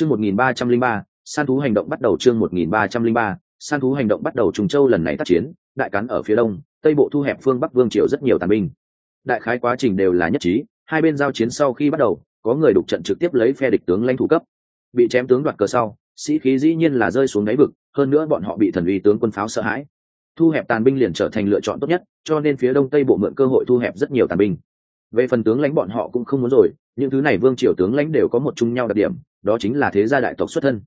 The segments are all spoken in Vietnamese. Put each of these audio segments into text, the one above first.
chương một nghìn ba trăm linh ba, san thú hành động bắt đầu chương một nghìn ba trăm linh ba, san thú hành động bắt đầu trùng châu lần này tác chiến, đại cắn ở phía đông, tây bộ thu hẹp phương bắc vương triều rất nhiều tàn binh. Đại khái quá trình đều là nhất trí, hai bên giao chiến sau khi bắt đầu, có người đục trận trực tiếp lấy phe địch tướng lãnh thủ cấp. Bị chém tướng đoạt cờ sau, sĩ khí dĩ nhiên là rơi xuống đáy vực, hơn nữa bọn họ bị thần uy tướng quân pháo sợ hãi. Thu hẹp tàn binh liền trở thành lựa chọn tốt nhất, cho nên phía đông tây bộ mượn cơ hội thu hẹp rất nhiều tàn binh về phần tướng lãnh bọn họ cũng không muốn rồi, những thứ này vương triều tướng lãnh đều có một chung nhau đặc điểm, đó chính là thế gia đại tộc xuất thân.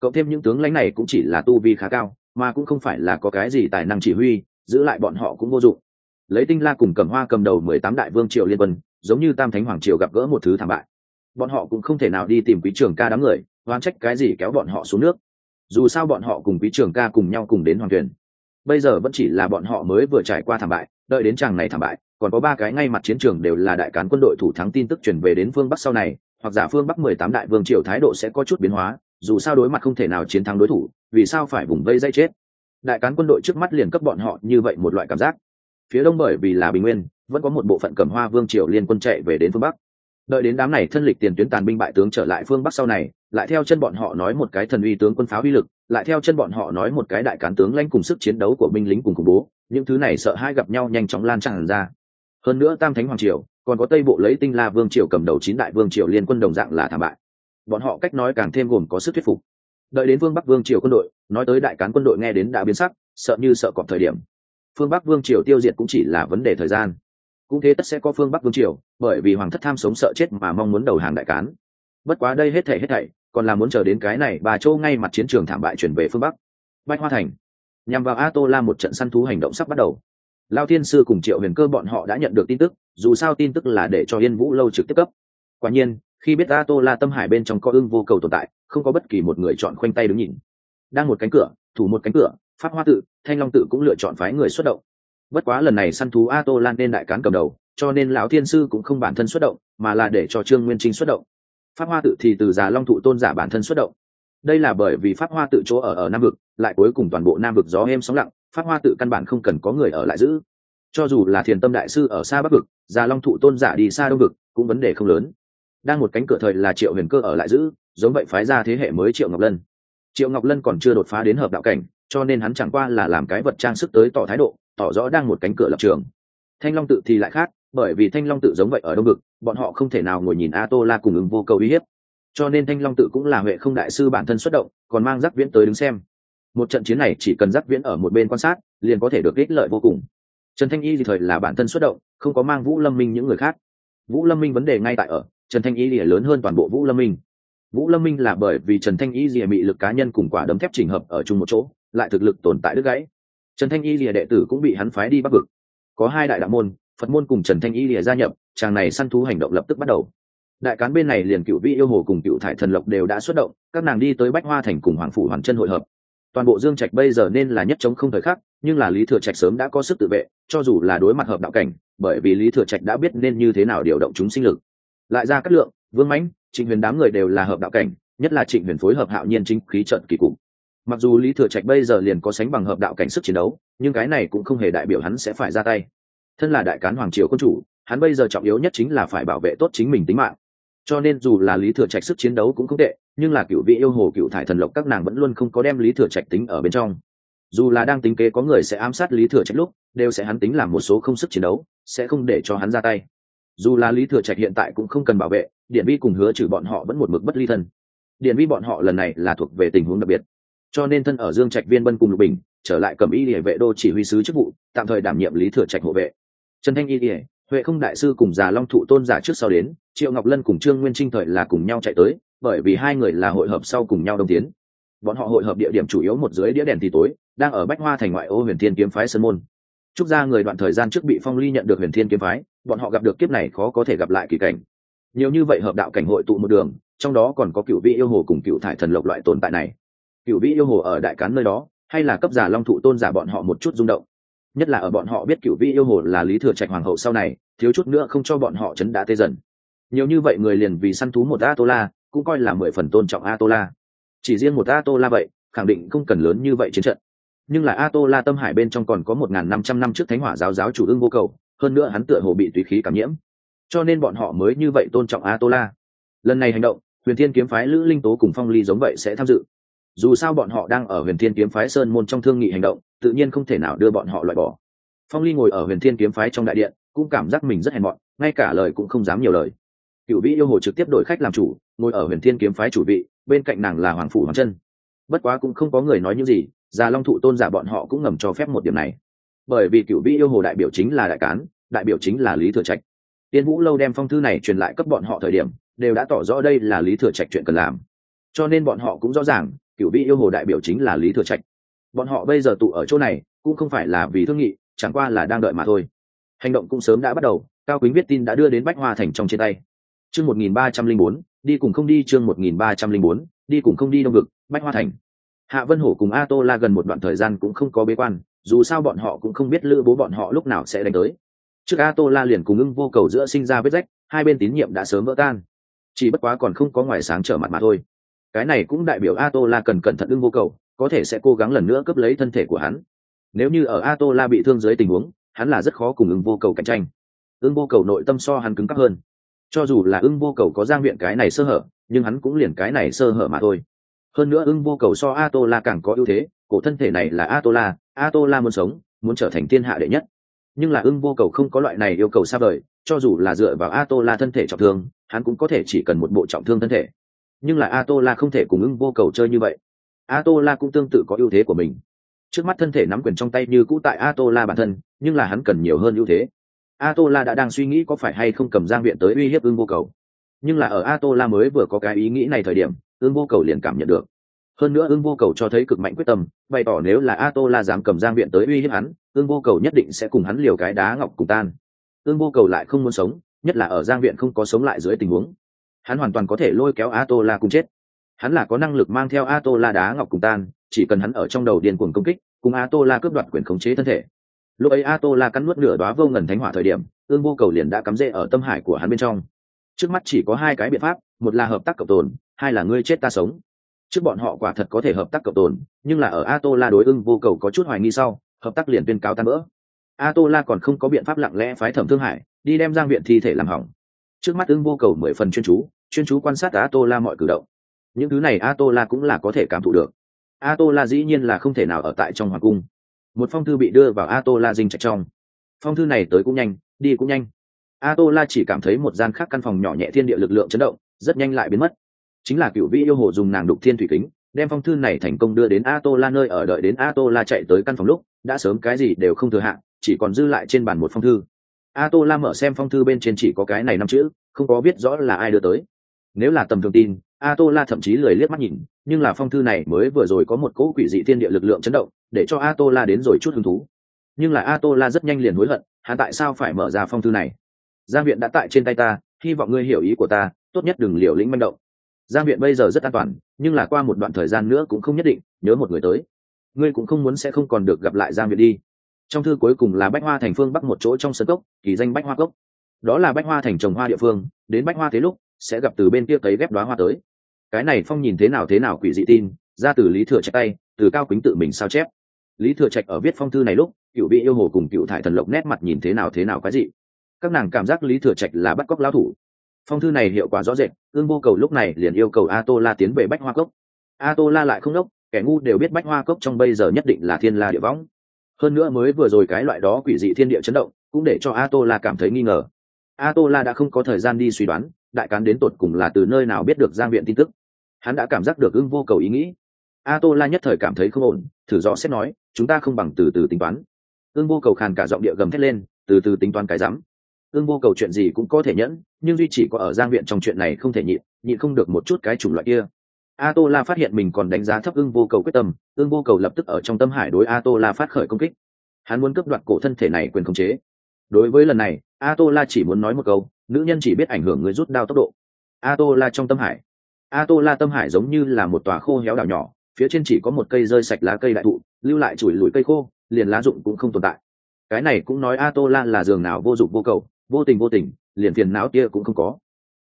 Cộng thêm những tướng lãnh này cũng chỉ là tu vi khá cao, mà cũng không phải là có cái gì tài năng chỉ huy, giữ lại bọn họ cũng vô dụng. Lấy tinh la cùng cầm hoa cầm đầu mười tám đại vương triều liên quân, giống như tam thánh hoàng triều gặp gỡ một thứ thảm bại. Bọn họ cũng không thể nào đi tìm quý trường ca đám người, oán trách cái gì kéo bọn họ xuống nước. Dù sao bọn họ cùng quý trường ca cùng nhau cùng đến hoàng tuyển bây giờ vẫn chỉ là bọn họ mới vừa trải qua thảm bại, đợi đến chàng này thảm bại còn có ba cái ngay mặt chiến trường đều là đại cán quân đội thủ thắng tin tức chuyển về đến phương bắc sau này, hoặc giả phương bắc mười tám đại vương triều thái độ sẽ có chút biến hóa, dù sao đối mặt không thể nào chiến thắng đối thủ, vì sao phải vùng vây dây chết? Đại cán quân đội trước mắt liền cấp bọn họ như vậy một loại cảm giác. Phía đông bởi vì là bình nguyên, vẫn có một bộ phận cẩm hoa vương triều liên quân chạy về đến phương bắc. Đợi đến đám này thân lịch tiền tuyến tàn binh bại tướng trở lại phương bắc sau này, lại theo chân bọn họ nói một cái thần uy tướng quân pháo uy lực, lại theo chân bọn họ nói một cái đại cán tướng lãnh cùng sức chiến đấu của binh lính cùng khủng bố, những thứ này sợ hai gặp nhau nhanh chóng lan tràn ra hơn nữa tam thánh hoàng triều, còn có tây bộ lấy tinh la vương triều cầm đầu chín đại vương triều liên quân đồng dạng là thảm bại. Bọn họ cách nói càng thêm gồm có sức thuyết phục. Đợi đến vương bắc vương triều quân đội, nói tới đại cán quân đội nghe đến đã biến sắc, sợ như sợ cọp thời điểm. Phương bắc vương triều tiêu diệt cũng chỉ là vấn đề thời gian. Cũng thế tất sẽ có phương bắc vương triều, bởi vì hoàng thất tham sống sợ chết mà mong muốn đầu hàng đại cán. Bất quá đây hết thảy hết thảy, còn là muốn chờ đến cái này bà châu ngay mặt chiến trường thảm bại chuyển về phương bắc. Bách hoa thành. Nhằm vào a tô la một trận săn thú hành động sắp bắt đầu lao thiên sư cùng triệu huyền cơ bọn họ đã nhận được tin tức, dù sao tin tức là để cho yên vũ lâu trực tiếp cấp. Quả nhiên, khi biết a tô la tâm hải bên trong có ưng vô cầu tồn tại, không có bất kỳ một người chọn khoanh tay đứng nhìn. Đang một cánh cửa, thủ một cánh cửa, pháp hoa tự, thanh long tự cũng lựa chọn phái người xuất động. Bất quá lần này săn thú a tô lan nên đại cán cầm đầu, cho nên lão thiên sư cũng không bản thân xuất động, mà là để cho trương nguyên trinh xuất động. Pháp hoa tự thì từ già long thụ tôn giả bản thân xuất động. Đây là bởi vì pháp hoa tự chỗ ở ở nam vực, lại cuối cùng toàn bộ nam vực gió êm sóng lặng pháp hoa tự căn bản không cần có người ở lại giữ. Cho dù là thiền tâm đại sư ở xa bắc vực, già long thụ tôn giả đi xa đông vực, cũng vấn đề không lớn. Đang một cánh cửa thời là triệu huyền cơ ở lại giữ, giống vậy phái ra thế hệ mới triệu ngọc lân. Triệu ngọc lân còn chưa đột phá đến hợp đạo cảnh, cho nên hắn chẳng qua là làm cái vật trang sức tới tỏ thái độ, tỏ rõ đang một cánh cửa lập trường. Thanh long tự thì lại khác, bởi vì thanh long tự giống vậy ở đông vực, bọn họ không thể nào ngồi nhìn a tô la cùng ứng vô cầu uy hiếp. Cho nên thanh long tự cũng là huệ không đại sư bản thân xuất động, còn mang giác viễn tới đứng xem một trận chiến này chỉ cần giác viễn ở một bên quan sát, liền có thể được ích lợi vô cùng. Trần thanh y thì thời là bản thân xuất động, không có mang vũ lâm minh những người khác. Vũ lâm minh vấn đề ngay tại ở, trần thanh y lìa lớn hơn toàn bộ vũ lâm minh. Vũ lâm minh là bởi vì trần thanh y lìa bị lực cá nhân cùng quả đấm thép trình hợp ở chung một chỗ, lại thực lực tồn tại đứt gãy. Trần thanh y lìa đệ tử cũng bị hắn phái đi bắc vực. Có hai đại đạo môn, phật môn cùng trần thanh y lìa gia nhập, chàng này săn thú hành động lập tức bắt đầu. Đại cán bên này liền cựu vị yêu hồ cùng cựu thải thần lộc đều đã xuất động, các nàng đi tới bách hoa thành cùng hoàng phủ hoàn chân hội hợp toàn bộ dương trạch bây giờ nên là nhất chống không thời khắc, nhưng là lý thừa trạch sớm đã có sức tự vệ, cho dù là đối mặt hợp đạo cảnh, bởi vì lý thừa trạch đã biết nên như thế nào điều động chúng sinh lực. Lại ra cát lượng, vương mãnh, trịnh huyền đám người đều là hợp đạo cảnh, nhất là trịnh huyền phối hợp hạo nhiên chính khí trận kỳ cục. Mặc dù lý thừa trạch bây giờ liền có sánh bằng hợp đạo cảnh sức chiến đấu, nhưng cái này cũng không hề đại biểu hắn sẽ phải ra tay. Thân là đại cán hoàng triều quân chủ, hắn bây giờ trọng yếu nhất chính là phải bảo vệ tốt chính mình tính mạng. Cho nên dù là lý thừa trạch sức chiến đấu cũng không tệ nhưng là cựu vị yêu hồ cựu thải thần lộc các nàng vẫn luôn không có đem lý thừa trạch tính ở bên trong. Dù là đang tính kế có người sẽ ám sát lý thừa trạch lúc, đều sẽ hắn tính làm một số không sức chiến đấu, sẽ không để cho hắn ra tay. Dù là lý thừa trạch hiện tại cũng không cần bảo vệ, điện vi cùng hứa trừ bọn họ vẫn một mực bất ly thân. Điện vi bọn họ lần này là thuộc về tình huống đặc biệt. Cho nên thân ở dương trạch viên bân cùng lục bình, trở lại cầm y địa vệ đô chỉ huy sứ chức vụ, tạm thời đảm nhiệm lý thừa trạch hộ vệ. Trần thanh y địa huệ không đại sư cùng già long thụ tôn giả trước sau đến, triệu ngọc lân cùng trương nguyên trinh thời là cùng nhau chạy tới, bởi vì hai người là hội hợp sau cùng nhau đông tiến. Bọn họ hội hợp địa điểm chủ yếu một dưới đĩa đèn thì tối, đang ở bách hoa thành ngoại ô huyền thiên kiếm phái sơn môn. Trúc gia người đoạn thời gian trước bị phong ly nhận được huyền thiên kiếm phái, bọn họ gặp được kiếp này khó có thể gặp lại kỳ cảnh. Nhiều như vậy hợp đạo cảnh hội tụ một đường, trong đó còn có cựu vị yêu hồ cùng cựu thải thần lộc loại tồn tại này. Cựu vị yêu hồ ở đại cán nơi đó, hay là cấp giả long thụ tôn giả bọn họ một chút rung động nhất là ở bọn họ biết cựu vị yêu hồ là lý thừa trạch hoàng hậu sau này, thiếu chút nữa không cho bọn họ chấn đã tê dần. Nhiều như vậy người liền vì săn thú một a tô la cũng coi là mười phần tôn trọng a tô la chỉ riêng một a tô la vậy, khẳng định không cần lớn như vậy chiến trận. Nhưng là a tô la tâm hải bên trong còn có một n g h n năm trăm năm trước thánh hỏa giáo giáo chủ ưng vô cầu, hơn nữa hắn tựa hồ bị tùy khí cảm nhiễm. Cho nên bọn họ mới như vậy tôn trọng a tô la lần này hành động, huyền thiên kiếm phái lữ linh tố cùng phong ly giống vậy sẽ tham dự. Dù sao bọn họ đang ở huyền thiên kiếm phái sơn môn trong thương nghị hành động tự nhiên không thể nào đưa bọn họ loại bỏ. Phong ly ngồi ở huyền thiên kiếm phái trong đại điện, cũng cảm giác mình rất hèn mọn, ngay cả lời cũng không dám nhiều lời. Cựu vĩ yêu hồ trực tiếp đổi khách làm chủ, ngồi ở huyền thiên kiếm phái chủ vị, bên cạnh nàng là hoàng phủ hoàng chân. Bất quá cũng không có người nói những gì, già long thụ tôn giả bọn họ cũng ngầm cho phép một điểm này. Bởi vì cựu vĩ yêu hồ đại biểu chính là đại cán, đại biểu chính là lý thừa trạch. Tiên vũ lâu đem phong thư này truyền lại cấp bọn họ thời điểm, đều đã tỏ rõ đây là lý thừa trạch chuyện cần làm. Cho nên bọn họ cũng rõ ràng cựu vĩ yêu hồ đại biểu chính là lý thừa trạch bọn họ bây giờ tụ ở chỗ này, cũng không phải là vì thương nghị, chẳng qua là đang đợi mà thôi. Hành động cũng sớm đã bắt đầu, cao quýnh viết tin đã đưa đến bách hoa thành trong trên tay. Chương một nghìn ba trăm linh bốn, đi cùng không đi chương một nghìn ba trăm linh bốn, đi cùng không đi đông vực, bách hoa thành. Hạ vân hổ cùng a tô la gần một đoạn thời gian cũng không có bế quan, dù sao bọn họ cũng không biết lữ bố bọn họ lúc nào sẽ đánh tới. Trước a tô la liền cùng ưng vô cầu giữa sinh ra vết rách, hai bên tín nhiệm đã sớm vỡ tan. Chỉ bất quá còn không có ngoài sáng trở mặt mà thôi. Cái này cũng đại biểu a tô la cần cẩn thận ưng vô cầu có thể sẽ cố gắng lần nữa cướp lấy thân thể của hắn. Nếu như ở a tô la bị thương dưới tình huống, hắn là rất khó cùng ưng vô cầu cạnh tranh. Ưng vô cầu nội tâm so hắn cứng cắp hơn. Cho dù là ưng vô cầu có giang viện cái này sơ hở, nhưng hắn cũng liền cái này sơ hở mà thôi. Hơn nữa ưng vô cầu so a tô la càng có ưu thế, cổ thân thể này là a tô la a tô la muốn sống, muốn trở thành thiên hạ đệ nhất. Nhưng là ưng vô cầu không có loại này yêu cầu xa vời, cho dù là dựa vào a tô la thân thể trọng thương, hắn cũng có thể chỉ cần một bộ trọng thương thân thể. Nhưng là a tô la không thể cùng ưng vô cầu chơi như vậy a tô la cũng tương tự có ưu thế của mình. Trước mắt thân thể nắm quyền trong tay như cũ tại a tô la bản thân, nhưng là hắn cần nhiều hơn ưu thế. A tô la đã đang suy nghĩ có phải hay không cầm giang viện tới uy hiếp ưng vô cầu. Nhưng là ở a tô la mới vừa có cái ý nghĩ này thời điểm, ưng vô cầu liền cảm nhận được. Hơn nữa ưng vô cầu cho thấy cực mạnh quyết tâm, bày tỏ nếu là a tô la dám cầm giang viện tới uy hiếp hắn, ưng vô cầu nhất định sẽ cùng hắn liều cái đá ngọc cùng tan. Ưng vô cầu lại không muốn sống, nhất là ở giang viện không có sống lại dưới tình huống. Hắn hoàn toàn có thể lôi kéo a tô la cùng chết hắn là có năng lực mang theo a tô la đá ngọc cùng tan, chỉ cần hắn ở trong đầu điền cuồng công kích, cùng a tô la cướp đoạt quyền khống chế thân thể. Lúc ấy a tô la cắn nuốt nửa đoá vô ngần thánh hỏa thời điểm, ương vô cầu liền đã cắm rễ ở tâm hải của hắn bên trong. Trước mắt chỉ có hai cái biện pháp, một là hợp tác cộng tồn, hai là ngươi chết ta sống. Trước bọn họ quả thật có thể hợp tác cộng tồn, nhưng là ở a tô la đối ưng vô cầu có chút hoài nghi sau, hợp tác liền tuyên cáo tan vỡ a tô la còn không có biện pháp lặng lẽ phái thẩm thương hải, đi đem giang viện thi thể làm hỏng. Trước mắt ưng vô cầu mười phần chuyên chú chuyên chú quan sát a tô la mọi cử động những thứ này a tô la cũng là có thể cảm thụ được. A tô la dĩ nhiên là không thể nào ở tại trong hoàng cung. Một phong thư bị đưa vào a tô la dinh trạch trong. Phong thư này tới cũng nhanh, đi cũng nhanh. A tô la chỉ cảm thấy một gian khác căn phòng nhỏ nhẹ thiên địa lực lượng chấn động, rất nhanh lại biến mất. Chính là cựu vị yêu hồ dùng nàng đục thiên thủy kính, đem phong thư này thành công đưa đến a tô la nơi ở đợi đến a tô la chạy tới căn phòng lúc, đã sớm cái gì đều không thừa hạn chỉ còn dư lại trên bàn một phong thư. A tô la mở xem phong thư bên trên chỉ có cái này năm chữ, không có biết rõ là ai đưa tới. Nếu là tầm thường tin a tô la thậm chí lười liếc mắt nhìn, nhưng là phong thư này mới vừa rồi có một cỗ quỷ dị thiên địa lực lượng chấn động, để cho a tô la đến rồi chút hứng thú. Nhưng là a tô la rất nhanh liền hối hận, hắn tại sao phải mở ra phong thư này? Giang viện đã tại trên tay ta, hy vọng ngươi hiểu ý của ta, tốt nhất đừng liều lĩnh manh động. Giang viện bây giờ rất an toàn, nhưng là qua một đoạn thời gian nữa cũng không nhất định, nhớ một người tới. Ngươi cũng không muốn sẽ không còn được gặp lại giang viện đi. Trong thư cuối cùng là bách hoa thành phương bắc một chỗ trong sân cốc, kỳ danh bách hoa cốc. Đó là bách hoa thành trồng hoa địa phương, đến bách hoa thế lúc, sẽ gặp từ bên kia cấy ghép đoá hoa tới cái này phong nhìn thế nào thế nào quỷ dị tin, ra từ lý thừa trạch tay, từ cao kính tự mình sao chép. Lý thừa trạch ở viết phong thư này lúc, cựu bị yêu hồ cùng cựu thải thần lộc nét mặt nhìn thế nào thế nào quái dị. Các nàng cảm giác lý thừa trạch là bắt cóc lão thủ. Phong thư này hiệu quả rõ rệt, ương vô cầu lúc này liền yêu cầu a tô la tiến về bách hoa cốc. A tô la lại không đốc, kẻ ngu đều biết bách hoa cốc trong bây giờ nhất định là thiên la địa võng. Hơn nữa mới vừa rồi cái loại đó quỷ dị thiên địa chấn động, cũng để cho a tô la cảm thấy nghi ngờ. A tô la đã không có thời gian đi suy đoán, đại cán đến tột cùng là từ nơi nào biết được giang viện tin tức hắn đã cảm giác được ưng vô cầu ý nghĩ. A tô la nhất thời cảm thấy không ổn, thử dò xét nói, chúng ta không bằng từ từ tính toán. Ưng vô cầu khàn cả giọng địa gầm thét lên, từ từ tính toán cái rắm. Ưng vô cầu chuyện gì cũng có thể nhẫn, nhưng duy chỉ có ở giang viện trong chuyện này không thể nhịn nhịn không được một chút cái chủng loại kia. A tô la phát hiện mình còn đánh giá thấp ưng vô cầu quyết tâm, ưng vô cầu lập tức ở trong tâm hải đối a tô la phát khởi công kích. Hắn muốn cướp đoạt cổ thân thể này quyền khống chế. Đối với lần này a tô la chỉ muốn nói một câu, nữ nhân chỉ biết ảnh hưởng người rút đao tốc độ. A tô la trong tâm hải a tô la tâm hải giống như là một tòa khô héo đảo nhỏ, phía trên chỉ có một cây rơi sạch lá cây đại thụ, lưu lại chùi lùi cây khô, liền lá dụng cũng không tồn tại. Cái này cũng nói a tô la là giường nào vô dụng vô cầu, vô tình vô tình, liền phiền não tia cũng không có.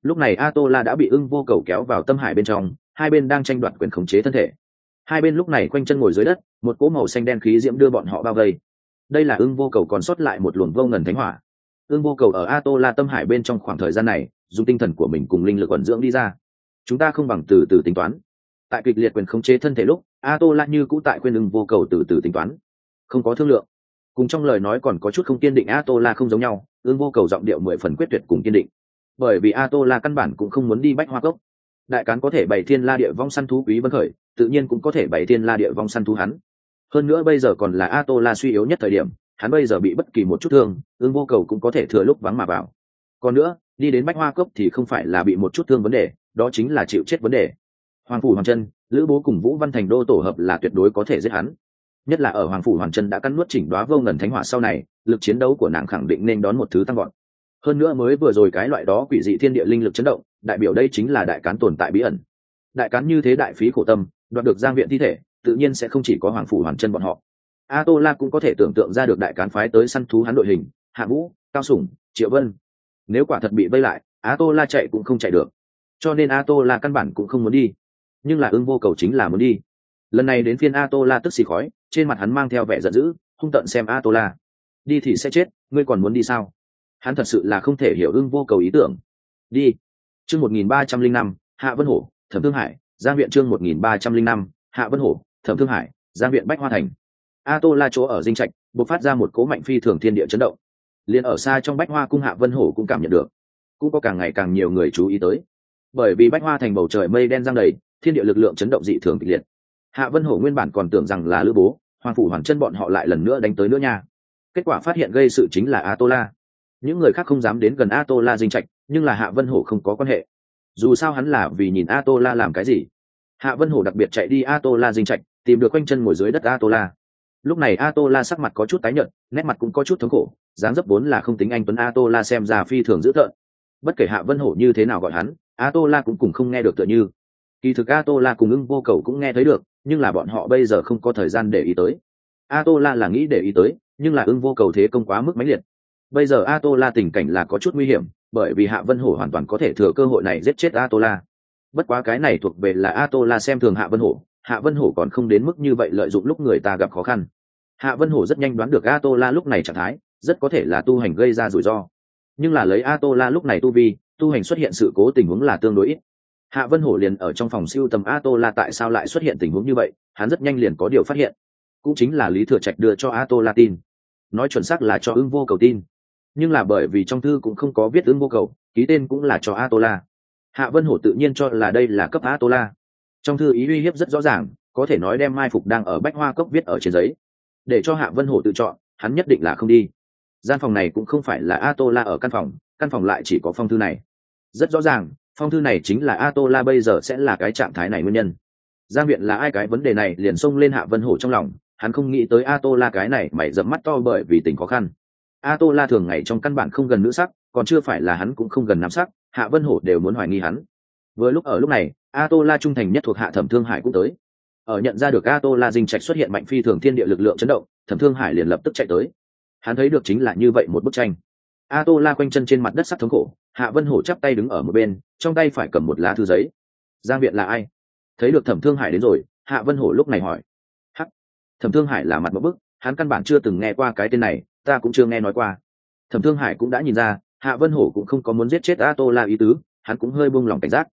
Lúc này a tô la đã bị ưng vô cầu kéo vào tâm hải bên trong, hai bên đang tranh đoạt quyền khống chế thân thể. Hai bên lúc này quanh chân ngồi dưới đất, một cỗ màu xanh đen khí diễm đưa bọn họ bao vây. Đây là ưng vô cầu còn sót lại một luồng vô ngần thánh hỏa. Ưng vô cầu ở a tô la tâm hải bên trong khoảng thời gian này, dùng tinh thần của mình cùng linh lực ẩn dưỡng đi ra chúng ta không bằng từ từ tính toán. Tại kịch liệt quyền khống chế thân thể lúc a tô lại như cũ tại quyền ưng vô cầu từ từ tính toán. Không có thương lượng. Cùng trong lời nói còn có chút không kiên định a tô la không giống nhau, ương vô cầu giọng điệu mười phần quyết tuyệt cùng kiên định. Bởi vì a tô la căn bản cũng không muốn đi bách hoa cốc. Đại cán có thể bày thiên la địa vong săn thú quý vân khởi, tự nhiên cũng có thể bày thiên la địa vong săn thú hắn. Hơn nữa bây giờ còn là a tô la suy yếu nhất thời điểm, hắn bây giờ bị bất kỳ một chút thương, ương vô cầu cũng có thể thừa lúc vắng mà vào. Còn nữa, đi đến bách hoa cốc thì không phải là bị một chút thương vấn đề đó chính là chịu chết vấn đề. Hoàng phủ hoàng chân lữ bố cùng vũ văn thành đô tổ hợp là tuyệt đối có thể giết hắn. Nhất là ở hoàng phủ hoàng chân đã cắn nuốt chỉnh đoá vô ngần thánh hỏa sau này, lực chiến đấu của nàng khẳng định nên đón một thứ tăng gọn hơn nữa mới vừa rồi cái loại đó quỷ dị thiên địa linh lực chấn động, đại biểu đây chính là đại cán tồn tại bí ẩn. Đại cán như thế đại phí khổ tâm, đoạt được giang viện thi thể, tự nhiên sẽ không chỉ có hoàng phủ hoàng chân bọn họ. A tô la cũng có thể tưởng tượng ra được đại cán phái tới săn thú hắn đội hình, hạ vũ, cao sủng, triệu vân. Nếu quả thật bị vây lại a tô la chạy cũng không chạy được cho nên a tô la căn bản cũng không muốn đi. Nhưng là ưng vô cầu chính là muốn đi. Lần này đến phiên a tô la tức xì khói, trên mặt hắn mang theo vẻ giận dữ, hung tận xem a tô la đi thì sẽ chết, ngươi còn muốn đi sao? Hắn thật sự là không thể hiểu ưng vô cầu ý tưởng. Đi. Chương một nghìn ba trăm linh năm, hạ vân hổ, thẩm thương hải, giang viện chương một nghìn ba trăm linh năm, hạ vân hổ, thẩm thương hải, giang viện bách hoa thành. A tô la chỗ ở dinh trạch b ộ c phát ra một cố mạnh phi thường thiên địa chấn động. Liền ở xa trong bách hoa cung hạ vân hổ cũng cảm nhận được. Cũng có càng ngày càng nhiều người chú ý tới bởi vì bách hoa thành bầu trời mây đen giăng đầy, thiên địa lực lượng chấn động dị thường kịch liệt. Hạ vân hổ nguyên bản còn tưởng rằng là lữ bố, hoàng phủ hoàng chân bọn họ lại lần nữa đánh tới nữa nha. Kết quả phát hiện gây sự chính là a tô la những người khác không dám đến gần a tô la dinh trạch, nhưng là hạ vân hổ không có quan hệ. Dù sao hắn là vì nhìn a tô la làm cái gì? Hạ vân hổ đặc biệt chạy đi a tô la dinh trạch, tìm được quanh chân ngồi dưới đất a tô la lúc này a tô la sắc mặt có chút tái nhợt, nét mặt cũng có chút thống khổ, dáng dấp vốn là không tính anh tuấn a tô la xem ra phi thường dữ thợn bất kể hạ vân hổ như thế nào gọi hắn a tô la cũng cùng không nghe được tựa như. Kỳ thực a tô la cùng ưng vô cầu cũng nghe thấy được, nhưng là bọn họ bây giờ không có thời gian để ý tới. A tô la là nghĩ để ý tới, nhưng là ưng vô cầu thế công quá mức mãnh liệt. Bây giờ a tô la tình cảnh là có chút nguy hiểm, bởi vì hạ vân hổ hoàn toàn có thể thừa cơ hội này giết chết a tô la bất quá cái này thuộc về là a tô la xem thường hạ vân hổ, hạ vân hổ còn không đến mức như vậy lợi dụng lúc người ta gặp khó khăn. Hạ vân hổ rất nhanh đoán được a tô la lúc này trạng thái, rất có thể là tu hành gây ra rủi ro. Nhưng là lấy a tô la lúc này tu vi tu hành xuất hiện sự cố tình huống là tương đối ít. Hạ vân hổ liền ở trong phòng siêu tầm a tô la tại sao lại xuất hiện tình huống như vậy, hắn rất nhanh liền có điều phát hiện. Cũng chính là lý thừa trạch đưa cho a tô la tin. Nói chuẩn xác là cho ưng vô cầu tin. Nhưng là bởi vì trong thư cũng không có viết ưng vô cầu, ký tên cũng là cho a tô la hạ vân hổ tự nhiên cho là đây là cấp a tô la trong thư ý uy hiếp rất rõ ràng, có thể nói đem mai phục đang ở bách hoa cốc viết ở trên giấy. Để cho hạ vân hổ tự chọn, hắn nhất định là không đi. Gian phòng này cũng không phải là a tô la ở căn phòng căn phòng lại chỉ có phong thư này. Rất rõ ràng, phong thư này chính là a tô la bây giờ sẽ là cái trạng thái này nguyên nhân. Giang viện là ai cái vấn đề này liền xông lên hạ vân hổ trong lòng, hắn không nghĩ tới a tô la cái này mày dẫm mắt to bởi vì tình khó khăn. A tô la thường ngày trong căn bản không gần nữ sắc, còn chưa phải là hắn cũng không gần nam sắc, hạ vân hổ đều muốn hoài nghi hắn. Vừa lúc ở lúc này a tô la trung thành nhất thuộc hạ thẩm thương hải cũng tới. Ở nhận ra được a tô la dinh trạch xuất hiện mạnh phi thường thiên địa lực lượng chấn động, thẩm thương hải liền lập tức chạy tới. Hắn thấy được chính là như vậy một bức tranh a tô la quanh chân trên mặt đất sắc thống khổ, hạ vân hổ chắp tay đứng ở một bên, trong tay phải cầm một lá thư giấy. Giang viện là ai? Thấy được thẩm thương hải đến rồi, hạ vân hổ lúc này hỏi. Hắc, thẩm thương hải là mặt một bức, hắn căn bản chưa từng nghe qua cái tên này, ta cũng chưa nghe nói qua. Thẩm thương hải cũng đã nhìn ra, hạ vân hổ cũng không có muốn giết chết a tô la ý tứ, hắn cũng hơi buông lòng cảnh giác.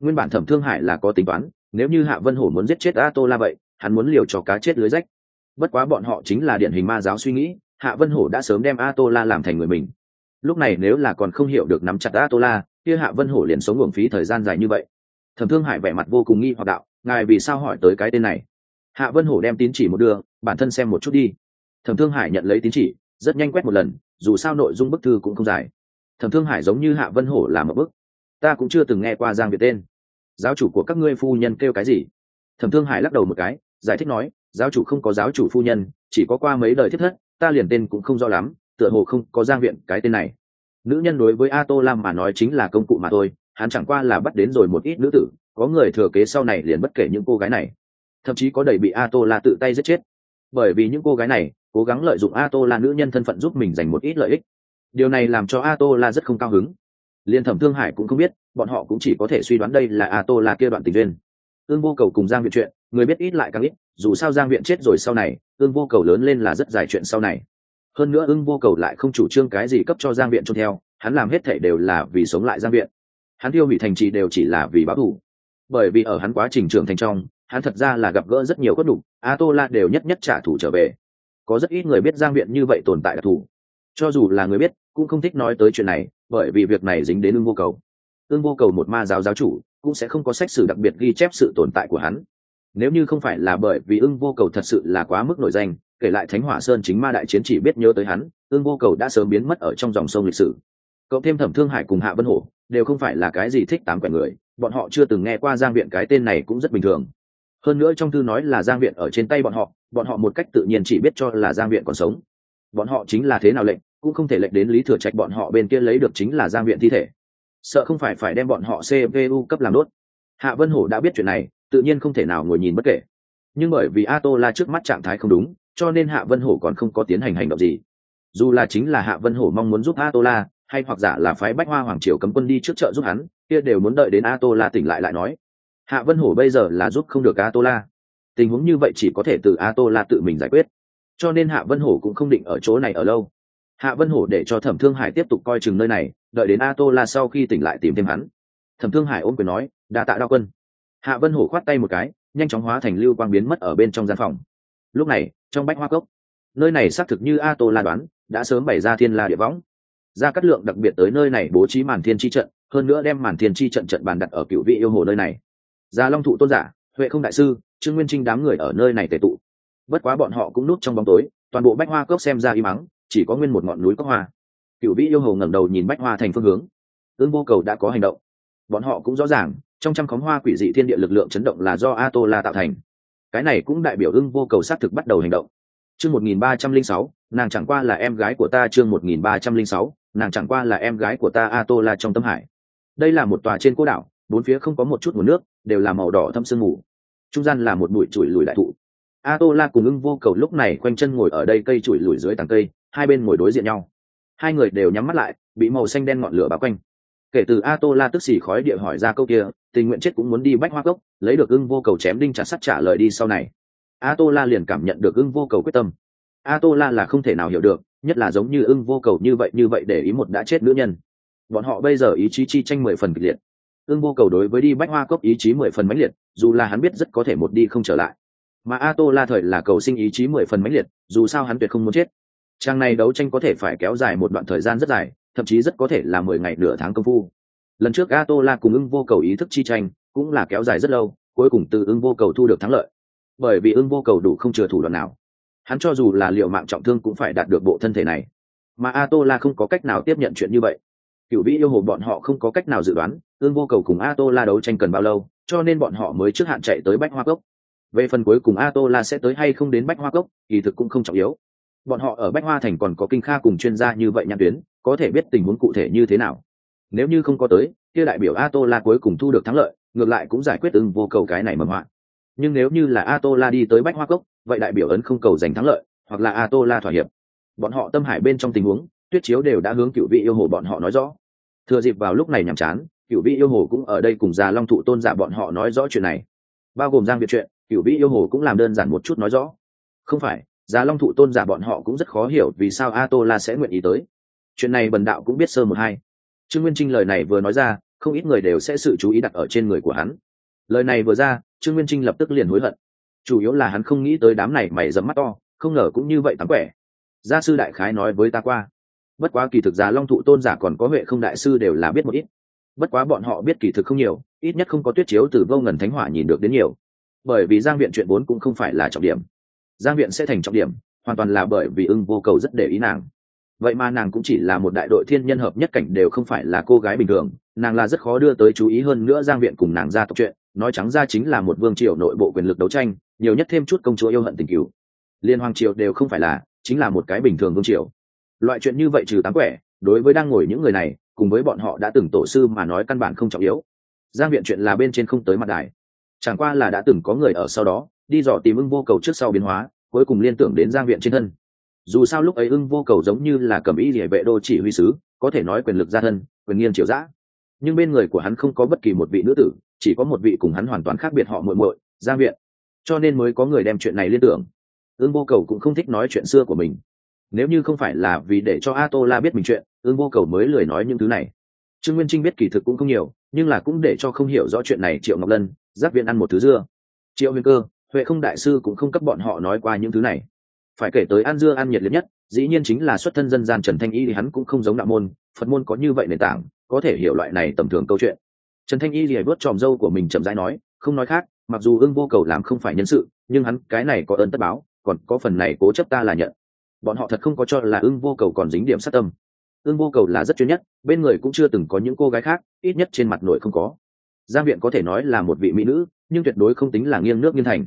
Nguyên bản thẩm thương hải là có tính toán, nếu như hạ vân hổ muốn giết chết a tô la vậy, hắn muốn liều cho cá chết lưới rách. Bất quá bọn họ chính là điển hình ma giáo suy nghĩ, hạ vân hổ đã sớm đem a tô la làm thành người mình lúc này nếu là còn không hiểu được nắm chặt a tô la kia hạ vân hổ liền sống uổng phí thời gian dài như vậy. Thẩm thương hải vẻ mặt vô cùng nghi hoặc đạo, ngài vì sao hỏi tới cái tên này? Hạ vân hổ đem tín chỉ một đưa, bản thân xem một chút đi. Thẩm thương hải nhận lấy tín chỉ, rất nhanh quét một lần, dù sao nội dung bức thư cũng không dài. Thẩm thương hải giống như hạ vân hổ làm một bức. Ta cũng chưa từng nghe qua giang việt tên. Giáo chủ của các ngươi phu nhân kêu cái gì? Thẩm thương hải lắc đầu một cái, giải thích nói, giáo chủ không có giáo chủ phu nhân, chỉ có qua mấy đời thiết thất, ta liền tên cũng không rõ lắm tựa hồ không có giang viện cái tên này. Nữ nhân đối với a tô lam mà nói chính là công cụ mà thôi, hắn chẳng qua là bắt đến rồi một ít nữ tử, có người thừa kế sau này liền bất kể những cô gái này. Thậm chí có đầy bị a tô la tự tay giết chết. Bởi vì những cô gái này cố gắng lợi dụng a tô la nữ nhân thân phận giúp mình giành một ít lợi ích. Điều này làm cho a tô la rất không cao hứng. Liên thẩm thương hải cũng không biết, bọn họ cũng chỉ có thể suy đoán đây là a tô la kia đoạn tình duyên. Ương vô cầu cùng giang viện chuyện, người biết ít lại càng ít, dù sao giang viện chết rồi sau này ương vô cầu lớn lên là rất dài chuyện sau này hơn nữa ưng vô cầu lại không chủ trương cái gì cấp cho giang viện cho theo, hắn làm hết thể đều là vì sống lại giang viện. Hắn tiêu hủy thành trì đều chỉ là vì báo thù bởi vì ở hắn quá trình trưởng thành trong, hắn thật ra là gặp gỡ rất nhiều cốt đục a tô la đều nhất nhất trả thù trở về. Có rất ít người biết giang viện như vậy tồn tại đặc thù cho dù là người biết, cũng không thích nói tới chuyện này, bởi vì việc này dính đến ưng vô cầu. Ưng vô cầu một ma giáo giáo chủ, cũng sẽ không có sách sử đặc biệt ghi chép sự tồn tại của hắn nếu như không phải là bởi vì ưng vô cầu thật sự là quá mức nổi danh, kể lại thánh hỏa sơn chính ma đại chiến chỉ biết nhớ tới hắn, ưng vô cầu đã sớm biến mất ở trong dòng sông lịch sử. Cậu thêm thẩm thương hải cùng hạ vân hổ, đều không phải là cái gì thích tám quẻ người, bọn họ chưa từng nghe qua giang viện cái tên này cũng rất bình thường. Hơn nữa trong thư nói là giang viện ở trên tay bọn họ bọn họ một cách tự nhiên chỉ biết cho là giang viện còn sống. Bọn họ chính là thế nào lệnh, cũng không thể lệnh đến lý thừa trạch bọn họ bên kia lấy được chính là giang viện thi thể. Sợ không phải phải đem bọn họ cpu cấp làm đốt. Hạ vân hổ đã biết chuyện này tự nhiên không thể nào ngồi nhìn bất kể. Nhưng bởi vì a tô la trước mắt trạng thái không đúng, cho nên hạ vân hổ còn không có tiến hành hành động gì. Dù là chính là hạ vân hổ mong muốn giúp a tô la hay hoặc giả là phái bách hoa hoàng triều cấm quân đi trước chợ giúp hắn, kia đều muốn đợi đến a tô la tỉnh lại lại nói. Hạ vân hổ bây giờ là giúp không được a tô la tình huống như vậy chỉ có thể từ a tô la tự mình giải quyết. Cho nên hạ vân hổ cũng không định ở chỗ này ở lâu. Hạ vân hổ để cho thẩm thương hải tiếp tục coi chừng nơi này, đợi đến a tô la sau khi tỉnh lại tìm thêm hắn. Thẩm thương hải ôm quyền nói, đa tạ đao quân hạ vân hổ khoát tay một cái, nhanh chóng hóa thành lưu quang biến mất ở bên trong gian phòng. Lúc này, trong bách hoa cốc, nơi này xác thực như a tô la đoán, đã sớm bày ra thiên la địa võng. Ra cắt lượng đặc biệt tới nơi này bố trí màn thiên chi trận, hơn nữa đem màn thiên chi trận trận bàn đặt ở cựu vị yêu hồ nơi này. Gia long thụ tôn giả, huệ không đại sư, trương nguyên trinh đám người ở nơi này tề tụ. Bất quá bọn họ cũng núp trong bóng tối, toàn bộ bách hoa cốc xem ra y mắng chỉ có nguyên một ngọn núi cốc hoa. Cựu vị yêu hồ ngẩng đầu nhìn bách hoa thành phương hướng. Ương vô cầu đã có hành động. Bọn họ cũng rõ ràng trong trăm khóm hoa quỷ dị thiên địa lực lượng chấn động là do a tô la tạo thành. Cái này cũng đại biểu ưng vô cầu xác thực bắt đầu hành động. Chương một nghìn ba trăm linh sáu, nàng chẳng qua là em gái của ta, chương một nghìn ba trăm linh sáu, nàng chẳng qua là em gái của ta a tô la trong tâm hải. Đây là một tòa trên cô đảo, bốn phía không có một chút nguồn nước, đều là màu đỏ thâm sương mù. Trung gian là một bụi chùi lùi đại thụ. A tô la cùng ưng vô cầu lúc này quanh chân ngồi ở đây cây chùi lùi dưới tàng cây, hai bên ngồi đối diện nhau. Hai người đều nhắm mắt lại, bị màu xanh đen ngọn lửa bao quanh. Kể từ a tô la tức xì khói địa hỏi ra câu kia tình nguyện chết cũng muốn đi bách hoa cốc, lấy được ưng vô cầu chém đinh chặt sắt trả lời đi sau này. A tô la liền cảm nhận được ưng vô cầu quyết tâm. A tô la là không thể nào hiểu được, nhất là giống như ưng vô cầu như vậy như vậy để ý một đã chết nữ nhân. Bọn họ bây giờ ý chí chi tranh mười phần kịch liệt. Ưng vô cầu đối với đi bách hoa cốc ý chí mười phần mãnh liệt, dù là hắn biết rất có thể một đi không trở lại. Mà a tô la thời là cầu sinh ý chí mười phần mãnh liệt, dù sao hắn tuyệt không muốn chết. Trang này đấu tranh có thể phải kéo dài một đoạn thời gian rất dài, thậm chí rất có thể là mười ngày nửa tháng công phu lần trước a tô la cùng ưng vô cầu ý thức chi tranh, cũng là kéo dài rất lâu, cuối cùng từ ưng vô cầu thu được thắng lợi. Bởi vì ưng vô cầu đủ không chừa thủ đoạn nào. Hắn cho dù là liệu mạng trọng thương cũng phải đạt được bộ thân thể này. Mà a tô la không có cách nào tiếp nhận chuyện như vậy. Cựu vĩ yêu hồ bọn họ không có cách nào dự đoán ương vô cầu cùng a tô la đấu tranh cần bao lâu, cho nên bọn họ mới trước hạn chạy tới bách hoa cốc. Về phần cuối cùng a tô la sẽ tới hay không đến bách hoa cốc, kỳ thực cũng không trọng yếu. Bọn họ ở bách hoa thành còn có kinh kha cùng chuyên gia như vậy nhãn tuyến, có thể biết tình huống cụ thể như thế nào nếu như không có tới, kia đại biểu a tô la cuối cùng thu được thắng lợi, ngược lại cũng giải quyết ưng vô cầu cái này mầm họa nhưng nếu như là a tô la đi tới bách hoa cốc, vậy đại biểu ấn không cầu giành thắng lợi, hoặc là a tô la thỏa hiệp. Bọn họ tâm hải bên trong tình huống, tuyết chiếu đều đã hướng cựu vị yêu hồ bọn họ nói rõ. Thừa dịp vào lúc này nhàm chán, cựu vị yêu hồ cũng ở đây cùng già long thụ tôn giả bọn họ nói rõ chuyện này. Bao gồm giang việt chuyện, cựu vị yêu hồ cũng làm đơn giản một chút nói rõ. Không phải, già long thụ tôn giả bọn họ cũng rất khó hiểu vì sao a tô la sẽ nguyện ý tới. Chuyện này bần đạo cũng biết sơ một hai trương nguyên trinh lời này vừa nói ra, không ít người đều sẽ sự chú ý đặt ở trên người của hắn. Lời này vừa ra, trương nguyên trinh lập tức liền hối hận. Chủ yếu là hắn không nghĩ tới đám này mày dẫm mắt to, không ngờ cũng như vậy thắng quẻ. Gia sư đại khái nói với ta qua. Bất quá kỳ thực già long thụ tôn giả còn có huệ không đại sư đều là biết một ít. Bất quá bọn họ biết kỳ thực không nhiều, ít nhất không có tuyết chiếu từ vô ngần thánh hỏa nhìn được đến nhiều. Bởi vì giang viện chuyện vốn cũng không phải là trọng điểm. Giang viện sẽ thành trọng điểm, hoàn toàn là bởi vì ưng vô cầu rất để ý nàng vậy mà nàng cũng chỉ là một đại đội thiên nhân hợp nhất cảnh đều không phải là cô gái bình thường, nàng là rất khó đưa tới chú ý hơn nữa giang viện cùng nàng ra tộc chuyện, nói trắng ra chính là một vương triều nội bộ quyền lực đấu tranh, nhiều nhất thêm chút công chúa yêu hận tình cứu liên hoàng triều đều không phải là, chính là một cái bình thường vương triều. Loại chuyện như vậy trừ tám quẻ, đối với đang ngồi những người này, cùng với bọn họ đã từng tổ sư mà nói căn bản không trọng yếu. Giang viện chuyện là bên trên không tới mặt đài. Chẳng qua là đã từng có người ở sau đó, đi dò tìm ưng vô cầu trước sau biến hóa, cuối cùng liên tưởng đến giang viện trên thân dù sao lúc ấy ưng vô cầu giống như là cầm ý địa vệ đô chỉ huy sứ, có thể nói quyền lực gia thân, quyền nghiêng triều giã nhưng bên người của hắn không có bất kỳ một vị nữ tử, chỉ có một vị cùng hắn hoàn toàn khác biệt họ muội muội, giang viện. Cho nên mới có người đem chuyện này liên tưởng. Ưng vô cầu cũng không thích nói chuyện xưa của mình. Nếu như không phải là vì để cho a tô la biết mình chuyện, ưng vô cầu mới lười nói những thứ này. Trương nguyên trinh biết kỳ thực cũng không nhiều, nhưng là cũng để cho không hiểu rõ chuyện này triệu ngọc lân, giáp viện ăn một thứ dưa. Triệu huyền cơ, huệ không đại sư cũng không cấp bọn họ nói qua những thứ này phải kể tới ăn dưa ăn nhiệt liệt nhất, dĩ nhiên chính là xuất thân dân gian trần thanh y thì hắn cũng không giống đạo môn, phật môn có như vậy nền tảng, có thể hiểu loại này tầm thường câu chuyện. Trần thanh y thì vớt tròm dâu của mình chậm rãi nói, không nói khác, mặc dù ưng vô cầu làm không phải nhân sự, nhưng hắn cái này có ơn tất báo, còn có phần này cố chấp ta là nhận. Bọn họ thật không có cho là ưng vô cầu còn dính điểm sát tâm. Ưng vô cầu là rất chuyên nhất, bên người cũng chưa từng có những cô gái khác, ít nhất trên mặt nội không có. Giang viện có thể nói là một vị mỹ nữ, nhưng tuyệt đối không tính là nghiêng nước nghiêng thành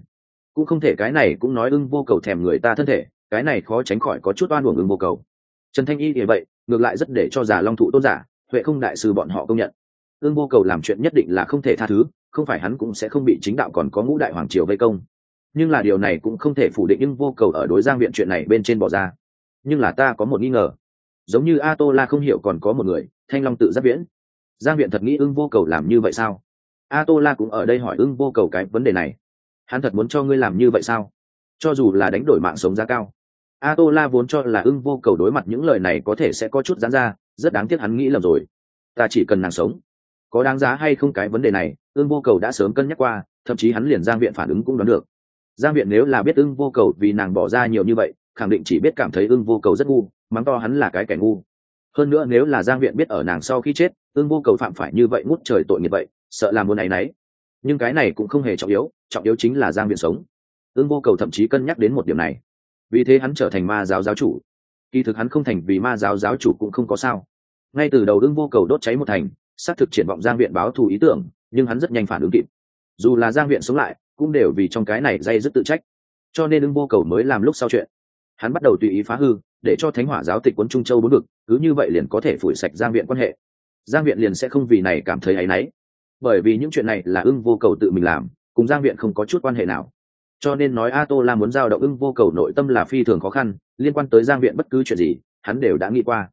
cũng không thể cái này cũng nói ưng vô cầu thèm người ta thân thể, cái này khó tránh khỏi có chút oan uổng ưng vô cầu. Trần thanh y thì vậy, ngược lại rất để cho giả long thụ tôn giả, huệ không đại sư bọn họ công nhận. Ưng vô cầu làm chuyện nhất định là không thể tha thứ, không phải hắn cũng sẽ không bị chính đạo còn có ngũ đại hoàng triều vây công. Nhưng là điều này cũng không thể phủ định ưng vô cầu ở đối giang viện chuyện này bên trên bỏ ra. Nhưng là ta có một nghi ngờ. Giống như a tô la không hiểu còn có một người, thanh long tự giáp viễn. Giang viện thật nghĩ ưng vô cầu làm như vậy sao? A tô la cũng ở đây hỏi ưng vô cầu cái vấn đề này hắn thật muốn cho ngươi làm như vậy sao? Cho dù là đánh đổi mạng sống giá cao. A tô la vốn cho là ưng vô cầu đối mặt những lời này có thể sẽ có chút dán ra, rất đáng tiếc hắn nghĩ lầm rồi. Ta chỉ cần nàng sống. Có đáng giá hay không cái vấn đề này, ưng vô cầu đã sớm cân nhắc qua, thậm chí hắn liền giang viện phản ứng cũng đoán được. Giang viện nếu là biết ưng vô cầu vì nàng bỏ ra nhiều như vậy, khẳng định chỉ biết cảm thấy ưng vô cầu rất ngu, mắng to hắn là cái kẻ ngu. Hơn nữa nếu là giang viện biết ở nàng sau khi chết, ưng vô cầu phạm phải như vậy ngút trời tội nghiệp vậy, sợ làm muốn này nấy nhưng cái này cũng không hề trọng yếu trọng yếu chính là giang viện sống. Ưng vô cầu thậm chí cân nhắc đến một điểm này. Vì thế hắn trở thành ma giáo giáo chủ. Kỳ thực hắn không thành vì ma giáo giáo chủ cũng không có sao. Ngay từ đầu ưng vô cầu đốt cháy một thành, xác thực triển vọng giang viện báo thù ý tưởng, nhưng hắn rất nhanh phản ứng kịp. Dù là giang viện sống lại, cũng đều vì trong cái này dây dứt tự trách. Cho nên ưng vô cầu mới làm lúc sau chuyện. Hắn bắt đầu tùy ý phá hư, để cho thánh hỏa giáo tịch quân trung châu bốn vực, cứ như vậy liền có thể phủi sạch giang viện quan hệ. Giang viện liền sẽ không vì này cảm thấy áy náy bởi vì những chuyện này là ưng vô cầu tự mình làm, cùng giang viện không có chút quan hệ nào. Cho nên nói a tô la muốn giao động ưng vô cầu nội tâm là phi thường khó khăn, liên quan tới giang viện bất cứ chuyện gì, hắn đều đã nghĩ qua.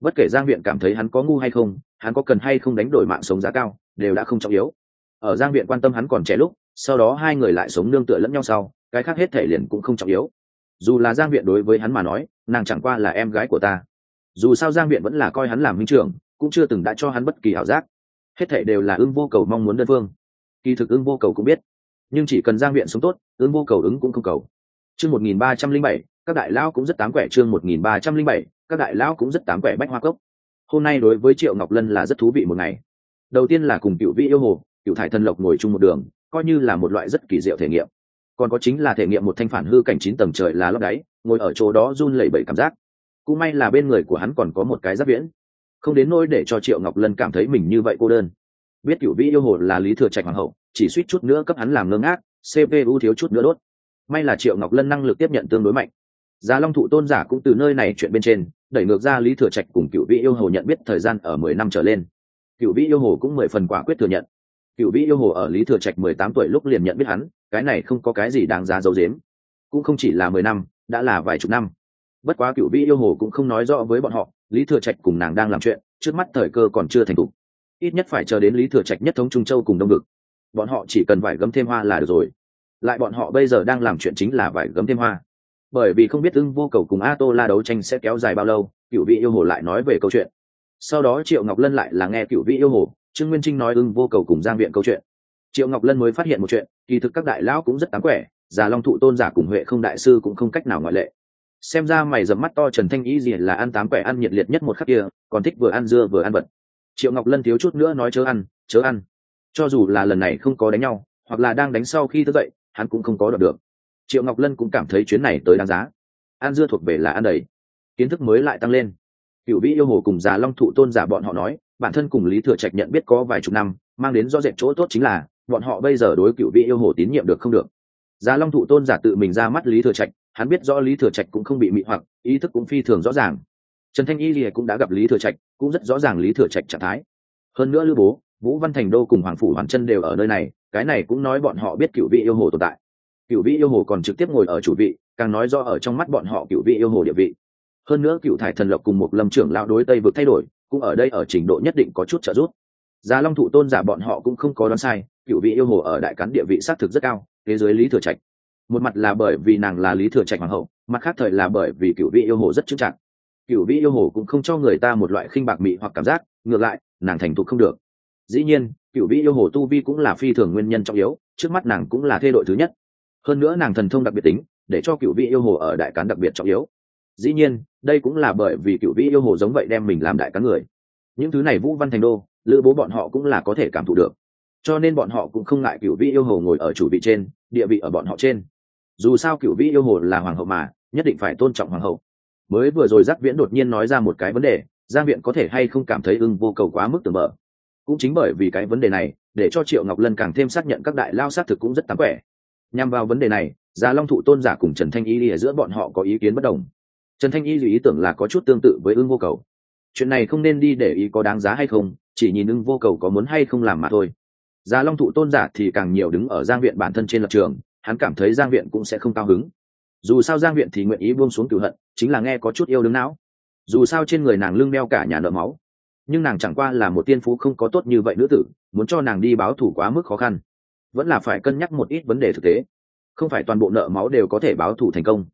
Bất kể giang viện cảm thấy hắn có ngu hay không, hắn có cần hay không đánh đổi mạng sống giá cao, đều đã không trọng yếu. Ở giang viện quan tâm hắn còn trẻ lúc, sau đó hai người lại sống nương tựa lẫn nhau sau, cái khác hết thể liền cũng không trọng yếu. Dù là giang viện đối với hắn mà nói, nàng chẳng qua là em gái của ta. Dù sao giang viện vẫn là coi hắn làm minh trưởng, cũng chưa từng đã cho hắn bất kỳ ảo giác hết thể đều là ưng vô cầu mong muốn đơn phương. Kỳ thực ưng vô cầu cũng biết, nhưng chỉ cần giang huyện sống tốt, ưng vô cầu ứng cũng không cầu. Chương một nghìn ba trăm linh bảy, các đại lão cũng rất tám quẻ chương một nghìn ba trăm linh bảy, các đại lão cũng rất tám quẻ bách hoa cốc. Hôm nay đối với triệu ngọc lân là rất thú vị một ngày. Đầu tiên là cùng cựu vị yêu hồ cựu thải thần lộc ngồi chung một đường, coi như là một loại rất kỳ diệu thể nghiệm. Còn có chính là thể nghiệm một thanh phản hư cảnh chín tầng trời là lấp đáy, ngồi ở chỗ đó run lẩy bẩy cảm giác. Cũng may là bên người của hắn còn có một cái giáp viễn không đến nỗi để cho triệu ngọc lân cảm thấy mình như vậy cô đơn. Biết cựu vĩ yêu hồ là lý thừa trạch hoàng hậu, chỉ suýt chút nữa cấp hắn làm ngơ ngác cpu thiếu chút nữa đốt. May là triệu ngọc lân năng lực tiếp nhận tương đối mạnh. Giá long thụ tôn giả cũng từ nơi này chuyện bên trên, đẩy ngược ra lý thừa trạch cùng cựu vĩ yêu hồ nhận biết thời gian ở mười năm trở lên. Cựu vĩ yêu hồ cũng mười phần quả quyết thừa nhận. Cựu vĩ yêu hồ ở lý thừa trạch mười tám tuổi lúc liền nhận biết hắn, cái này không có cái gì đáng giá giấu dếm cũng không chỉ là mười năm, đã là vài chục năm. Bất quá cựu vĩ yêu hồ cũng không nói rõ với bọn họ lý thừa trạch cùng nàng đang làm chuyện, trước mắt thời cơ còn chưa thành thục. Ít nhất phải chờ đến lý thừa trạch nhất thống trung châu cùng đông ngực bọn họ chỉ cần vải gấm thêm hoa là được rồi. Lại bọn họ bây giờ đang làm chuyện chính là vải gấm thêm hoa. Bởi vì không biết ưng vô cầu cùng a tô la đấu tranh sẽ kéo dài bao lâu cựu vị yêu hồ lại nói về câu chuyện. Sau đó triệu ngọc lân lại là nghe cựu vị yêu hồ, trương nguyên trinh nói ưng vô cầu cùng giang viện câu chuyện. Triệu ngọc lân mới phát hiện một chuyện, kỳ thực các đại lão cũng rất đáng quẻ, già long thụ tôn giả cùng huệ không đại sư cũng không cách nào ngoại lệ xem ra mày dầm mắt to trần thanh ý gì là ăn tám quẻ ăn nhiệt liệt nhất một khắc kia, còn thích vừa ăn dưa vừa ăn vật. Triệu ngọc lân thiếu chút nữa nói chớ ăn chớ ăn. Cho dù là lần này không có đánh nhau, hoặc là đang đánh sau khi thức dậy, hắn cũng không có đọc được. Triệu ngọc lân cũng cảm thấy chuyến này tới đáng giá. Ăn dưa thuộc về là ăn đầy. Kiến thức mới lại tăng lên. Cựu vĩ yêu hồ cùng già long thụ tôn giả bọn họ nói, bản thân cùng lý thừa trạch nhận biết có vài chục năm, mang đến do dẹp chỗ tốt chính là, bọn họ bây giờ đối cựu vĩ yêu hồ tín nhiệm được không được già long thụ tôn giả tự mình ra mắt lý thừa trạch, hắn biết rõ lý thừa trạch cũng không bị mị hoặc, ý thức cũng phi thường rõ ràng. Trần thanh y lìa cũng đã gặp lý thừa trạch, cũng rất rõ ràng lý thừa trạch trạng thái. Hơn nữa lư bố, vũ văn thành đô cùng hoàng phủ hoàn chân đều ở nơi này, cái này cũng nói bọn họ biết cựu vị yêu hồ tồn tại. Cựu vị yêu hồ còn trực tiếp ngồi ở chủ vị, càng nói do ở trong mắt bọn họ cựu vị yêu hồ địa vị. Hơn nữa cựu thải thần lộc cùng một lâm trưởng lão đối tây vực thay đổi, cũng ở đây ở trình độ nhất định có chút trợ giúp. Già long thụ tôn giả bọn họ cũng không có đoán sai cựu vị yêu hồ ở đại cắn địa vị xác thực rất cao, thế giới lý thừa trạch. Một mặt là bởi vì nàng là lý thừa trạch hoàng hậu, mặt khác thời là bởi vì cựu vị yêu hồ rất chững trạng. cựu vị yêu hồ cũng không cho người ta một loại khinh bạc mị hoặc cảm giác, ngược lại, nàng thành thục không được. Dĩ nhiên, cựu vị yêu hồ tu vi cũng là phi thường nguyên nhân trọng yếu, trước mắt nàng cũng là thê đội thứ nhất. Hơn nữa nàng thần thông đặc biệt tính, để cho cựu vị yêu hồ ở đại cán đặc biệt trọng yếu. Dĩ nhiên, đây cũng là bởi vì cựu vị yêu hồ giống vậy đem mình làm đại cán người. Những thứ này vũ văn thành đô, lữ bố bọn họ cũng là có thể cảm thụ được cho nên bọn họ cũng không ngại cựu vĩ yêu hồ ngồi ở chủ vị trên, địa vị ở bọn họ trên. Dù sao cựu vĩ yêu hồ là hoàng hậu mà, nhất định phải tôn trọng hoàng hậu. Mới vừa rồi giác viễn đột nhiên nói ra một cái vấn đề, giang viện có thể hay không cảm thấy ưng vô cầu quá mức tưởng mở cũng chính bởi vì cái vấn đề này, để cho triệu ngọc lân càng thêm xác nhận các đại lao xác thực cũng rất tán quẻ. Nhằm vào vấn đề này, già long thụ tôn giả cùng trần thanh y ở giữa bọn họ có ý kiến bất đồng. Trần thanh y ý tưởng là có chút tương tự với ưng vô cầu. Chuyện này không nên đi để ý có đáng giá hay không, chỉ nhìn ưng vô cầu có muốn hay không làm mà thôi già long thụ tôn giả thì càng nhiều đứng ở giang viện bản thân trên lập trường, hắn cảm thấy giang viện cũng sẽ không cao hứng. Dù sao giang viện thì nguyện ý buông xuống cửu hận, chính là nghe có chút yêu đứng não. Dù sao trên người nàng lưng đeo cả nhà nợ máu. Nhưng nàng chẳng qua là một tiên phú không có tốt như vậy nữ tử, muốn cho nàng đi báo thủ quá mức khó khăn. Vẫn là phải cân nhắc một ít vấn đề thực tế. Không phải toàn bộ nợ máu đều có thể báo thủ thành công.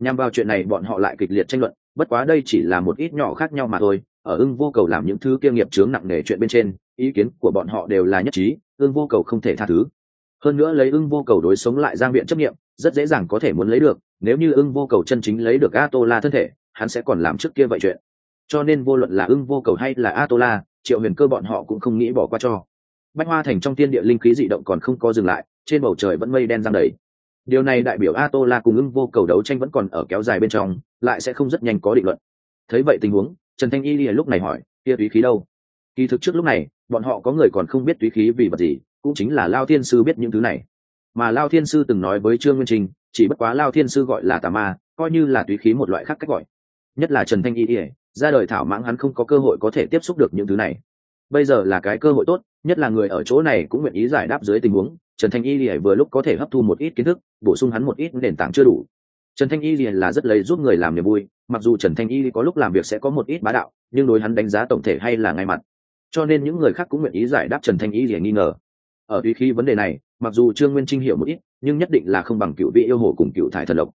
Nhằm vào chuyện này bọn họ lại kịch liệt tranh luận, bất quá đây chỉ là một ít nhỏ khác nhau mà thôi, ở ưng vô cầu làm những thứ kia nghiệp chướng nặng nề chuyện bên trên ý kiến của bọn họ đều là nhất trí ưng vô cầu không thể tha thứ. Hơn nữa lấy ưng vô cầu đối sống lại giang viện chấp nghiệm rất dễ dàng có thể muốn lấy được, nếu như ưng vô cầu chân chính lấy được a tô la thân thể, hắn sẽ còn làm trước kia vậy chuyện. Cho nên vô luận là ưng vô cầu hay là a tô la triệu huyền cơ bọn họ cũng không nghĩ bỏ qua cho. Bách hoa thành trong tiên địa linh khí dị động còn không có dừng lại, trên bầu trời vẫn mây đen giang đầy. Điều này đại biểu a tô la cùng ưng vô cầu đấu tranh vẫn còn ở kéo dài bên trong, lại sẽ không rất nhanh có định luận. Thấy vậy tình huống, trần thanh y lúc này hỏi, kia túy khí đâu? Kỳ thực trước lúc này, bọn họ có người còn không biết túy khí vì vật gì, cũng chính là lao thiên sư biết những thứ này. Mà lao thiên sư từng nói với trương nguyên trinh chỉ bất quá lao thiên sư gọi là tà ma, coi như là túy khí một loại khác cách gọi. Nhất là trần thanh y ỉa ra đời thảo mãng hắn không có cơ hội có thể tiếp xúc được những thứ này. Bây giờ là cái cơ hội tốt, nhất là người ở chỗ này cũng nguyện ý giải đáp dưới tình huống, trần thanh y ỉa vừa lúc có thể hấp thu một ít kiến thức, bổ sung hắn một ít nền tảng chưa đủ. Trần thanh y ỉa là rất lấy giúp người làm niềm vui, mặc dù trần thanh y có lúc làm việc sẽ có một ít bá đạo, nhưng đối hắn đánh giá tổng thể hay là ngay mặt cho nên những người khác cũng nguyện ý giải đáp trần thanh y ỉa nghi ngờ. Ở Tuy khi vấn đề này, mặc dù trương nguyên trinh hiểu một ít, nhưng nhất định là không bằng cựu vị yêu hồ cùng cựu thải thần lộc.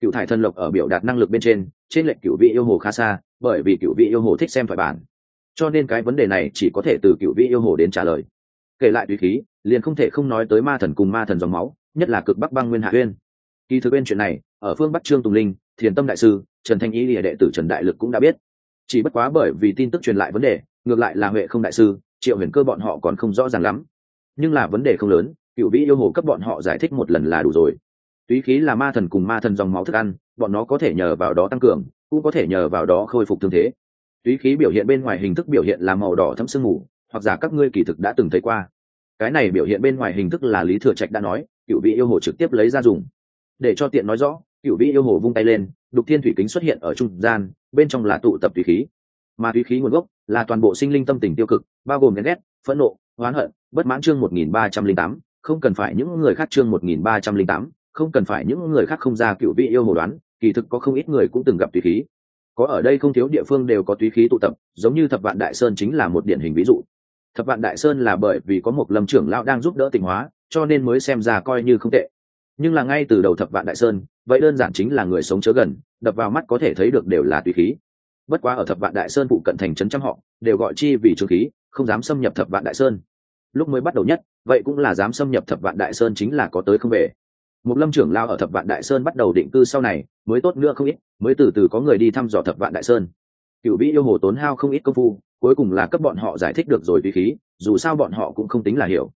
Cựu thải thần lộc ở biểu đạt năng lực bên trên trên lệnh cựu vị yêu hồ khá xa, bởi vì cựu vị yêu hồ thích xem thoại bản. Cho nên cái vấn đề này chỉ có thể từ cựu vị yêu hồ đến trả lời. Kể lại tùy khí, liền không thể không nói tới ma thần cùng ma thần dòng máu, nhất là cực bắc băng nguyên hạ uyên. Kỳ thực bên chuyện này, ở phương bắc trương tùng linh, thiền tâm đại sư, trần thanh ý là đệ tử trần đại lực cũng đã biết. Chỉ bất quá bởi vì tin tức truyền lại vấn đề ngược lại là huệ không đại sư, triệu huyền cơ bọn họ còn không rõ ràng lắm. Nhưng là vấn đề không lớn, cựu vĩ yêu hồ cấp bọn họ giải thích một lần là đủ rồi. Túy khí là ma thần cùng ma thần dòng máu thức ăn, bọn nó có thể nhờ vào đó tăng cường, cũng có thể nhờ vào đó khôi phục thương thế. Túy khí biểu hiện bên ngoài hình thức biểu hiện là màu đỏ thấm sương mù, hoặc giả các ngươi kỳ thực đã từng thấy qua. Cái này biểu hiện bên ngoài hình thức là lý thừa trạch đã nói, cựu vị yêu hồ trực tiếp lấy ra dùng. Để cho tiện nói rõ, cựu vị yêu hồ vung tay lên, đục thiên thủy kính xuất hiện ở trung gian, bên trong là tụ tập túy khí mà túy khí nguồn gốc là toàn bộ sinh linh tâm tình tiêu cực, bao gồm ghen ghét, phẫn nộ, oán hận, bất mãn chương một nghìn ba trăm linh tám, không cần phải những người khác chương một nghìn ba trăm linh tám, không cần phải những người khác không ra cựu vị yêu hồ đoán, kỳ thực có không ít người cũng từng gặp túy khí. Có ở đây không thiếu địa phương đều có túy khí tụ tập, giống như thập vạn đại sơn chính là một điển hình ví dụ. Thập vạn đại sơn là bởi vì có một lâm trưởng lão đang giúp đỡ tỉnh hóa, cho nên mới xem ra coi như không tệ. Nhưng là ngay từ đầu thập vạn đại sơn, vậy đơn giản chính là người sống chớ gần, đập vào mắt có thể thấy được đều là túy khí bất quá ở thập vạn đại sơn phụ cận thành trấn trăm họ, đều gọi chi vì trường khí, không dám xâm nhập thập vạn đại sơn. Lúc mới bắt đầu nhất, vậy cũng là dám xâm nhập thập vạn đại sơn chính là có tới không về. Một lâm trưởng lao ở thập vạn đại sơn bắt đầu định cư sau này, mới tốt nữa không ít, mới từ từ có người đi thăm dò thập vạn đại sơn. Cựu vĩ yêu hồ tốn hao không ít công phu, cuối cùng là cấp bọn họ giải thích được rồi tùy khí, dù sao bọn họ cũng không tính là hiểu.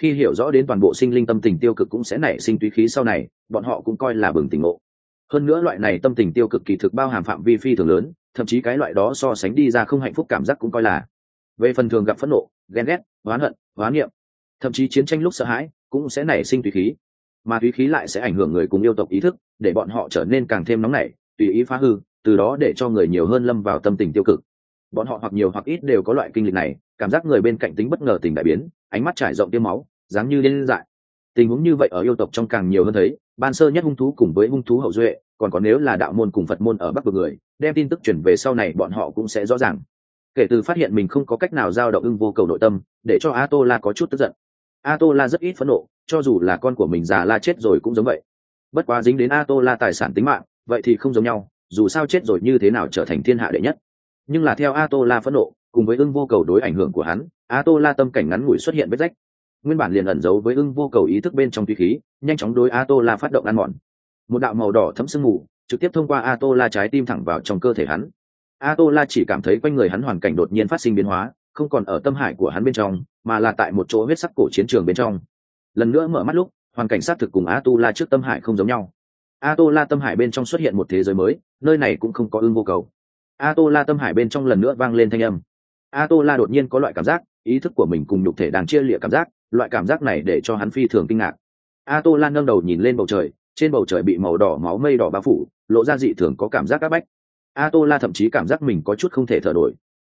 Khi hiểu rõ đến toàn bộ sinh linh tâm tình tiêu cực cũng sẽ nảy sinh tùy khí sau này, bọn họ cũng coi là bừng tỉnh ngộ. Hơn nữa loại này tâm tình tiêu cực kỳ thực bao hàm phạm vi phi thường lớn thậm chí cái loại đó so sánh đi ra không hạnh phúc cảm giác cũng coi là. Về phần thường gặp phẫn nộ, ghen ghét, oán hận, oán niệm, thậm chí chiến tranh lúc sợ hãi cũng sẽ nảy sinh tùy khí. Mà tùy khí lại sẽ ảnh hưởng người cùng yêu tộc ý thức, để bọn họ trở nên càng thêm nóng nảy, tùy ý phá hư, từ đó để cho người nhiều hơn lâm vào tâm tình tiêu cực. Bọn họ hoặc nhiều hoặc ít đều có loại kinh lịch này, cảm giác người bên cạnh tính bất ngờ tình đại biến, ánh mắt trải rộng tiêm máu, dáng như lên dại. Tình huống như vậy ở yêu tộc trong càng nhiều hơn thấy, ban sơ nhất hung thú cùng với hung thú hậu duệ còn có nếu là đạo môn cùng phật môn ở bắc vực người, đem tin tức chuyển về sau này bọn họ cũng sẽ rõ ràng. Kể từ phát hiện mình không có cách nào giao động ưng vô cầu nội tâm, để cho a tô la có chút tức giận. A tô la rất ít phẫn nộ, cho dù là con của mình già la chết rồi cũng giống vậy. Bất quá dính đến a tô la tài sản tính mạng, vậy thì không giống nhau, dù sao chết rồi như thế nào trở thành thiên hạ đệ nhất. Nhưng là theo a tô la phẫn nộ, cùng với ưng vô cầu đối ảnh hưởng của hắn a tô la tâm cảnh ngắn ngủi xuất hiện vết rách. Nguyên bản liền ẩn giấu với ưng vô cầu ý thức bên trong tùy khí, nhanh chóng đối a tô la phát động ăn mòn một đạo màu đỏ thấm sương mù, trực tiếp thông qua a tô la trái tim thẳng vào trong cơ thể hắn. A tô la chỉ cảm thấy quanh người hắn hoàn cảnh đột nhiên phát sinh biến hóa, không còn ở tâm hải của hắn bên trong, mà là tại một chỗ huyết sắc cổ chiến trường bên trong. Lần nữa mở mắt lúc, hoàn cảnh xác thực cùng a tu la trước tâm hải không giống nhau. A tô la tâm hải bên trong xuất hiện một thế giới mới, nơi này cũng không có ưng vô cầu. A tô la tâm hải bên trong lần nữa vang lên thanh âm. A tô la đột nhiên có loại cảm giác, ý thức của mình cùng nhục thể đang chia lịa cảm giác, loại cảm giác này để cho hắn phi thường kinh ngạc. A tô la nâng đầu nhìn lên bầu trời trên bầu trời bị màu đỏ máu mây đỏ bao phủ, lộ ra dị thường có cảm giác áp bách. A tô la thậm chí cảm giác mình có chút không thể thở nổi.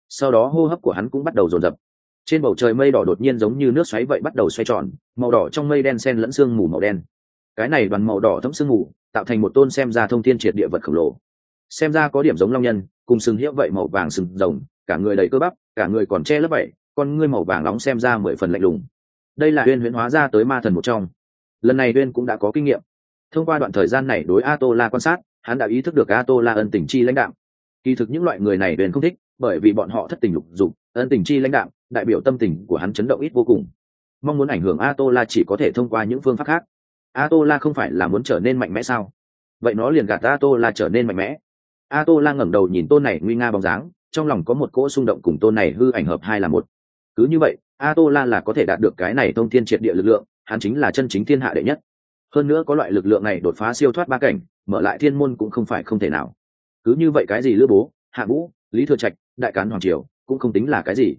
Sau đó hô hấp của hắn cũng bắt đầu dồn dập. Trên bầu trời mây đỏ đột nhiên giống như nước xoáy vậy bắt đầu xoay tròn, màu đỏ trong mây đen sen lẫn sương mù màu đen. Cái này đoàn màu đỏ thấm sương mù, tạo thành một tôn xem ra thông thiên triệt địa vật khổng lồ. Xem ra có điểm giống long nhân, cùng sừng hiệu vậy màu vàng sừng rồng, cả người đầy cơ bắp, cả người còn che lấp vậy, con ngươi màu vàng nóng xem ra mười phần lạnh lùng. Đây là huyên huyễn hóa ra tới ma thần một trong. Lần này huyên cũng đã có kinh nghiệm thông qua đoạn thời gian này đối a tô la quan sát, hắn đã ý thức được a tô la ân tình chi lãnh đạo kỳ thực những loại người này uyên không thích, bởi vì bọn họ thất tình lục dục, ân tình chi lãnh đạo đại biểu tâm tình của hắn chấn động ít vô cùng. Mong muốn ảnh hưởng a tô la chỉ có thể thông qua những phương pháp khác. A tô la không phải là muốn trở nên mạnh mẽ sao? Vậy nó liền gạt a tô la trở nên mạnh mẽ. A tô la ngẩng đầu nhìn tôn này nguy nga bóng dáng, trong lòng có một cỗ xung động cùng tôn này hư ảnh hợp hai là một. Cứ như vậy a tô la là có thể đạt được cái này thông thiên triệt địa lực lượng, hắn chính là chân chính thiên hạ đệ nhất hơn nữa có loại lực lượng này đột phá siêu thoát ba cảnh, mở lại thiên môn cũng không phải không thể nào. Cứ như vậy cái gì lữ bố, hạ vũ, lý thừa trạch, đại cán hoàng triều, cũng không tính là cái gì.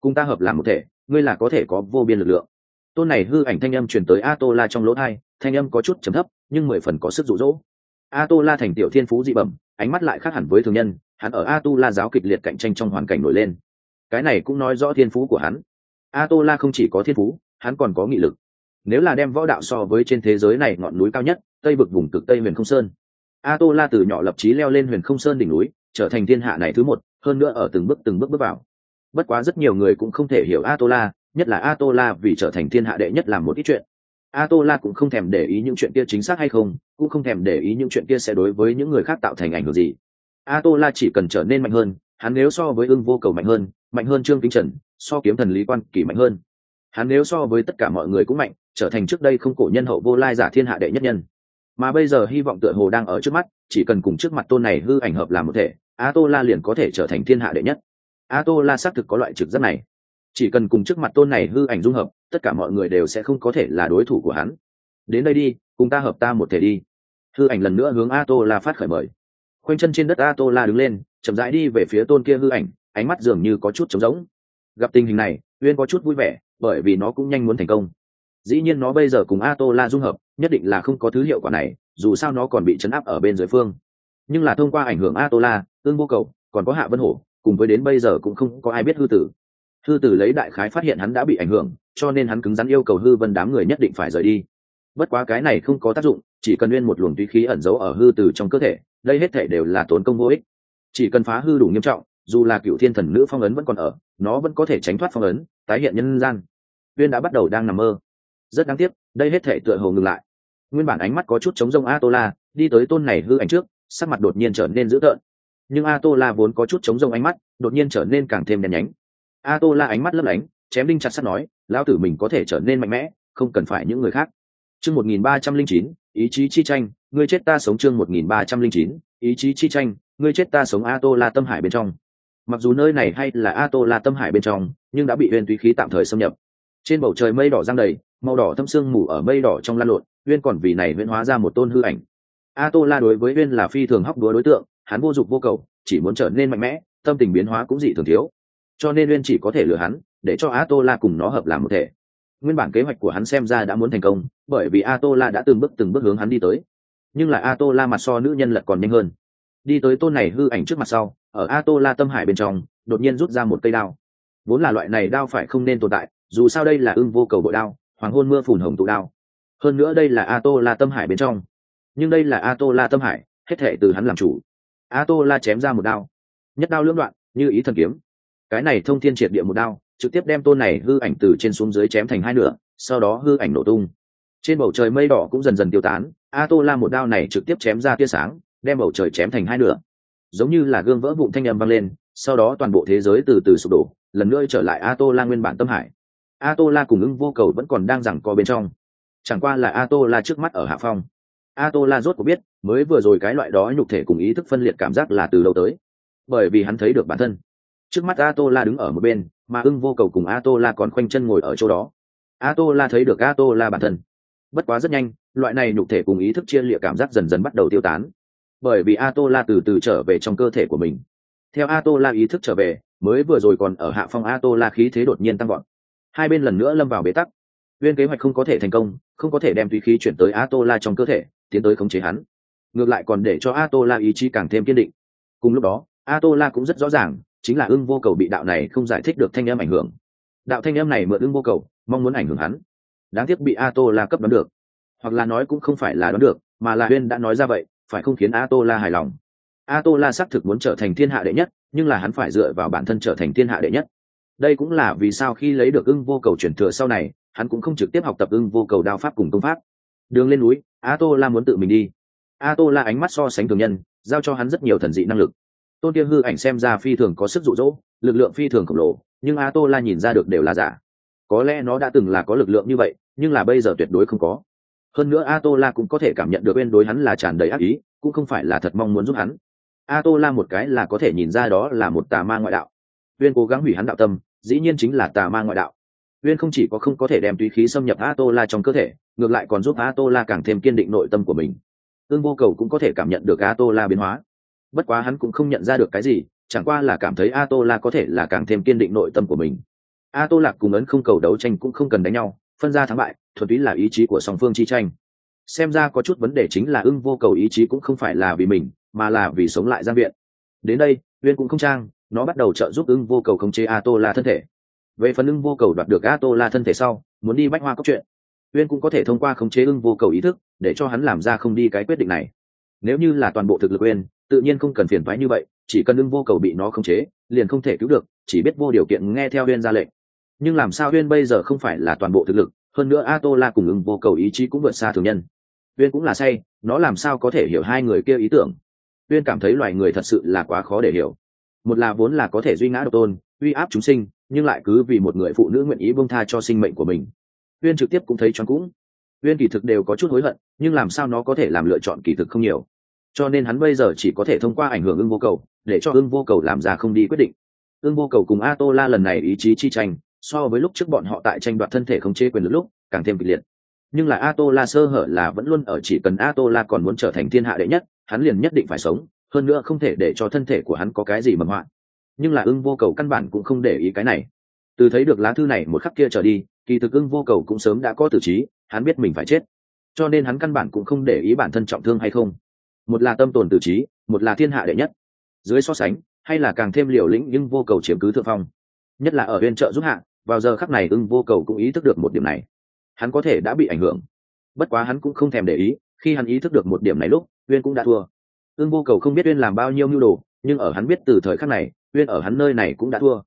Cùng ta hợp làm một thể, ngươi là có thể có vô biên lực lượng. Tôn này hư ảnh thanh âm truyền tới a tô la trong lỗ thai, thanh âm có chút trầm thấp, nhưng mười phần có sức rụ rỗ a tô la thành tiểu thiên phú dị bẩm, ánh mắt lại khác hẳn với thường nhân, hắn ở a tu la giáo kịch liệt cạnh tranh trong hoàn cảnh nổi lên. Cái này cũng nói rõ thiên phú của hắn. A tô la không chỉ có thiên phú, hắn còn có nghị lực nếu là đem võ đạo so với trên thế giới này ngọn núi cao nhất, tây vực vùng cực tây huyền không sơn. A tô la từ nhỏ lập trí leo lên huyền không sơn đỉnh núi, trở thành thiên hạ này thứ một, hơn nữa ở từng bước từng bước bước vào. Bất quá rất nhiều người cũng không thể hiểu a tô la nhất là a tô la vì trở thành thiên hạ đệ nhất làm một ít chuyện. A tô la cũng không thèm để ý những chuyện kia chính xác hay không, cũng không thèm để ý những chuyện kia sẽ đối với những người khác tạo thành ảnh hưởng gì. A tô la chỉ cần trở nên mạnh hơn, hắn nếu so với ưng vô cầu mạnh hơn mạnh hơn trương kính trần, so kiếm thần lý quan kỳ mạnh hơn. Hắn nếu so với tất cả mọi người cũng mạnh trở thành trước đây không cổ nhân hậu vô lai giả thiên hạ đệ nhất nhân. Mà bây giờ hy vọng tựa hồ đang ở trước mắt, chỉ cần cùng trước mặt tôn này hư ảnh hợp làm một thể a tô la liền có thể trở thành thiên hạ đệ nhất. A tô la xác thực có loại trực giác này. Chỉ cần cùng trước mặt tôn này hư ảnh dung hợp, tất cả mọi người đều sẽ không có thể là đối thủ của hắn. Đến đây đi, cùng ta hợp ta một thể đi. Hư ảnh lần nữa hướng a tô la phát khởi mời. Khoanh chân trên đất a tô la đứng lên, chậm rãi đi về phía tôn kia hư ảnh, ánh mắt dường như có chút trống rỗng. Gặp tình hình này, uyên có chút vui vẻ, bởi vì nó cũng nhanh muốn thành công dĩ nhiên nó bây giờ cùng a tô la dung hợp, nhất định là không có thứ hiệu quả này, dù sao nó còn bị chấn áp ở bên dưới phương. Nhưng là thông qua ảnh hưởng a tô la tương vô cầu, còn có hạ vân hổ, cùng với đến bây giờ cũng không có ai biết hư tử. Hư tử lấy đại khái phát hiện hắn đã bị ảnh hưởng, cho nên hắn cứng rắn yêu cầu hư vân đám người nhất định phải rời đi. Bất quá cái này không có tác dụng, chỉ cần nguyên một luồng tùy khí ẩn giấu ở hư tử trong cơ thể, đây hết thể đều là tốn công vô ích. Chỉ cần phá hư đủ nghiêm trọng, dù là cựu thiên thần nữ phong ấn vẫn còn ở, nó vẫn có thể tránh thoát phong ấn, tái hiện nhân gian. Uyên đã bắt đầu đang nằm mơ rất đáng tiếc, đây hết thể tựa hồ ngừng lại. Nguyên bản ánh mắt có chút chống rông a tô la đi tới tôn này hư ảnh trước, sắc mặt đột nhiên trở nên dữ tợn. Nhưng a tô la vốn có chút chống rông ánh mắt, đột nhiên trở nên càng thêm đèn nhánh. A tô la ánh mắt lấp lánh, chém đinh chặt sắt nói, lão tử mình có thể trở nên mạnh mẽ, không cần phải những người khác. Chương một nghìn ba trăm linh chín, ý chí chi tranh, ngươi chết ta sống chương một nghìn ba trăm linh chín, ý chí chi tranh, ngươi chết ta sống a tô la tâm hải bên trong. Mặc dù nơi này hay là a tô la tâm hải bên trong, nhưng đã bị uyên túy khí tạm thời xâm nhập. Trên bầu trời mây đỏ giang đầy màu đỏ thâm sương mù ở mây đỏ trong lan lộn, uyên còn vì này huyễn hóa ra một tôn hư ảnh. A tô la đối với uyên là phi thường hóc đúa đối tượng, hắn vô dụng vô cầu, chỉ muốn trở nên mạnh mẽ, tâm tình biến hóa cũng dị thường thiếu. Cho nên uyên chỉ có thể lừa hắn, để cho a tô la cùng nó hợp làm một thể. Nguyên bản kế hoạch của hắn xem ra đã muốn thành công, bởi vì a tô la đã từng bước từng bước hướng hắn đi tới. Nhưng là a tô la mặt so nữ nhân lật còn nhanh hơn. Đi tới tôn này hư ảnh trước mặt sau, ở a tô la tâm hải bên trong, đột nhiên rút ra một cây đao. Vốn là loại này đao phải không nên tồn tại, dù sao đây là ưng vô cầu bội đao hoàng hôn mưa phùn hồng tụ đao. Hơn nữa đây là a tô la tâm hải bên trong. Nhưng đây là a tô la tâm hải, hết thể từ hắn làm chủ. A tô la chém ra một đao. Nhất đao lưỡng đoạn, như ý thần kiếm. Cái này thông thiên triệt địa một đao, trực tiếp đem tôn này hư ảnh từ trên xuống dưới chém thành hai nửa, sau đó hư ảnh nổ tung. Trên bầu trời mây đỏ cũng dần dần tiêu tán a tô la một đao này trực tiếp chém ra tia sáng, đem bầu trời chém thành hai nửa. Giống như là gương vỡ vụn thanh âm vang lên, sau đó toàn bộ thế giới từ từ sụp đổ, lần nữa trở lại a tô la nguyên bản tâm hải a tô la cùng ưng vô cầu vẫn còn đang giằng co bên trong. Chẳng qua là a tô la trước mắt ở hạ phong. A tô la rốt có biết, mới vừa rồi cái loại đó nhục thể cùng ý thức phân liệt cảm giác là từ lâu tới. Bởi vì hắn thấy được bản thân. Trước mắt a tô la đứng ở một bên, mà ưng vô cầu cùng a tô la còn khoanh chân ngồi ở chỗ đó. A tô la thấy được a tô la bản thân. Bất quá rất nhanh, loại này nhục thể cùng ý thức chia lịa cảm giác dần dần bắt đầu tiêu tán. Bởi vì a tô la từ từ trở về trong cơ thể của mình. Theo a tô la ý thức trở về, mới vừa rồi còn ở hạ phong a tô la khí thế đột nhiên tăng gọn hai bên lần nữa lâm vào bế tắc. Nguyên kế hoạch không có thể thành công, không có thể đem tùy khí chuyển tới a tô la trong cơ thể, tiến tới khống chế hắn. Ngược lại còn để cho a tô la ý chí càng thêm kiên định. Cùng lúc đó a tô la cũng rất rõ ràng, chính là ưng vô cầu bị đạo này không giải thích được thanh em ảnh hưởng. Đạo thanh em này mượn ưng vô cầu, mong muốn ảnh hưởng hắn. Đáng tiếc bị a tô la cấp đoán được. Hoặc là nói cũng không phải là đoán được, mà là huyên đã nói ra vậy, phải không khiến a tô la hài lòng? A tô la xác thực muốn trở thành thiên hạ đệ nhất, nhưng là hắn phải dựa vào bản thân trở thành thiên hạ đệ nhất đây cũng là vì sao khi lấy được ưng vô cầu chuyển thừa sau này, hắn cũng không trực tiếp học tập ưng vô cầu đao pháp cùng công pháp. Đường lên núi a tô la muốn tự mình đi. A tô la ánh mắt so sánh thường nhân, giao cho hắn rất nhiều thần dị năng lực. Tôn kia hư ảnh xem ra phi thường có sức rụ rỗ lực lượng phi thường khổng lồ, nhưng a tô la nhìn ra được đều là giả. Có lẽ nó đã từng là có lực lượng như vậy, nhưng là bây giờ tuyệt đối không có. Hơn nữa a tô la cũng có thể cảm nhận được bên đối hắn là tràn đầy ác ý, cũng không phải là thật mong muốn giúp hắn. A tô la một cái là có thể nhìn ra đó là một tà ma ngoại đạo. Uyên cố gắng hủy hắn đạo tâm dĩ nhiên chính là tà ma ngoại đạo. Uyên không chỉ có không có thể đem tùy khí xâm nhập a tô la trong cơ thể, ngược lại còn giúp a tô la càng thêm kiên định nội tâm của mình. Ương vô cầu cũng có thể cảm nhận được a tô la biến hóa. Bất quá hắn cũng không nhận ra được cái gì, chẳng qua là cảm thấy a tô la có thể là càng thêm kiên định nội tâm của mình. A tô lạc cùng ấn không cầu đấu tranh cũng không cần đánh nhau, phân ra thắng bại, thuần túy là ý chí của song phương chi tranh. Xem ra có chút vấn đề chính là ưng vô cầu ý chí cũng không phải là vì mình, mà là vì sống lại giang viện. Đến đây, uyên cũng không trang nó bắt đầu trợ giúp ưng vô cầu khống chế a tô la thân thể. Về phần ưng vô cầu đoạt được a tô la thân thể sau, muốn đi bách hoa cốc chuyện. Uyên cũng có thể thông qua khống chế ưng vô cầu ý thức, để cho hắn làm ra không đi cái quyết định này. Nếu như là toàn bộ thực lực uyên, tự nhiên không cần phiền thoái như vậy, chỉ cần ưng vô cầu bị nó khống chế, liền không thể cứu được, chỉ biết vô điều kiện nghe theo uyên ra lệnh. Nhưng làm sao uyên bây giờ không phải là toàn bộ thực lực, hơn nữa a tô la cùng ưng vô cầu ý chí cũng vượt xa thường nhân. Uyên cũng là say, nó làm sao có thể hiểu hai người kia ý tưởng? Uyên cảm thấy loài người thật sự là quá khó để hiểu một là vốn là có thể duy ngã độc tôn, uy áp chúng sinh, nhưng lại cứ vì một người phụ nữ nguyện ý bông tha cho sinh mệnh của mình. Uyên trực tiếp cũng thấy choáng cũng uyên kỳ thực đều có chút hối hận, nhưng làm sao nó có thể làm lựa chọn kỳ thực không nhiều. Cho nên hắn bây giờ chỉ có thể thông qua ảnh hưởng ưng vô cầu, để cho ưng vô cầu làm ra không đi quyết định. Ưng vô cầu cùng a tô la lần này ý chí chi tranh, so với lúc trước bọn họ tại tranh đoạt thân thể không chế quyền lực lúc, càng thêm kịch liệt. Nhưng là a tô la sơ hở là vẫn luôn ở chỉ cần a tô la còn muốn trở thành thiên hạ đệ nhất, hắn liền nhất định phải sống hơn nữa không thể để cho thân thể của hắn có cái gì mầm hoạn. Nhưng là ưng vô cầu căn bản cũng không để ý cái này. Từ thấy được lá thư này một khắc kia trở đi, kỳ thực ưng vô cầu cũng sớm đã có tử trí, hắn biết mình phải chết. Cho nên hắn căn bản cũng không để ý bản thân trọng thương hay không. Một là tâm tồn tử trí, một là thiên hạ đệ nhất. Dưới so sánh, hay là càng thêm liều lĩnh nhưng vô cầu chiếm cứ thượng phong. Nhất là ở bên trợ giúp hạ, vào giờ khắc này ưng vô cầu cũng ý thức được một điểm này. Hắn có thể đã bị ảnh hưởng. Bất quá hắn cũng không thèm để ý, khi hắn ý thức được một điểm này lúc, uyên cũng đã thua ưng vô cầu không biết uyên làm bao nhiêu mưu đồ, nhưng ở hắn biết từ thời khắc này, uyên ở hắn nơi này cũng đã thua.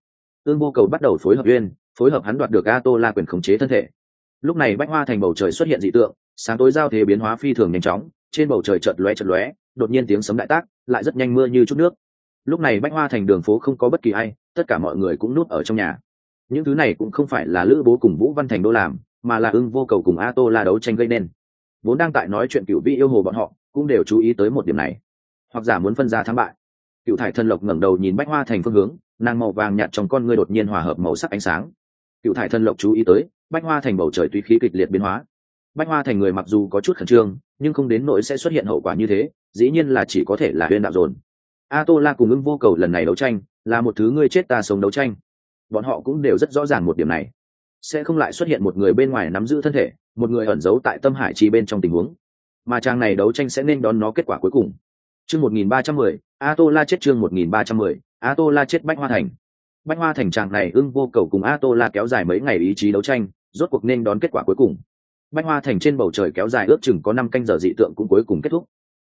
Ưng vô cầu bắt đầu phối hợp uyên, phối hợp hắn đoạt được a tô la quyền khống chế thân thể. Lúc này bách hoa thành bầu trời xuất hiện dị tượng, sáng tối giao thế biến hóa phi thường nhanh chóng, trên bầu trời chợt lóe chợt lóe, đột nhiên tiếng sấm đại tác, lại rất nhanh mưa như chút nước. Lúc này bách hoa thành đường phố không có bất kỳ ai, tất cả mọi người cũng núp ở trong nhà. Những thứ này cũng không phải là lữ bố cùng vũ văn thành đô làm, mà là ưng vô cầu cùng a tô la đấu tranh gây nên. Vốn đang tại nói chuyện cựu vị yêu hồ bọn họ, cũng đều chú ý tới một điểm này hoặc giả muốn phân ra thắng bại. Cựu thải thân lộc ngẩng đầu nhìn bách hoa thành phương hướng, nàng màu vàng nhạt trong con ngươi đột nhiên hòa hợp màu sắc ánh sáng. Cựu thải thân lộc chú ý tới, bách hoa thành bầu trời tuy khí kịch liệt biến hóa. Bách hoa thành người mặc dù có chút khẩn trương, nhưng không đến nỗi sẽ xuất hiện hậu quả như thế, dĩ nhiên là chỉ có thể là huyên đạo dồn. A tô la cùng ưng vô cầu lần này đấu tranh, là một thứ ngươi chết ta sống đấu tranh. Bọn họ cũng đều rất rõ ràng một điểm này. Sẽ không lại xuất hiện một người bên ngoài nắm giữ thân thể, một người ẩn giấu tại tâm hải chi bên trong tình huống. Mà trang này đấu tranh sẽ nên đón nó kết quả cuối cùng chương một nghìn ba trăm mười a tô la chết chương một nghìn ba trăm mười a tô la chết bách hoa thành. Bách hoa thành tràng này ưng vô cầu cùng a tô la kéo dài mấy ngày ý chí đấu tranh, rốt cuộc nên đón kết quả cuối cùng. Bách hoa thành trên bầu trời kéo dài ước chừng có năm canh giờ dị tượng cũng cuối cùng kết thúc.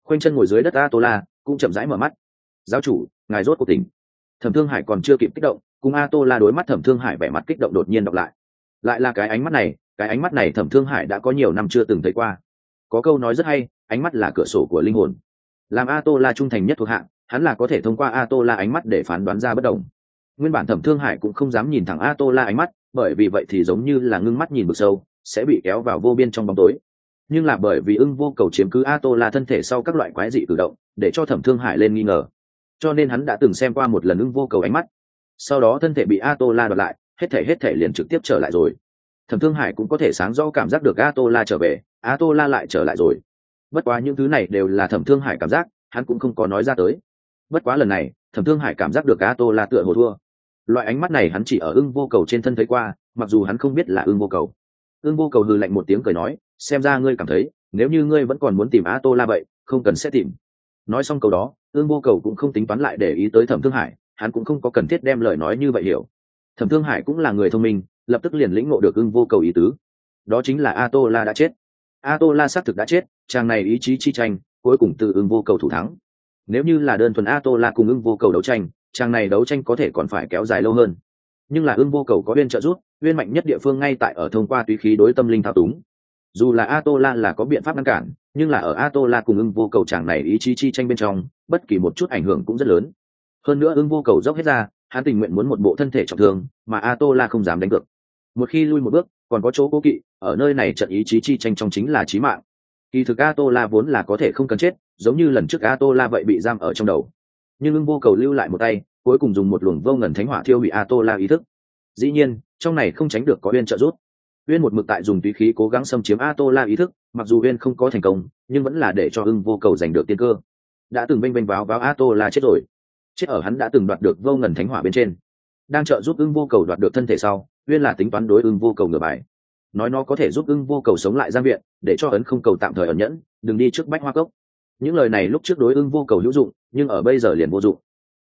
Khoanh chân ngồi dưới đất a tô la cũng chậm rãi mở mắt. Giáo chủ, ngài rốt cuộc tỉnh. Thẩm thương hải còn chưa kịp kích động, cùng a tô la đối mắt thẩm thương hải vẻ mặt kích động đột nhiên đọc lại. Lại là cái ánh mắt này, cái ánh mắt này thẩm thương hải đã có nhiều năm chưa từng thấy qua. Có câu nói rất hay, ánh mắt là cửa sổ của linh hồn làm a tô la trung thành nhất thuộc hạng, hắn là có thể thông qua a tô la ánh mắt để phán đoán ra bất đồng. Nguyên bản thẩm thương hải cũng không dám nhìn thẳng a tô la ánh mắt, bởi vì vậy thì giống như là ngưng mắt nhìn vực sâu, sẽ bị kéo vào vô biên trong bóng tối. Nhưng là bởi vì ưng vô cầu chiếm cứ a tô la thân thể sau các loại quái dị cử động, để cho thẩm thương hải lên nghi ngờ. Cho nên hắn đã từng xem qua một lần ưng vô cầu ánh mắt. Sau đó thân thể bị a tô la đoạt lại, hết thể hết thể liền trực tiếp trở lại rồi. Thẩm thương hải cũng có thể sáng rõ cảm giác được a tô la trở về a tô la lại trở lại rồi bất quá những thứ này đều là thẩm thương hải cảm giác, hắn cũng không có nói ra tới. Bất quá lần này, thẩm thương hải cảm giác được a tô la tựa hồ thua. Loại ánh mắt này hắn chỉ ở ưng vô cầu trên thân thấy qua, mặc dù hắn không biết là ưng vô cầu. Ưng vô cầu hư lạnh một tiếng cười nói, xem ra ngươi cảm thấy, nếu như ngươi vẫn còn muốn tìm a tô la vậy, không cần sẽ tìm. Nói xong câu đó, ưng vô cầu cũng không tính toán lại để ý tới thẩm thương hải, hắn cũng không có cần thiết đem lời nói như vậy hiểu. Thẩm thương hải cũng là người thông minh, lập tức liền lĩnh ngộ được ưng vô cầu ý tứ. Đó chính là a tô la đã chết a tô la xác thực đã chết, chàng này ý chí chi tranh, cuối cùng từ ưng vô cầu thủ thắng. Nếu như là đơn thuần a tô la cùng ưng vô cầu đấu tranh, chàng này đấu tranh có thể còn phải kéo dài lâu hơn. Nhưng là ưng vô cầu có uyên trợ giúp uyên mạnh nhất địa phương ngay tại ở thông qua tùy khí đối tâm linh thao túng. Dù là a tô la là có biện pháp ngăn cản, nhưng là ở a tô la cùng ưng vô cầu chàng này ý chí chi tranh bên trong, bất kỳ một chút ảnh hưởng cũng rất lớn. Hơn nữa ưng vô cầu dốc hết ra, hắn tình nguyện muốn một bộ thân thể trọng thương, mà a tô la không dám đánh cược. Một khi lui một bước còn có chỗ cố kỵ, ở nơi này trận ý chí chi tranh trong chính là chí mạng. Kỳ thực a tô la vốn là có thể không cần chết, giống như lần trước a tô la vậy bị giam ở trong đầu. Nhưng ưng vô cầu lưu lại một tay, cuối cùng dùng một luồng vô ngần thánh hỏa thiêu hủy a tô la ý thức. Dĩ nhiên, trong này không tránh được có uyên trợ giúp. Uyên một mực tại dùng tùy khí cố gắng xâm chiếm a tô la ý thức, mặc dù uyên không có thành công, nhưng vẫn là để cho ưng vô cầu giành được tiên cơ. Đã từng bênh bênh báo báo a tô la chết rồi. Chết ở hắn đã từng đoạt được vô ngần thánh hỏa bên trên. Đang trợ giúp ưng vô cầu đoạt được thân thể sau uyên là tính toán đối ưng vô cầu ngửa bài. Nói nó có thể giúp ưng vô cầu sống lại giang viện, để cho ấn không cầu tạm thời ẩn nhẫn, đừng đi trước bách hoa cốc. Những lời này lúc trước đối ưng vô cầu hữu dụng, nhưng ở bây giờ liền vô dụng.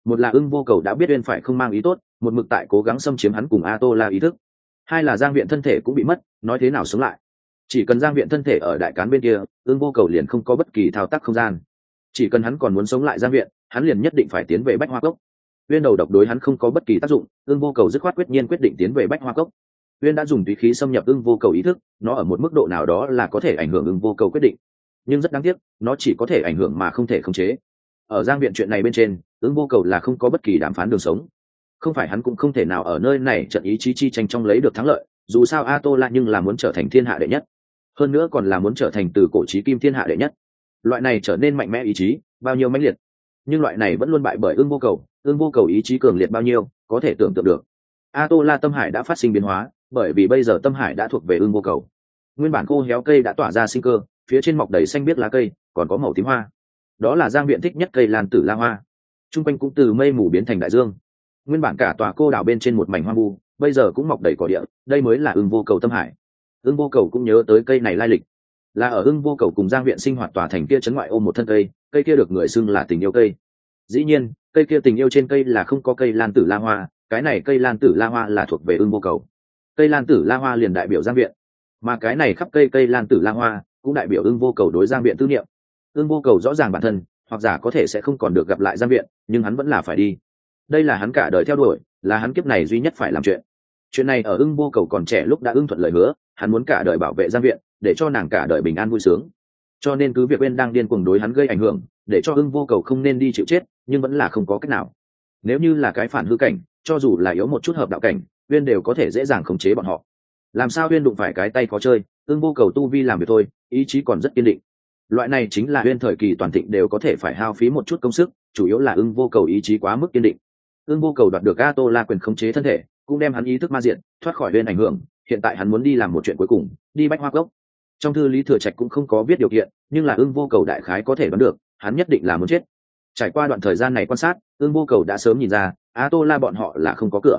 Một là ưng vô cầu đã biết uyên phải không mang ý tốt, một mực tại cố gắng xâm chiếm hắn cùng a tô la ý thức. Hai là giang viện thân thể cũng bị mất, nói thế nào sống lại. Chỉ cần giang viện thân thể ở đại cán bên kia, ưng vô cầu liền không có bất kỳ thao tác không gian. Chỉ cần hắn còn muốn sống lại giang viện, hắn liền nhất định phải tiến về bách hoa cốc uyên đầu độc đối hắn không có bất kỳ tác dụng, ưng vô cầu dứt khoát quyết nhiên quyết định tiến về bách hoa cốc. Uyên đã dùng tùy khí xâm nhập ưng vô cầu ý thức, nó ở một mức độ nào đó là có thể ảnh hưởng ưng vô cầu quyết định. Nhưng rất đáng tiếc, nó chỉ có thể ảnh hưởng mà không thể khống chế. Ở giang viện chuyện này bên trên, ưng vô cầu là không có bất kỳ đàm phán đường sống. Không phải hắn cũng không thể nào ở nơi này trận ý chí chi tranh trong lấy được thắng lợi, dù sao a tô lại nhưng là muốn trở thành thiên hạ đệ nhất. Hơn nữa còn là muốn trở thành từ cổ trí kim thiên hạ đệ nhất. Loại này trở nên mạnh mẽ ý chí, bao nhiêu mãnh liệt nhưng loại này vẫn luôn bại bởi ương vô cầu, ương vô cầu ý chí cường liệt bao nhiêu, có thể tưởng tượng được. A tô la tâm hải đã phát sinh biến hóa, bởi vì bây giờ tâm hải đã thuộc về ương vô cầu. Nguyên bản khô héo cây đã tỏa ra sinh cơ, phía trên mọc đầy xanh biết lá cây, còn có màu tím hoa. Đó là giang viện thích nhất cây lan tử la hoa. T r u n g quanh cũng từ mây mù biến thành đại dương. Nguyên bản cả tòa cô đảo bên trên một mảnh hoang vu, bây giờ cũng mọc đầy cỏ địa, đây mới là ương vô cầu tâm hải. Ương vô cầu cũng nhớ tới cây này lai lịch là ở ưng vô cầu cùng giang viện sinh hoạt tòa thành kia chấn ngoại ôm một thân cây cây kia được người xưng là tình yêu cây. Dĩ nhiên, cây kia tình yêu trên cây là không có cây lan tử la hoa, cái này cây lan tử la hoa là thuộc về ưng vô cầu. Cây lan tử la hoa liền đại biểu giang viện, mà cái này khắp cây cây lan tử la hoa cũng đại biểu ưng vô cầu đối giang viện tư niệm. Ưng vô cầu rõ ràng bản thân, hoặc giả có thể sẽ không còn được gặp lại giang viện, nhưng hắn vẫn là phải đi. Đây là hắn cả đời theo đuổi, là hắn kiếp này duy nhất phải làm chuyện. Chuyện này ở ưng vô cầu còn trẻ lúc đã ưng thuận lời hứa, hắn muốn cả đời bảo vệ giang viện để cho nàng cả đời bình an vui sướng. Cho nên cứ việc bên đang điên cuồng đối hắn gây ảnh hưởng, để cho ưng vô cầu không nên đi chịu chết, nhưng vẫn là không có cách nào. Nếu như là cái phản hư cảnh, cho dù là yếu một chút hợp đạo cảnh, uyên đều có thể dễ dàng khống chế bọn họ. Làm sao uyên đụng phải cái tay khó chơi, ưng vô cầu tu vi làm việc thôi, ý chí còn rất kiên định. Loại này chính là uyên thời kỳ toàn thịnh đều có thể phải hao phí một chút công sức, chủ yếu là ưng vô cầu ý chí quá mức kiên định. Ưng vô cầu đoạt được a tô la quyền khống chế thân thể, cũng đem hắn ý thức ma diện, thoát khỏi uyên ảnh hưởng, hiện tại hắn muốn đi làm một chuyện cuối cùng, đi bách hoa cốc trong thư lý thừa trạch cũng không có viết điều kiện, nhưng là ưng vô cầu đại khái có thể đoán được, hắn nhất định là muốn chết. Trải qua đoạn thời gian này quan sát, ưng vô cầu đã sớm nhìn ra a tô la bọn họ là không có cửa.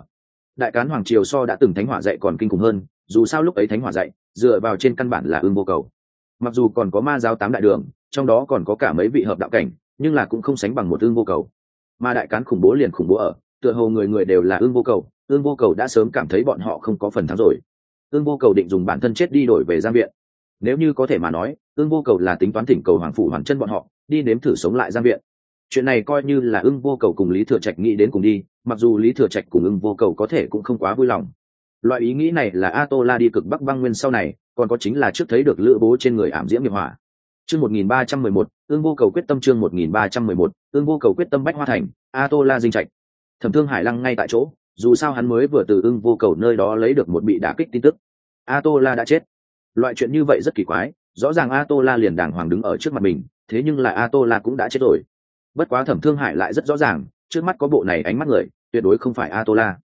Đại cán hoàng triều so đã từng thánh hỏa dạy còn kinh khủng hơn, dù sao lúc ấy thánh hỏa dạy, dựa vào trên căn bản là ưng vô cầu. Mặc dù còn có ma giáo tám đại đường, trong đó còn có cả mấy vị hợp đạo cảnh, nhưng là cũng không sánh bằng một ưng vô cầu. Mà đại cán khủng bố liền khủng bố ở, tựa hồ người người đều là ưng vô cầu, ưng vô cầu đã sớm cảm thấy bọn họ không có phần thắng rồi. Ưng vô cầu định dùng bản thân chết đi đổi về giang viện nếu như có thể mà nói, ưng vô cầu là tính toán thỉnh cầu hoàng phủ hoàn chân bọn họ, đi nếm thử sống lại giang viện. Chuyện này coi như là ưng vô cầu cùng lý thừa trạch nghĩ đến cùng đi, mặc dù lý thừa trạch cùng ưng vô cầu có thể cũng không quá vui lòng. Loại ý nghĩ này là a tô la đi cực bắc băng nguyên sau này, còn có chính là trước thấy được lữ bố trên người ảm diễm nghiệp hỏa. Chương một nghìn ba trăm mười một ương vô cầu quyết tâm chương một nghìn ba trăm mười một ương vô cầu quyết tâm bách hoa thành a tô la dinh trạch. Thẩm thương hải lăng ngay tại chỗ, dù sao hắn mới vừa từ ưng vô cầu nơi đó lấy được một bị đả kích tin tức. A tô la đã chết loại chuyện như vậy rất kỳ quái, rõ ràng a tô la liền đàng hoàng đứng ở trước mặt mình, thế nhưng là a tô la cũng đã chết rồi. Bất quá thẩm thương hải lại rất rõ ràng, trước mắt có bộ này ánh mắt người, tuyệt đối không phải a tô la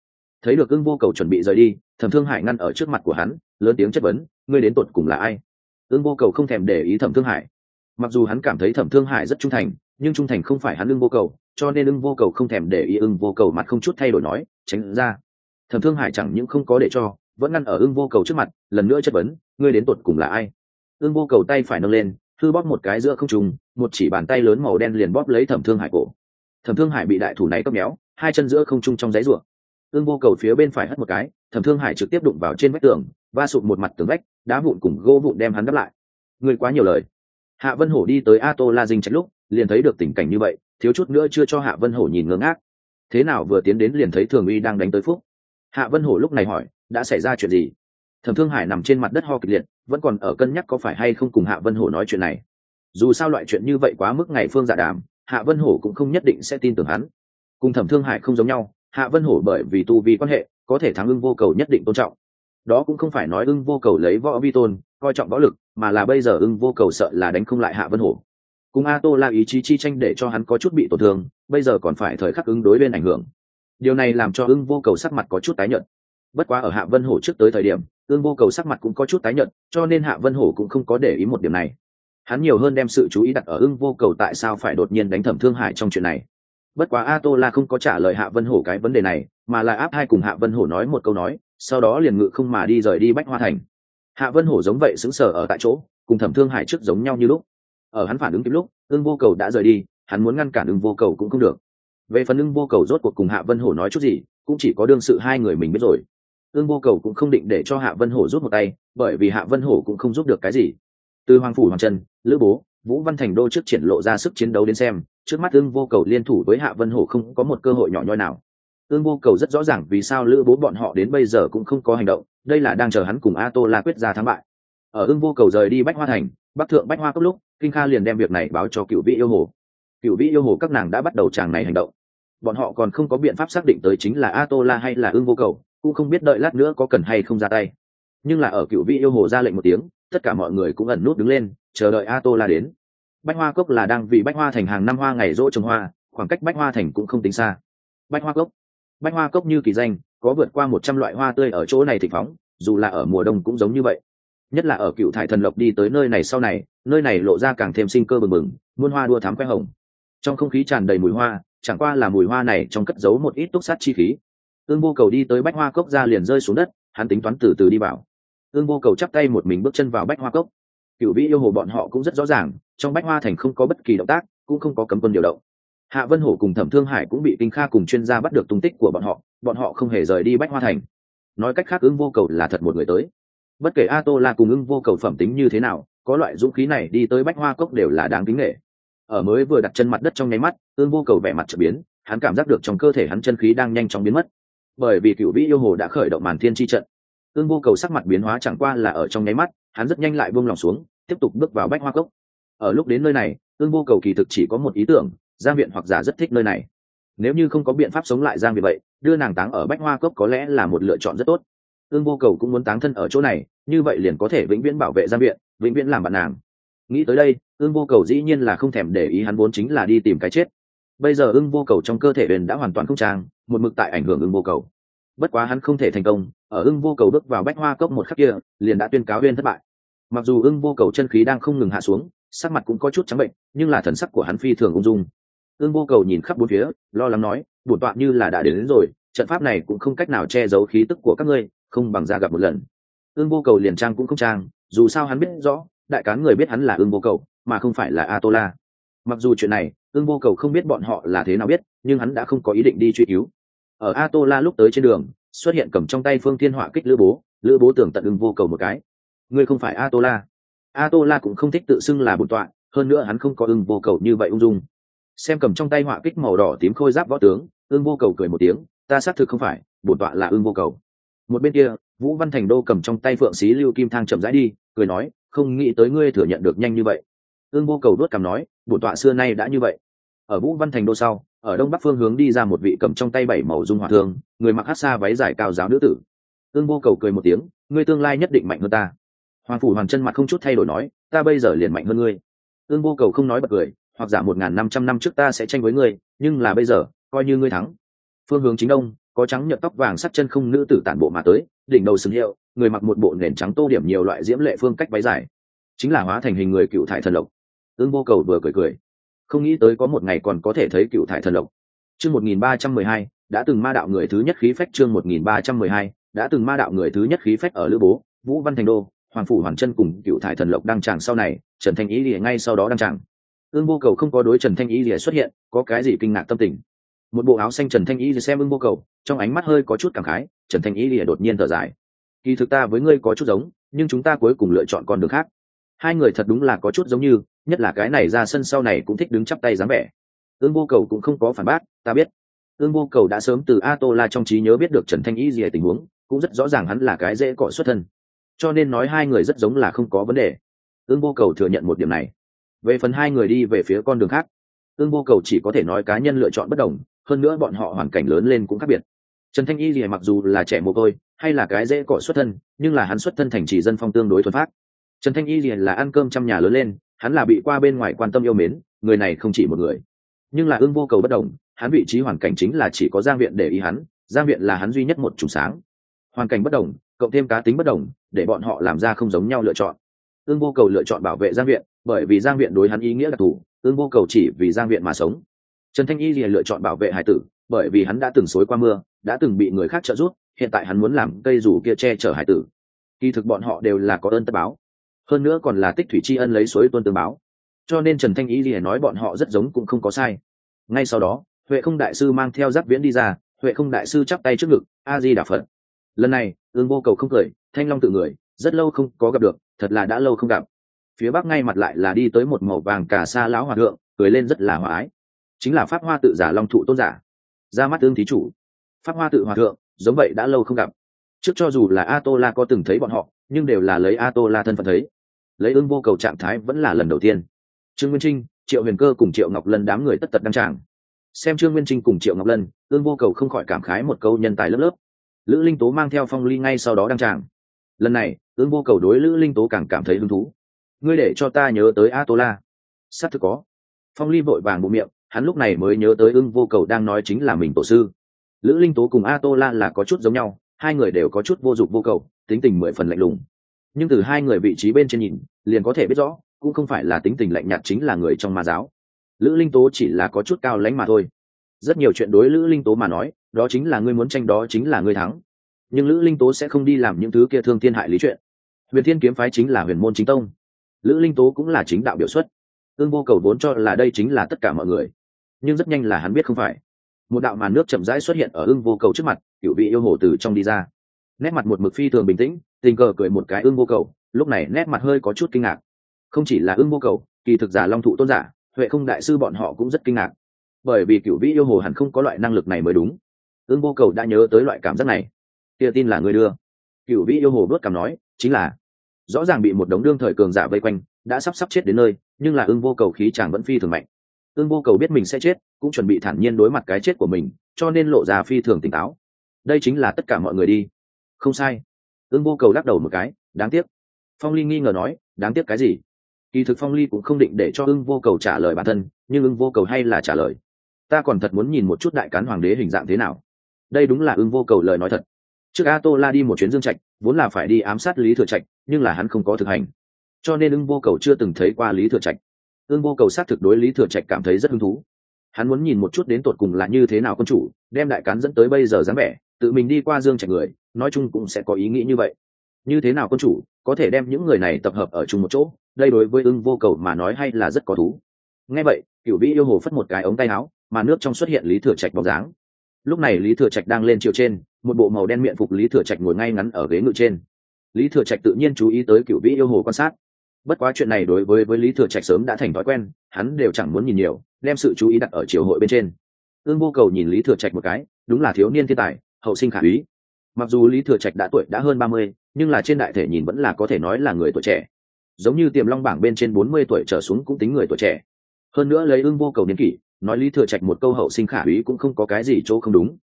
thấy được ưng vô cầu chuẩn bị rời đi, thẩm thương hải ngăn ở trước mặt của hắn, lớn tiếng chất vấn, ngươi đến tột cùng là ai? Ưng vô cầu không thèm để ý thẩm thương hải mặc dù hắn cảm thấy thẩm thương hải rất trung thành, nhưng trung thành không phải hắn ưng vô cầu, cho nên ưng vô cầu không thèm để ý ưng vô cầu mặt không chút thay đổi nói, tránh ra. Thẩm thương hải chẳng những không có để cho, vẫn ngăn ở ưng vô cầu trước mặt, lần nữa chất vấn ngươi đến tột cùng là ai? Ương vô cầu tay phải nâng lên, thư bóp một cái giữa không trùng một chỉ bàn tay lớn màu đen liền bóp lấy thẩm thương hải cổ. Thẩm thương hải bị đại thủ này cấp méo, hai chân giữa không trung trong giấy ruộng ương vô cầu phía bên phải hất một cái, thẩm thương hải trực tiếp đụng vào trên vách tường, va sụt một mặt tường vách, đá vụn cùng gỗ vụn đem hắn đắp lại. Người quá nhiều lời. Hạ vân hổ đi tới a tô la dinh trách lúc, liền thấy được tình cảnh như vậy, thiếu chút nữa chưa cho hạ vân hổ nhìn ngớ ngác. Thế nào vừa tiến đến liền thấy thường uy đang đánh tới phúc? Hạ vân hổ lúc này hỏi, đã xảy ra chuyện gì? Thẩm thương hải nằm trên mặt đất ho kịch liệt, vẫn còn ở cân nhắc có phải hay không cùng hạ vân hổ nói chuyện này. Dù sao loại chuyện như vậy quá mức ngày phương dạ đàm, hạ vân hổ cũng không nhất định sẽ tin tưởng hắn. Cùng thẩm thương hải không giống nhau, hạ vân hổ bởi vì tu vi quan hệ, có thể thắng ưng vô cầu nhất định tôn trọng. Đó cũng không phải nói ưng vô cầu lấy võ vi tôn, coi trọng võ lực, mà là bây giờ ưng vô cầu sợ là đánh không lại hạ vân hổ. Cùng a tô la ý chí chi tranh để cho hắn có chút bị tổn thương, bây giờ còn phải thời khắc ứng đối bên ảnh hưởng. Điều này làm cho ưng vô cầu sắc mặt có chút tái nhợt. Bất quá ở hạ vân hổ trước tới thời điểm ương vô cầu sắc mặt cũng có chút tái nhợt, cho nên hạ vân hổ cũng không có để ý một điểm này. Hắn nhiều hơn đem sự chú ý đặt ở ưng vô cầu tại sao phải đột nhiên đánh thẩm thương hại trong chuyện này. Bất quá a tô la không có trả lời hạ vân hổ cái vấn đề này, mà là áp hai cùng hạ vân hổ nói một câu nói, sau đó liền ngự không mà đi rời đi bách hoa thành. Hạ vân hổ giống vậy xứng sở ở tại chỗ, cùng thẩm thương hải trước giống nhau như lúc. Ở hắn phản ứng kịp lúc ưng vô cầu đã rời đi, hắn muốn ngăn cản ưng vô cầu cũng không được. Về phần ưng vô cầu rốt cuộc cùng hạ vân hổ nói chút gì, cũng chỉ có đương sự hai người mình biết rồi ương vô cầu cũng không định để cho hạ vân hổ rút một tay, bởi vì hạ vân hổ cũng không giúp được cái gì. Từ hoàng phủ hoàng trần, lữ bố, vũ văn thành đô trước triển lộ ra sức chiến đấu đến xem, trước mắt ương vô cầu liên thủ với hạ vân hổ không có một cơ hội nhỏ nhoi nào. Ương vô cầu rất rõ ràng vì sao lữ bố bọn họ đến bây giờ cũng không có hành động, đây là đang chờ hắn cùng a tô la quyết ra thắng bại. Ở ương vô cầu rời đi bách hoa thành, bắc thượng bách hoa cấp lúc, kinh kha liền đem việc này báo cho cựu vị yêu hồ. Cựu vị yêu hồ các nàng đã bắt đầu chàng này hành động. Bọn họ còn không có biện pháp xác định tới chính là a tô la hay là ương vô cầu cũng không biết đợi lát nữa có cần hay không ra tay. Nhưng là ở cựu vị yêu hồ ra lệnh một tiếng, tất cả mọi người cũng ẩn nút đứng lên, chờ đợi a tô la đến. Bách hoa cốc là đang vì bách hoa thành hàng năm hoa ngày rỗ trồng hoa, khoảng cách bách hoa thành cũng không tính xa. Bách hoa cốc. Bách hoa cốc như kỳ danh, có vượt qua một trăm loại hoa tươi ở chỗ này thịnh phóng, dù là ở mùa đông cũng giống như vậy. Nhất là ở cựu thải thần lộc đi tới nơi này sau này, nơi này lộ ra càng thêm sinh cơ bừng bừng, muôn hoa đua thám khoe hồng. Trong không khí tràn đầy mùi hoa, chẳng qua là mùi hoa này trong cất giấu một ít túc sát chi khí ương vô cầu đi tới bách hoa cốc ra liền rơi xuống đất, hắn tính toán từ từ đi vào. Ương vô cầu chắp tay một mình bước chân vào bách hoa cốc. Cựu vĩ yêu hồ bọn họ cũng rất rõ ràng, trong bách hoa thành không có bất kỳ động tác, cũng không có cấm quân điều động. Hạ vân hổ cùng thẩm thương hải cũng bị kinh kha cùng chuyên gia bắt được tung tích của bọn họ bọn họ không hề rời đi bách hoa thành. Nói cách khác ưng vô cầu là thật một người tới. Bất kể a tô la cùng ưng vô cầu phẩm tính như thế nào, có loại dũng khí này đi tới bách hoa cốc đều là đáng kính nghệ ở mới vừa đặt chân mặt đất trong nháy mắt ưng vô cầu vẻ mặt trở biến, hắn cảm giác được trong cơ thể hắn chân khí đang nhanh chóng biến mất bởi vì cựu vĩ yêu hồ đã khởi động màn thiên tri trận. Ương vô cầu sắc mặt biến hóa chẳng qua là ở trong nháy mắt, hắn rất nhanh lại buông lòng xuống, tiếp tục bước vào bách hoa cốc. Ở lúc đến nơi này, ương vô cầu kỳ thực chỉ có một ý tưởng, giang viện hoặc giả rất thích nơi này. Nếu như không có biện pháp sống lại giang viện vậy, đưa nàng táng ở bách hoa cốc có lẽ là một lựa chọn rất tốt. Ương vô cầu cũng muốn táng thân ở chỗ này, như vậy liền có thể vĩnh viễn bảo vệ giang viện, vĩnh viễn làm bạn nàng. Nghĩ tới đây, ương vô cầu dĩ nhiên là không thèm để ý hắn vốn chính là đi tìm cái chết. Bây giờ ưng vô cầu trong cơ thể huyền đã hoàn toàn không trang một mực tại ảnh hưởng ưng vô cầu. Bất quá hắn không thể thành công ở ưng vô cầu bước vào bách hoa cốc một khắc kia liền đã tuyên cáo huyên thất bại. Mặc dù ưng vô cầu chân khí đang không ngừng hạ xuống sắc mặt cũng có chút trắng bệnh nhưng là thần sắc của hắn phi thường ung dung. Ưng vô cầu nhìn khắp bốn phía lo lắng nói bổn tọa như là đã đến, đến rồi trận pháp này cũng không cách nào che giấu khí tức của các ngươi không bằng ra gặp một lần. Ưng vô cầu liền trang cũng không trang dù sao hắn biết rõ đại cán người biết hắn là ưng vô cầu mà không phải là a tô la mặc dù chuyện này ưng vô cầu không biết bọn họ là thế nào biết nhưng hắn đã không có ý định đi truy cứu ở a tô la lúc tới trên đường, xuất hiện cầm trong tay phương thiên họa kích lữ bố lữ bố tưởng tận ưng vô cầu một cái. Ngươi không phải a tô la a tô la cũng không thích tự xưng là bổn tọa, hơn nữa hắn không có ưng vô cầu như vậy ung dung. Xem cầm trong tay họa kích màu đỏ tím khôi giáp võ tướng, ưng vô cầu cười một tiếng, ta xác thực không phải, bổn tọa là ưng vô cầu. Một bên kia, vũ văn thành đô cầm trong tay phượng xí lưu kim thang chậm rãi đi, cười nói, không nghĩ tới ngươi thừa nhận được nhanh như vậy. Ương vô cầu đốt cằm nói, bổn tọa xưa nay đã như vậy. Ở vũ văn thành đô sau ở đông bắc phương hướng đi ra một vị cầm trong tay bảy màu dung hòa thương, người mặc hát xa váy dài cao giáo nữ tử. Ương vô cầu cười một tiếng, ngươi tương lai nhất định mạnh hơn ta. Hoàng phủ hoàng chân mặt không chút thay đổi nói, ta bây giờ liền mạnh hơn ngươi. Ương vô cầu không nói bật cười, hoặc giả một n g h n năm trăm năm trước ta sẽ tranh với ngươi, nhưng là bây giờ, coi như ngươi thắng. Phương hướng chính đông, có trắng nhợt tóc vàng sắt chân không nữ tử tản bộ mà tới, đỉnh đầu sừng hiệu, người mặc một bộ nền trắng tô điểm nhiều loại diễm lệ phương cách váy dài. Chính là hóa thành hình người cựu thải thần lộc. Ương vô cầu vừa cười cười không nghĩ tới có một ngày còn có thể thấy cựu thải thần lộc. Chương một nghìn ba trăm mười hai, đã từng ma đạo người thứ nhất khí phách chương một nghìn ba trăm mười hai, đã từng ma đạo người thứ nhất khí phách ở lữ bố, vũ văn thành đô, hoàng phủ hoàng chân cùng cựu thải thần lộc đăng tràng sau này, trần thanh ý lìa ngay sau đó đăng tràng. Ương vô cầu không có đối trần thanh ý lìa xuất hiện, có cái gì kinh ngạc tâm tình? Một bộ áo xanh trần thanh ý lìa xem ương vô cầu, trong ánh mắt hơi có chút cảm khái, trần thanh ý lìa đột nhiên thở dài. Kỳ thực ta với ngươi có chút giống, nhưng chúng ta cuối cùng lựa chọn con đường khác hai người thật đúng là có chút giống như, nhất là cái này ra sân sau này cũng thích đứng chắp tay dáng vẻ. Ương vô cầu cũng không có phản bác, ta biết. Ương vô cầu đã sớm từ a tô la trong trí nhớ biết được trần thanh ý gì tình huống, cũng rất rõ ràng hắn là cái dễ cọ xuất thân. Cho nên nói hai người rất giống là không có vấn đề. Ương vô cầu thừa nhận một điểm này. Về phần hai người đi về phía con đường khác, ương vô cầu chỉ có thể nói cá nhân lựa chọn bất đồng, hơn nữa bọn họ hoàn cảnh lớn lên cũng khác biệt. Trần thanh y gì mặc dù là trẻ mồ côi, hay là cái dễ cọ xuất thân, nhưng là hắn xuất thân thành chỉ dân phong tương đối thuần phát trần thanh y liền là ăn cơm trong nhà lớn lên, hắn là bị qua bên ngoài quan tâm yêu mến, người này không chỉ một người. Nhưng là ương vô cầu bất đồng, hắn vị trí hoàn cảnh chính là chỉ có giang viện để ý hắn, giang viện là hắn duy nhất một chủng sáng. Hoàn cảnh bất đồng, cộng thêm cá tính bất đồng, để bọn họ làm ra không giống nhau lựa chọn. Ương vô cầu lựa chọn bảo vệ giang viện, bởi vì giang viện đối hắn ý nghĩa đặc thù, ương vô cầu chỉ vì giang viện mà sống. Trần thanh y thì lựa chọn bảo vệ hải tử, bởi vì hắn đã từng xối qua mưa, đã từng bị người khác trợ giúp, hiện tại hắn muốn làm cây rủ kia che chở hải tử. Kỳ thực bọn họ đều là có ơn tất báo hơn nữa còn là tích thủy tri ân lấy suối tuân tương báo. Cho nên trần thanh ý gì nói bọn họ rất giống cũng không có sai. Ngay sau đó, huệ không đại sư mang theo giáp viễn đi ra, huệ không đại sư chắp tay trước ngực a di đà phật. Lần này, ương vô cầu không cười, thanh long tự người, rất lâu không có gặp được, thật là đã lâu không gặp. Phía bắc ngay mặt lại là đi tới một màu vàng cả xa lão hòa thượng, cười lên rất là hòa ái. Chính là pháp hoa tự giả long thụ tôn giả. Ra mắt ương thí chủ. Pháp hoa tự hòa thượng, giống vậy đã lâu không gặp. Trước cho dù là a tô la có từng thấy bọn họ, nhưng đều là lấy a tô la thân phận thấy lấy ưng vô cầu trạng thái vẫn là lần đầu tiên. Trương nguyên trinh, triệu huyền cơ cùng triệu ngọc lân đám người tất tật đăng tràng. Xem trương nguyên trinh cùng triệu ngọc lân, ương vô cầu không khỏi cảm khái một câu nhân tài lớp lớp. Lữ linh tố mang theo phong ly ngay sau đó đăng tràng. Lần này, ương vô cầu đối lữ linh tố càng cảm thấy hứng thú. Ngươi để cho ta nhớ tới a tô la s á thực có. Phong ly vội vàng bụng miệng, hắn lúc này mới nhớ tới ưng vô cầu đang nói chính là mình tổ sư. Lữ linh tố cùng a tô la là có chút giống nhau, hai người đều có chút vô dụng vô cầu, tính tình mười phần lạnh lùng. Nhưng từ hai người vị trí bên trên nhìn liền có thể biết rõ, cũng không phải là tính tình lạnh nhạt chính là người trong ma giáo. Lữ linh tố chỉ là có chút cao lãnh mà thôi. Rất nhiều chuyện đối lữ linh tố mà nói, đó chính là ngươi muốn tranh đó chính là ngươi thắng. Nhưng lữ linh tố sẽ không đi làm những thứ kia thương thiên hại lý chuyện. Huyền thiên kiếm phái chính là huyền môn chính tông. Lữ linh tố cũng là chính đạo biểu xuất. Ương vô cầu vốn cho là đây chính là tất cả mọi người. Nhưng rất nhanh là hắn biết không phải. Một đạo màn nước chậm rãi xuất hiện ở ương vô cầu trước mặt cựu vị yêu hồ từ trong đi ra. Nét mặt một mực phi thường bình tĩnh, tình cờ cười một cái ương vô cầu lúc này nét mặt hơi có chút kinh ngạc. Không chỉ là ưng vô cầu, kỳ thực giả long thụ tôn giả, huệ không đại sư bọn họ cũng rất kinh ngạc. Bởi vì cựu vĩ yêu hồ hẳn không có loại năng lực này mới đúng. Ưng vô cầu đã nhớ tới loại cảm giác này. Kia tin là người đưa. Cựu vĩ yêu hồ đốt cảm nói, chính là, rõ ràng bị một đống đương thời cường giả vây quanh, đã sắp sắp chết đến nơi, nhưng là ưng vô cầu khí chàng vẫn phi thường mạnh. Ưng vô cầu biết mình sẽ chết, cũng chuẩn bị thản nhiên đối mặt cái chết của mình, cho nên lộ ra phi thường tỉnh táo. Đây chính là tất cả mọi người đi. Không sai. Ưng vô cầu lắc đầu một cái, đáng tiếc phong ly nghi ngờ nói, đáng tiếc cái gì? Kỳ thực phong ly cũng không định để cho ưng vô cầu trả lời bản thân, nhưng ưng vô cầu hay là trả lời. Ta còn thật muốn nhìn một chút đại cán hoàng đế hình dạng thế nào. Đây đúng là ưng vô cầu lời nói thật. Trước a tô la đi một chuyến dương trạch, vốn là phải đi ám sát lý thừa trạch, nhưng là hắn không có thực hành. Cho nên ưng vô cầu chưa từng thấy qua lý thừa trạch. Ưng vô cầu xác thực đối lý thừa trạch cảm thấy rất hứng thú. Hắn muốn nhìn một chút đến tột cùng là như thế nào quân chủ, đem đại cán dẫn tới bây giờ dáng vẻ, tự mình đi qua dương trạch người, nói chung cũng sẽ có ý nghĩ như vậy như thế nào quân chủ, có thể đem những người này tập hợp ở chung một chỗ, đây đối với ưng vô cầu mà nói hay là rất có thú. Ngay vậy cựu vĩ yêu hồ phất một cái ống tay áo, mà nước trong xuất hiện lý thừa trạch bóng dáng. Lúc này lý thừa trạch đang lên chiều trên, một bộ màu đen miệng phục lý thừa trạch ngồi ngay ngắn ở ghế ngự trên. Lý thừa trạch tự nhiên chú ý tới cựu vĩ yêu hồ quan sát. Bất quá chuyện này đối với với lý thừa trạch sớm đã thành thói quen, hắn đều chẳng muốn nhìn nhiều, đem sự chú ý đặt ở triều hội bên trên. Ương vô cầu nhìn lý thừa trạch một cái, đúng là thiếu niên thiên tài, hậu sinh khả úy. Mặc dù lý thừa trạch đã tuổi đã hơn ba mươi nhưng là trên đại thể nhìn vẫn là có thể nói là người tuổi trẻ. Giống như tiềm long bảng bên trên bốn mươi tuổi trở xuống cũng tính người tuổi trẻ. Hơn nữa lấy ưng vô cầu niên kỷ, nói lý thừa trạch một câu hậu sinh khả úy cũng không có cái gì chỗ không đúng.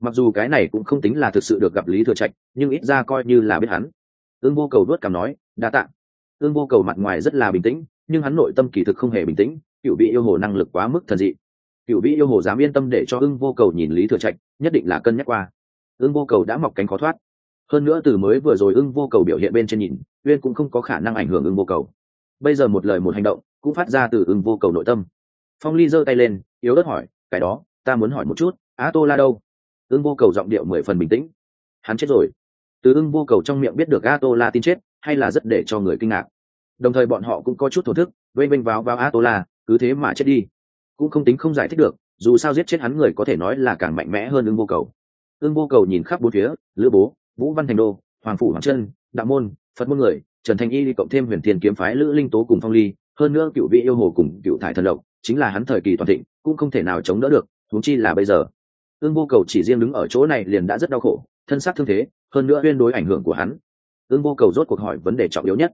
Mặc dù cái này cũng không tính là thực sự được gặp lý thừa trạch, nhưng ít ra coi như là biết hắn. Ưng vô cầu đuốt cảm nói, đa t ạ ưng vô cầu mặt ngoài rất là bình tĩnh, nhưng hắn nội tâm kỳ thực không hề bình tĩnh, cựu vị yêu hồ năng lực quá mức thần dị. Cựu vị yêu hồ dám yên tâm để cho ưng vô cầu nhìn lý thừa trạch, nhất định là cân nhắc qua. Ưng vô cầu đã mọc cánh khó thoát hơn nữa từ mới vừa rồi ưng vô cầu biểu hiện bên trên nhìn, uyên cũng không có khả năng ảnh hưởng ưng vô cầu. Bây giờ một lời một hành động, cũng phát ra từ ưng vô cầu nội tâm. Phong ly giơ tay lên, yếu đất hỏi, cái đó, ta muốn hỏi một chút á tô la đâu? Ưng vô cầu giọng điệu mười phần bình tĩnh. Hắn chết rồi. Từ ưng vô cầu trong miệng biết được a tô la tin chết, hay là rất để cho người kinh ngạc. Đồng thời bọn họ cũng có chút thổ thức vây vênh vào vào a tô la cứ thế mà chết đi. Cũng không tính không giải thích được, dù sao giết chết hắn người có thể nói là càng mạnh mẽ hơn ưng vô cầu. Ưng vô cầu nhìn khắp bốn phía, lữ bố vũ văn thành đô hoàng phủ hoàng Trân, đạo môn phật môn người trần Thanh y cộng thêm huyền thiên kiếm phái lữ linh tố cùng phong ly hơn nữa cựu vị yêu hồ cùng cựu thải thần lộc chính là hắn thời kỳ toàn thịnh cũng không thể nào chống đỡ được huống chi là bây giờ. Ương vô cầu chỉ riêng đứng ở chỗ này liền đã rất đau khổ thân xác thương thế hơn nữa uyên đối ảnh hưởng của hắn. Ương vô cầu rốt cuộc hỏi vấn đề trọng yếu nhất.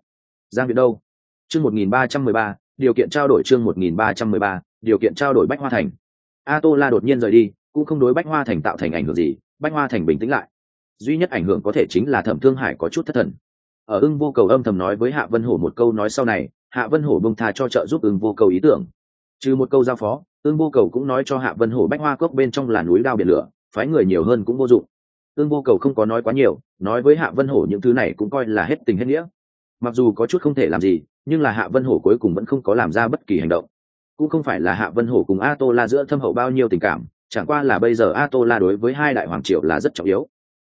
Giang việt đâu? Chương một nghìn ba trăm mười ba điều kiện trao đổi chương một nghìn ba trăm mười ba điều kiện trao đổi bách hoa thành. A tô la đột nhiên rời đi cũng không đối bách hoa thành tạo thành ảnh hưởng gì bách hoa thành bình tĩnh lại duy nhất ảnh hưởng có thể chính là thẩm thương hải có chút thất thần. Ở ưng vô cầu âm thầm nói với hạ vân hổ một câu nói sau này, hạ vân hổ bông tha cho trợ giúp ưng vô cầu ý tưởng. Trừ một câu giao phó, ưng vô cầu cũng nói cho hạ vân hổ bách hoa cốc bên trong là núi đao biển lửa, phái người nhiều hơn cũng vô dụng. Ưng vô cầu không có nói quá nhiều, nói với hạ vân hổ những thứ này cũng coi là hết tình hết nghĩa. Mặc dù có chút không thể làm gì, nhưng là hạ vân hổ cuối cùng vẫn không có làm ra bất kỳ hành động. Cũng không phải là hạ vân hổ cùng a tô la giữa thâm hậu bao nhiêu tình cảm, chẳng qua là bây giờ a tô la đối với hai đại hoàng triều là rất trọng yếu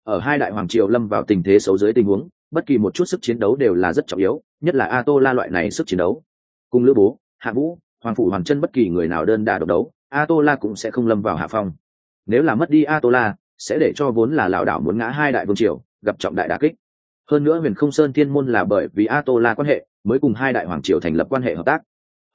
ở hai đại hoàng triều lâm vào tình thế xấu dưới tình huống, bất kỳ một chút sức chiến đấu đều là rất trọng yếu, nhất là a tô la loại này sức chiến đấu. Cùng lữ bố, hạ vũ, hoàng phủ hoàng chân bất kỳ người nào đơn đà độc đấu a tô la cũng sẽ không lâm vào hạ phong. Nếu là mất đi a tô la sẽ để cho vốn là lão đảo muốn ngã hai đại vương triều, gặp trọng đại đà kích. Hơn nữa huyền không sơn thiên môn là bởi vì a tô la quan hệ, mới cùng hai đại hoàng triều thành lập quan hệ hợp tác.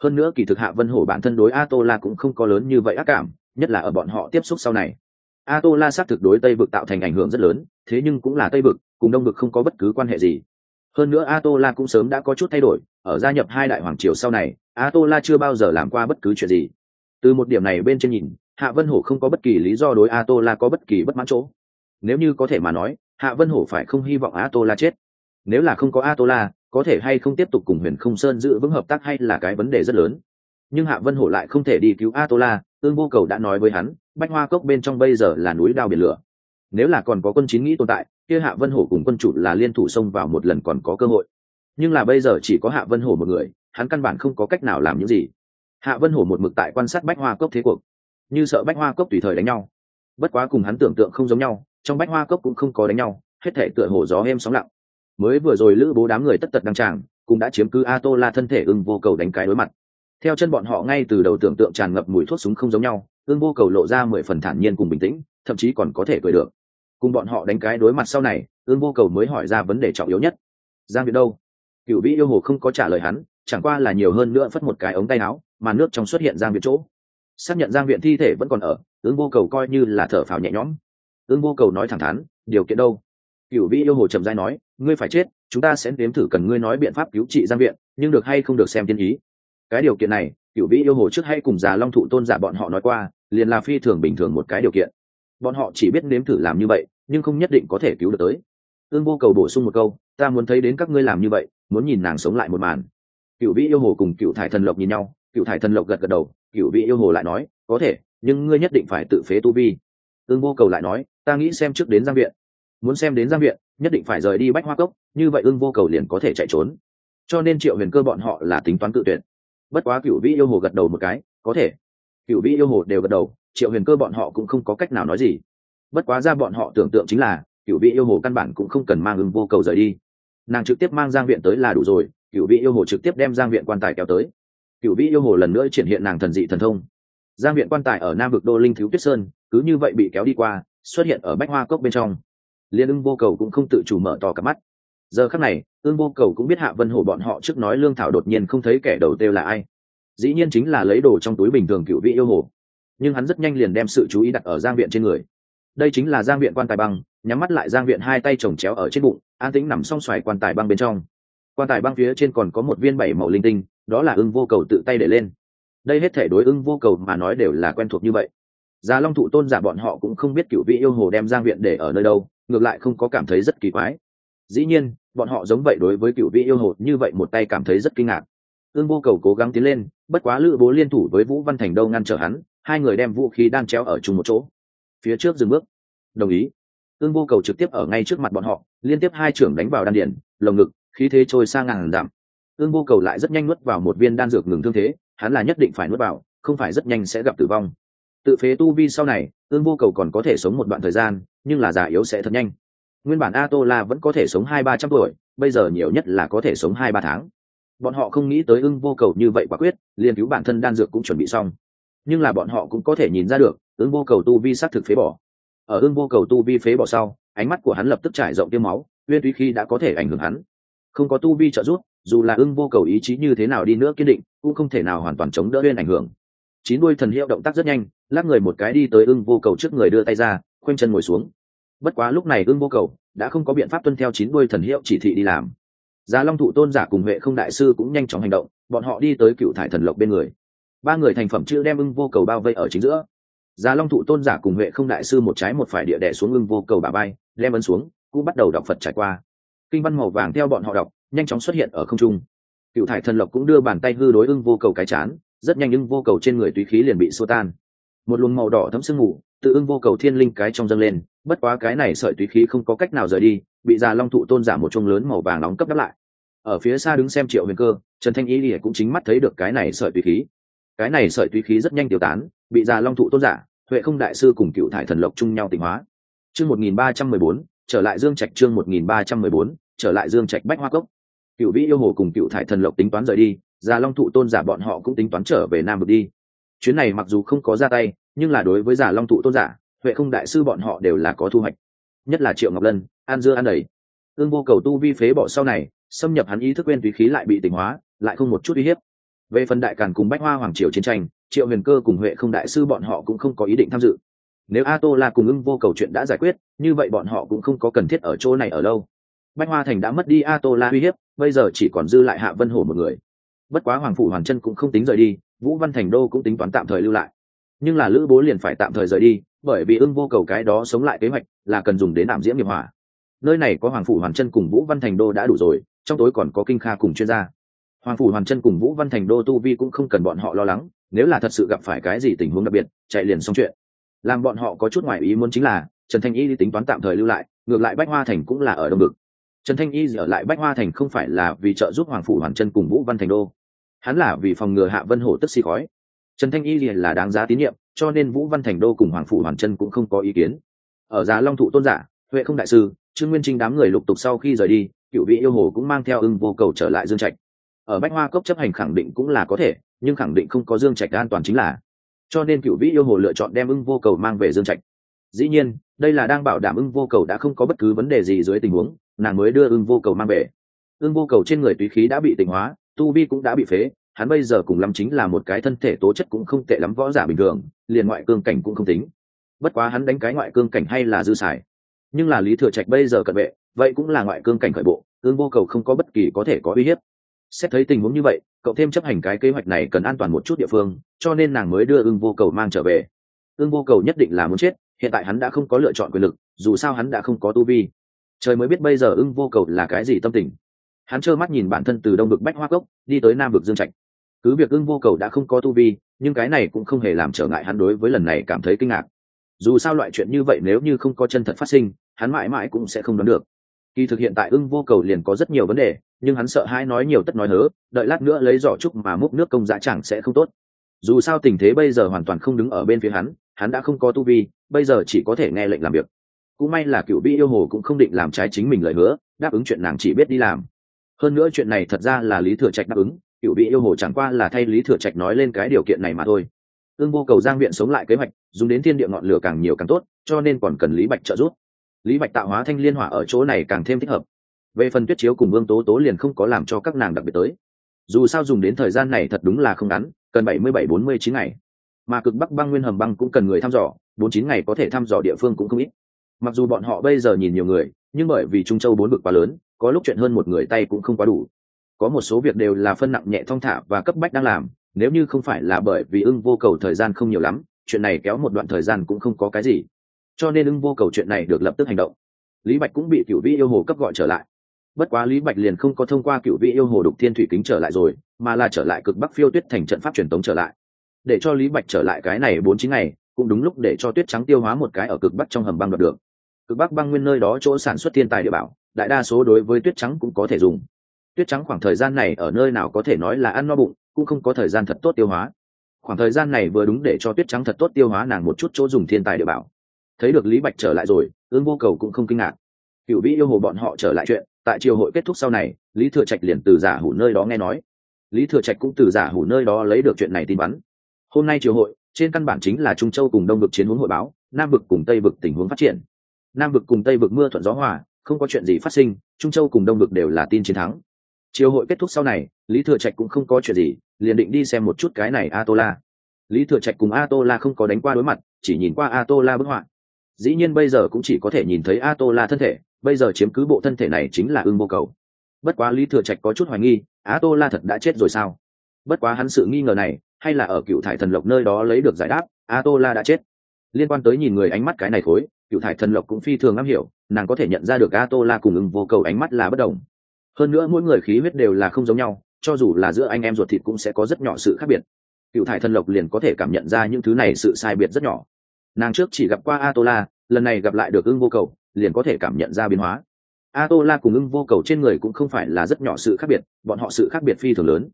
Hơn nữa kỳ thực hạ vân hổ bản thân đối a tô la cũng không có lớn như vậy ác cảm, nhất là ở bọn họ tiếp xúc sau này a tô la xác thực đối tây vực tạo thành ảnh hưởng rất lớn, thế nhưng cũng là tây vực, cùng đông vực không có bất cứ quan hệ gì. Hơn nữa a tô la cũng sớm đã có chút thay đổi, ở gia nhập hai đại hoàng triều sau này a tô la chưa bao giờ làm qua bất cứ chuyện gì. Từ một điểm này bên trên nhìn, hạ vân hổ không có bất kỳ lý do đối a tô la có bất kỳ bất mãn chỗ. Nếu như có thể mà nói, hạ vân hổ phải không hy vọng a tô la chết? Nếu là không có a tô la có thể hay không tiếp tục cùng huyền không sơn giữ vững hợp tác hay là cái vấn đề rất lớn? Nhưng hạ vân hổ lại không thể đi cứu a tô la ương vô cầu đã nói với hắn, bách hoa cốc bên trong bây giờ là núi đao biển lửa. Nếu là còn có quân chín nghĩ tồn tại, kia hạ vân hổ cùng quân chủ là liên thủ xông vào một lần còn có cơ hội. Nhưng là bây giờ chỉ có hạ vân hổ một người, hắn căn bản không có cách nào làm những gì. Hạ vân hổ một mực tại quan sát bách hoa cốc thế cuộc. Như sợ bách hoa cốc tùy thời đánh nhau. Bất quá cùng hắn tưởng tượng không giống nhau, trong bách hoa cốc cũng không có đánh nhau, hết thể tựa hổ gió êm sóng lặng. Mới vừa rồi lữ bố đám người tất tật đăng tràng, cũng đã chiếm cứ a tô la thân thể ưng vô cầu đánh cái đối mặt theo chân bọn họ ngay từ đầu tưởng tượng tràn ngập mùi thuốc súng không giống nhau, ương vô cầu lộ ra mười phần thản nhiên cùng bình tĩnh, thậm chí còn có thể cười được. Cùng bọn họ đánh cái đối mặt sau này, ương vô cầu mới hỏi ra vấn đề trọng yếu nhất. Giang việt đâu? Cựu vĩ yêu hồ không có trả lời hắn, chẳng qua là nhiều hơn nữa phất một cái ống tay áo, mà nước trong xuất hiện giang việt chỗ. Xác nhận giang viện thi thể vẫn còn ở, ương vô cầu coi như là thở phào nhẹ nhõm. Ương vô cầu nói thẳng thắn, điều kiện đâu? Cựu vĩ yêu hồ trầm dai nói, ngươi phải chết, chúng ta sẽ đếm thử cần ngươi nói biện pháp cứu trị giang viện nhưng được hay không được xem tiên ý cái điều kiện này cựu vĩ yêu hồ trước hay cùng già long thụ tôn giả bọn họ nói qua, liền là phi thường bình thường một cái điều kiện. Bọn họ chỉ biết nếm thử làm như vậy, nhưng không nhất định có thể cứu được tới. Ương vô cầu bổ sung một câu, ta muốn thấy đến các ngươi làm như vậy, muốn nhìn nàng sống lại một màn. Cựu vĩ yêu hồ cùng cựu thải thần lộc nhìn nhau cựu thải thần lộc gật gật đầu cựu vĩ yêu hồ lại nói, có thể, nhưng ngươi nhất định phải tự phế tu vi. Ương vô cầu lại nói, ta nghĩ xem trước đến giang viện, muốn xem đến giang viện, nhất định phải rời đi bách hoa cốc, như vậy ương vô cầu liền có thể chạy trốn. Cho nên triệu huyền cơ bọn họ là tính toán tự tuyển bất quá cựu vĩ yêu hồ gật đầu một cái, có thể. Cựu vĩ yêu hồ đều gật đầu, triệu huyền cơ bọn họ cũng không có cách nào nói gì. Bất quá ra bọn họ tưởng tượng chính là cựu vị yêu hồ căn bản cũng không cần mang ưng vô cầu rời đi. Nàng trực tiếp mang giang viện tới là đủ rồi cựu vị yêu hồ trực tiếp đem giang viện quan tài kéo tới. Cựu vị yêu hồ lần nữa triển hiện nàng thần dị thần thông. Giang viện quan tài ở nam vực đô linh thiếu tuyết sơn, cứ như vậy bị kéo đi qua, xuất hiện ở bách hoa cốc bên trong. Liên ưng vô cầu cũng không tự chủ mở to cả mắt giờ khắc này, ương vô cầu cũng biết hạ vân hổ bọn họ trước nói lương thảo đột nhiên không thấy kẻ đầu têu là ai. Dĩ nhiên chính là lấy đồ trong túi bình thường cựu vị yêu hồ. Nhưng hắn rất nhanh liền đem sự chú ý đặt ở giang viện trên người. Đây chính là giang viện quan tài băng, nhắm mắt lại giang viện hai tay chồng chéo ở trên bụng, an tĩnh nằm song xoài quan tài băng bên trong. Quan tài băng phía trên còn có một viên bảy màu linh tinh, đó là ưng vô cầu tự tay để lên. Đây hết thể đối ưng vô cầu mà nói đều là quen thuộc như vậy. Già long thụ tôn giả bọn họ cũng không biết cựu vị yêu hồ đem giang viện để ở nơi đâu, ngược lại không có cảm thấy rất kỳ quái. Dĩ nhiên bọn họ giống vậy đối với cựu vị yêu hồ như vậy một tay cảm thấy rất kinh ngạc. Ương vô cầu cố gắng tiến lên, bất quá lữ bố liên thủ với vũ văn thành đâu ngăn trở hắn, hai người đem vũ khí đang treo ở chung một chỗ. Phía trước dừng bước. Đồng ý. Ương vô cầu trực tiếp ở ngay trước mặt bọn họ, liên tiếp hai trưởng đánh vào đan điển lồng ngực, khí thế trôi sang ngàn giảm. Ương vô cầu lại rất nhanh nuốt vào một viên đan dược ngừng thương thế, hắn là nhất định phải nuốt vào, không phải rất nhanh sẽ gặp tử vong. Tự phế tu vi sau này, ương vô cầu còn có thể sống một đoạn thời gian, nhưng là già yếu sẽ thật nhanh nguyên bản a tô la vẫn có thể sống hai ba trăm tuổi, bây giờ nhiều nhất là có thể sống hai ba tháng. Bọn họ không nghĩ tới ưng vô cầu như vậy quả quyết, liền cứu bản thân đan dược cũng chuẩn bị xong. Nhưng là bọn họ cũng có thể nhìn ra được, ưng vô cầu tu vi s á t thực phế bỏ. Ở ưng vô cầu tu vi phế bỏ sau, ánh mắt của hắn lập tức trải rộng tiêu máu uyên tuy khi đã có thể ảnh hưởng hắn. Không có tu vi trợ giúp, dù là ưng vô cầu ý chí như thế nào đi nữa kiên định, cũng không thể nào hoàn toàn chống đỡ uyên ảnh hưởng. Chín đuôi thần hiệu động tác rất nhanh, lắc người một cái đi tới ưng vô cầu trước người đưa tay ra, khoanh chân ngồi xuống bất quá lúc này ưng vô cầu đã không có biện pháp tuân theo chín đuôi thần hiệu chỉ thị đi làm Giá Long thụ tôn giả cùng Huệ Không đại sư cũng nhanh chóng hành động, bọn họ đi tới cựu thải thần lộc bên người. Ba người thành phẩm chữ đem ưng vô cầu bao vây ở chính giữa. Giá Long thụ tôn giả cùng Huệ Không đại sư một trái một phải địa đẻ xuống ưng vô cầu bả bay, đem ấn xuống, cũng bắt đầu đọc Phật trải qua. Kinh văn màu vàng theo bọn họ đọc, nhanh chóng xuất hiện ở không trung. Cựu thải thần lộc cũng đưa bàn tay hư đối ưng vô cầu cái chán, rất nhanh ưng vô cầu trên người tùy khí liền bị xô tan. Một luồng màu đỏ thấm sương mù, tự ưng vô cầu thiên linh cái trong dâng lên, bất quá cái này sợi tùy khí không có cách nào rời đi, bị già long thụ tôn giả một chung lớn màu vàng nóng cấp đắp lại. Ở phía xa đứng xem triệu huyền cơ trần thanh ý ỉa cũng chính mắt thấy được cái này sợi tùy khí. Cái này sợi tùy khí rất nhanh tiêu tán bị già long thụ tôn giả huệ không đại sư cùng cựu thải thần lộc chung nhau tỉnh hóa. Chương một nghìn ba trăm mười bốn trở lại dương trạch chương một nghìn ba trăm mười bốn trở lại dương trạch bách hoa cốc. Cựu vĩ yêu hồ cùng cựu thải thần lộc tính toán rời đi già long thụ tôn giả bọn họ cũng tính toán trở về nam vực đi. Chuyến này mặc dù không có ra tay nhưng là đối với giả long thụ tôn giả huệ không đại sư bọn họ đều là có thu hoạch. Nhất là triệu ngọc lân, an dưa an đầy. Ương vô cầu tu vi phế bỏ sau này, xâm nhập hắn ý thức quên tùy khí lại bị tỉnh hóa, lại không một chút uy hiếp. Về phần đại càn cùng bách hoa hoàng triều chiến tranh, triệu huyền cơ cùng huệ không đại sư bọn họ cũng không có ý định tham dự. Nếu a tô là cùng ưng vô cầu chuyện đã giải quyết, như vậy bọn họ cũng không có cần thiết ở chỗ này ở lâu. Bách hoa thành đã mất đi a tô la uy hiếp, bây giờ chỉ còn dư lại hạ vân hổ một người. Bất quá hoàng phủ hoàng chân cũng không tính rời đi, vũ văn thành đô cũng tính toán tạm thời lưu lại. Nhưng là lữ bố liền phải tạm thời rời đi bởi vì ưng vô cầu cái đó sống lại kế hoạch là cần dùng đến ảm diễm nghiệp hỏa. Nơi này có hoàng phủ hoàng chân cùng vũ văn thành đô đã đủ rồi, trong tối còn có kinh kha cùng chuyên gia. Hoàng phủ hoàn chân cùng vũ văn thành đô tu vi cũng không cần bọn họ lo lắng, nếu là thật sự gặp phải cái gì tình huống đặc biệt, chạy liền xong chuyện. Làm bọn họ có chút ngoài ý muốn chính là, trần thanh y đi tính toán tạm thời lưu lại, ngược lại bách hoa thành cũng là ở đông ngực trần thanh y ở lại bách hoa thành không phải là vì trợ giúp hoàng phủ hoàn chân cùng vũ văn thành đô. Hắn là vì phòng ngừa hạ vân hổ tức xì khói. Trần thanh y là đáng giá tín nhiệm cho nên vũ văn thành đô cùng hoàng phủ hoàn chân cũng không có ý kiến. Ở giá long thụ tôn giả, huệ không đại sư, trương nguyên trinh đám người lục tục sau khi rời đi, cựu vị yêu hồ cũng mang theo ưng vô cầu trở lại dương trạch. Ở bách hoa cốc chấp hành khẳng định cũng là có thể, nhưng khẳng định không có dương trạch an toàn chính là. Cho nên cựu vị yêu hồ lựa chọn đem ưng vô cầu mang về dương trạch. Dĩ nhiên, đây là đang bảo đảm ưng vô cầu đã không có bất cứ vấn đề gì dưới tình huống, nàng mới đưa ưng vô cầu mang về. Ưng vô cầu trên người tùy khí đã bị tỉnh hóa, tu vi cũng đã bị phế hắn bây giờ cùng lắm chính là một cái thân thể tố chất cũng không tệ lắm võ giả bình thường, liền ngoại cương cảnh cũng không tính. Bất quá hắn đánh cái ngoại cương cảnh hay là dư xài. Nhưng là lý thừa trạch bây giờ cận vệ, vậy cũng là ngoại cương cảnh khởi bộ, ương vô cầu không có bất kỳ có thể có uy hiếp. Xét thấy tình huống như vậy, cậu thêm chấp hành cái kế hoạch này cần an toàn một chút địa phương, cho nên nàng mới đưa ương vô cầu mang trở về. Ương vô cầu nhất định là muốn chết, hiện tại hắn đã không có lựa chọn quyền lực, dù sao hắn đã không có tu vi. Trời mới biết bây giờ ưng vô cầu là cái gì tâm tình. Hắn trơ mắt nhìn bản thân từ đông vực bách hoa cốc, đi tới nam vực dương trạch cứ việc ưng vô cầu đã không có tu vi, nhưng cái này cũng không hề làm trở ngại hắn đối với lần này cảm thấy kinh ngạc. Dù sao loại chuyện như vậy nếu như không có chân thật phát sinh, hắn mãi mãi cũng sẽ không đoán được. Kỳ thực hiện tại ưng vô cầu liền có rất nhiều vấn đề, nhưng hắn sợ hãi nói nhiều tất nói hớ, đợi lát nữa lấy giỏ trúc mà múc nước công giá chẳng sẽ không tốt. Dù sao tình thế bây giờ hoàn toàn không đứng ở bên phía hắn hắn đã không có tu vi, bây giờ chỉ có thể nghe lệnh làm việc. Cũng may là cựu bi yêu hồ cũng không định làm trái chính mình lời hứa, đáp ứng chuyện nàng chỉ biết đi làm. Hơn nữa chuyện này thật ra là lý thừa trạch đáp ứng cựu bị yêu hồ chẳng qua là thay lý thừa trạch nói lên cái điều kiện này mà thôi. Ương vô cầu giang viện sống lại kế hoạch, dùng đến thiên địa ngọn lửa càng nhiều càng tốt, cho nên còn cần lý bạch trợ giúp. Lý bạch tạo hóa thanh liên hỏa ở chỗ này càng thêm thích hợp. Về phần tuyết chiếu cùng vương tố tố liền không có làm cho các nàng đặc biệt tới. Dù sao dùng đến thời gian này thật đúng là không ngắn, cần bảy mươi bảy, bốn mươi chín ngày. Mà cực bắc băng nguyên hầm băng cũng cần người thăm dò, bốn chín ngày có thể thăm dò địa phương cũng không ít. Mặc dù bọn họ bây giờ nhìn nhiều người, nhưng bởi vì trung châu bốn vực quá lớn, có lúc chuyện hơn một người tay cũng không quá đủ có một số việc đều là phân nặng nhẹ thong thả và cấp bách đang làm, nếu như không phải là bởi vì ưng vô cầu thời gian không nhiều lắm, chuyện này kéo một đoạn thời gian cũng không có cái gì. Cho nên ưng vô cầu chuyện này được lập tức hành động. Lý bạch cũng bị cựu vĩ yêu hồ cấp gọi trở lại. Bất quá lý bạch liền không có thông qua cựu vị yêu hồ đục thiên thủy kính trở lại rồi, mà là trở lại cực bắc phiêu tuyết thành trận pháp truyền tống trở lại. Để cho lý bạch trở lại cái này bốn chín ngày, cũng đúng lúc để cho tuyết trắng tiêu hóa một cái ở cực bắc trong hầm băng đoạt được. Cực bắc băng nguyên nơi đó chỗ sản xuất thiên tài địa bảo, đại đa số đối với tuyết trắng cũng có thể dùng tuyết trắng khoảng thời gian này ở nơi nào có thể nói là ăn no bụng, cũng không có thời gian thật tốt tiêu hóa. Khoảng thời gian này vừa đúng để cho tuyết trắng thật tốt tiêu hóa nàng một chút chỗ dùng thiên tài địa bảo. Thấy được lý bạch trở lại rồi, ương vô cầu cũng không kinh ngạc. Cựu vĩ yêu hồ bọn họ trở lại chuyện, tại triều hội kết thúc sau này, lý thừa trạch liền từ giả hủ nơi đó nghe nói. Lý thừa trạch cũng từ giả hủ nơi đó lấy được chuyện này tin bắn. Hôm nay triều hội, trên căn bản chính là trung châu cùng đông vực chiến hướng hội báo, nam vực cùng tây vực tình huống phát triển. Nam vực cùng tây vực mưa thuận gió hòa, không có chuyện gì phát sinh, trung châu cùng đông vực đều là tin chiến thắng chiều hội kết thúc sau này, lý thừa trạch cũng không có chuyện gì, liền định đi xem một chút cái này a tô la lý thừa trạch cùng a tô la không có đánh qua đối mặt, chỉ nhìn qua a tô la bức họa. Dĩ nhiên bây giờ cũng chỉ có thể nhìn thấy a tô la thân thể, bây giờ chiếm cứ bộ thân thể này chính là ưng vô cầu. Bất quá lý thừa trạch có chút hoài nghi a tô la thật đã chết rồi sao? Bất quá hắn sự nghi ngờ này, hay là ở cựu thải thần lộc nơi đó lấy được giải đáp a tô la đã chết. Liên quan tới nhìn người ánh mắt cái này khối, cựu thải thần lộc cũng phi thường am hiểu, nàng có thể nhận ra được a tô la cùng ưng vô cầu ánh mắt là bất đồng hơn nữa mỗi người khí huyết đều là không giống nhau, cho dù là giữa anh em ruột thịt cũng sẽ có rất nhỏ sự khác biệt. Cựu thải thần lộc liền có thể cảm nhận ra những thứ này sự sai biệt rất nhỏ. Nàng trước chỉ gặp qua a tô la lần này gặp lại được ưng vô cầu, liền có thể cảm nhận ra biến hóa. A tô la cùng ưng vô cầu trên người cũng không phải là rất nhỏ sự khác biệt, bọn họ sự khác biệt phi thường lớn.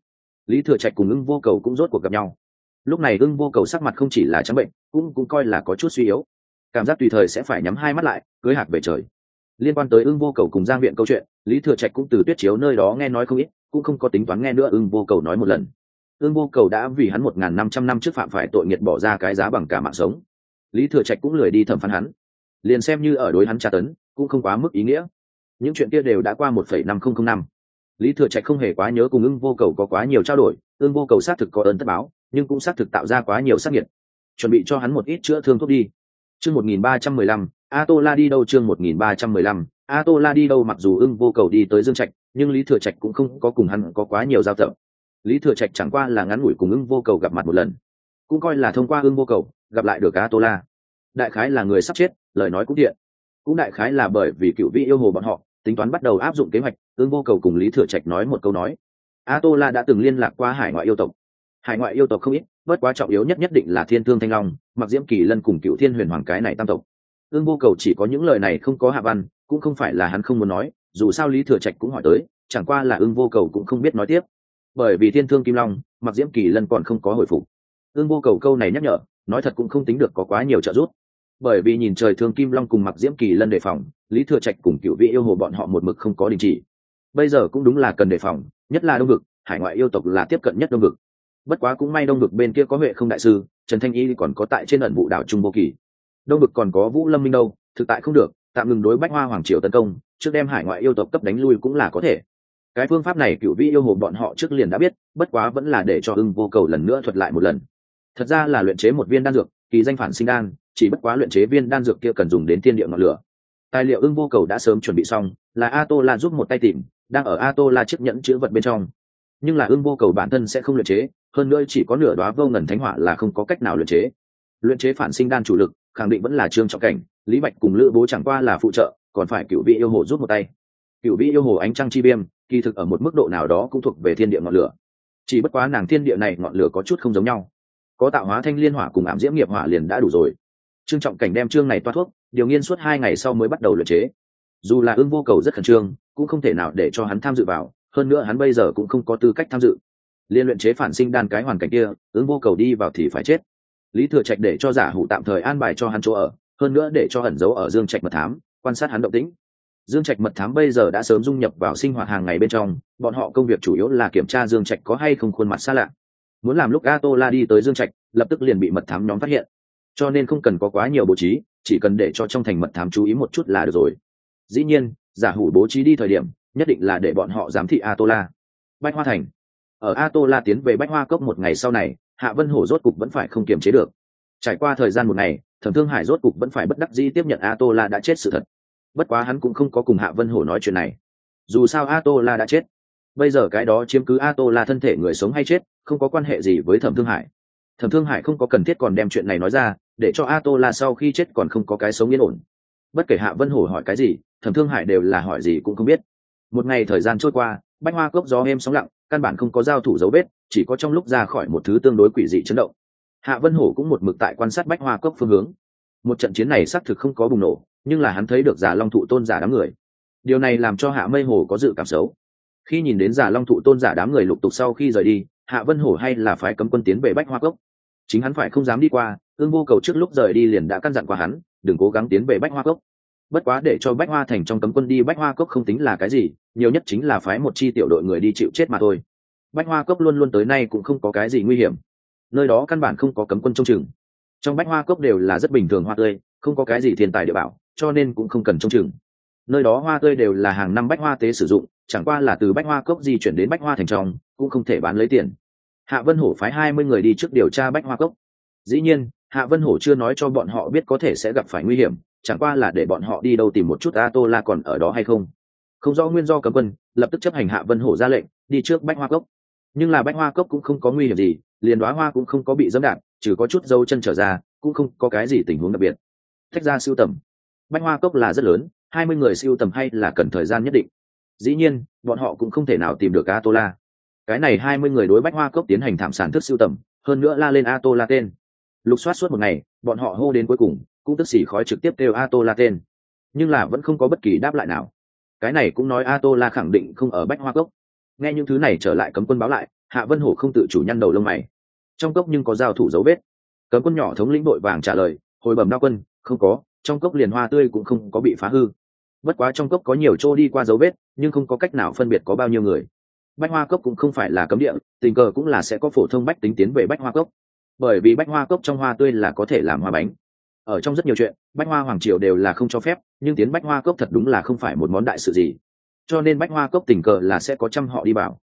Lý thừa trạch cùng ưng vô cầu cũng rốt cuộc gặp nhau. Lúc này ưng vô cầu sắc mặt không chỉ là trắng bệnh, cũng cũng coi là có chút suy yếu. Cảm giác tùy thời sẽ phải nhắm hai mắt lại, cưới hạt về trời. Liên quan tới ưng vô cầu cùng giang viện câu chuyện lý thừa trạch cũng từ tuyết chiếu nơi đó nghe nói không ít, cũng không có tính toán nghe nữa, ưng vô cầu nói một lần. Ưng vô cầu đã vì hắn một n g h n năm trăm năm trước phạm phải tội nghiệt bỏ ra cái giá bằng cả mạng sống. Lý thừa trạch cũng lười đi thẩm phán hắn. Liền xem như ở đối hắn tra tấn, cũng không quá mức ý nghĩa. Những chuyện kia đều đã qua một phẩy năm không không năm. Lý thừa trạch không hề quá nhớ cùng ưng vô cầu có quá nhiều trao đổi, ưng vô cầu xác thực có ơn tất báo, nhưng cũng xác thực tạo ra quá nhiều sắc nhiệt chuẩn bị cho hắn một ít chữa thương thuốc đi. Chương một nghìn ba trăm mười lăm a tô la đi đâu? Chương một nghìn ba trăm mười lăm a tô la đi đâu mặc dù ưng vô cầu đi tới dương trạch, nhưng lý thừa trạch cũng không có cùng hắn có quá nhiều giao tập. Lý thừa trạch chẳng qua là ngắn ngủi cùng ưng vô cầu gặp mặt một lần, cũng coi là thông qua ưng vô cầu gặp lại được a tô la đại khái là người sắp chết, lời nói cũng điện. cũng đại khái là bởi vì cựu vị yêu hồ bọn họ, tính toán bắt đầu áp dụng kế hoạch, ưng vô cầu cùng lý thừa trạch nói một câu nói. A tô la đã từng liên lạc qua hải ngoại yêu tộc. Hải ngoại yêu tộc không ít, bất quá trọng yếu nhất nhất định là thiên thương thanh long, mặc diễm kỳ lân cùng cựu thiên huyền hoàng cái này tam tộc. Ương vô cầu chỉ có những lời này không có hạ văn cũng không phải là hắn không muốn nói, dù sao lý thừa trạch cũng hỏi tới, chẳng qua là ưng vô cầu cũng không biết nói tiếp. Bởi vì thiên thương kim long mặc diễm kỳ lân còn không có hồi phục. Ưng vô cầu câu này nhắc nhở, nói thật cũng không tính được có quá nhiều trợ giúp. Bởi vì nhìn trời thương kim long cùng mặc diễm kỳ lân đề phòng, lý thừa trạch cùng cựu vị yêu hồ bọn họ một mực không có đình chỉ. Bây giờ cũng đúng là cần đề phòng, nhất là đông vực, hải ngoại yêu tộc là tiếp cận nhất đông vực. Bất quá cũng may đông vực bên kia có huệ không đại sư, trần thanh y còn có tại trên ẩn vụ đảo trung vô kỳ. Đông vực còn có vũ lâm minh đâu, thực tại không được tạm ngừng đối bách hoa hoàng triều tấn công, trước đem hải ngoại yêu tộc cấp đánh lui cũng là có thể. Cái phương pháp này cựu vi yêu hồ bọn họ trước liền đã biết, bất quá vẫn là để cho ưng vô cầu lần nữa thuật lại một lần. Thật ra là luyện chế một viên đan dược, kỳ danh phản sinh đan, chỉ bất quá luyện chế viên đan dược kia cần dùng đến tiên điệu ngọn lửa. Tài liệu ưng vô cầu đã sớm chuẩn bị xong, là a tô la giúp một tay tìm, đang ở a tô la chiếc nhẫn chữ vật bên trong. Nhưng là ưng vô cầu bản thân sẽ không luyện chế, hơn nữa chỉ có nửa đoá vô ngần thánh hỏa là không có cách nào luyện chế. Luyện chế phản sinh đan chủ lực, khẳng định vẫn là trương trọng cảnh lý bạch cùng lữ bố chẳng qua là phụ trợ, còn phải cựu vị yêu hồ rút một tay. Cựu vị yêu hồ ánh trăng chi viêm, kỳ thực ở một mức độ nào đó cũng thuộc về thiên địa ngọn lửa. Chỉ bất quá nàng thiên địa này ngọn lửa có chút không giống nhau. Có tạo hóa thanh liên hỏa cùng ảm diễm nghiệp hỏa liền đã đủ rồi. Trương trọng cảnh đem trương này toa thuốc, điều nghiên suốt hai ngày sau mới bắt đầu luyện chế. Dù là ương vô cầu rất khẩn trương, cũng không thể nào để cho hắn tham dự vào, hơn nữa hắn bây giờ cũng không có tư cách tham dự. Liên luyện chế phản sinh đan cái hoàn cảnh kia ứng vô cầu đi vào thì phải chết. Lý thừa trạch để cho giả hủ tạm thời an bài cho hắn chỗ ở hơn nữa để cho ẩn giấu ở dương trạch mật thám, quan sát hắn động tĩnh. Dương trạch mật thám bây giờ đã sớm dung nhập vào sinh hoạt hàng ngày bên trong, bọn họ công việc chủ yếu là kiểm tra dương trạch có hay không khuôn mặt xa lạ. Muốn làm lúc a tô la đi tới dương trạch, lập tức liền bị mật thám nhóm phát hiện. Cho nên không cần có quá nhiều bố trí, chỉ cần để cho trong thành mật thám chú ý một chút là được rồi. Dĩ nhiên, giả hủ bố trí đi thời điểm, nhất định là để bọn họ giám thị a tô la bách hoa thành. Ở a tô la tiến về bách hoa cốc một ngày sau này, hạ vân hổ rốt cục vẫn phải không kiềm chế được. Trải qua thời gian một ngày thẩm thương hải rốt cục vẫn phải bất đắc dĩ tiếp nhận a tô la đã chết sự thật. Bất quá hắn cũng không có cùng hạ vân hổ nói chuyện này. Dù sao a tô la đã chết. Bây giờ cái đó chiếm cứ a tô la thân thể người sống hay chết, không có quan hệ gì với thẩm thương hải. Thẩm thương hải không có cần thiết còn đem chuyện này nói ra, để cho a tô la sau khi chết còn không có cái sống yên ổn. Bất kể hạ vân hổ hỏi cái gì, thẩm thương hải đều là hỏi gì cũng không biết. Một ngày thời gian trôi qua, bách hoa cốc gió êm sóng lặng, căn bản không có giao thủ dấu vết, chỉ có trong lúc ra khỏi một thứ tương đối quỷ dị chấn động hạ vân hổ cũng một mực tại quan sát bách hoa cốc phương hướng. Một trận chiến này xác thực không có bùng nổ, nhưng là hắn thấy được giả long thụ tôn giả đám người. Điều này làm cho hạ mây hồ có dự cảm xấu. Khi nhìn đến giả long thụ tôn giả đám người lục tục sau khi rời đi, hạ vân hổ hay là phải cấm quân tiến về bách hoa cốc. Chính hắn phải không dám đi qua, ương vô cầu trước lúc rời đi liền đã căn dặn qua hắn, đừng cố gắng tiến về bách hoa cốc. Bất quá để cho bách hoa thành trong cấm quân đi bách hoa cốc không tính là cái gì, nhiều nhất chính là phái một chi tiểu đội người đi chịu chết mà thôi. Bách hoa cốc luôn luôn tới nay cũng không có cái gì nguy hiểm nơi đó căn bản không có cấm quân trông chừng. Trong bách hoa cốc đều là rất bình thường hoa tươi, không có cái gì thiên tài địa bảo, cho nên cũng không cần trông chừng. Nơi đó hoa tươi đều là hàng năm bách hoa tế sử dụng, chẳng qua là từ bách hoa cốc di chuyển đến bách hoa thành trong, cũng không thể bán lấy tiền. Hạ vân hổ phái hai mươi người đi trước điều tra bách hoa cốc. Dĩ nhiên, hạ vân hổ chưa nói cho bọn họ biết có thể sẽ gặp phải nguy hiểm, chẳng qua là để bọn họ đi đâu tìm một chút a tô la còn ở đó hay không. Không rõ nguyên do cấm quân, lập tức chấp hành hạ vân hổ ra lệnh, đi trước bách hoa cốc. Nhưng là bách hoa cốc cũng không có nguy hiểm gì liền đoá hoa cũng không có bị dẫm đạn trừ có chút dâu chân trở ra, cũng không có cái gì tình huống đặc biệt. Thách ra siêu tầm. Bách hoa cốc là rất lớn, hai mươi người siêu tầm hay là cần thời gian nhất định. Dĩ nhiên, bọn họ cũng không thể nào tìm được a tô la cái này hai mươi người đối bách hoa cốc tiến hành thảm sản thức siêu tầm, hơn nữa la lên a tô la tên. Lục soát suốt một ngày, bọn họ hô đến cuối cùng, cũng tức xỉ khói trực tiếp kêu a tô la tên. Nhưng là vẫn không có bất kỳ đáp lại nào. Cái này cũng nói a tô la khẳng định không ở bách hoa cốc. Nghe những thứ này trở lại cấm quân báo lại hạ vân hổ không tự chủ nhăn đầu lông mày. Trong cốc nhưng có giao thủ dấu vết. Cấm quân nhỏ thống lĩnh đội vàng trả lời, hồi bẩm đao quân, không có, trong cốc liền hoa tươi cũng không có bị phá hư. Bất quá trong cốc có nhiều chỗ đi qua dấu vết, nhưng không có cách nào phân biệt có bao nhiêu người. Bách hoa cốc cũng không phải là cấm địa, tình cờ cũng là sẽ có phổ thông bách tính tiến về bách hoa cốc. Bởi vì bách hoa cốc trong hoa tươi là có thể làm hoa bánh. Ở trong rất nhiều chuyện, bách hoa hoàng triều đều là không cho phép, nhưng tiến bách hoa cốc thật đúng là không phải một món đại sự gì. Cho nên bách hoa cốc tình cờ là sẽ có trăm họ đi bảo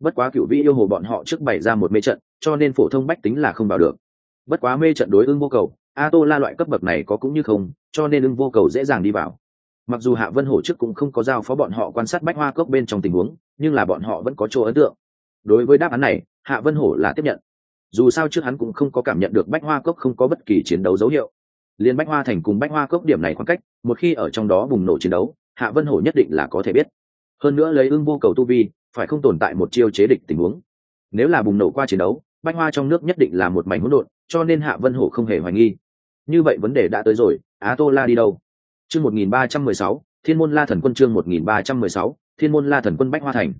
bất quá cựu vị yêu hồ bọn họ trước bày ra một mê trận, cho nên phổ thông bách tính là không vào được. Bất quá mê trận đối ưng vô cầu, a tô la loại cấp bậc này có cũng như không, cho nên ưng vô cầu dễ dàng đi vào. Mặc dù hạ vân hổ trước cũng không có giao phó bọn họ quan sát bách hoa cốc bên trong tình huống, nhưng là bọn họ vẫn có chỗ ấn tượng. Đối với đáp án này, hạ vân hổ là tiếp nhận. Dù sao trước hắn cũng không có cảm nhận được bách hoa cốc không có bất kỳ chiến đấu dấu hiệu. Liên bách hoa thành cùng bách hoa cốc điểm này khoảng cách, một khi ở trong đó bùng nổ chiến đấu, hạ vân hổ nhất định là có thể biết. Hơn nữa lấy ưng vô cầu tu vi phải không tồn tại một chiêu chế địch tình huống? Nếu là bùng nổ qua chiến đấu, bách hoa trong nước nhất định là một mảnh hỗn độn, cho nên hạ vân hổ không hề hoài nghi. Như vậy vấn đề đã tới rồi á tô la đi đâu? Chương một nghìn ba trăm mười sáu, thiên môn la thần quân chương một nghìn ba trăm mười sáu, thiên môn la thần quân bách hoa thành.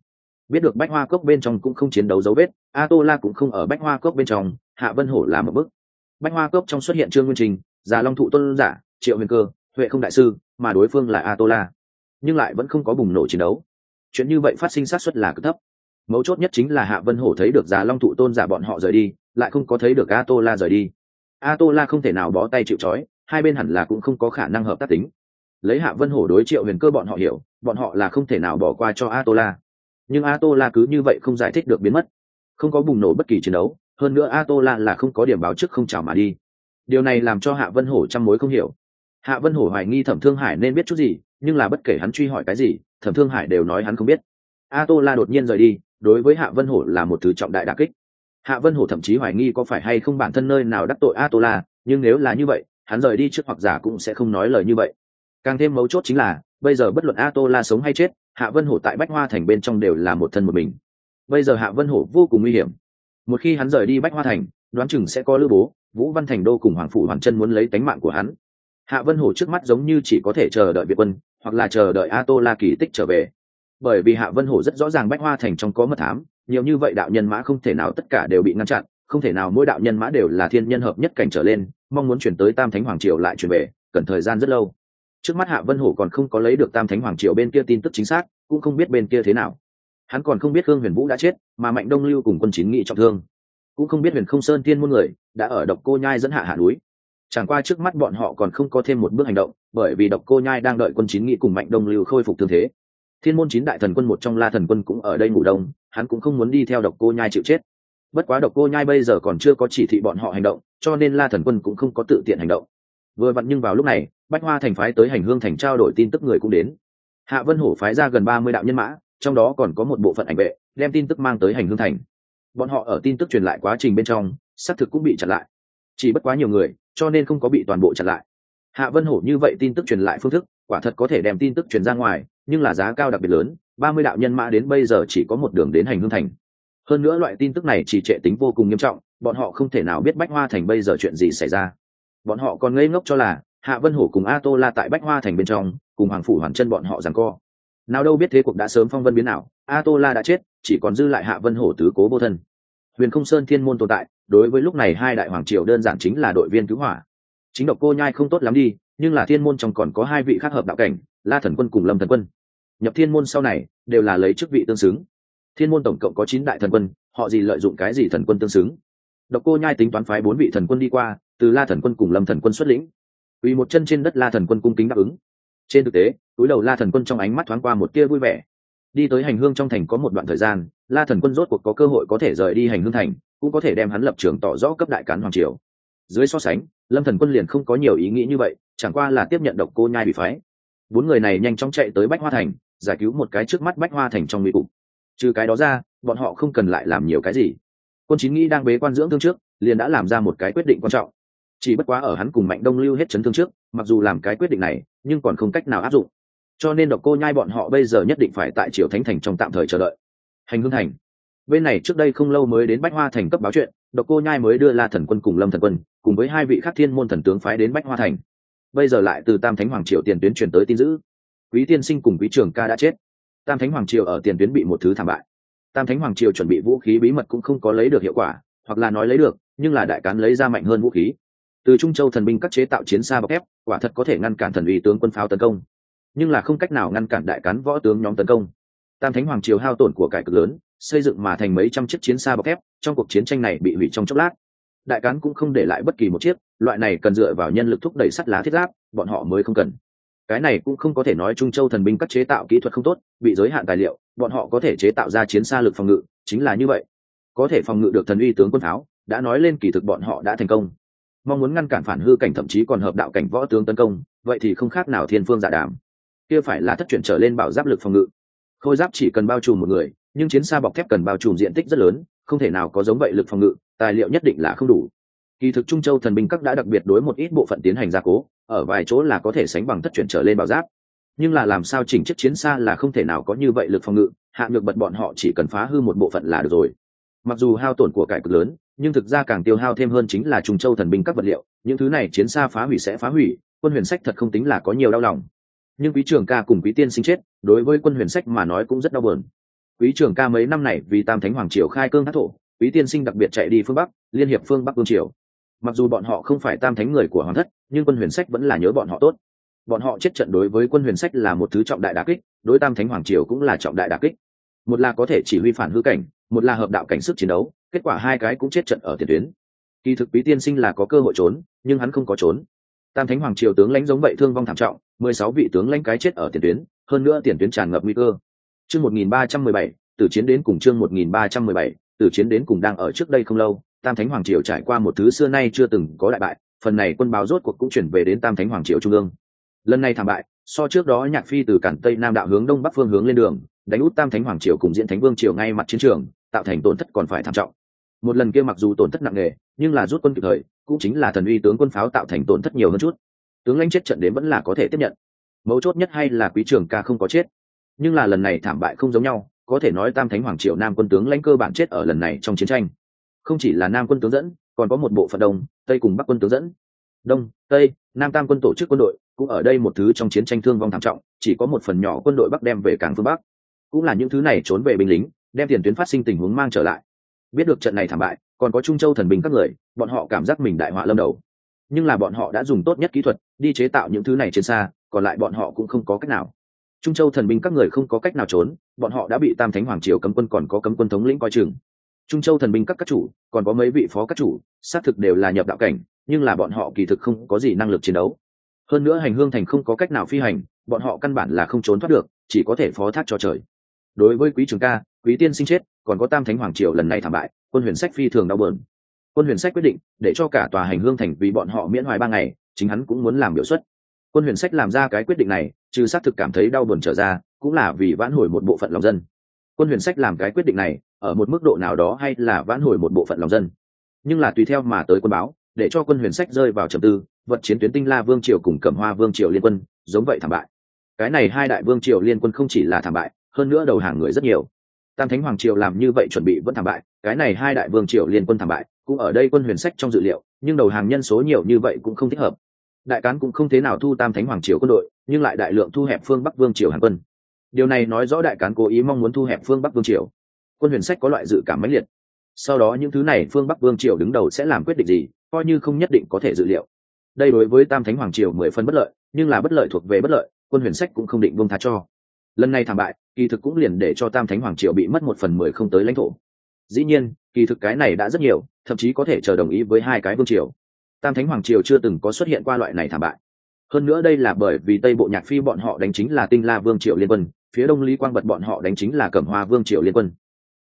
Biết được bách hoa cốc bên trong cũng không chiến đấu dấu vết a tô la cũng không ở bách hoa cốc bên trong, hạ vân hổ làm một bức bách hoa cốc trong xuất hiện trương nguyên trình, già long thụ tôn giả, triệu huyền cơ, huệ không đại sư, mà đối phương là a tô la nhưng lại vẫn không có bùng nổ chiến đấu chuyện như vậy phát sinh sát suất là cực thấp. Mấu chốt nhất chính là hạ vân hổ thấy được già long thụ tôn giả bọn họ rời đi, lại không có thấy được a tô la rời đi. A tô la không thể nào bó tay chịu c hai bên hẳn là cũng không có khả năng hợp tác tính. Lấy hạ vân hổ đối triệu huyền cơ bọn họ hiểu, bọn họ là không thể nào bỏ qua cho a tô la nhưng a tô la cứ như vậy không giải thích được biến mất. Không có bùng nổ bất kỳ chiến đấu, hơn nữa a tô la là không có điểm báo trước không chào mà đi. Điều này làm cho hạ vân hổ trăm mối không hiểu. Hạ vân hổ hoài nghi thẩm thương hải nên biết chút gì, nhưng là bất kể hắn truy hỏi cái gì thẩm thương hải đều nói hắn không biết. A tô la đột nhiên rời đi, đối với hạ vân hổ là một thứ trọng đại đà kích. Hạ vân hổ thậm chí hoài nghi có phải hay không bản thân nơi nào đắc tội a tô la nhưng nếu là như vậy, hắn rời đi trước hoặc giả cũng sẽ không nói lời như vậy. Càng thêm mấu chốt chính là, bây giờ bất luận a tô la sống hay chết, hạ vân hổ tại bách hoa thành bên trong đều là một thân một mình. Bây giờ hạ vân hổ vô cùng nguy hiểm. Một khi hắn rời đi bách hoa thành, đoán chừng sẽ có lữ bố, vũ văn thành đô cùng hoàng phủ hoàn chân muốn lấy tánh mạng của hắn. Hạ vân hổ trước mắt giống như chỉ có thể chờ đợi việt quân hoặc là chờ đợi a tô la kỳ tích trở về. Bởi vì hạ vân hổ rất rõ ràng bách hoa thành trong có mật thám, nhiều như vậy đạo nhân mã không thể nào tất cả đều bị ngăn chặn, không thể nào mỗi đạo nhân mã đều là thiên nhân hợp nhất cảnh trở lên, mong muốn chuyển tới tam thánh hoàng triều lại chuyển về, cần thời gian rất lâu. Trước mắt hạ vân hổ còn không có lấy được tam thánh hoàng triều bên kia tin tức chính xác, cũng không biết bên kia thế nào. Hắn còn không biết hương huyền vũ đã chết, mà mạnh đông lưu cùng quân chín nghị trọng thương. Cũng không biết huyền không sơn tiên muôn người đã ở độc cô nhai dẫn hạ hạ núi chẳng qua trước mắt bọn họ còn không có thêm một bước hành động, bởi vì độc cô nhai đang đợi quân chín nghị cùng mạnh đông lưu khôi phục thương thế. Thiên môn chín đại thần quân một trong la thần quân cũng ở đây ngủ đông, hắn cũng không muốn đi theo độc cô nhai chịu chết. Bất quá độc cô nhai bây giờ còn chưa có chỉ thị bọn họ hành động, cho nên la thần quân cũng không có tự tiện hành động. Vừa vặn nhưng vào lúc này, bách hoa thành phái tới hành hương thành trao đổi tin tức người cũng đến. Hạ vân hổ phái ra gần ba mươi đạo nhân mã, trong đó còn có một bộ phận ảnh vệ, đem tin tức mang tới hành hương thành. Bọn họ ở tin tức truyền lại quá trình bên trong, xác thực cũng bị chặn lại. Chỉ bất quá nhiều người cho nên không có bị toàn bộ chặn lại. Hạ vân hổ như vậy tin tức truyền lại phương thức, quả thật có thể đem tin tức truyền ra ngoài, nhưng là giá cao đặc biệt lớn, ba mươi đạo nhân mã đến bây giờ chỉ có một đường đến hành hương thành. Hơn nữa loại tin tức này chỉ trệ tính vô cùng nghiêm trọng, bọn họ không thể nào biết bách hoa thành bây giờ chuyện gì xảy ra. Bọn họ còn ngây ngốc cho là hạ vân hổ cùng a tô la tại bách hoa thành bên trong, cùng hoàng phủ hoàn chân bọn họ rằng co. Nào đâu biết thế cuộc đã sớm phong vân biến nào a tô la đã chết, chỉ còn dư lại hạ vân hổ tứ cố vô thân huyền không sơn thiên môn tồn tại, đối với lúc này hai đại hoàng triều đơn giản chính là đội viên cứu hỏa. Chính độc cô nhai không tốt lắm đi, nhưng là thiên môn trong còn có hai vị khác hợp đạo cảnh, la thần quân cùng lâm thần quân. Nhập thiên môn sau này, đều là lấy chức vị tương xứng. Thiên môn tổng cộng có chín đại thần quân, họ gì lợi dụng cái gì thần quân tương xứng? Độc cô nhai tính toán phái bốn vị thần quân đi qua, từ la thần quân cùng lâm thần quân xuất lĩnh. Vì một chân trên đất la thần quân cung kính đáp ứng. Trên thực tế, túi đầu la thần quân trong ánh mắt thoáng qua một tia vui vẻ. Đi tới hành hương trong thành có một đoạn thời gian la thần quân rốt cuộc có cơ hội có thể rời đi hành hương thành, cũng có thể đem hắn lập trường tỏ rõ cấp đại cán hoàng triều. Dưới so sánh, lâm thần quân liền không có nhiều ý nghĩ như vậy, chẳng qua là tiếp nhận độc cô nhai bị phái. Bốn người này nhanh chóng chạy tới bách hoa thành, giải cứu một cái trước mắt bách hoa thành trong nguy cục. Trừ cái đó ra, bọn họ không cần lại làm nhiều cái gì. Quân chín nghĩ đang bế quan dưỡng thương trước, liền đã làm ra một cái quyết định quan trọng. Chỉ bất quá ở hắn cùng mạnh đông lưu hết chấn thương trước, mặc dù làm cái quyết định này, nhưng còn không cách nào áp dụng. Cho nên độc cô nhai bọn họ bây giờ nhất định phải tại triều thánh thành trong tạm thời chờ đợi hành hương thành. Bên này trước đây không lâu mới đến bách hoa thành cấp báo chuyện, độc cô nhai mới đưa la thần quân cùng lâm thần quân, cùng với hai vị khắc thiên môn thần tướng phái đến bách hoa thành. Bây giờ lại từ tam thánh hoàng triều tiền tuyến truyền tới tin dữ. Quý tiên sinh cùng quý trường ca đã chết. Tam thánh hoàng triều ở tiền tuyến bị một thứ thảm bại. Tam thánh hoàng triều chuẩn bị vũ khí bí mật cũng không có lấy được hiệu quả, hoặc là nói lấy được, nhưng là đại cán lấy ra mạnh hơn vũ khí. Từ trung châu thần binh các chế tạo chiến xa bọc thép, quả thật có thể ngăn cản thần uy tướng quân pháo tấn công. Nhưng là không cách nào ngăn cản đại cán võ tướng nhóm tấn công tam thánh hoàng triều hao tổn của cải cực lớn, xây dựng mà thành mấy trăm chiếc chiến xa bọc thép, trong cuộc chiến tranh này bị hủy trong chốc lát. Đại cán cũng không để lại bất kỳ một chiếc, loại này cần dựa vào nhân lực thúc đẩy sắt lá thiết giáp, bọn họ mới không cần. Cái này cũng không có thể nói trung châu thần binh các chế tạo kỹ thuật không tốt, bị giới hạn tài liệu, bọn họ có thể chế tạo ra chiến xa lực phòng ngự, chính là như vậy. Có thể phòng ngự được thần uy tướng quân tháo đã nói lên kỳ thực bọn họ đã thành công. Mong muốn ngăn cản phản hư cảnh thậm chí còn hợp đạo cảnh võ tướng tấn công, vậy thì không khác nào thiên phương giả đàm. Kia phải là thất chuyển trở lên bảo giáp lực phòng ngự khôi giáp chỉ cần bao trùm một người, nhưng chiến xa bọc thép cần bao trùm diện tích rất lớn, không thể nào có giống vậy lực phòng ngự, tài liệu nhất định là không đủ. Kỳ thực trung châu thần binh các đã đặc biệt đối một ít bộ phận tiến hành gia cố, ở vài chỗ là có thể sánh bằng thất chuyển trở lên bảo giáp. Nhưng là làm sao chỉnh chiếc chiến xa là không thể nào có như vậy lực phòng ngự, hạ nhược bật bọn họ chỉ cần phá hư một bộ phận là được rồi. Mặc dù hao tổn của cải cực lớn, nhưng thực ra càng tiêu hao thêm hơn chính là trung châu thần binh các vật liệu, những thứ này chiến xa phá hủy sẽ phá hủy, quân huyền sách thật không tính là có nhiều đau lòng nhưng quý trường ca cùng quý tiên sinh chết, đối với quân huyền sách mà nói cũng rất đau buồn. Quý trường ca mấy năm này vì tam thánh hoàng triều khai cương thác thổ, quý tiên sinh đặc biệt chạy đi phương bắc, liên hiệp phương bắc vương triều. Mặc dù bọn họ không phải tam thánh người của hoàng thất, nhưng quân huyền sách vẫn là nhớ bọn họ tốt. Bọn họ chết trận đối với quân huyền sách là một thứ trọng đại đà kích, đối tam thánh hoàng triều cũng là trọng đại đà kích. Một là có thể chỉ huy phản hư cảnh, một là hợp đạo cảnh sức chiến đấu, kết quả hai cái cũng chết trận ở tiền tuyến. Kỳ thực quý tiên sinh là có cơ hội trốn, nhưng hắn không có trốn. Tam thánh hoàng triều tướng lãnh giống vậy thương vong thảm trọng mười sáu vị tướng lãnh cái chết ở tiền tuyến, hơn nữa tiền tuyến tràn ngập nguy cơ. Chương một nghìn ba trăm mười bảy từ chiến đến cùng chương một nghìn ba trăm mười bảy từ chiến đến cùng đang ở trước đây không lâu, tam thánh hoàng triều trải qua một thứ xưa nay chưa từng có đại bại, phần này quân báo rốt cuộc cũng chuyển về đến tam thánh hoàng triều trung ương. Lần này thảm bại, so trước đó nhạc phi từ cản tây nam đạo hướng đông bắc phương hướng lên đường, đánh út tam thánh hoàng triều cùng diễn thánh vương triều ngay mặt chiến trường, tạo thành tổn thất còn phải thảm trọng. Một lần kia mặc dù tổn thất nặng nề, nhưng là rút quân kịp thời, cũng chính là thần uy tướng quân pháo tạo thành tổn thất nhiều hơn chút tướng lãnh chết trận đến vẫn là có thể tiếp nhận. Mấu chốt nhất hay là quý trường ca không có chết. Nhưng là lần này thảm bại không giống nhau, có thể nói tam thánh hoàng triều nam quân tướng lãnh cơ bản chết ở lần này trong chiến tranh. Không chỉ là nam quân tướng dẫn, còn có một bộ phận đông, tây cùng bắc quân tướng dẫn. Đông, tây, nam tam quân tổ chức quân đội, cũng ở đây một thứ trong chiến tranh thương vong thảm trọng, chỉ có một phần nhỏ quân đội bắc đem về cảng phương bắc. Cũng là những thứ này trốn về binh lính, đem tiền tuyến phát sinh tình huống mang trở lại. Biết được trận này thảm bại, còn có trung châu thần bình các người, bọn họ cảm giác mình đại họa lâm đầu. Nhưng là bọn họ đã dùng tốt nhất kỹ thuật đi chế tạo những thứ này trên xa, còn lại bọn họ cũng không có cách nào. Trung châu thần binh các người không có cách nào trốn, bọn họ đã bị tam thánh hoàng triều cấm quân còn có cấm quân thống lĩnh coi chừng. Trung châu thần binh các các chủ, còn có mấy vị phó các chủ, xác thực đều là nhập đạo cảnh, nhưng là bọn họ kỳ thực không có gì năng lực chiến đấu. Hơn nữa hành hương thành không có cách nào phi hành, bọn họ căn bản là không trốn thoát được, chỉ có thể phó thác cho trời. Đối với quý trường ca, quý tiên sinh chết, còn có tam thánh hoàng triều lần này thảm bại, quân huyền sách phi thường đau bờn quân huyền sách quyết định, để cho cả tòa hành hương thành vì bọn họ miễn hoài ba ngày chính hắn cũng muốn làm biểu xuất. Quân huyền sách làm ra cái quyết định này, trừ xác thực cảm thấy đau buồn trở ra, cũng là vì vãn hồi một bộ phận lòng dân. Quân huyền sách làm cái quyết định này, ở một mức độ nào đó hay là vãn hồi một bộ phận lòng dân. Nhưng là tùy theo mà tới quân báo, để cho quân huyền sách rơi vào trầm tư, vật chiến tuyến tinh la vương triều cùng cẩm hoa vương triều liên quân, giống vậy thảm bại. Cái này hai đại vương triều liên quân không chỉ là thảm bại, hơn nữa đầu hàng người rất nhiều. Tam thánh hoàng triều làm như vậy chuẩn bị vẫn thảm bại, cái này hai đại vương triều liên quân thảm bại, cũng ở đây quân huyền sách trong dự liệu nhưng đầu hàng nhân số nhiều như vậy cũng không thích hợp. Đại cán cũng không thế nào thu tam thánh hoàng triều quân đội, nhưng lại đại lượng thu hẹp phương bắc vương triều hàn quân. Điều này nói rõ đại cán cố ý mong muốn thu hẹp phương bắc vương triều. Quân huyền sách có loại dự cảm mãnh liệt. Sau đó những thứ này phương bắc vương triều đứng đầu sẽ làm quyết định gì, coi như không nhất định có thể dự liệu. Đây đối với tam thánh hoàng triều mười phân bất lợi, nhưng là bất lợi thuộc về bất lợi, quân huyền sách cũng không định vương tha cho. Lần này thảm bại, kỳ thực cũng liền để cho tam thánh hoàng triều bị mất một phần mười không tới lãnh thổ dĩ nhiên, kỳ thực cái này đã rất nhiều, thậm chí có thể chờ đồng ý với hai cái vương triều. Tam thánh hoàng triều chưa từng có xuất hiện qua loại này thảm bại. Hơn nữa đây là bởi vì tây bộ nhạc phi bọn họ đánh chính là tinh la vương triều liên quân, phía đông lý quang bật bọn họ đánh chính là cẩm hoa vương triều liên quân.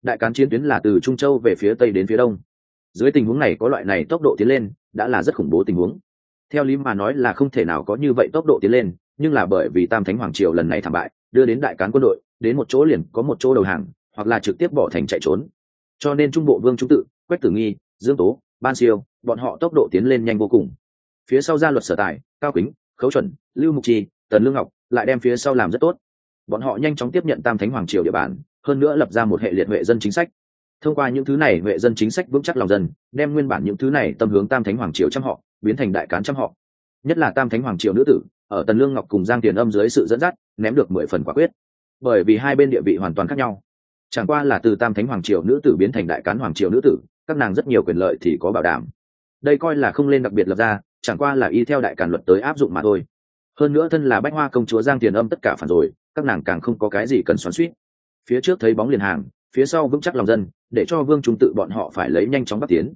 Đại cán chiến tuyến là từ trung châu về phía tây đến phía đông. Dưới tình huống này có loại này tốc độ tiến lên, đã là rất khủng bố tình huống. Theo lý mà nói là không thể nào có như vậy tốc độ tiến lên, nhưng là bởi vì tam thánh hoàng triều lần này thảm bại, đưa đến đại cán quân đội, đến một chỗ liền có một chỗ đầu hàng, hoặc là trực tiếp bỏ thành chạy trốn cho nên trung bộ vương trung tự, quách tử nghi, dương tố, ban siêu, bọn họ tốc độ tiến lên nhanh vô cùng. Phía sau gia luật sở tài, cao kính, khấu chuẩn, lưu mục trì, tần lương ngọc lại đem phía sau làm rất tốt. Bọn họ nhanh chóng tiếp nhận tam thánh hoàng triều địa bàn, hơn nữa lập ra một hệ liệt huệ dân chính sách. Thông qua những thứ này huệ dân chính sách vững chắc lòng dân, đem nguyên bản những thứ này tâm hướng tam thánh hoàng triều trăm họ, biến thành đại cán trăm họ. Nhất là tam thánh hoàng triều nữ tử, ở tần lương ngọc cùng giang tiền âm dưới sự dẫn dắt, ném được mười phần quả quyết. Bởi vì hai bên địa vị hoàn toàn khác nhau chẳng qua là từ tam thánh hoàng triều nữ tử biến thành đại cán hoàng triều nữ tử, các nàng rất nhiều quyền lợi thì có bảo đảm. Đây coi là không lên đặc biệt lập ra, chẳng qua là y theo đại cản luật tới áp dụng mà thôi. Hơn nữa thân là bách hoa công chúa giang tiền âm tất cả phản rồi, các nàng càng không có cái gì cần xoắn suýt phía trước thấy bóng liền hàng, phía sau vững chắc lòng dân, để cho vương trung tự bọn họ phải lấy nhanh chóng bắt tiến.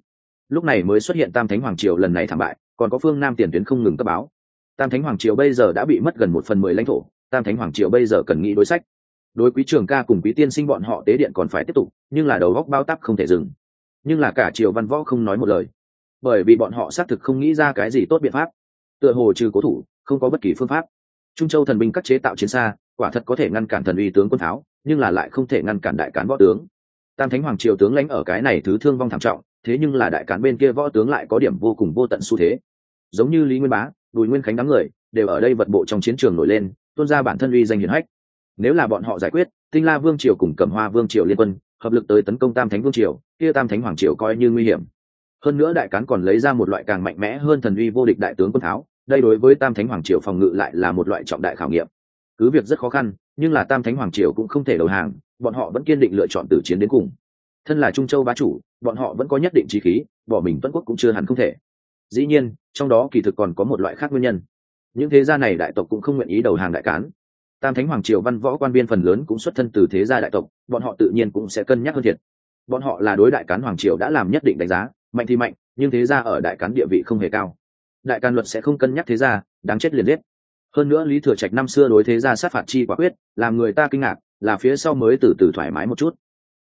Lúc này mới xuất hiện tam thánh hoàng triều lần này thảm bại, còn có phương nam tiền tuyến không ngừng cấp báo. Tam thánh hoàng triều bây giờ đã bị mất gần một phần mười lãnh thổ, tam thánh hoàng triều bây giờ cần nghĩ đối sách đối quý trường ca cùng quý tiên sinh bọn họ tế điện còn phải tiếp tục, nhưng là đầu góc bao tắp không thể dừng. Nhưng là cả triều văn võ không nói một lời. Bởi vì bọn họ xác thực không nghĩ ra cái gì tốt biện pháp. Tựa hồ trừ cố thủ, không có bất kỳ phương pháp. Trung châu thần binh cắt chế tạo chiến xa, quả thật có thể ngăn cản thần uy tướng quân tháo, nhưng là lại không thể ngăn cản đại cán võ tướng. Tam thánh hoàng triều tướng lãnh ở cái này thứ thương vong thảm trọng, thế nhưng là đại cán bên kia võ tướng lại có điểm vô cùng vô tận xu thế. Giống như lý nguyên bá, bùi nguyên khánh đám người, đều ở đây vật bộ trong chiến trường nổi lên, tuôn ra bản thân uy danh hiển hách nếu là bọn họ giải quyết, tinh la vương triều cùng cẩm hoa vương triều liên quân, hợp lực tới tấn công tam thánh vương triều, kia tam thánh hoàng triều coi như nguy hiểm. Hơn nữa đại cán còn lấy ra một loại càng mạnh mẽ hơn thần uy vô địch đại tướng quân tháo, đây đối với tam thánh hoàng triều phòng ngự lại là một loại trọng đại khảo nghiệm. Cứ việc rất khó khăn, nhưng là tam thánh hoàng triều cũng không thể đầu hàng, bọn họ vẫn kiên định lựa chọn tử chiến đến cùng. Thân là trung châu bá chủ, bọn họ vẫn có nhất định trí khí, bỏ mình tuân quốc cũng chưa hẳn không thể. Dĩ nhiên, trong đó kỳ thực còn có một loại khác nguyên nhân. Những thế gia này đại tộc cũng không nguyện ý đầu hàng đại cán tam thánh hoàng triều văn võ quan biên phần lớn cũng xuất thân từ thế gia đại tộc, bọn họ tự nhiên cũng sẽ cân nhắc hơn thiệt. Bọn họ là đối đại cán hoàng triều đã làm nhất định đánh giá, mạnh thì mạnh, nhưng thế gia ở đại cán địa vị không hề cao. Đại càn luật sẽ không cân nhắc thế gia, đáng chết liền giết. Hơn nữa lý thừa trạch năm xưa đối thế gia sát phạt chi quả quyết, làm người ta kinh ngạc, là phía sau mới từ từ thoải mái một chút.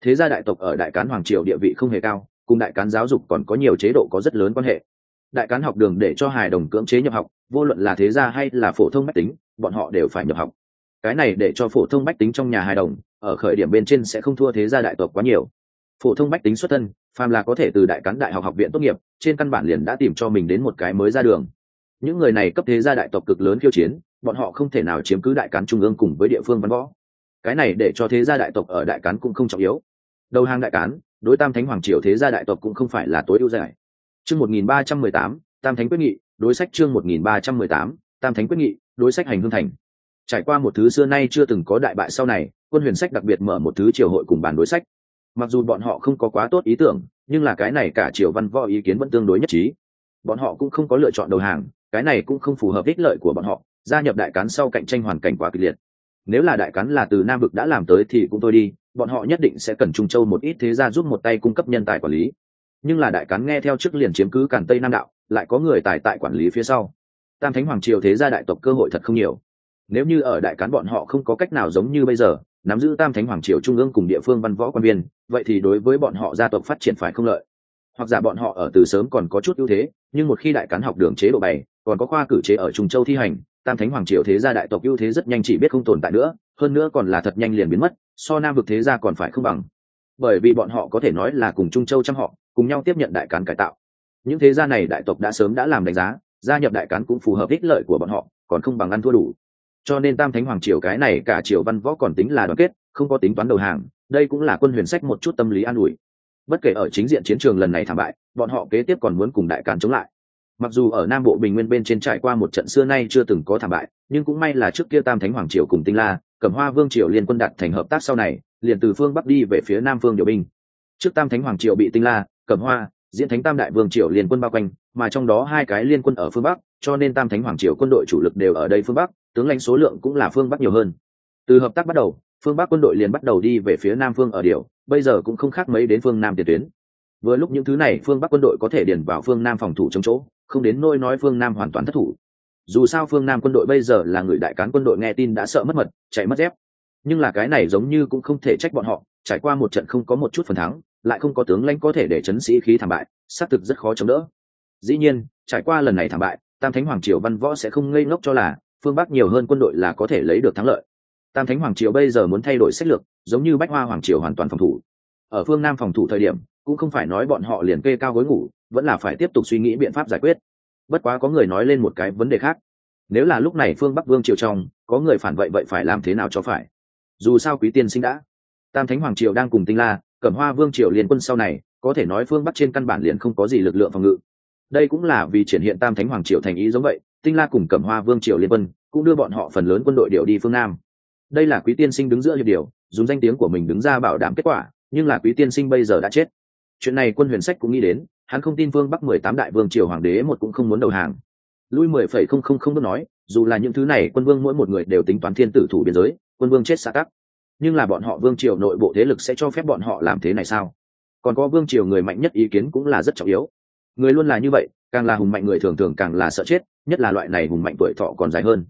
Thế gia đại tộc ở đại cán hoàng triều địa vị không hề cao, cùng đại cán giáo dục còn có nhiều chế độ có rất lớn quan hệ. Đại cán học đường để cho hài đồng cưỡng chế nhập học, vô luận là thế gia hay là phổ thông mách tính, bọn họ đều phải nhập học cái này để cho phổ thông bách tính trong nhà hài đồng, ở khởi điểm bên trên sẽ không thua thế gia đại tộc quá nhiều. Phổ thông bách tính xuất thân, phàm là có thể từ đại cán đại học học viện tốt nghiệp, trên căn bản liền đã tìm cho mình đến một cái mới ra đường. Những người này cấp thế gia đại tộc cực lớn khiêu chiến, bọn họ không thể nào chiếm cứ đại cán trung ương cùng với địa phương văn võ. Cái này để cho thế gia đại tộc ở đại cán cũng không trọng yếu. Đầu hàng đại cán, đối tam thánh hoàng triều thế gia đại tộc cũng không phải là tối ưu giải chương một nghìn ba trăm mười tám, tam thánh quyết nghị, đối sách chương một nghìn ba trăm mười tám, tam thánh quyết nghị, đối sách hành hương thành trải qua một thứ xưa nay chưa từng có đại bại sau này, quân huyền sách đặc biệt mở một thứ triều hội cùng bàn đối sách. Mặc dù bọn họ không có quá tốt ý tưởng, nhưng là cái này cả triều văn võ ý kiến vẫn tương đối nhất trí. Bọn họ cũng không có lựa chọn đầu hàng, cái này cũng không phù hợp ích lợi của bọn họ, gia nhập đại cán sau cạnh tranh hoàn cảnh quá kịch liệt. Nếu là đại cán là từ nam vực đã làm tới thì cũng thôi đi, bọn họ nhất định sẽ cần trung châu một ít thế gia giúp một tay cung cấp nhân tài quản lý. Nhưng là đại cán nghe theo chức liền chiếm cứ cản tây nam đạo, lại có người tài tại quản lý phía sau. Tam thánh hoàng triều thế gia đại tộc cơ hội thật không nhiều nếu như ở đại cán bọn họ không có cách nào giống như bây giờ, nắm giữ tam thánh hoàng triều trung ương cùng địa phương văn võ quan viên, vậy thì đối với bọn họ gia tộc phát triển phải không lợi? Hoặc giả bọn họ ở từ sớm còn có chút ưu thế, nhưng một khi đại cán học đường chế độ bày, còn có khoa cử chế ở trung châu thi hành, tam thánh hoàng triều thế gia đại tộc ưu thế rất nhanh chỉ biết không tồn tại nữa, hơn nữa còn là thật nhanh liền biến mất, so nam vực thế gia còn phải không bằng. Bởi vì bọn họ có thể nói là cùng trung châu chăm họ, cùng nhau tiếp nhận đại cán cải tạo. Những thế gia này đại tộc đã sớm đã làm đánh giá, gia nhập đại cán cũng phù hợp ích lợi của bọn họ, còn không bằng ăn thua đủ cho nên tam thánh hoàng triều cái này cả triều văn võ còn tính là đoàn kết, không có tính toán đầu hàng, đây cũng là quân huyền sách một chút tâm lý an ủi. Bất kể ở chính diện chiến trường lần này thảm bại, bọn họ kế tiếp còn muốn cùng đại càn chống lại. Mặc dù ở nam bộ bình nguyên bên trên trải qua một trận xưa nay chưa từng có thảm bại, nhưng cũng may là trước kia tam thánh hoàng triều cùng tinh la, cẩm hoa vương triều liên quân đặt thành hợp tác sau này, liền từ phương bắc đi về phía nam phương điều binh. Trước tam thánh hoàng triều bị tinh la, cẩm hoa diễn thánh tam đại vương triều liên quân bao quanh, mà trong đó hai cái liên quân ở phương bắc, cho nên tam thánh hoàng triều quân đội chủ lực đều ở đây phương bắc, tướng lãnh số lượng cũng là phương bắc nhiều hơn. Từ hợp tác bắt đầu, phương bắc quân đội liền bắt đầu đi về phía nam phương ở điều bây giờ cũng không khác mấy đến phương nam tiền tuyến. Vừa lúc những thứ này, phương bắc quân đội có thể điền vào phương nam phòng thủ chống chỗ, không đến nôi nói phương nam hoàn toàn thất thủ. Dù sao phương nam quân đội bây giờ là người đại cán quân đội nghe tin đã sợ mất mật, chạy mất dép. Nhưng là cái này giống như cũng không thể trách bọn họ, trải qua một trận không có một chút phần thắng lại không có tướng lãnh có thể để chấn sĩ khí thảm bại, xác thực rất khó chống đỡ. Dĩ nhiên, trải qua lần này thảm bại, tam thánh hoàng triều văn võ sẽ không ngây ngốc cho là phương bắc nhiều hơn quân đội là có thể lấy được thắng lợi. Tam thánh hoàng triều bây giờ muốn thay đổi sách lược, giống như bách hoa hoàng triều hoàn toàn phòng thủ. Ở phương nam phòng thủ thời điểm, cũng không phải nói bọn họ liền kê cao gối ngủ, vẫn là phải tiếp tục suy nghĩ biện pháp giải quyết. Bất quá có người nói lên một cái vấn đề khác. Nếu là lúc này phương bắc vương triều trong, có người phản vậy vậy phải làm thế nào cho phải? Dù sao quý tiên sinh đã. Tam thánh hoàng triều đang cùng tinh la cẩm hoa vương triều liên quân sau này, có thể nói phương bắc trên căn bản liền không có gì lực lượng phòng ngự. Đây cũng là vì triển hiện tam thánh hoàng triều thành ý giống vậy, tinh la cùng cẩm hoa vương triều liên quân cũng đưa bọn họ phần lớn quân đội điều đi phương nam. Đây là quý tiên sinh đứng giữa hiệp điều, dùng danh tiếng của mình đứng ra bảo đảm kết quả, nhưng là quý tiên sinh bây giờ đã chết. Chuyện này quân huyền sách cũng nghĩ đến, hắn không tin vương bắc mười tám đại vương triều hoàng đế một cũng không muốn đầu hàng. Lui mười phẩy không không không nói, dù là những thứ này quân vương mỗi một người đều tính toán thiên tử thủ biên giới, quân vương chết xa tắc nhưng là bọn họ vương triều nội bộ thế lực sẽ cho phép bọn họ làm thế này sao? Còn có vương triều người mạnh nhất ý kiến cũng là rất trọng yếu. Người luôn là như vậy, càng là hùng mạnh người thường thường càng là sợ chết, nhất là loại này hùng mạnh tuổi thọ còn dài hơn.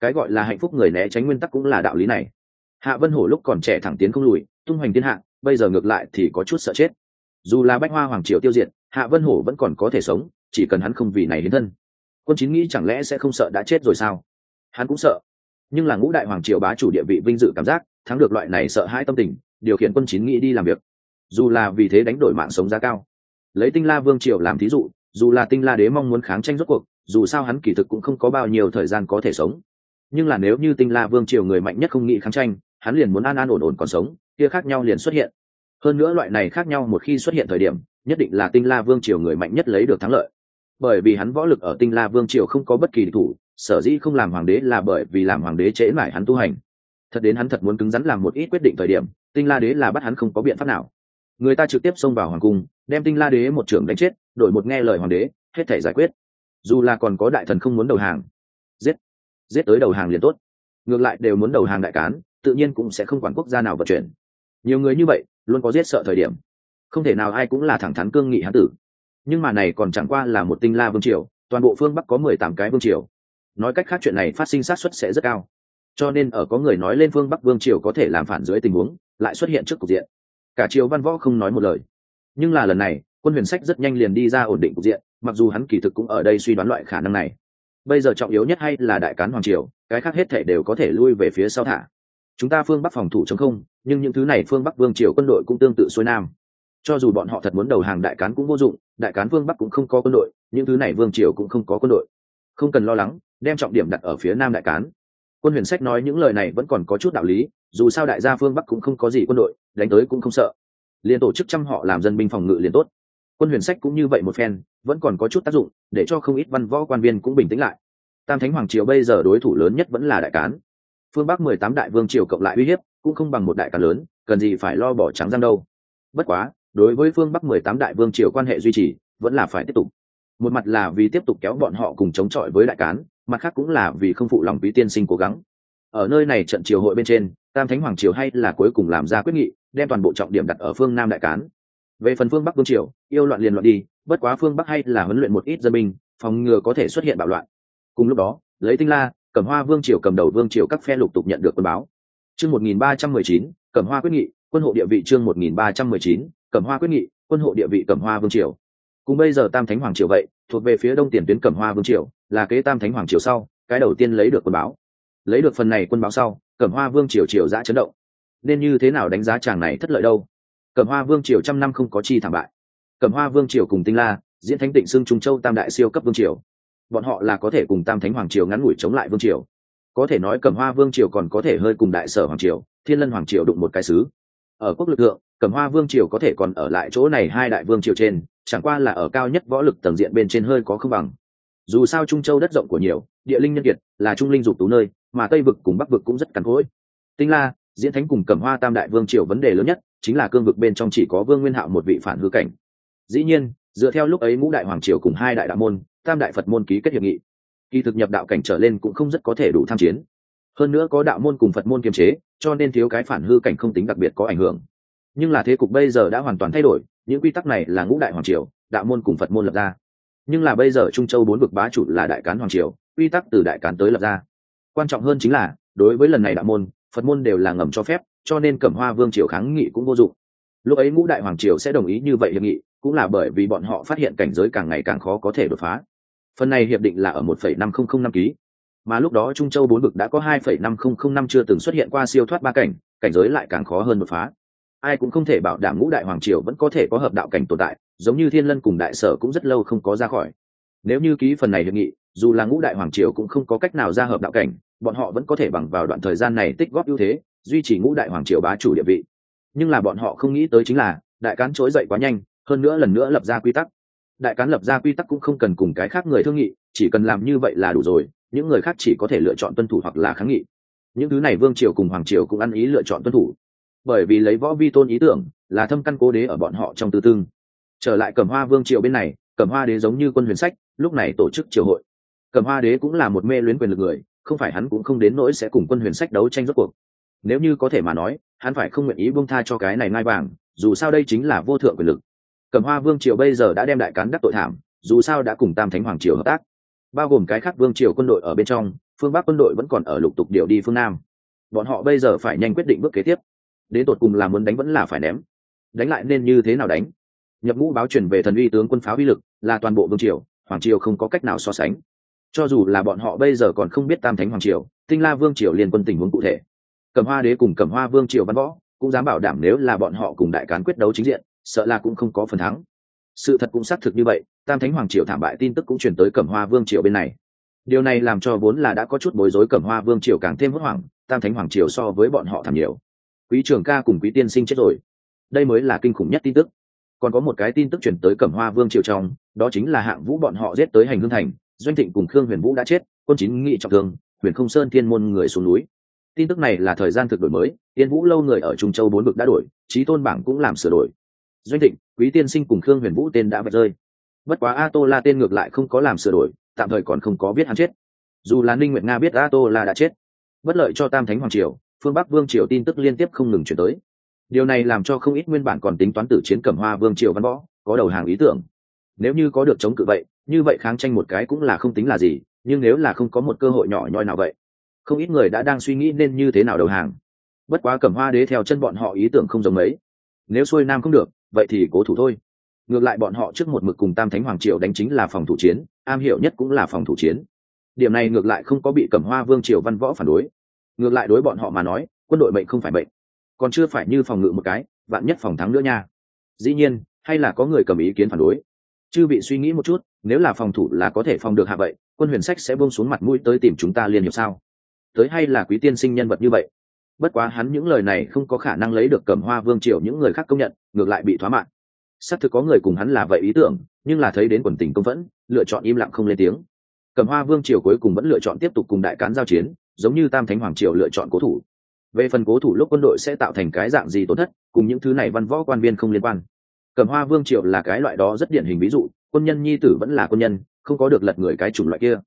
Cái gọi là hạnh phúc người né tránh nguyên tắc cũng là đạo lý này. Hạ vân hổ lúc còn trẻ thẳng tiến không lùi, tung hoành thiên hạ, bây giờ ngược lại thì có chút sợ chết. Dù là bách hoa hoàng triều tiêu diệt, hạ vân hổ vẫn còn có thể sống, chỉ cần hắn không vì này đến thân. Quân chín nghĩ chẳng lẽ sẽ không sợ đã chết rồi sao? Hắn cũng sợ nhưng là ngũ đại hoàng triều bá chủ địa vị vinh dự cảm giác, thắng được loại này sợ hãi tâm tình, điều khiển quân chín nghĩ đi làm việc. Dù là vì thế đánh đổi mạng sống giá cao. Lấy tinh la vương triều làm thí dụ, dù là tinh la đế mong muốn kháng tranh rốt cuộc, dù sao hắn kỳ thực cũng không có bao nhiêu thời gian có thể sống. Nhưng là nếu như tinh la vương triều người mạnh nhất không nghĩ kháng tranh, hắn liền muốn an an ổn ổn còn sống, kia khác nhau liền xuất hiện. Hơn nữa loại này khác nhau một khi xuất hiện thời điểm, nhất định là tinh la vương triều người mạnh nhất lấy được thắng lợi. Bởi vì hắn võ lực ở tinh la vương triều không có bất kỳ địch thủ sở dĩ không làm hoàng đế là bởi vì làm hoàng đế trễ mãi hắn tu hành. Thật đến hắn thật muốn cứng rắn làm một ít quyết định thời điểm, tinh la đế là bắt hắn không có biện pháp nào. Người ta trực tiếp xông vào hoàng cung, đem tinh la đế một trưởng đánh chết, đổi một nghe lời hoàng đế, hết thể giải quyết. Dù là còn có đại thần không muốn đầu hàng, giết giết tới đầu hàng liền tốt. Ngược lại đều muốn đầu hàng đại cán, tự nhiên cũng sẽ không quản quốc gia nào vận chuyển. Nhiều người như vậy, luôn có giết sợ thời điểm. Không thể nào ai cũng là thẳng thắn cương nghị hán tử. Nhưng mà này còn chẳng qua là một tinh la vương triều, toàn bộ phương bắc có mười tám cái vương triều nói cách khác chuyện này phát sinh sát xuất sẽ rất cao. Cho nên ở có người nói lên phương bắc vương triều có thể làm phản dưới tình huống, lại xuất hiện trước cục diện. Cả triều văn võ không nói một lời. Nhưng là lần này, quân huyền sách rất nhanh liền đi ra ổn định cục diện, mặc dù hắn kỳ thực cũng ở đây suy đoán loại khả năng này. Bây giờ trọng yếu nhất hay là đại cán hoàng triều, cái khác hết thể đều có thể lui về phía sau thả. Chúng ta phương bắc phòng thủ chống không, nhưng những thứ này phương bắc vương triều quân đội cũng tương tự xuôi nam. Cho dù bọn họ thật muốn đầu hàng đại cán cũng vô dụng, đại cán phương bắc cũng không có quân đội, những thứ này vương triều cũng không có quân đội. Không cần lo lắng đem trọng điểm đặt ở phía nam đại cán. Quân huyền sách nói những lời này vẫn còn có chút đạo lý, dù sao đại gia phương bắc cũng không có gì quân đội, đánh tới cũng không sợ. Liền tổ chức chăm họ làm dân binh phòng ngự liền tốt. Quân huyền sách cũng như vậy một phen, vẫn còn có chút tác dụng, để cho không ít văn võ quan viên cũng bình tĩnh lại. Tam thánh hoàng triều bây giờ đối thủ lớn nhất vẫn là đại cán. Phương bắc mười tám đại vương triều cộng lại uy hiếp, cũng không bằng một đại cán lớn, cần gì phải lo bỏ trắng răng đâu. Bất quá, đối với phương bắc mười tám đại vương triều quan hệ duy trì, vẫn là phải tiếp tục. Một mặt là vì tiếp tục kéo bọn họ cùng chống chọi với đại cán mặt khác cũng là vì không phụ lòng quý tiên sinh cố gắng. Ở nơi này trận triều hội bên trên, tam thánh hoàng triều hay là cuối cùng làm ra quyết nghị, đem toàn bộ trọng điểm đặt ở phương nam đại cán. Về phần phương bắc vương triều, yêu loạn liền loạn đi, bất quá phương bắc hay là huấn luyện một ít dân binh, phòng ngừa có thể xuất hiện bạo loạn. Cùng lúc đó, lấy tinh la, cẩm hoa vương triều cầm đầu vương triều các phe lục tục nhận được quân báo. Chương một nghìn ba trăm mười chín, cẩm hoa quyết nghị, quân hộ địa vị chương một nghìn ba trăm mười chín, cẩm hoa quyết nghị, quân hộ địa vị cẩm hoa vương triều cùng bây giờ tam thánh hoàng triều vậy, thuộc về phía đông tiền tuyến cẩm hoa vương triều, là kế tam thánh hoàng triều sau, cái đầu tiên lấy được quân báo. Lấy được phần này quân báo sau, cẩm hoa vương triều triều giã chấn động. Nên như thế nào đánh giá chàng này thất lợi đâu? Cẩm hoa vương triều trăm năm không có chi thảm bại. Cẩm hoa vương triều cùng tinh la, diễn thánh tịnh xưng trung châu tam đại siêu cấp vương triều. Bọn họ là có thể cùng tam thánh hoàng triều ngắn ngủi chống lại vương triều. Có thể nói cẩm hoa vương triều còn có thể hơi cùng đại sở hoàng triều, thiên lân hoàng triều đụng một cái xứ. Ở quốc lực lượng, cẩm hoa vương triều có thể còn ở lại chỗ này hai đại vương triều trên chẳng qua là ở cao nhất võ lực tầng diện bên trên hơi có không bằng. Dù sao trung châu đất rộng của nhiều, địa linh nhân kiệt là trung linh dục tú nơi, mà tây vực cùng bắc vực cũng rất cằn cỗi. Tinh la, diễn thánh cùng cẩm hoa tam đại vương triều vấn đề lớn nhất chính là cương vực bên trong chỉ có vương nguyên hạo một vị phản hư cảnh. Dĩ nhiên, dựa theo lúc ấy ngũ đại hoàng triều cùng hai đại đạo môn, tam đại phật môn ký kết hiệp nghị, kỳ thực nhập đạo cảnh trở lên cũng không rất có thể đủ tham chiến. Hơn nữa có đạo môn cùng phật môn kiềm chế, cho nên thiếu cái phản hư cảnh không tính đặc biệt có ảnh hưởng nhưng là thế cục bây giờ đã hoàn toàn thay đổi, những quy tắc này là ngũ đại hoàng triều, đạo môn cùng phật môn lập ra. Nhưng là bây giờ trung châu bốn vực bá chủ là đại cán hoàng triều, quy tắc từ đại cán tới lập ra. Quan trọng hơn chính là, đối với lần này đạo môn, phật môn đều là ngầm cho phép, cho nên cẩm hoa vương triều kháng nghị cũng vô dụng. Lúc ấy ngũ đại hoàng triều sẽ đồng ý như vậy hiệp nghị, cũng là bởi vì bọn họ phát hiện cảnh giới càng ngày càng khó có thể đột phá. Phần này hiệp định là ở một phẩy năm không không năm ký. Mà lúc đó trung châu bốn vực đã có hai phẩy năm không không năm chưa từng xuất hiện qua siêu thoát ba cảnh cảnh giới lại càng khó hơn đột phá ai cũng không thể bảo đảm ngũ đại hoàng triều vẫn có thể có hợp đạo cảnh tồn tại, giống như thiên lân cùng đại sở cũng rất lâu không có ra khỏi. Nếu như ký phần này hiệp nghị, dù là ngũ đại hoàng triều cũng không có cách nào ra hợp đạo cảnh, bọn họ vẫn có thể bằng vào đoạn thời gian này tích góp ưu thế, duy trì ngũ đại hoàng triều bá chủ địa vị. Nhưng là bọn họ không nghĩ tới chính là, đại cán trỗi dậy quá nhanh, hơn nữa lần nữa lập ra quy tắc. Đại cán lập ra quy tắc cũng không cần cùng cái khác người thương nghị, chỉ cần làm như vậy là đủ rồi, những người khác chỉ có thể lựa chọn tuân thủ hoặc là kháng nghị. Những thứ này vương triều cùng hoàng triều cũng ăn ý lựa chọn tuân thủ bởi vì lấy võ vi tôn ý tưởng, là thâm căn cố đế ở bọn họ trong tư tương. Trở lại cẩm hoa vương triều bên này, cẩm hoa đế giống như quân huyền sách, lúc này tổ chức triều hội. Cẩm hoa đế cũng là một mê luyến quyền lực người, không phải hắn cũng không đến nỗi sẽ cùng quân huyền sách đấu tranh rốt cuộc. Nếu như có thể mà nói, hắn phải không nguyện ý buông tha cho cái này ngai vàng, dù sao đây chính là vô thượng quyền lực. Cẩm hoa vương triều bây giờ đã đem đại cán đắc tội thảm, dù sao đã cùng tam thánh hoàng triều hợp tác. Bao gồm cái khác vương triều quân đội ở bên trong, phương bắc quân đội vẫn còn ở lục tục điều đi phương nam. Bọn họ bây giờ phải nhanh quyết định bước kế tiếp đến tột cùng là muốn đánh vẫn là phải ném. Đánh lại nên như thế nào đánh? Nhập ngũ báo truyền về thần uy tướng quân pháo uy lực, là toàn bộ vương triều, hoàng triều không có cách nào so sánh. Cho dù là bọn họ bây giờ còn không biết tam thánh hoàng triều, tinh la vương triều liên quân tình huống cụ thể. Cầm hoa đế cùng cầm hoa vương triều văn võ, cũng dám bảo đảm nếu là bọn họ cùng đại cán quyết đấu chính diện, sợ là cũng không có phần thắng. Sự thật cũng xác thực như vậy, tam thánh hoàng triều thảm bại tin tức cũng truyền tới cẩm hoa vương triều bên này. Điều này làm cho vốn là đã có chút bối rối cẩm hoa vương triều càng thêm hốt hoảng, tam thánh hoàng triều so với bọn họ thảm nhiều quý trường ca cùng quý tiên sinh chết rồi. Đây mới là kinh khủng nhất tin tức. Còn có một cái tin tức chuyển tới cẩm hoa vương triều trong, đó chính là hạng vũ bọn họ giết tới hành hương thành, doanh thịnh cùng khương huyền vũ đã chết, quân chính nghị trọng thương, huyền không sơn thiên môn người xuống núi. Tin tức này là thời gian thực đổi mới tiên vũ lâu người ở trung châu bốn vực đã đổi trí tôn bảng cũng làm sửa đổi. Doanh thịnh, quý tiên sinh cùng khương huyền vũ tên đã vạch rơi. Bất quá a tô la tên ngược lại không có làm sửa đổi, tạm thời còn không có biết hắn chết. Dù là ninh nguyệt nga biết a tô la đã chết, bất lợi cho tam thánh hoàng triều phương bắc vương triều tin tức liên tiếp không ngừng chuyển tới. Điều này làm cho không ít nguyên bản còn tính toán tử chiến cẩm hoa vương triều văn võ có đầu hàng ý tưởng. Nếu như có được chống cự vậy, như vậy kháng tranh một cái cũng là không tính là gì, nhưng nếu là không có một cơ hội nhỏ nhoi nào vậy, không ít người đã đang suy nghĩ nên như thế nào đầu hàng. Bất quá cẩm hoa đế theo chân bọn họ ý tưởng không giống mấy. Nếu xuôi nam không được, vậy thì cố thủ thôi. Ngược lại bọn họ trước một mực cùng tam thánh hoàng triều đánh chính là phòng thủ chiến, am hiểu nhất cũng là phòng thủ chiến. Điểm này ngược lại không có bị cẩm hoa vương triều văn võ phản đối ngược lại đối bọn họ mà nói, quân đội bệnh không phải bệnh còn chưa phải như phòng ngự một cái, vạn nhất phòng thắng nữa nha. Dĩ nhiên, hay là có người cầm ý kiến phản đối. Chư bị suy nghĩ một chút, nếu là phòng thủ là có thể phòng được hạ vậy quân huyền sách sẽ buông xuống mặt mũi tới tìm chúng ta liên hiệp sao? Tới hay là quý tiên sinh nhân vật như vậy? Bất quá hắn những lời này không có khả năng lấy được cầm hoa vương triều những người khác công nhận, ngược lại bị thoá mạng xác thực có người cùng hắn là vậy ý tưởng, nhưng là thấy đến quần tình công vẫn, lựa chọn im lặng không lên tiếng. Cầm hoa vương triều cuối cùng vẫn lựa chọn tiếp tục cùng đại cán giao chiến giống như tam thánh hoàng triều lựa chọn cố thủ. Về phần cố thủ lúc quân đội sẽ tạo thành cái dạng gì tổn thất, cùng những thứ này văn võ quan viên không liên quan. Cẩm hoa vương triều là cái loại đó rất điển hình ví dụ, quân nhân nhi tử vẫn là quân nhân, không có được lật người cái chủng loại kia.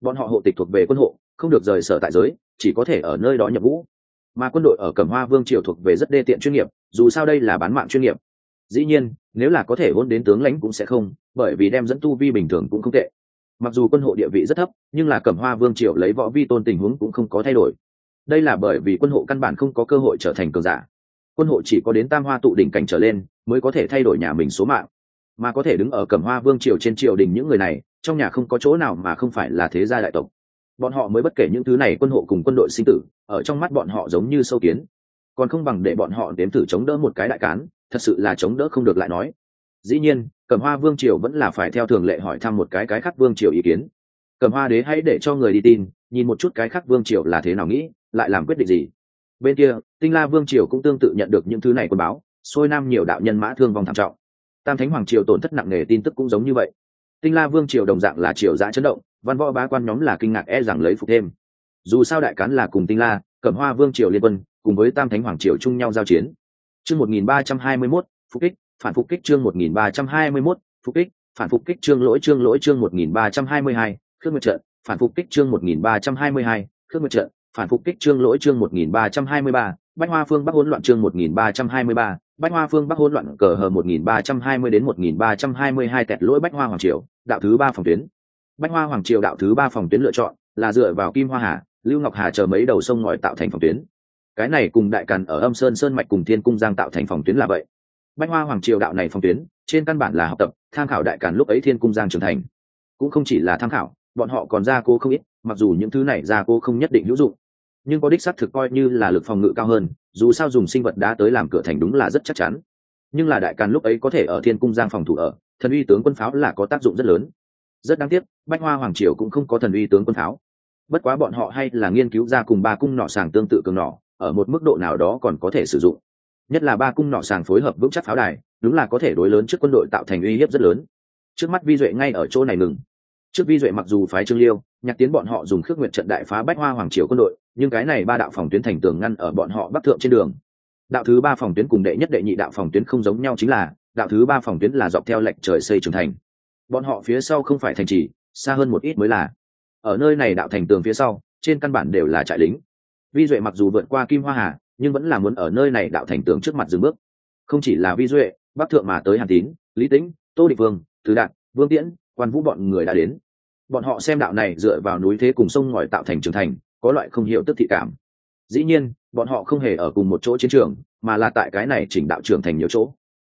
Bọn họ hộ tịch thuộc về quân hộ, không được rời sở tại giới, chỉ có thể ở nơi đó nhập ngũ. Mà quân đội ở cẩm hoa vương triều thuộc về rất đê tiện chuyên nghiệp, dù sao đây là bán mạng chuyên nghiệp. Dĩ nhiên, nếu là có thể hôn đến tướng lãnh cũng sẽ không, bởi vì đem dẫn tu vi bình thường cũng không tệ mặc dù quân hộ địa vị rất thấp, nhưng là cẩm hoa vương triều lấy võ vi tôn tình huống cũng không có thay đổi. Đây là bởi vì quân hộ căn bản không có cơ hội trở thành cường giả. Quân hộ chỉ có đến tam hoa tụ đỉnh cảnh trở lên, mới có thể thay đổi nhà mình số mạng. Mà có thể đứng ở cẩm hoa vương triều trên triều đình những người này, trong nhà không có chỗ nào mà không phải là thế gia đại tộc. Bọn họ mới bất kể những thứ này quân hộ cùng quân đội sinh tử, ở trong mắt bọn họ giống như sâu kiến. Còn không bằng để bọn họ đếm thử chống đỡ một cái đại cán, thật sự là chống đỡ không được lại nói. Dĩ nhiên cẩm hoa vương triều vẫn là phải theo thường lệ hỏi thăm một cái cái khác vương triều ý kiến. Cẩm hoa đế hãy để cho người đi tin, nhìn một chút cái khác vương triều là thế nào nghĩ, lại làm quyết định gì. Bên kia, tinh la vương triều cũng tương tự nhận được những thứ này quân báo, Xôi nam nhiều đạo nhân mã thương vong thảm trọng. Tam thánh hoàng triều tổn thất nặng nề tin tức cũng giống như vậy. Tinh la vương triều đồng dạng là triều giã chấn động, văn võ bá quan nhóm là kinh ngạc e rằng lấy phục thêm. Dù sao đại cán là cùng tinh la, cẩm hoa vương triều liên quân, cùng với tam thánh hoàng triều chung nhau giao chiến. Chương một nghìn ba trăm hai mươi mốt, phục kích phản phục kích chương một nghìn ba trăm hai mươi mốt, phục kích, phản phục kích chương lỗi chương lỗi chương một nghìn ba trăm hai mươi hai, khước nguyệt trận, phản phục kích chương một nghìn ba trăm hai mươi hai, khước nguyệt trận, phản phục kích chương lỗi chương một nghìn ba trăm hai mươi ba, bách hoa phương bắc hỗn loạn chương một nghìn ba trăm hai mươi ba, bách hoa phương bắc hỗn loạn cờ hờ một nghìn ba trăm hai mươi đến một nghìn ba trăm hai mươi hai tẹt lỗi bách hoa hoàng triều, đạo thứ ba phòng tuyến. Bách hoa hoàng triều đạo thứ ba phòng tuyến lựa chọn là dựa vào kim hoa hà, lưu ngọc hà chờ mấy đầu sông ngòi tạo thành phòng tuyến. Cái này cùng đại càn ở âm sơn sơn mạch cùng thiên cung giang tạo thành phòng tuyến là vậy bách hoa hoàng triều đạo này phong tuyến, trên căn bản là học tập, tham khảo đại càn lúc ấy thiên cung giang trưởng thành. Cũng không chỉ là tham khảo, bọn họ còn ra cố không ít, mặc dù những thứ này ra cố không nhất định hữu dụng. Nhưng có đích xác thực coi như là lực phòng ngự cao hơn, dù sao dùng sinh vật đá tới làm cửa thành đúng là rất chắc chắn. Nhưng là đại càn lúc ấy có thể ở thiên cung giang phòng thủ ở, thần uy tướng quân pháo là có tác dụng rất lớn. Rất đáng tiếc, bách hoa hoàng triều cũng không có thần uy tướng quân pháo. Bất quá bọn họ hay là nghiên cứu ra cùng ba cung nọ sàng tương tự cường nọ, ở một mức độ nào đó còn có thể sử dụng nhất là ba cung nọ sàng phối hợp vững chắc pháo đài, đúng là có thể đối lớn trước quân đội tạo thành uy hiếp rất lớn. Trước mắt vi duệ ngay ở chỗ này ngừng. Trước vi duệ mặc dù phái trương liêu, nhạc tiến bọn họ dùng khước nguyện trận đại phá bách hoa hoàng triều quân đội, nhưng cái này ba đạo phòng tuyến thành tường ngăn ở bọn họ bắc thượng trên đường. Đạo thứ ba phòng tuyến cùng đệ nhất đệ nhị đạo phòng tuyến không giống nhau chính là, đạo thứ ba phòng tuyến là dọc theo lệnh trời xây trưởng thành. Bọn họ phía sau không phải thành trì, xa hơn một ít mới là. Ở nơi này đạo thành tường phía sau, trên căn bản đều là trại lính. Vi duệ mặc dù vượt qua kim hoa hà nhưng vẫn là muốn ở nơi này đạo thành tường trước mặt dừng bước. Không chỉ là vi duệ, bắc thượng mà tới hàn tín, lý tĩnh, tô địch vương từ đạn, vương tiễn, quan vũ bọn người đã đến. Bọn họ xem đạo này dựa vào núi thế cùng sông ngòi tạo thành trưởng thành, có loại không hiểu tức thị cảm. Dĩ nhiên, bọn họ không hề ở cùng một chỗ chiến trường, mà là tại cái này chỉnh đạo trưởng thành nhiều chỗ.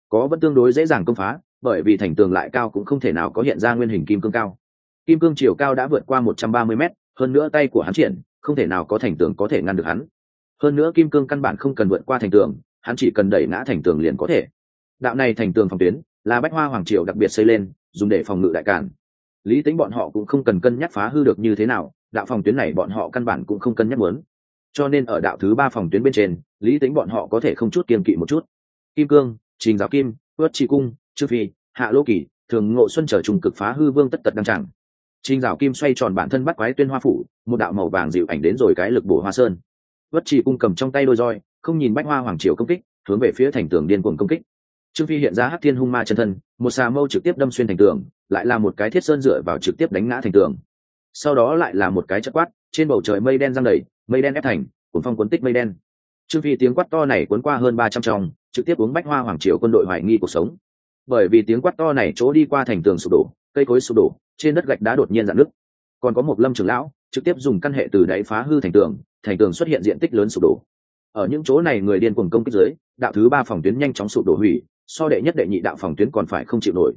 Có vẫn tương đối dễ dàng công phá, bởi vì thành tường lại cao cũng không thể nào có hiện ra nguyên hình kim cương cao. Kim cương chiều cao đã vượt qua một trăm ba mươi m hơn nữa tay của hắn triển, không thể nào có thành tường có thể ngăn được hắn hơn nữa kim cương căn bản không cần vượt qua thành tường, hắn chỉ cần đẩy ngã thành tường liền có thể. Đạo này thành tường phòng tuyến là bách hoa hoàng triều đặc biệt xây lên, dùng để phòng ngự đại cản lý tính bọn họ cũng không cần cân nhắc phá hư được như thế nào, đạo phòng tuyến này bọn họ căn bản cũng không cân nhắc muốn. Cho nên ở đạo thứ ba phòng tuyến bên trên, lý tính bọn họ có thể không chút kiên kỵ một chút. Kim cương, trình giáo kim ướt tri cung, chư phi, hạ lô kỳ, thường ngộ xuân trở trùng cực phá hư vương tất tật đăng chẳng trình giáo kim xoay tròn bản thân bắt quái tuyên hoa phủ, một đạo màu vàng dịu ảnh đến rồi cái lực bổ hoa sơn vất chỉ cung cầm trong tay đôi roi không nhìn bách hoa hoàng triều công kích hướng về phía thành tường điên cuồng công kích. Trương phi hiện ra hát thiên hung ma chân thân một xà mâu trực tiếp đâm xuyên thành tường lại là một cái thiết sơn dựa vào trực tiếp đánh ngã thành tường. Sau đó lại là một cái chất quát trên bầu trời mây đen giăng đầy mây đen ép thành cuốn phong cuốn tích mây đen. Trương phi tiếng quát to này cuốn qua hơn ba trăm tròng, trực tiếp uống bách hoa hoàng triều quân đội hoài nghi cuộc sống. Bởi vì tiếng quát to này chỗ đi qua thành tường sụp đổ cây cối sụp đổ trên đất gạch đá đột nhiên dạn nứt. Còn có một lâm trường lão trực tiếp dùng căn hệ từ đáy phá hư thành tường thành tường xuất hiện diện tích lớn sụp đổ. Ở những chỗ này người điên cuồng công kích dưới, đạo thứ ba phòng tuyến nhanh chóng sụp đổ hủy, so đệ nhất đệ nhị đạo phòng tuyến còn phải không chịu nổi.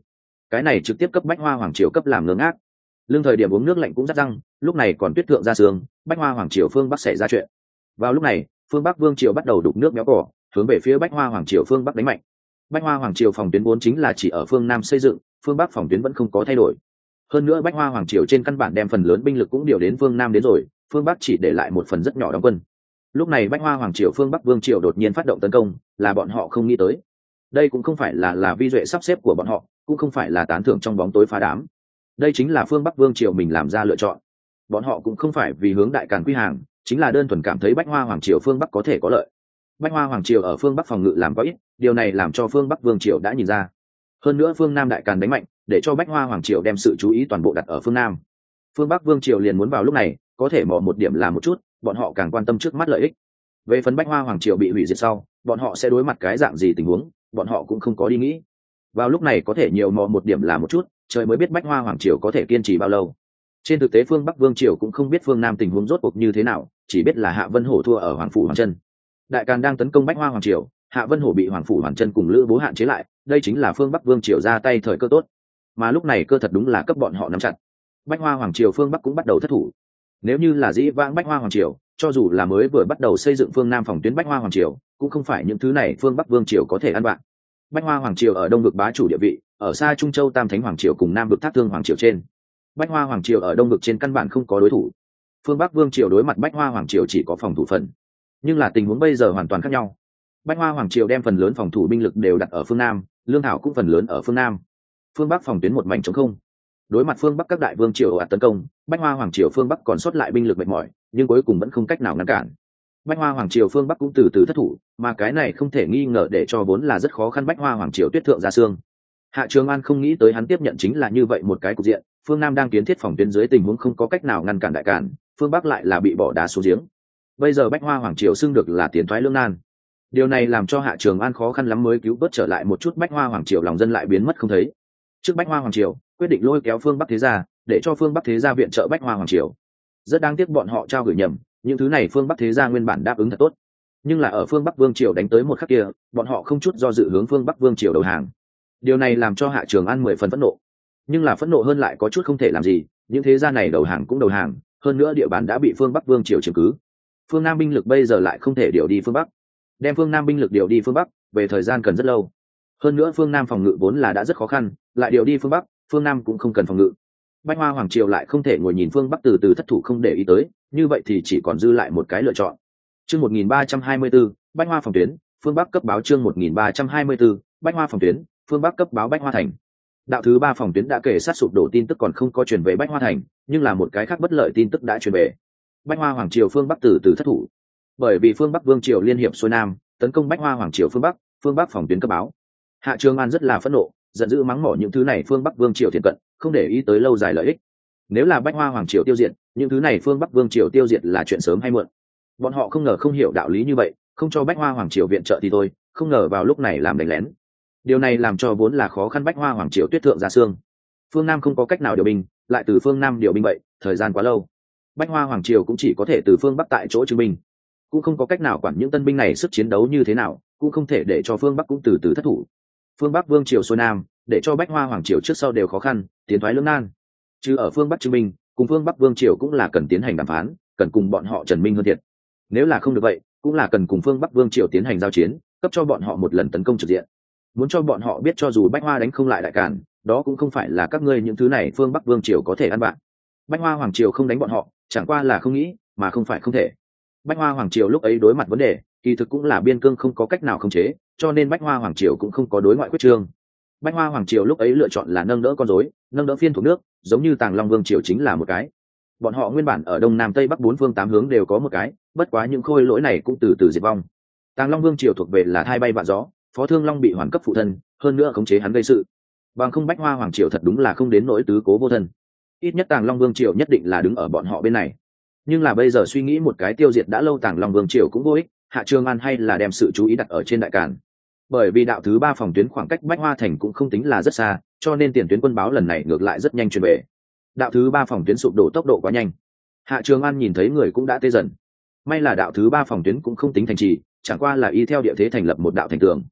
Cái này trực tiếp cấp bách hoa hoàng triều cấp làm ngưỡng ác lương thời điểm uống nước lạnh cũng rất răng, lúc này còn tuyết thượng ra sương, bách hoa hoàng triều phương bắc xảy ra chuyện. Vào lúc này, phương bắc vương triều bắt đầu đục nước méo cỏ hướng về phía bách hoa hoàng triều phương bắc đánh mạnh. Bách hoa hoàng triều phòng tuyến vốn chính là chỉ ở phương nam xây dựng, phương bắc phòng tuyến vẫn không có thay đổi hơn nữa bách hoa hoàng triều trên căn bản đem phần lớn binh lực cũng điều đến phương nam đến rồi, phương bắc chỉ để lại một phần rất nhỏ đóng quân. Lúc này bách hoa hoàng triều phương bắc vương triều đột nhiên phát động tấn công, là bọn họ không nghĩ tới. Đây cũng không phải là là vi duệ sắp xếp của bọn họ, cũng không phải là tán thưởng trong bóng tối phá đám. Đây chính là phương bắc vương triều mình làm ra lựa chọn. Bọn họ cũng không phải vì hướng đại càn quy hàng, chính là đơn thuần cảm thấy bách hoa hoàng triều phương bắc có thể có lợi. Bách hoa hoàng triều ở phương bắc phòng ngự làm có ít, điều này làm cho phương bắc vương triều đã nhìn ra hơn nữa phương nam đại càn đánh mạnh, để cho bách hoa hoàng triều đem sự chú ý toàn bộ đặt ở phương nam. Phương bắc vương triều liền muốn vào lúc này, có thể mò một điểm là một chút, bọn họ càng quan tâm trước mắt lợi ích. Về phần bách hoa hoàng triều bị hủy diệt sau, bọn họ sẽ đối mặt cái dạng gì tình huống, bọn họ cũng không có đi nghĩ. Vào lúc này có thể nhiều mò một điểm là một chút, trời mới biết bách hoa hoàng triều có thể kiên trì bao lâu. Trên thực tế phương bắc vương triều cũng không biết phương nam tình huống rốt cuộc như thế nào, chỉ biết là hạ vân hổ thua ở hoàng phủ hoàng chân đại càn đang tấn công bách hoa hoàng triều, hạ vân hổ bị hoàng phủ hoàng chân cùng lữ bố hạn chế lại đây chính là phương bắc vương triều ra tay thời cơ tốt mà lúc này cơ thật đúng là cấp bọn họ nắm chặt bách hoa hoàng triều phương bắc cũng bắt đầu thất thủ nếu như là dĩ vãng bách hoa hoàng triều cho dù là mới vừa bắt đầu xây dựng phương nam phòng tuyến bách hoa hoàng triều cũng không phải những thứ này phương bắc vương triều có thể ăn bạn bách hoa hoàng triều ở đông vực bá chủ địa vị ở xa trung châu tam thánh hoàng triều cùng nam vực thác thương hoàng triều trên bách hoa hoàng triều ở đông vực trên căn bản không có đối thủ phương bắc vương triều đối mặt bách hoa hoàng triều chỉ có phòng thủ phần nhưng là tình huống bây giờ hoàn toàn khác nhau bách hoa hoàng triều đem phần lớn phòng thủ binh lực đều đặt ở phương nam lương thảo cũng phần lớn ở phương nam. Phương bắc phòng tuyến một mảnh chống không. Đối mặt phương bắc các đại vương triều ồ ạt tấn công, bách hoa hoàng triều phương bắc còn sót lại binh lực mệt mỏi, nhưng cuối cùng vẫn không cách nào ngăn cản. Bách hoa hoàng triều phương bắc cũng từ từ thất thủ, mà cái này không thể nghi ngờ để cho vốn là rất khó khăn bách hoa hoàng triều tuyết thượng ra xương. Hạ trường an không nghĩ tới hắn tiếp nhận chính là như vậy một cái cục diện, phương nam đang kiến thiết phòng tuyến dưới tình huống không có cách nào ngăn cản đại cản, phương bắc lại là bị bỏ đá xuống giếng. Bây giờ bách hoa hoàng triều xưng được là tiến thoái lương nan điều này làm cho hạ trường an khó khăn lắm mới cứu vớt trở lại một chút bách hoa hoàng triều, lòng dân lại biến mất không thấy. Trước bách hoa hoàng triều, quyết định lôi kéo phương bắc thế gia, để cho phương bắc thế gia viện trợ bách hoa hoàng triều. Rất đáng tiếc bọn họ trao gửi nhầm, những thứ này phương bắc thế gia nguyên bản đáp ứng thật tốt. Nhưng là ở phương bắc vương triều đánh tới một khắc kia, bọn họ không chút do dự hướng phương bắc vương triều đầu hàng. Điều này làm cho hạ trường an mười phần phẫn nộ. Nhưng là phẫn nộ hơn lại có chút không thể làm gì, những thế gia này đầu hàng cũng đầu hàng, hơn nữa địa bàn đã bị phương bắc vương triều chiếm cứ. Phương nam binh lực bây giờ lại không thể điều đi phương bắc đem phương nam binh lực điều đi phương bắc về thời gian cần rất lâu. Hơn nữa phương nam phòng ngự vốn là đã rất khó khăn lại điều đi phương bắc phương nam cũng không cần phòng ngự. Bách hoa hoàng triều lại không thể ngồi nhìn phương bắc từ từ thất thủ không để ý tới như vậy thì chỉ còn dư lại một cái lựa chọn. Chương một nghìn ba trăm hai mươi bốn, bách hoa phòng tuyến phương bắc cấp báo chương một nghìn ba trăm hai mươi bốn, bách hoa phòng tuyến phương bắc cấp báo bách hoa thành. Đạo thứ ba phòng tuyến đã kể sát sụp đổ tin tức còn không có chuyển về bách hoa thành nhưng là một cái khác bất lợi tin tức đã chuyển về. Bách hoa hoàng triều phương bắc từ từ thất thủ bởi vì phương bắc vương triều liên hiệp xuôi nam tấn công bách hoa hoàng triều phương bắc phương bắc phòng tuyến cấp báo. Hạ trường an rất là phẫn nộ, giận dữ mắng mỏ những thứ này phương bắc vương triều thiện cận, không để ý tới lâu dài lợi ích. Nếu là bách hoa hoàng triều tiêu diệt, những thứ này phương bắc vương triều tiêu diệt là chuyện sớm hay muộn. Bọn họ không ngờ không hiểu đạo lý như vậy, không cho bách hoa hoàng triều viện trợ thì thôi, không ngờ vào lúc này làm đánh lén. Điều này làm cho vốn là khó khăn bách hoa hoàng triều tuyết thượng ra xương. Phương nam không có cách nào điều binh, lại từ phương nam điều binh vậy, thời gian quá lâu. Bách hoa hoàng triều cũng chỉ có thể từ phương bắc tại chỗ chứng minh cũng không có cách nào quản những tân binh này sức chiến đấu như thế nào, cũng không thể để cho phương bắc cũng từ từ thất thủ. Phương bắc vương triều xuôi nam, để cho bách hoa hoàng triều trước sau đều khó khăn, tiến thoái lưỡng nan. Chứ ở phương bắc chứng minh, cùng phương bắc vương triều cũng là cần tiến hành đàm phán, cần cùng bọn họ trần minh hơn thiệt. Nếu là không được vậy, cũng là cần cùng phương bắc vương triều tiến hành giao chiến, cấp cho bọn họ một lần tấn công trực diện. Muốn cho bọn họ biết cho dù bách hoa đánh không lại đại cản, đó cũng không phải là các ngươi những thứ này phương bắc vương triều có thể ăn bạn. Bách hoa hoàng triều không đánh bọn họ, chẳng qua là không nghĩ, mà không phải không thể bách hoa hoàng triều lúc ấy đối mặt vấn đề, kỳ thực cũng là biên cương không có cách nào khống chế, cho nên bách hoa hoàng triều cũng không có đối ngoại quyết trương. Bách hoa hoàng triều lúc ấy lựa chọn là nâng đỡ con dối nâng đỡ phiên thuộc nước, giống như tàng long vương triều chính là một cái. Bọn họ nguyên bản ở đông nam tây bắc bốn phương tám hướng đều có một cái, bất quá những khôi lỗi này cũng từ từ diệt vong. Tàng long vương triều thuộc về là thai bay vạn gió, phó thương long bị hoàn cấp phụ thân, hơn nữa khống chế hắn gây sự. Bằng không bách hoa hoàng triều thật đúng là không đến nỗi tứ cố vô thân. Ít nhất tàng long vương triều nhất định là đứng ở bọn họ bên này nhưng là bây giờ suy nghĩ một cái tiêu diệt đã lâu tàng lòng vương triều cũng vô ích, hạ trường an hay là đem sự chú ý đặt ở trên đại càn. Bởi vì đạo thứ ba phòng tuyến khoảng cách bách hoa thành cũng không tính là rất xa, cho nên tiền tuyến quân báo lần này ngược lại rất nhanh truyền về. Đạo thứ ba phòng tuyến sụp đổ tốc độ quá nhanh. Hạ trường an nhìn thấy người cũng đã tê dần. May là đạo thứ ba phòng tuyến cũng không tính thành trì, chẳng qua là y theo địa thế thành lập một đạo thành tường.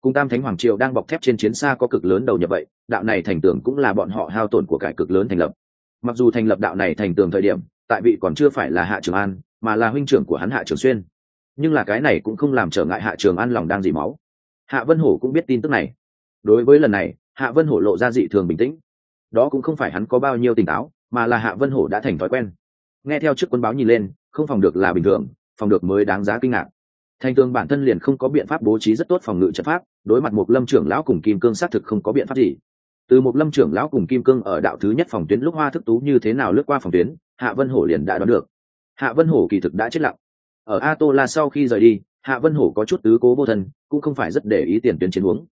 Cùng tam thánh hoàng triều đang bọc thép trên chiến xa có cực lớn đầu nhập vậy, đạo này thành tường cũng là bọn họ hao tổn của cải cực lớn thành lập. Mặc dù thành lập đạo này thành tường thời điểm tại vị còn chưa phải là hạ trường an, mà là huynh trưởng của hắn hạ trường xuyên. Nhưng là cái này cũng không làm trở ngại hạ trường an lòng đang dì máu. Hạ vân hổ cũng biết tin tức này. Đối với lần này, hạ vân hổ lộ ra dị thường bình tĩnh. Đó cũng không phải hắn có bao nhiêu tỉnh táo, mà là hạ vân hổ đã thành thói quen. Nghe theo chức quân báo nhìn lên, không phòng được là bình thường, phòng được mới đáng giá kinh ngạc. Thành tường bản thân liền không có biện pháp bố trí rất tốt phòng ngự trận pháp, đối mặt một lâm trưởng lão cùng kim cương xác thực không có biện pháp gì. Từ một lâm trưởng lão cùng kim cương ở đạo thứ nhất phòng tuyến lúc hoa thức tú như thế nào lướt qua phòng tuyến hạ vân hổ liền đã đoán được. Hạ vân hổ kỳ thực đã chết lặng. Ở a tô la sau khi rời đi, hạ vân hổ có chút tứ cố vô thân, cũng không phải rất để ý tiền tuyến chiến uống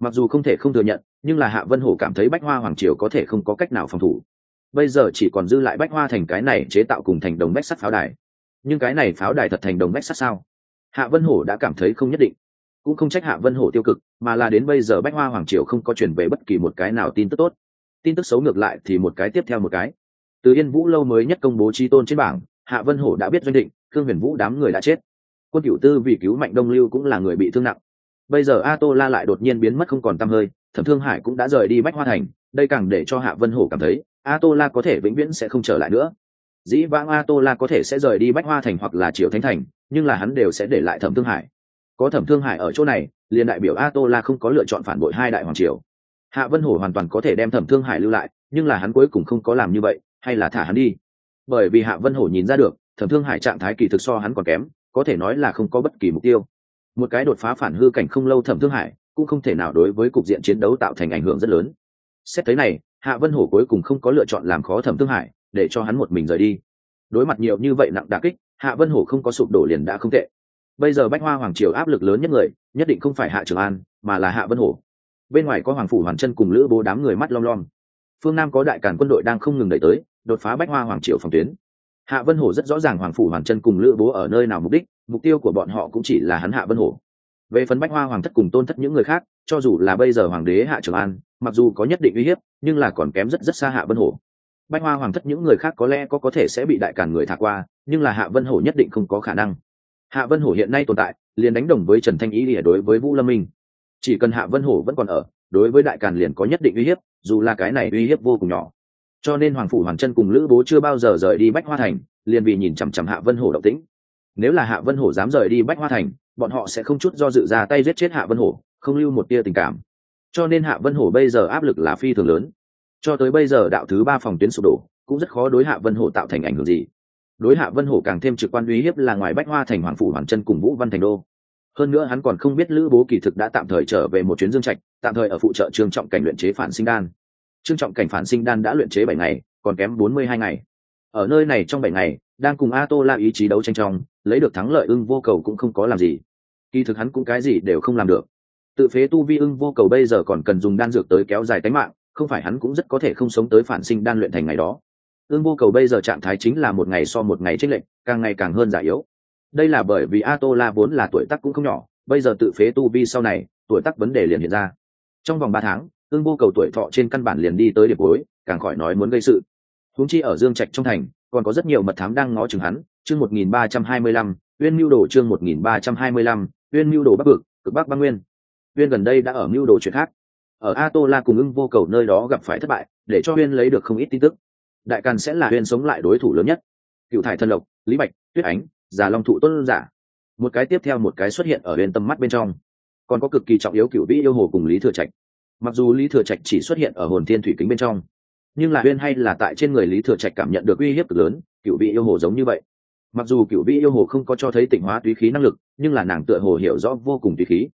mặc dù không thể không thừa nhận, nhưng là hạ vân hổ cảm thấy bách hoa hoàng triều có thể không có cách nào phòng thủ. Bây giờ chỉ còn dư lại bách hoa thành cái này chế tạo cùng thành đồng bách sắt pháo đài. Nhưng cái này pháo đài thật thành đồng bách sắt sao? Hạ vân hổ đã cảm thấy không nhất định. Cũng không trách hạ vân hổ tiêu cực, mà là đến bây giờ bách hoa hoàng triều không có chuyển về bất kỳ một cái nào tin tức tốt. Tin tức xấu ngược lại thì một cái tiếp theo một cái từ yên vũ lâu mới nhất công bố chi tôn trên bảng, hạ vân hổ đã biết doanh định thương huyền vũ đám người đã chết. Quân cựu tư vì cứu mạnh đông lưu cũng là người bị thương nặng. Bây giờ a tô la lại đột nhiên biến mất không còn t hơi, thẩm thương hải cũng đã rời đi bách hoa thành, đây càng để cho hạ vân hổ cảm thấy a tô la có thể vĩnh viễn sẽ không trở lại nữa. Dĩ vãng a tô la có thể sẽ rời đi bách hoa thành hoặc là triều thánh thành, nhưng là hắn đều sẽ để lại thẩm thương hải. Có thẩm thương hải ở chỗ này, liền đại biểu a tô la không có lựa chọn phản bội hai đại hoàng triều. Hạ vân hổ hoàn toàn có thể đem thẩm thương hải lưu lại, nhưng là hắn cuối cùng không có làm như vậy hay là thả hắn đi? Bởi vì hạ vân hổ nhìn ra được, thẩm thương hải trạng thái kỳ thực so hắn còn kém, có thể nói là không có bất kỳ mục tiêu. Một cái đột phá phản hư cảnh không lâu thẩm thương hải cũng không thể nào đối với cục diện chiến đấu tạo thành ảnh hưởng rất lớn. Xét thấy này, hạ vân hổ cuối cùng không có lựa chọn làm khó thẩm thương hải, để cho hắn một mình rời đi. Đối mặt nhiều như vậy nặng đà kích, hạ vân hổ không có sụp đổ liền đã không tệ. Bây giờ bách hoa hoàng triều áp lực lớn nhất người, nhất định không phải hạ trường an, mà là hạ vân hổ. Bên ngoài có hoàng phủ hoàn chân cùng lữ bố đám người mắt lom lom phương nam có đại cản quân đội đang không ngừng đẩy tới, đột phá bách hoa hoàng triều phòng tuyến. Hạ vân hổ rất rõ ràng hoàng phủ hoàng chân cùng lữ bố ở nơi nào mục đích, mục tiêu của bọn họ cũng chỉ là hắn hạ vân hổ. Về phần bách hoa hoàng thất cùng tôn thất những người khác, cho dù là bây giờ hoàng đế hạ trường an, mặc dù có nhất định uy hiếp, nhưng là còn kém rất rất xa hạ vân hổ. Bách hoa hoàng thất những người khác có lẽ có có thể sẽ bị đại cản người thả qua, nhưng là hạ vân hổ nhất định không có khả năng. Hạ vân hổ hiện nay tồn tại, liền đánh đồng với trần thanh ý lìa đối với vũ lâm minh. Chỉ cần hạ vân hổ vẫn còn ở đối với đại càn liền có nhất định uy hiếp, dù là cái này uy hiếp vô cùng nhỏ. Cho nên hoàng phủ hoàng chân cùng lữ bố chưa bao giờ rời đi bách hoa thành, liền vì nhìn chằm chằm hạ vân hổ động tĩnh. Nếu là hạ vân hổ dám rời đi bách hoa thành, bọn họ sẽ không chút do dự ra tay giết chết hạ vân hổ, không lưu một tia tình cảm. Cho nên hạ vân hổ bây giờ áp lực là phi thường lớn. Cho tới bây giờ đạo thứ ba phòng tuyến sụp đổ, cũng rất khó đối hạ vân hổ tạo thành ảnh hưởng gì. Đối hạ vân hổ càng thêm trực quan uy hiếp là ngoài bách hoa thành hoàng phủ hoàng chân cùng vũ văn thành đô hơn nữa hắn còn không biết lữ bố kỳ thực đã tạm thời trở về một chuyến dương trạch, tạm thời ở phụ trợ trương trọng cảnh luyện chế phản sinh đan. Trương trọng cảnh phản sinh đan đã luyện chế bảy ngày, còn kém bốn mươi hai ngày. Ở nơi này trong bảy ngày, đang cùng a tô la ý chí đấu tranh trong, lấy được thắng lợi ưng vô cầu cũng không có làm gì. Kỳ thực hắn cũng cái gì đều không làm được. Tự phế tu vi ưng vô cầu bây giờ còn cần dùng đan dược tới kéo dài tánh mạng, không phải hắn cũng rất có thể không sống tới phản sinh đan luyện thành ngày đó. Ưng vô cầu bây giờ trạng thái chính là một ngày so một ngày trích lệnh càng ngày càng hơn già yếu đây là bởi vì a tô la vốn là tuổi tác cũng không nhỏ, bây giờ tự phế tu vi sau này, tuổi tác vấn đề liền hiện ra. Trong vòng ba tháng ương vô cầu tuổi thọ trên căn bản liền đi tới điệp cuối, càng khỏi nói muốn gây sự. Huống chi ở dương trạch trong thành, còn có rất nhiều mật thám đang ngó chừng hắn. Chương một nghìn ba trăm hai mươi lăm, uyên mưu đồ chương một nghìn ba trăm hai mươi lăm, uyên mưu đồ bắc vực, cực bắc băng nguyên. Uyên gần đây đã ở mưu đồ chuyện khác. Ở a tô la cùng ưng vô cầu nơi đó gặp phải thất bại, để cho uyên lấy được không ít tin tức. Đại càn sẽ là uyên sống lại đối thủ lớn nhất. Cựu thải thân lộc, lý bạch, tuyết ánh già long thụ tuân giả. Một cái tiếp theo một cái xuất hiện ở bên tâm mắt bên trong. Còn có cực kỳ trọng yếu cựu vĩ yêu hồ cùng lý thừa trạch. Mặc dù lý thừa trạch chỉ xuất hiện ở hồn thiên thủy kính bên trong, nhưng là uyên hay là tại trên người lý thừa trạch cảm nhận được uy hiếp cực lớn, cựu vị yêu hồ giống như vậy. Mặc dù cựu vị yêu hồ không có cho thấy tỉnh hóa túy khí năng lực, nhưng là nàng tựa hồ hiểu rõ vô cùng túy khí.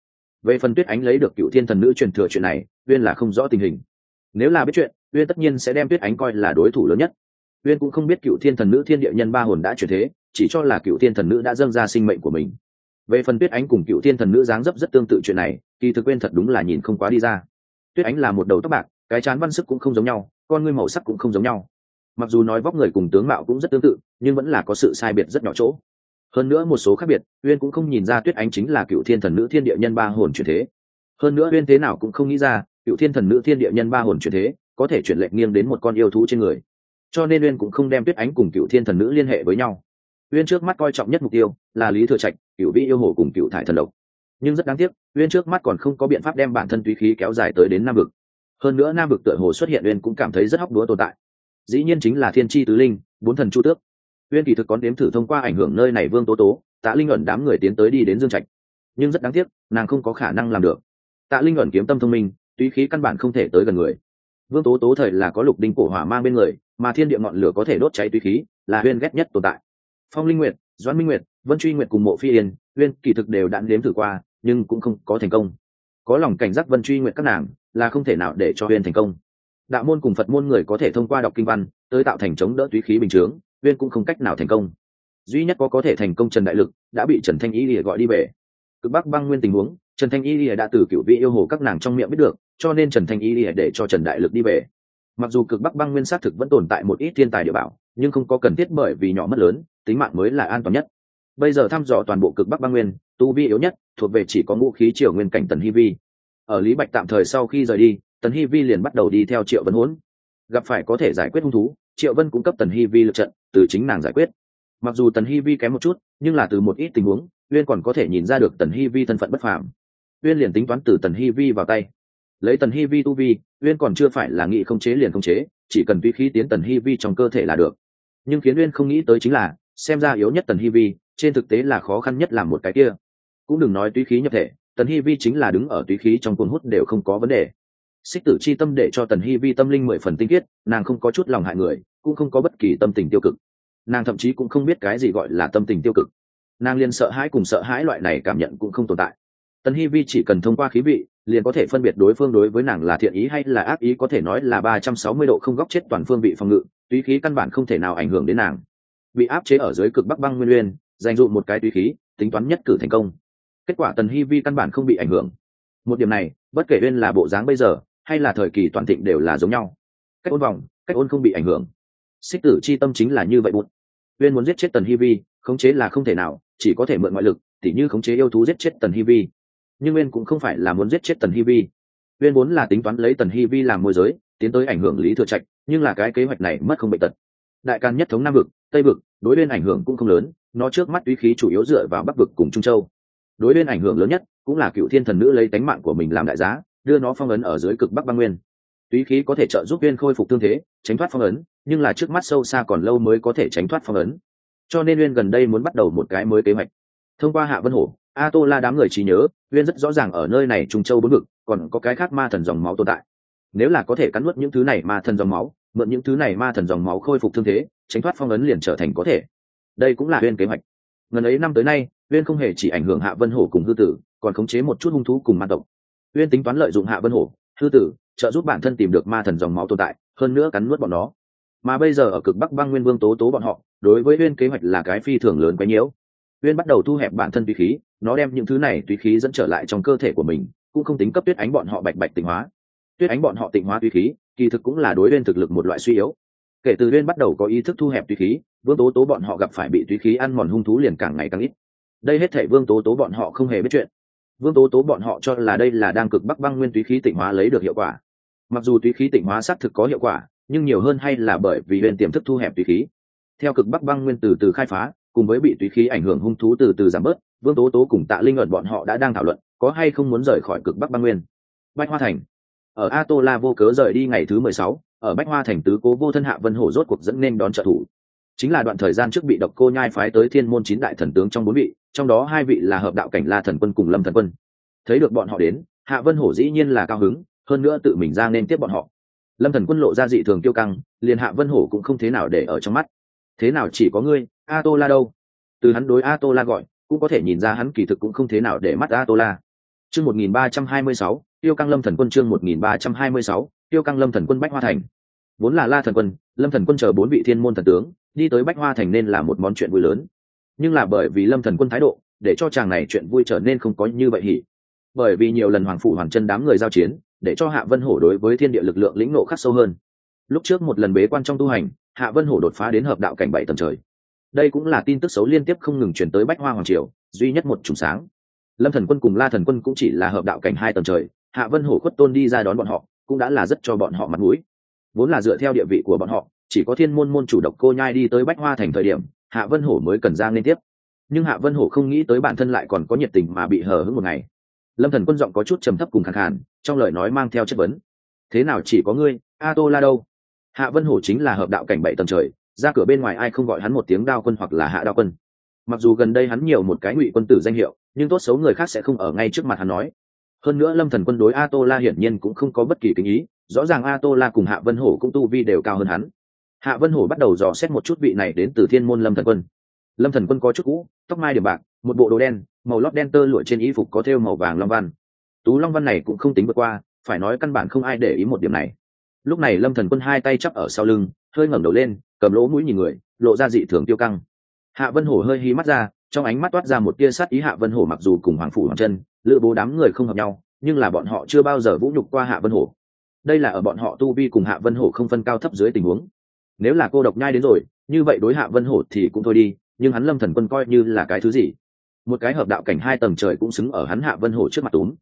Về phần tuyết ánh lấy được cựu thiên thần nữ truyền thừa chuyện này, uyên là không rõ tình hình. Nếu là biết chuyện, uyên tất nhiên sẽ đem tuyết ánh coi là đối thủ lớn nhất. Uyên cũng không biết cựu thiên thần nữ thiên địa nhân ba hồn đã chuyển thế chỉ cho là cựu thiên thần nữ đã dâng ra sinh mệnh của mình. Về phần tuyết ánh cùng cựu thiên thần nữ dáng dấp rất tương tự chuyện này, kỳ thực quên thật đúng là nhìn không quá đi ra. Tuyết ánh là một đầu tóc bạc, cái chán văn sức cũng không giống nhau, con ngươi màu sắc cũng không giống nhau. Mặc dù nói vóc người cùng tướng mạo cũng rất tương tự, nhưng vẫn là có sự sai biệt rất nhỏ chỗ. Hơn nữa một số khác biệt, uyên cũng không nhìn ra tuyết ánh chính là cựu thiên thần nữ thiên địa nhân ba hồn chuyển thế. Hơn nữa uyên thế nào cũng không nghĩ ra, cựu thiên thần nữ thiên địa nhân ba hồn chuyển thế, có thể chuyển lệnh nghiêng đến một con yêu thú trên người. Cho nên uyên cũng không đem tuyết ánh cùng cựu thiên thần nữ liên hệ với nhau uyên trước mắt coi trọng nhất mục tiêu là lý thừa trạch cựu vĩ yêu hồ cùng cựu thải thần độc nhưng rất đáng tiếc, uyên trước mắt còn không có biện pháp đem bản thân túy khí kéo dài tới đến nam vực. Hơn nữa nam vực tựa hồ xuất hiện uyên cũng cảm thấy rất hóc đúa tồn tại. Dĩ nhiên chính là thiên tri tứ linh, bốn thần chu tước. Uyên kỳ thực có đếm thử thông qua ảnh hưởng nơi này vương tố tố, tạ linh ẩn đám người tiến tới đi đến dương trạch. Nhưng rất đáng tiếc, nàng không có khả năng làm được. Tạ linh ẩn kiếm tâm thông minh, túy khí căn bản không thể tới gần người. Vương tố tố thời là có lục đinh cổ hỏa mang bên người, mà thiên địa ngọn lửa có thể đốt cháy túy khí, là huyên ghét nhất tồn tại phong linh nguyệt, doãn minh nguyệt, vân truy nguyệt cùng mộ phi yên, uyên kỳ thực đều đã nếm thử qua, nhưng cũng không có thành công. Có lòng cảnh giác vân truy nguyệt các nàng là không thể nào để cho uyên thành công. Đạo môn cùng phật môn người có thể thông qua đọc kinh văn tới tạo thành chống đỡ túy khí bình chướng, uyên cũng không cách nào thành công. Duy nhất có có thể thành công trần đại lực đã bị trần thanh y lìa gọi đi về. Cực bắc băng nguyên tình huống, trần thanh y lìa đã từ cựu vị yêu hồ các nàng trong miệng biết được, cho nên trần thanh y lìa để cho trần đại lực đi về. Mặc dù cực bắc băng nguyên xác thực vẫn tồn tại một ít thiên tài địa bảo, nhưng không có cần thiết bởi vì nhỏ mất lớn tính mạng mới là an toàn nhất. Bây giờ thăm dò toàn bộ cực bắc băng nguyên, tu vi yếu nhất, thuộc về chỉ có ngũ khí triều nguyên cảnh tần hi vi. Ở lý bạch tạm thời sau khi rời đi, tần hi vi liền bắt đầu đi theo triệu vân hỗn. Gặp phải có thể giải quyết hung thú, triệu vân cũng cấp tần hi vi lượt trận, từ chính nàng giải quyết. Mặc dù tần hi vi kém một chút, nhưng là từ một ít tình huống, uyên còn có thể nhìn ra được tần hi vi thân phận bất phàm. Uyên liền tính toán từ tần hi vi vào tay. Lấy tần hi vi tu vi, uyên còn chưa phải là nghị không chế liền không chế, chỉ cần vi khí tiến tần hi vi trong cơ thể là được. Nhưng khiến uyên không nghĩ tới chính là xem ra yếu nhất tần hi vi, trên thực tế là khó khăn nhất làm một cái kia. Cũng đừng nói túy khí nhập thể, tần hi vi chính là đứng ở túy khí trong cuốn hút đều không có vấn đề. Xích tử chi tâm để cho tần hi vi tâm linh mười phần tinh khiết, nàng không có chút lòng hại người, cũng không có bất kỳ tâm tình tiêu cực. Nàng thậm chí cũng không biết cái gì gọi là tâm tình tiêu cực. Nàng liền sợ hãi cùng sợ hãi loại này cảm nhận cũng không tồn tại. Tần hi vi chỉ cần thông qua khí vị, liền có thể phân biệt đối phương đối với nàng là thiện ý hay là ác ý có thể nói là ba trăm sáu mươi độ không góc chết toàn phương vị phòng ngự, túy khí căn bản không thể nào ảnh hưởng đến nàng bị áp chế ở dưới cực bắc băng nguyên uyên dành dụ một cái tùy khí, tính toán nhất cử thành công. Kết quả tần hi vi căn bản không bị ảnh hưởng. Một điểm này, bất kể uyên là bộ dáng bây giờ, hay là thời kỳ toàn thịnh đều là giống nhau. Cách ôn vòng, cách ôn không bị ảnh hưởng. Xích tử chi tâm chính là như vậy bụt. Uyên muốn giết chết tần hi vi, khống chế là không thể nào, chỉ có thể mượn ngoại lực, tỉ như khống chế yêu thú giết chết tần hi vi. Nhưng uyên cũng không phải là muốn giết chết tần hi vi. Uyên vốn là tính toán lấy tần hi vi làm môi giới, tiến tới ảnh hưởng lý thừa trạch, nhưng là cái kế hoạch này mất không bệnh tật. Đại can nhất thống nam vực tây vực, đối bên ảnh hưởng cũng không lớn, nó trước mắt uy khí chủ yếu dựa vào bắc vực cùng trung châu. Đối bên ảnh hưởng lớn nhất cũng là cựu thiên thần nữ lấy tánh mạng của mình làm đại giá, đưa nó phong ấn ở dưới cực bắc băng nguyên. Túy khí có thể trợ giúp viên khôi phục tương thế, tránh thoát phong ấn, nhưng là trước mắt sâu xa còn lâu mới có thể tránh thoát phong ấn. Cho nên uyên gần đây muốn bắt đầu một cái mới kế hoạch. Thông qua hạ vân hổ a tô la đám người trí nhớ uyên rất rõ ràng ở nơi này trung châu bốn vực, còn có cái khác ma thần dòng máu tồn tại. Nếu là có thể cắn nuốt những thứ này ma thần dòng máu mượn những thứ này ma thần dòng máu khôi phục thương thế, tránh thoát phong ấn liền trở thành có thể. Đây cũng là huyên kế hoạch. Ngần ấy năm tới nay huyên không hề chỉ ảnh hưởng hạ vân hổ cùng hư tử, còn khống chế một chút hung thú cùng ma tộc. Huyên tính toán lợi dụng hạ vân hổ, hư tử, trợ giúp bản thân tìm được ma thần dòng máu tồn tại, hơn nữa cắn nuốt bọn nó. Mà bây giờ ở cực bắc băng nguyên vương tố tố bọn họ, đối với huyên kế hoạch là cái phi thường lớn quấy nhiễu. Huyên bắt đầu thu hẹp bản thân tùy khí, nó đem những thứ này tùy khí dẫn trở lại trong cơ thể của mình, cũng không tính cấp tuyết ánh bọn họ bạch bạch tịnh hóa. Tuyết ánh bọn họ tịnh hóa tùy khí kỳ thực cũng là đối bên thực lực một loại suy yếu. Kể từ bên bắt đầu có ý thức thu hẹp tùy khí, vương tố tố bọn họ gặp phải bị tùy khí ăn mòn hung thú liền càng ngày càng ít. Đây hết thể vương tố tố bọn họ không hề biết chuyện. Vương tố tố bọn họ cho là đây là đang cực bắc băng nguyên tùy khí tỉnh hóa lấy được hiệu quả. Mặc dù tùy khí tỉnh hóa xác thực có hiệu quả, nhưng nhiều hơn hay là bởi vì bên tiềm thức thu hẹp tùy khí. Theo cực bắc băng nguyên từ từ khai phá, cùng với bị tùy khí ảnh hưởng hung thú từ từ giảm bớt, vương tố tố cùng tạ linh ẩn bọn họ đã đang thảo luận, có hay không muốn rời khỏi cực bắc băng nguyên. Bách hoa thành ở a tô la vô cớ rời đi ngày thứ mười sáu, ở bách hoa thành tứ cố vô thân hạ vân hổ rốt cuộc dẫn nên đón trợ thủ. Chính là đoạn thời gian trước bị độc cô nhai phái tới thiên môn chín đại thần tướng trong bốn vị, trong đó hai vị là hợp đạo cảnh la thần quân cùng lâm thần quân. Thấy được bọn họ đến, hạ vân hổ dĩ nhiên là cao hứng, hơn nữa tự mình ra nên tiếp bọn họ. Lâm thần quân lộ ra dị thường tiêu căng, liền hạ vân hổ cũng không thế nào để ở trong mắt. Thế nào chỉ có ngươi a tô la đâu? Từ hắn đối a tô la gọi, cũng có thể nhìn ra hắn kỳ thực cũng không thế nào để mắt a tô la chương một nghìn ba trăm hai mươi sáu tiêu căng lâm thần quân chương một nghìn ba trăm hai mươi sáu, tiêu căng lâm thần quân bách hoa thành. Vốn là la thần quân, lâm thần quân chờ bốn vị thiên môn thần tướng, đi tới bách hoa thành nên là một món chuyện vui lớn. Nhưng là bởi vì lâm thần quân thái độ, để cho chàng này chuyện vui trở nên không có như vậy hỉ. Bởi vì nhiều lần hoàng phủ hoàng chân đám người giao chiến, để cho hạ vân hổ đối với thiên địa lực lượng lĩnh nộ khắc sâu hơn. Lúc trước một lần bế quan trong tu hành, hạ vân hổ đột phá đến hợp đạo cảnh bảy tầng trời. Đây cũng là tin tức xấu liên tiếp không ngừng chuyển tới bách hoa hoàng triều, duy nhất một trùng sáng. Lâm thần quân cùng la thần quân cũng chỉ là hợp đạo cảnh hai tầng trời hạ vân hổ khuất tôn đi ra đón bọn họ, cũng đã là rất cho bọn họ mặt mũi. Vốn là dựa theo địa vị của bọn họ, chỉ có thiên môn môn chủ độc cô nhai đi tới bách hoa thành thời điểm, hạ vân hổ mới cần ra liên tiếp. Nhưng hạ vân hổ không nghĩ tới bản thân lại còn có nhiệt tình mà bị hờ hững một ngày. Lâm thần quân giọng có chút trầm thấp cùng khẳng khàn, trong lời nói mang theo chất vấn. Thế nào chỉ có ngươi a tô la đâu? Hạ vân hổ chính là hợp đạo cảnh bảy tầng trời, ra cửa bên ngoài ai không gọi hắn một tiếng đao quân hoặc là hạ đao quân. Mặc dù gần đây hắn nhiều một cái ngụy quân tử danh hiệu, nhưng tốt xấu người khác sẽ không ở ngay trước mặt hắn nói hơn nữa lâm thần quân đối a tô la hiển nhiên cũng không có bất kỳ kính ý, rõ ràng a tô la cùng hạ vân hổ cũng tu vi đều cao hơn hắn. Hạ vân hổ bắt đầu dò xét một chút vị này đến từ thiên môn lâm thần quân. Lâm thần quân có chút cũ, tóc mai điểm bạc, một bộ đồ đen, màu lót đen tơ lụa trên y phục có thêu màu vàng long văn. Tú long văn này cũng không tính vượt qua, phải nói căn bản không ai để ý một điểm này. Lúc này lâm thần quân hai tay chắp ở sau lưng, hơi ngẩng đầu lên, cầm lỗ mũi nhìn người, lộ ra dị thường tiêu căng. Hạ vân hổ hơi hí mắt ra, trong ánh mắt toát ra một tia sát ý hạ vân hổ mặc dù cùng hoàng phủ hoàng chân lữ bố đám người không hợp nhau, nhưng là bọn họ chưa bao giờ vũ nhục qua hạ vân hổ. Đây là ở bọn họ tu vi cùng hạ vân hổ không phân cao thấp dưới tình huống. Nếu là cô độc nhai đến rồi, như vậy đối hạ vân hổ thì cũng thôi đi, nhưng hắn lâm thần quân coi như là cái thứ gì? Một cái hợp đạo cảnh hai tầng trời cũng xứng ở hắn hạ vân hổ trước mặt túm.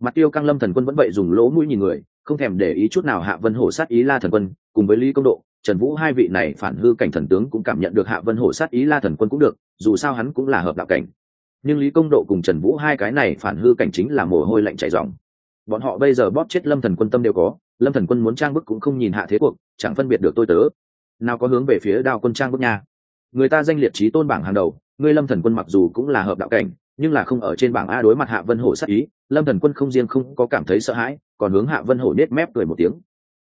Mặt tiêu căng lâm thần quân vẫn vậy dùng lỗ mũi nhìn người, không thèm để ý chút nào hạ vân hổ sát ý la thần quân, cùng với lý công độ, trần vũ hai vị này phản hư cảnh thần tướng cũng cảm nhận được hạ vân hổ sát ý la thần quân cũng được, dù sao hắn cũng là hợp đạo cảnh nhưng lý công độ cùng trần vũ hai cái này phản hư cảnh chính là mồ hôi lạnh chảy dòng bọn họ bây giờ bóp chết lâm thần quân tâm đều có, lâm thần quân muốn trang bức cũng không nhìn hạ thế cuộc, chẳng phân biệt được tôi tớ. Nào có hướng về phía đao quân trang bước nha. Người ta danh liệt trí tôn bảng hàng đầu ngươi lâm thần quân mặc dù cũng là hợp đạo cảnh, nhưng là không ở trên bảng a đối mặt hạ vân hổ sát ý, lâm thần quân không riêng không có cảm thấy sợ hãi, còn hướng hạ vân hổ nết mép cười một tiếng.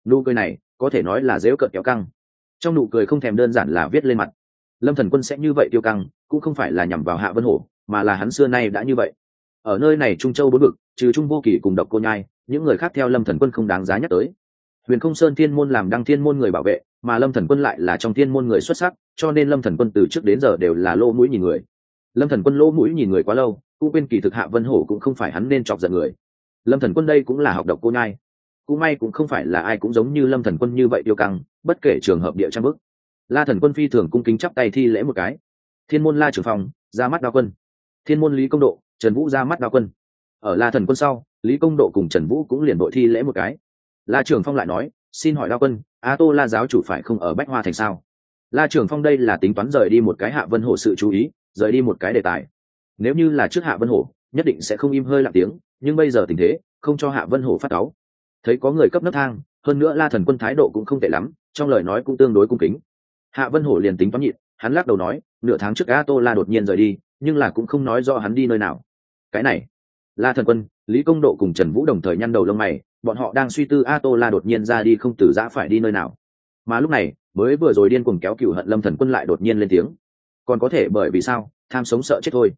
Nụ cười này, có thể nói là dễu cợt kéo căng. Trong nụ cười không thèm đơn giản là viết lên mặt. Lâm thần quân sẽ như vậy tiêu căng, cũng không phải là nhằm vào hạ vân hổ mà là hắn xưa nay đã như vậy. Ở nơi này trung châu bốn vực, trừ trung vô kỳ cùng độc cô nhai, những người khác theo lâm thần quân không đáng giá nhắc tới. Huyền không sơn thiên môn làm đăng thiên môn người bảo vệ, mà lâm thần quân lại là trong thiên môn người xuất sắc, cho nên lâm thần quân từ trước đến giờ đều là lô mũi nhìn người. Lâm thần quân lô mũi nhìn người quá lâu, cũng quên kỳ thực hạ vân hổ cũng không phải hắn nên chọc giận người. Lâm thần quân đây cũng là học độc cô nhai. Cũng may cũng không phải là ai cũng giống như lâm thần quân như vậy tiêu căng, bất kể trường hợp địa trang bức. La thần quân phi thường cung kính chắp tay thi lễ một cái. Thiên môn la trưởng phòng ra mắt đao quân thiên môn lý công độ, trần vũ ra mắt đao quân. Ở la thần quân sau, lý công độ cùng trần vũ cũng liền đội thi lễ một cái. La trường phong lại nói, xin hỏi đao quân a tô la giáo chủ phải không ở bách hoa thành sao? La trường phong đây là tính toán rời đi một cái hạ vân hổ sự chú ý, rời đi một cái đề tài. Nếu như là trước hạ vân hổ nhất định sẽ không im hơi lặng tiếng, nhưng bây giờ tình thế, không cho hạ vân hổ phát cáu. Thấy có người cấp nấc thang, hơn nữa la thần quân thái độ cũng không tệ lắm, trong lời nói cũng tương đối cung kính. Hạ vân hổ liền tính toán nhịn, hắn lắc đầu nói, nửa tháng trước a tô la đột nhiên rời đi nhưng là cũng không nói do hắn đi nơi nào. Cái này, la thần quân, lý công độ cùng trần vũ đồng thời nhăn đầu lông mày, bọn họ đang suy tư a tô la đột nhiên ra đi không tử giã phải đi nơi nào. Mà lúc này, mới vừa rồi điên cuồng kéo cựu hận lâm thần quân lại đột nhiên lên tiếng. Còn có thể bởi vì sao, tham sống sợ chết thôi.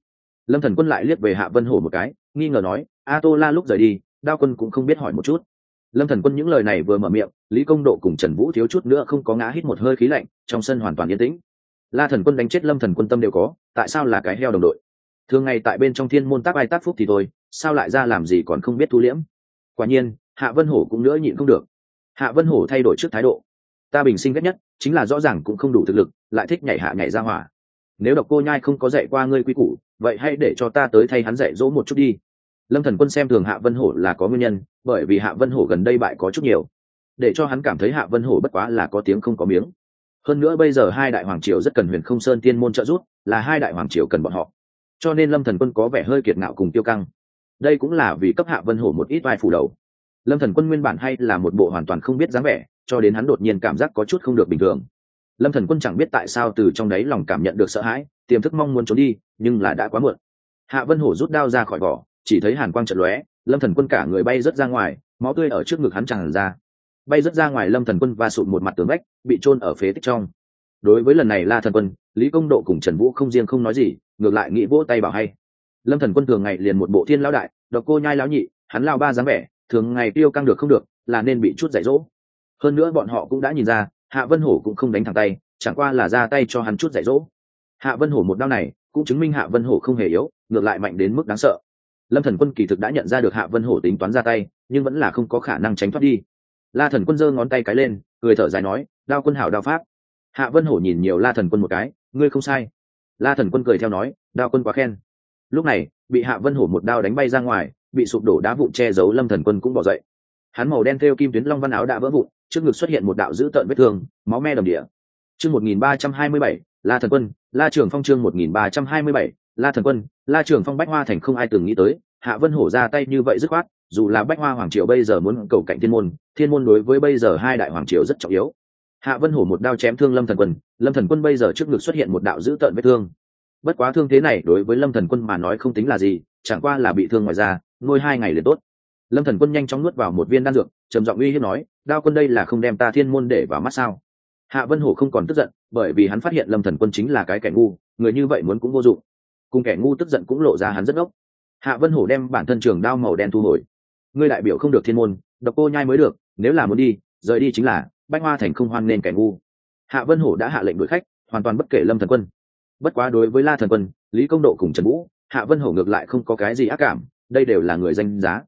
Lâm thần quân lại liếc về hạ vân hổ một cái, nghi ngờ nói a tô la lúc rời đi, đao quân cũng không biết hỏi một chút. Lâm thần quân những lời này vừa mở miệng, lý công độ cùng trần vũ thiếu chút nữa không có ngã hít một hơi khí lạnh, trong sân hoàn toàn yên tĩnh la thần quân đánh chết lâm thần quân tâm đều có, tại sao là cái heo đồng đội? Thường ngày tại bên trong thiên môn tác ai tác phúc thì thôi, sao lại ra làm gì còn không biết thu liễm? Quả nhiên, hạ vân hổ cũng nữa nhịn không được. Hạ vân hổ thay đổi trước thái độ. Ta bình sinh ghét nhất, chính là rõ ràng cũng không đủ thực lực, lại thích nhảy hạ nhảy ra hỏa. Nếu độc cô nhai không có dạy qua ngươi quy củ, vậy hãy để cho ta tới thay hắn dạy dỗ một chút đi. Lâm thần quân xem thường hạ vân hổ là có nguyên nhân, bởi vì hạ vân hổ gần đây bại có chút nhiều. Để cho hắn cảm thấy hạ vân hổ bất quá là có tiếng không có miếng hơn nữa bây giờ hai đại hoàng triều rất cần huyền không sơn tiên môn trợ giúp, là hai đại hoàng triều cần bọn họ. Cho nên lâm thần quân có vẻ hơi kiệt ngạo cùng tiêu căng. Đây cũng là vì cấp hạ vân hổ một ít vai phủ đầu. Lâm thần quân nguyên bản hay là một bộ hoàn toàn không biết dáng vẻ, cho đến hắn đột nhiên cảm giác có chút không được bình thường. Lâm thần quân chẳng biết tại sao từ trong đấy lòng cảm nhận được sợ hãi, tiềm thức mong muốn trốn đi, nhưng là đã quá muộn. Hạ vân hổ rút đao ra khỏi vỏ, chỉ thấy hàn quang trận lóe, lâm thần quân cả người bay rớt ra ngoài, máu tươi ở trước ngực hắn tràn ra bay rất ra ngoài lâm thần quân và sụt một mặt tường vách, bị trôn ở phế tích trong. Đối với lần này la thần quân, lý công độ cùng trần vũ không riêng không nói gì, ngược lại nghĩ vỗ tay bảo hay. Lâm thần quân thường ngày liền một bộ thiên lão đại, độc cô nhai lão nhị, hắn lao ba dáng vẻ, thường ngày tiêu căng được không được, là nên bị chút dạy dỗ. Hơn nữa bọn họ cũng đã nhìn ra, hạ vân hổ cũng không đánh thẳng tay, chẳng qua là ra tay cho hắn chút dạy dỗ. Hạ vân hổ một đao này, cũng chứng minh hạ vân hổ không hề yếu, ngược lại mạnh đến mức đáng sợ. Lâm thần quân kỳ thực đã nhận ra được hạ vân hổ tính toán ra tay, nhưng vẫn là không có khả năng tránh thoát đi la thần quân giơ ngón tay cái lên, cười thở dài nói, đao quân hảo đao pháp. Hạ vân hổ nhìn nhiều la thần quân một cái, ngươi không sai. La thần quân cười theo nói, đao quân quá khen. Lúc này, bị hạ vân hổ một đao đánh bay ra ngoài, bị sụp đổ đá vụn che giấu lâm thần quân cũng bỏ dậy. Hắn màu đen theo kim tuyến long văn áo đã vỡ vụn, trước ngực xuất hiện một đạo dữ tợn vết thương, máu me đầm địa chương một nghìn ba trăm hai mươi bảy, la thần quân, la trường phong chương một nghìn ba trăm hai mươi bảy, la thần quân, la trường phong bách hoa thành không ai từng nghĩ tới, hạ vân hổ ra tay như vậy dứt khoát dù là bách hoa hoàng triều bây giờ muốn cầu cạnh thiên môn thiên môn đối với bây giờ hai đại hoàng triều rất trọng yếu. Hạ vân hổ một đao chém thương lâm thần quân, lâm thần quân bây giờ trước ngực xuất hiện một đạo dữ tợn vết thương. Bất quá thương thế này đối với lâm thần quân mà nói không tính là gì, chẳng qua là bị thương ngoài ra nuôi hai ngày liền tốt. Lâm thần quân nhanh chóng nuốt vào một viên đan dược, trầm giọng uy hiếp nói, đao quân đây là không đem ta thiên môn để vào mắt sao? Hạ vân hổ không còn tức giận, bởi vì hắn phát hiện lâm thần quân chính là cái kẻ ngu, người như vậy muốn cũng vô dụng. Cùng kẻ ngu tức giận cũng lộ ra hắn rất ốc hạ vân hổ đem bản thân trường đao màu đen thu hồi ngươi đại biểu không được thiên môn, độc cô nhai mới được, nếu là muốn đi, rời đi chính là bách hoa thành không hoan nên kẻ ngu. Hạ vân hổ đã hạ lệnh đuổi khách, hoàn toàn bất kể lâm thần quân. Bất quá đối với la thần quân, lý công độ cùng trần vũ, hạ vân hổ ngược lại không có cái gì ác cảm, đây đều là người danh giá.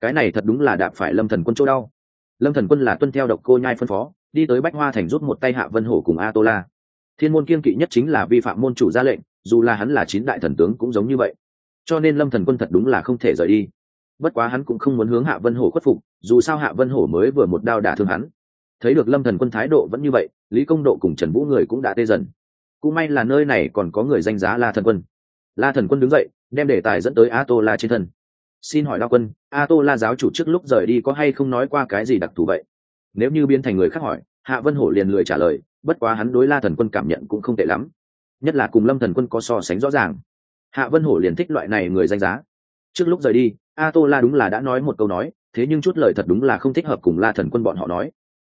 Cái này thật đúng là đạp phải lâm thần quân chỗ đau. Lâm thần quân là tuân theo độc cô nhai phân phó, đi tới bách hoa thành rút một tay hạ vân hổ cùng a tô la thiên môn kiên kỵ nhất chính là vi phạm môn chủ ra lệnh, dù là hắn là chín đại thần tướng cũng giống như vậy. Cho nên lâm thần quân thật đúng là không thể rời đi bất quá hắn cũng không muốn hướng hạ vân hổ khuất phục, dù sao hạ vân hổ mới vừa một đao đả thương hắn. Thấy được lâm thần quân thái độ vẫn như vậy, lý công độ cùng trần vũ người cũng đã tê dần. Cũng may là nơi này còn có người danh giá la thần quân. La thần quân đứng dậy, đem đề tài dẫn tới a tô la trên thân. Xin hỏi la quân a tô la giáo chủ trước lúc rời đi có hay không nói qua cái gì đặc thù vậy? Nếu như biến thành người khác hỏi, hạ vân hổ liền lười trả lời, bất quá hắn đối la thần quân cảm nhận cũng không tệ lắm. Nhất là cùng lâm thần quân có so sánh rõ ràng. Hạ vân hổ liền thích loại này người danh giá. Trước lúc rời đi a tô la đúng là đã nói một câu nói, thế nhưng chút lời thật đúng là không thích hợp cùng la thần quân bọn họ nói.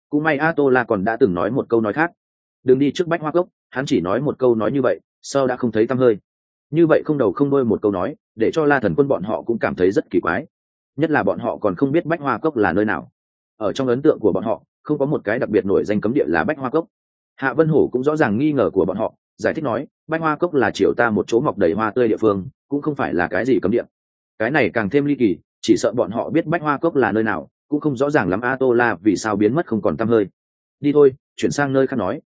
Cũng may a tô la còn đã từng nói một câu nói khác. Đừng đi trước bách hoa cốc, hắn chỉ nói một câu nói như vậy, sau đã không thấy tăm hơi. Như vậy không đầu không đôi một câu nói, để cho la thần quân bọn họ cũng cảm thấy rất kỳ quái. Nhất là bọn họ còn không biết bách hoa cốc là nơi nào. Ở trong ấn tượng của bọn họ, không có một cái đặc biệt nổi danh cấm địa là bách hoa cốc. Hạ vân hổ cũng rõ ràng nghi ngờ của bọn họ, giải thích nói, bách hoa cốc là chiều ta một chỗ mọc đầy hoa tươi địa phương, cũng không phải là cái gì cấm địa cái này càng thêm ly kỳ, chỉ sợ bọn họ biết bách hoa cốc là nơi nào, cũng không rõ ràng lắm a tô la vì sao biến mất không còn t hơi. Đi thôi, chuyển sang nơi khác nói.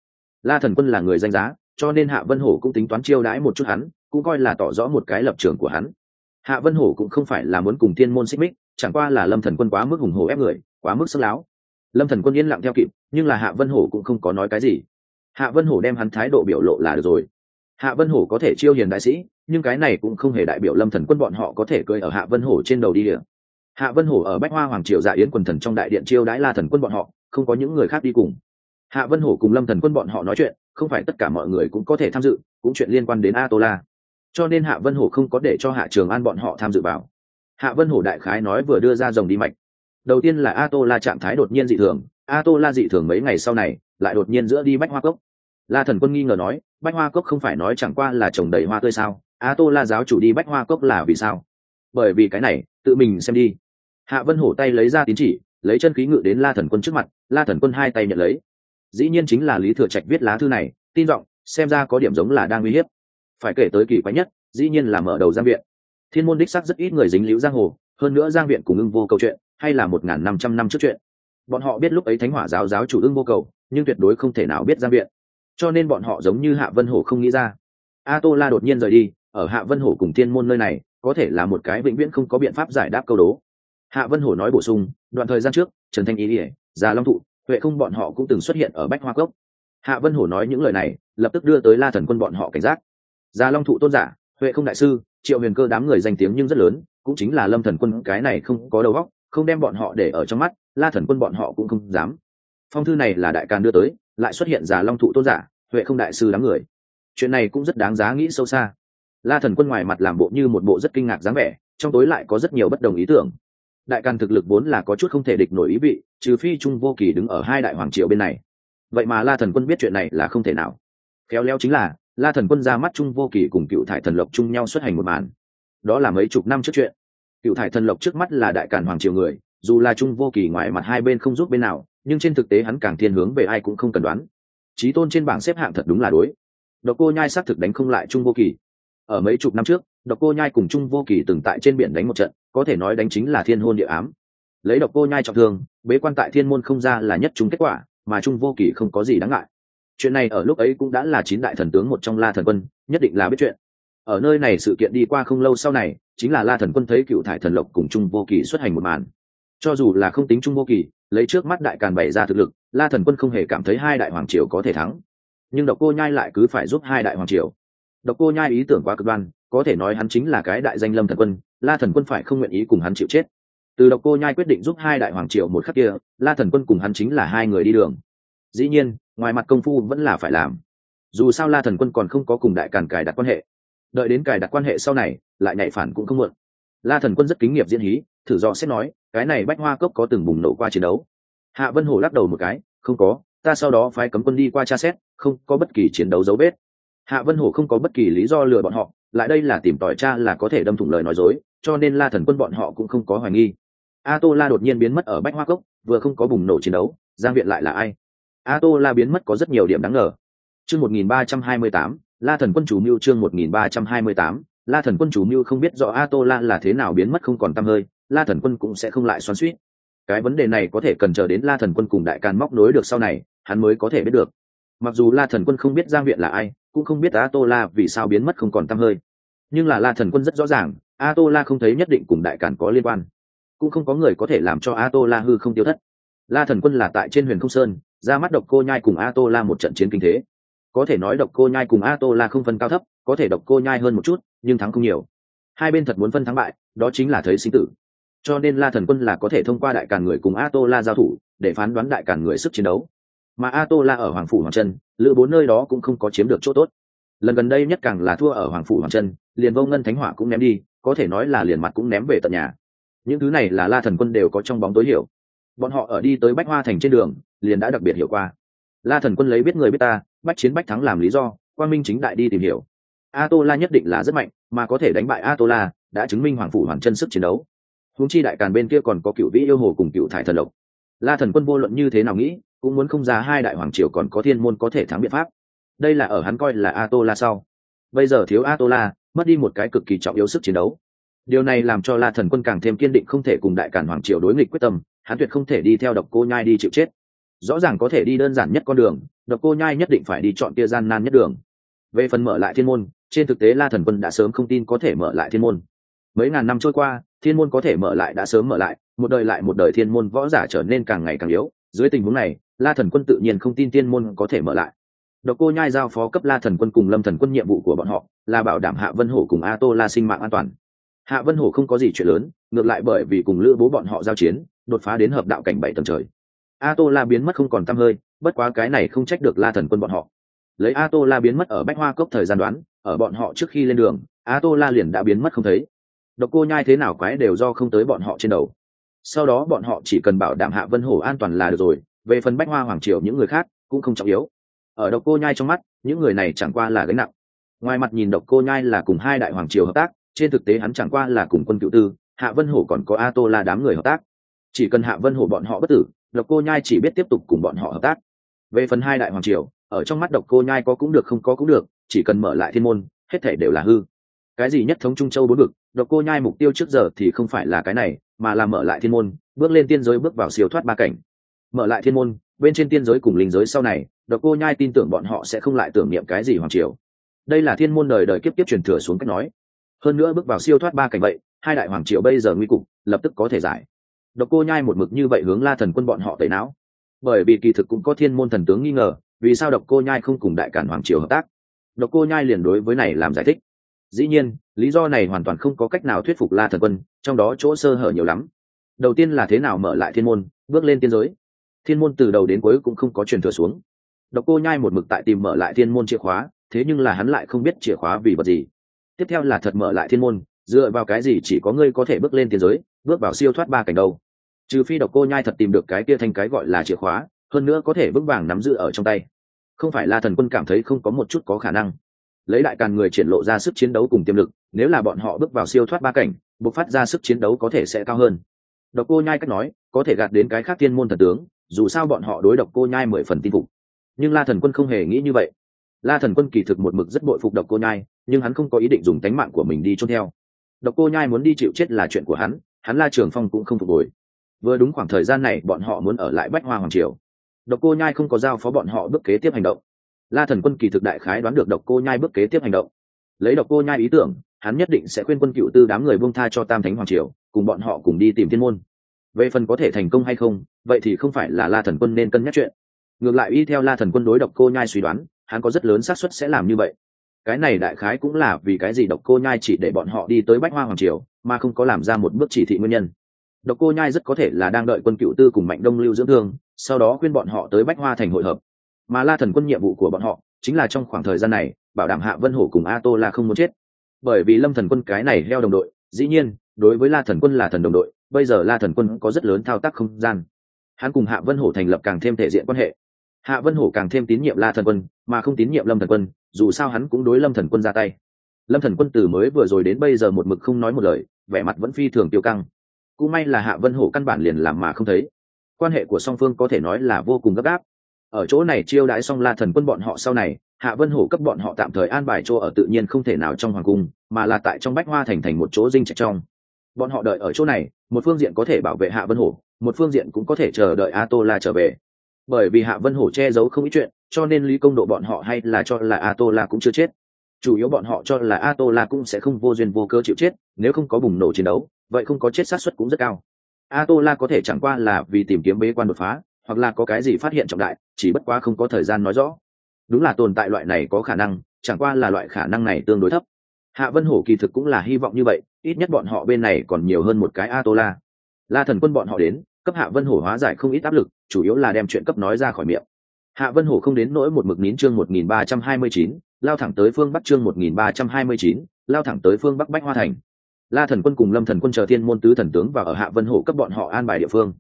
La thần quân là người danh giá, cho nên hạ vân hổ cũng tính toán chiêu đãi một chút hắn, cũng coi là tỏ rõ một cái lập trường của hắn. Hạ vân hổ cũng không phải là muốn cùng tiên môn xích mích, chẳng qua là lâm thần quân quá mức hùng hổ ép người, quá mức sức láo. Lâm thần quân yên lặng theo kịp, nhưng là hạ vân hổ cũng không có nói cái gì. Hạ vân hổ đem hắn thái độ biểu lộ là được rồi hạ vân hổ có thể chiêu hiền đại sĩ, nhưng cái này cũng không hề đại biểu lâm thần quân bọn họ có thể cười ở hạ vân hổ trên đầu đi địa. Hạ vân hổ ở bách hoa hoàng triều dạ yến quần thần trong đại điện chiêu đãi la thần quân bọn họ, không có những người khác đi cùng. Hạ vân hổ cùng lâm thần quân bọn họ nói chuyện, không phải tất cả mọi người cũng có thể tham dự, cũng chuyện liên quan đến a tô la cho nên hạ vân hổ không có để cho hạ trường an bọn họ tham dự vào. Hạ vân hổ đại khái nói vừa đưa ra dòng đi mạch. Đầu tiên là a tô la trạng thái đột nhiên dị thường a tô la dị thường mấy ngày sau này, lại đột nhiên giữa đi bách hoa cốc la thần quân nghi ngờ nói, bách hoa cốc không phải nói chẳng qua là trồng đầy hoa tươi sao? A tô la giáo chủ đi bách hoa cốc là vì sao? Bởi vì cái này, tự mình xem đi. Hạ vân hổ tay lấy ra tín chỉ, lấy chân khí ngự đến la thần quân trước mặt, la thần quân hai tay nhận lấy. Dĩ nhiên chính là lý thừa trạch viết lá thư này, tin giọng, xem ra có điểm giống là đang uy hiếp. Phải kể tới kỳ quái nhất, dĩ nhiên là mở đầu giang viện. Thiên môn đích sắc rất ít người dính liễu giang hồ, hơn nữa giang viện cùng ưng vô câu chuyện, hay là một n g h n năm trăm năm trước chuyện. Bọn họ biết lúc ấy thánh hỏa giáo giáo chủ ưng vô cầu, nhưng tuyệt đối không thể nào biết giang viện cho nên bọn họ giống như hạ vân hổ không nghĩ ra. A tô la đột nhiên rời đi, ở hạ vân hổ cùng thiên môn nơi này, có thể là một cái vĩnh viễn không có biện pháp giải đáp câu đố. Hạ vân hổ nói bổ sung, đoạn thời gian trước, trần thanh ý ỉa già long thụ, huệ không bọn họ cũng từng xuất hiện ở bách hoa cốc. Hạ vân hổ nói những lời này, lập tức đưa tới la thần quân bọn họ cảnh giác. Già long thụ tôn giả, huệ không đại sư, triệu huyền cơ đám người danh tiếng nhưng rất lớn, cũng chính là lâm thần quân, cái này không có đầu óc, không đem bọn họ để ở trong mắt, la thần quân bọn họ cũng không dám. Phong thư này là đại càn đưa tới lại xuất hiện giả long thụ tôn giả, huệ không đại sư đám người. Chuyện này cũng rất đáng giá nghĩ sâu xa. La thần quân ngoài mặt làm bộ như một bộ rất kinh ngạc dáng vẻ, trong tối lại có rất nhiều bất đồng ý tưởng. Đại càn thực lực vốn là có chút không thể địch nổi ý vị, trừ phi trung vô kỳ đứng ở hai đại hoàng triều bên này. Vậy mà la thần quân biết chuyện này là không thể nào. Khéo léo chính là, la thần quân ra mắt trung vô kỳ cùng cựu thải thần lộc chung nhau xuất hành một màn. Đó là mấy chục năm trước chuyện. Cựu thải thần lộc trước mắt là đại cản hoàng triều người, dù là trung vô kỳ ngoài mặt hai bên không giúp bên nào nhưng trên thực tế hắn càng thiên hướng về ai cũng không cần đoán. Trí tôn trên bảng xếp hạng thật đúng là đối. Độc cô nhai xác thực đánh không lại trung vô kỳ. Ở mấy chục năm trước, độc cô nhai cùng trung vô kỳ từng tại trên biển đánh một trận, có thể nói đánh chính là thiên hôn địa ám. Lấy độc cô nhai trọng thương, bế quan tại thiên môn không ra là nhất chúng kết quả, mà trung vô kỳ không có gì đáng ngại. Chuyện này ở lúc ấy cũng đã là chín đại thần tướng một trong la thần quân, nhất định là biết chuyện. Ở nơi này sự kiện đi qua không lâu sau này, chính là la thần quân thấy cựu thải thần lộc cùng trung vô kỳ xuất hành một màn. Cho dù là không tính trung vô kỳ lấy trước mắt đại càn bày ra thực lực, la thần quân không hề cảm thấy hai đại hoàng triều có thể thắng. Nhưng độc cô nhai lại cứ phải giúp hai đại hoàng triều. Độc cô nhai ý tưởng quá cực đoan, có thể nói hắn chính là cái đại danh lâm thần quân, la thần quân phải không nguyện ý cùng hắn chịu chết. Từ độc cô nhai quyết định giúp hai đại hoàng triều một khắc kia, la thần quân cùng hắn chính là hai người đi đường. Dĩ nhiên, ngoài mặt công phu vẫn là phải làm. Dù sao la thần quân còn không có cùng đại càn cài đặt quan hệ. Đợi đến cài đặt quan hệ sau này, lại nhạy phản cũng không muộn. La thần quân rất kính nghiệp diễn hí, thử do xét nói cái này bách hoa cốc có từng bùng nổ qua chiến đấu. Hạ vân hồ lắc đầu một cái, không có, ta sau đó phái cấm quân đi qua tra xét, không có bất kỳ chiến đấu dấu vết. Hạ vân hổ không có bất kỳ lý do lừa bọn họ, lại đây là tìm tỏi cha là có thể đâm thủng lời nói dối, cho nên la thần quân bọn họ cũng không có hoài nghi. A tô la đột nhiên biến mất ở bách hoa cốc, vừa không có bùng nổ chiến đấu, giang viện lại là ai? A tô la biến mất có rất nhiều điểm đáng ngờ. Chương một nghìn ba trăm hai mươi tám, la thần quân chủ mưu chương một nghìn ba trăm hai mươi tám, la thần quân chủ mưu không biết rõ a tô la là thế nào biến mất không còn t hơi la thần quân cũng sẽ không lại xoắn suýt cái vấn đề này có thể cần chờ đến la thần quân cùng đại càn móc nối được sau này, hắn mới có thể biết được. Mặc dù la thần quân không biết giang viện là ai, cũng không biết a tô la vì sao biến mất không còn t hơi. Nhưng là la thần quân rất rõ ràng a tô la không thấy nhất định cùng đại càn có liên quan. Cũng không có người có thể làm cho a tô la hư không tiêu thất. La thần quân là tại trên huyền không sơn, ra mắt độc cô nhai cùng a tô la một trận chiến kinh thế. Có thể nói độc cô nhai cùng a tô la không phân cao thấp, có thể độc cô nhai hơn một chút, nhưng thắng không nhiều. Hai bên thật muốn phân thắng bại, đó chính là thấy sinh tử cho nên la thần quân là có thể thông qua đại càn người cùng a tô la giao thủ để phán đoán đại càn người sức chiến đấu. Mà a tô la ở hoàng phủ hoàng chân lữ bốn nơi đó cũng không có chiếm được chỗ tốt. Lần gần đây nhất càng là thua ở hoàng phủ hoàng chân liền vô ngân thánh hỏa cũng ném đi, có thể nói là liền mặt cũng ném về tận nhà. Những thứ này là la thần quân đều có trong bóng tối hiểu. Bọn họ ở đi tới bách hoa thành trên đường, liền đã đặc biệt hiểu qua. La thần quân lấy biết người biết ta, bách chiến bách thắng làm lý do quan minh chính đại đi tìm hiểu. A tô la nhất định là rất mạnh, mà có thể đánh bại a tô la đã chứng minh hoàng phủ hoàng chân sức chiến đấu huống chi đại càn bên kia còn có cựu vĩ yêu hồ cùng cựu thải thần lộc la thần quân vô luận như thế nào nghĩ, cũng muốn không ra hai đại hoàng triều còn có thiên môn có thể thắng biện pháp. Đây là ở hắn coi là a tô la sau. Bây giờ thiếu a tô la mất đi một cái cực kỳ trọng yếu sức chiến đấu. Điều này làm cho la thần quân càng thêm kiên định không thể cùng đại cản hoàng triều đối nghịch quyết tâm, hắn tuyệt không thể đi theo độc cô nhai đi chịu chết. Rõ ràng có thể đi đơn giản nhất con đường, độc cô nhai nhất định phải đi chọn tia gian nan nhất đường. Về phần mở lại thiên môn, trên thực tế la thần quân đã sớm không tin có thể mở lại thiên môn. Mấy ngàn năm trôi qua thiên môn có thể mở lại đã sớm mở lại, một đời lại một đời thiên môn võ giả trở nên càng ngày càng yếu. Dưới tình huống này, la thần quân tự nhiên không tin thiên môn có thể mở lại. Độc cô nhai giao phó cấp la thần quân cùng lâm thần quân nhiệm vụ của bọn họ là bảo đảm hạ vân hổ cùng a tô la sinh mạng an toàn. Hạ vân hổ không có gì chuyện lớn, ngược lại bởi vì cùng lữ bố bọn họ giao chiến, đột phá đến hợp đạo cảnh bảy tầng trời. A tô la biến mất không còn t hơi, bất quá cái này không trách được la thần quân bọn họ. Lấy a tô la biến mất ở bách hoa cốc thời gian đoán, ở bọn họ trước khi lên đường a tô la liền đã biến mất không thấy độc cô nhai thế nào quái đều do không tới bọn họ trên đầu. Sau đó bọn họ chỉ cần bảo đảm hạ vân hổ an toàn là được rồi, về phần bách hoa hoàng triều những người khác cũng không trọng yếu. Ở độc cô nhai trong mắt, những người này chẳng qua là gánh nặng. Ngoài mặt nhìn độc cô nhai là cùng hai đại hoàng triều hợp tác, trên thực tế hắn chẳng qua là cùng quân cựu tư, hạ vân hổ còn có a tô la đám người hợp tác. Chỉ cần hạ vân hổ bọn họ bất tử, độc cô nhai chỉ biết tiếp tục cùng bọn họ hợp tác. Về phần hai đại hoàng triều, ở trong mắt độc cô nhai có cũng được không có cũng được, chỉ cần mở lại thiên môn, hết thể đều là hư. Cái gì nhất thống trung châu bốn vực độc cô nhai mục tiêu trước giờ thì không phải là cái này, mà là mở lại thiên môn, bước lên tiên giới bước vào siêu thoát ba cảnh. Mở lại thiên môn, bên trên tiên giới cùng linh giới sau này, độc cô nhai tin tưởng bọn họ sẽ không lại tưởng niệm cái gì hoàng triều. Đây là thiên môn đời đời kiếp kiếp truyền thừa xuống cách nói. Hơn nữa bước vào siêu thoát ba cảnh vậy, hai đại hoàng triều bây giờ nguy cục, lập tức có thể giải. Độc cô nhai một mực như vậy hướng la thần quân bọn họ tẩy não. Bởi vì kỳ thực cũng có thiên môn thần tướng nghi ngờ, vì sao độc cô nhai không cùng đại cản hoàng triều hợp tác? Độc cô nhai liền đối với này làm giải thích. Dĩ nhiên lý do này hoàn toàn không có cách nào thuyết phục la thần quân, trong đó chỗ sơ hở nhiều lắm. Đầu tiên là thế nào mở lại thiên môn, bước lên tiên giới. Thiên môn từ đầu đến cuối cũng không có truyền thừa xuống. Độc cô nhai một mực tại tìm mở lại thiên môn chìa khóa, thế nhưng là hắn lại không biết chìa khóa vì vật gì. Tiếp theo là thật mở lại thiên môn, dựa vào cái gì chỉ có ngươi có thể bước lên tiên giới, bước vào siêu thoát ba cảnh đầu trừ phi độc cô nhai thật tìm được cái kia thành cái gọi là chìa khóa, hơn nữa có thể vững vàng nắm giữ ở trong tay. Không phải là thần quân cảm thấy không có một chút có khả năng. Lấy đại càn người triển lộ ra sức chiến đấu cùng tiềm lực nếu là bọn họ bước vào siêu thoát ba cảnh buộc phát ra sức chiến đấu có thể sẽ cao hơn. Độc cô nhai cách nói, có thể gạt đến cái khác thiên môn thần tướng, dù sao bọn họ đối độc cô nhai mười phần tin phục. Nhưng la thần quân không hề nghĩ như vậy. La thần quân kỳ thực một mực rất bội phục độc cô nhai, nhưng hắn không có ý định dùng tánh mạng của mình đi trôn theo. Độc cô nhai muốn đi chịu chết là chuyện của hắn hắn la trường phong cũng không phục hồi. Vừa đúng khoảng thời gian này, bọn họ muốn ở lại bách hoa hoàng triều. Độc cô nhai không có giao phó bọn họ bước kế tiếp hành động. La thần quân kỳ thực đại khái đoán được độc cô nhai bước kế tiếp hành động. Lấy độc cô nhai ý tưởng hắn nhất định sẽ khuyên quân cựu tư đám người buông tha cho tam thánh hoàng triều, cùng bọn họ cùng đi tìm thiên môn. Về phần có thể thành công hay không, vậy thì không phải là la thần quân nên cân nhắc chuyện. Ngược lại y theo la thần quân đối độc cô nhai suy đoán, hắn có rất lớn xác suất sẽ làm như vậy. Cái này đại khái cũng là vì cái gì độc cô nhai chỉ để bọn họ đi tới bách hoa hoàng triều, mà không có làm ra một bước chỉ thị nguyên nhân. Độc cô nhai rất có thể là đang đợi quân cựu tư cùng mạnh đông lưu dưỡng thương, sau đó khuyên bọn họ tới bách hoa thành hội hợp. Mà la thần quân nhiệm vụ của bọn họ chính là trong khoảng thời gian này, bảo đảm hạ vân hổ cùng a tô là không muốn chết bởi vì lâm thần quân cái này heo đồng đội, dĩ nhiên, đối với la thần quân là thần đồng đội, bây giờ la thần quân có rất lớn thao tác không gian. Hắn cùng hạ vân hổ thành lập càng thêm thể diện quan hệ. Hạ vân hổ càng thêm tín nhiệm la thần quân, mà không tín nhiệm lâm thần quân, dù sao hắn cũng đối lâm thần quân ra tay. Lâm thần quân từ mới vừa rồi đến bây giờ một mực không nói một lời, vẻ mặt vẫn phi thường tiêu căng. Cũng may là hạ vân hổ căn bản liền làm mà không thấy. Quan hệ của song phương có thể nói là vô cùng gấp gáp. Ở chỗ này chiêu đãi xong la thần quân bọn họ sau này hạ vân hổ cấp bọn họ tạm thời an bài chỗ ở tự nhiên không thể nào trong hoàng cung, mà là tại trong bách hoa thành thành một chỗ dinh trạch trong. Bọn họ đợi ở chỗ này, một phương diện có thể bảo vệ hạ vân hổ, một phương diện cũng có thể chờ đợi a tô la trở về. Bởi vì hạ vân hổ che giấu không ít chuyện, cho nên lý công độ bọn họ hay là cho là a tô la cũng chưa chết. Chủ yếu bọn họ cho là a tô la cũng sẽ không vô duyên vô cơ chịu chết, nếu không có bùng nổ chiến đấu, vậy không có chết sát xuất cũng rất cao. A tô la có thể chẳng qua là vì tìm kiếm bế quan đột phá, hoặc là có cái gì phát hiện trọng đại, chỉ bất quá không có thời gian nói rõ đúng là tồn tại loại này có khả năng, chẳng qua là loại khả năng này tương đối thấp. Hạ vân hổ kỳ thực cũng là hy vọng như vậy, ít nhất bọn họ bên này còn nhiều hơn một cái a tô la la thần quân bọn họ đến, cấp hạ vân hổ hóa giải không ít áp lực, chủ yếu là đem chuyện cấp nói ra khỏi miệng. Hạ vân hổ không đến nỗi một mực nín chương một nghìn ba trăm hai mươi chín, lao thẳng tới phương bắc chương một nghìn ba trăm hai mươi chín, lao thẳng tới phương bắc bách hoa thành. La thần quân cùng lâm thần quân chờ thiên môn tứ thần tướng và ở hạ vân hổ cấp bọn họ an bài địa phương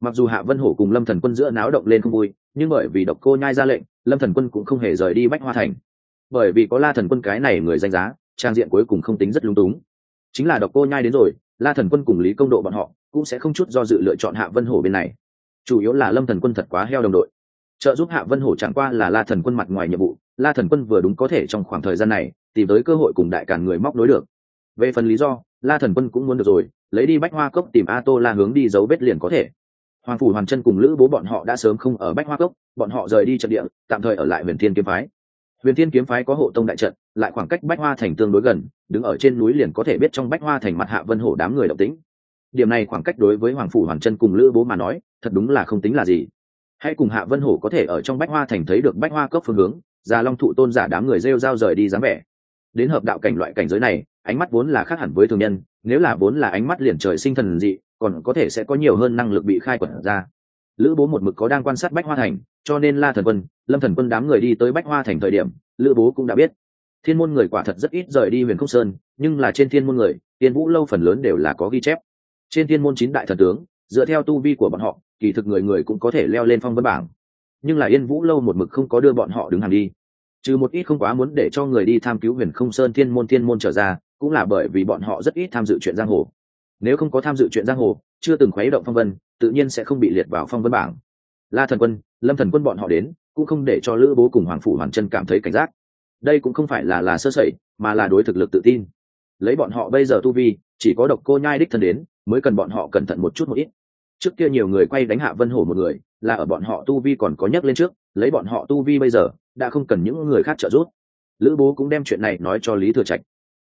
mặc dù hạ vân hổ cùng lâm thần quân giữa náo động lên không vui, nhưng bởi vì độc cô nhai ra lệnh, lâm thần quân cũng không hề rời đi bách hoa thành. Bởi vì có la thần quân cái này người danh giá, trang diện cuối cùng không tính rất lung túng. Chính là độc cô nhai đến rồi, la thần quân cùng lý công độ bọn họ cũng sẽ không chút do dự lựa chọn hạ vân hổ bên này. Chủ yếu là lâm thần quân thật quá heo đồng đội. Trợ giúp hạ vân hổ chẳng qua là la thần quân mặt ngoài nhiệm vụ, la thần quân vừa đúng có thể trong khoảng thời gian này tìm tới cơ hội cùng đại càn người móc nối được. Về phần lý do, la thần quân cũng muốn được rồi, lấy đi bách hoa cốc tìm a tô la hướng đi dấu vết liền có thể hoàng phủ hoàn chân cùng lữ bố bọn họ đã sớm không ở bách hoa cốc, bọn họ rời đi trận địa, tạm thời ở lại huyền thiên kiếm phái. Huyền thiên kiếm phái có hộ tông đại trận, lại khoảng cách bách hoa thành tương đối gần, đứng ở trên núi liền có thể biết trong bách hoa thành mặt hạ vân hổ đám người động tĩnh. Điểm này khoảng cách đối với hoàng phủ hoàn chân cùng lữ bố mà nói, thật đúng là không tính là gì. Hãy cùng hạ vân hổ có thể ở trong bách hoa thành thấy được bách hoa cốc phương hướng già long thụ tôn giả đám người rêu rao rời đi dáng vẻ. Đến hợp đạo cảnh loại cảnh giới này, ánh mắt vốn là khác hẳn với thường nhân nếu là vốn là ánh mắt liền trời sinh thần dị, còn có thể sẽ có nhiều hơn năng lực bị khai quẩn ra. Lữ bố một mực có đang quan sát bách hoa thành, cho nên la thần quân, lâm thần quân đám người đi tới bách hoa thành thời điểm, lữ bố cũng đã biết. Thiên môn người quả thật rất ít rời đi huyền không sơn, nhưng là trên thiên môn người, tiên vũ lâu phần lớn đều là có ghi chép. Trên thiên môn chín đại thần tướng, dựa theo tu vi của bọn họ, kỳ thực người người cũng có thể leo lên phong vân bảng. Nhưng là yên vũ lâu một mực không có đưa bọn họ đứng hàng đi. Trừ một ít không quá muốn để cho người đi tham cứu huyền không sơn thiên môn thiên môn trở ra cũng là bởi vì bọn họ rất ít tham dự chuyện giang hồ. Nếu không có tham dự chuyện giang hồ, chưa từng khuấy động phong vân, tự nhiên sẽ không bị liệt vào phong vân bảng. La thần quân, lâm thần quân bọn họ đến, cũng không để cho lữ bố cùng hoàng phủ hoàng chân cảm thấy cảnh giác. Đây cũng không phải là là sơ sẩy, mà là đối thực lực tự tin. Lấy bọn họ bây giờ tu vi, chỉ có độc cô nhai đích thân đến, mới cần bọn họ cẩn thận một chút một ít. Trước kia nhiều người quay đánh hạ vân hổ một người, là ở bọn họ tu vi còn có nhắc lên trước, lấy bọn họ tu vi bây giờ, đã không cần những người khác trợ giúp. Lữ bố cũng đem chuyện này nói cho lý thừa trạch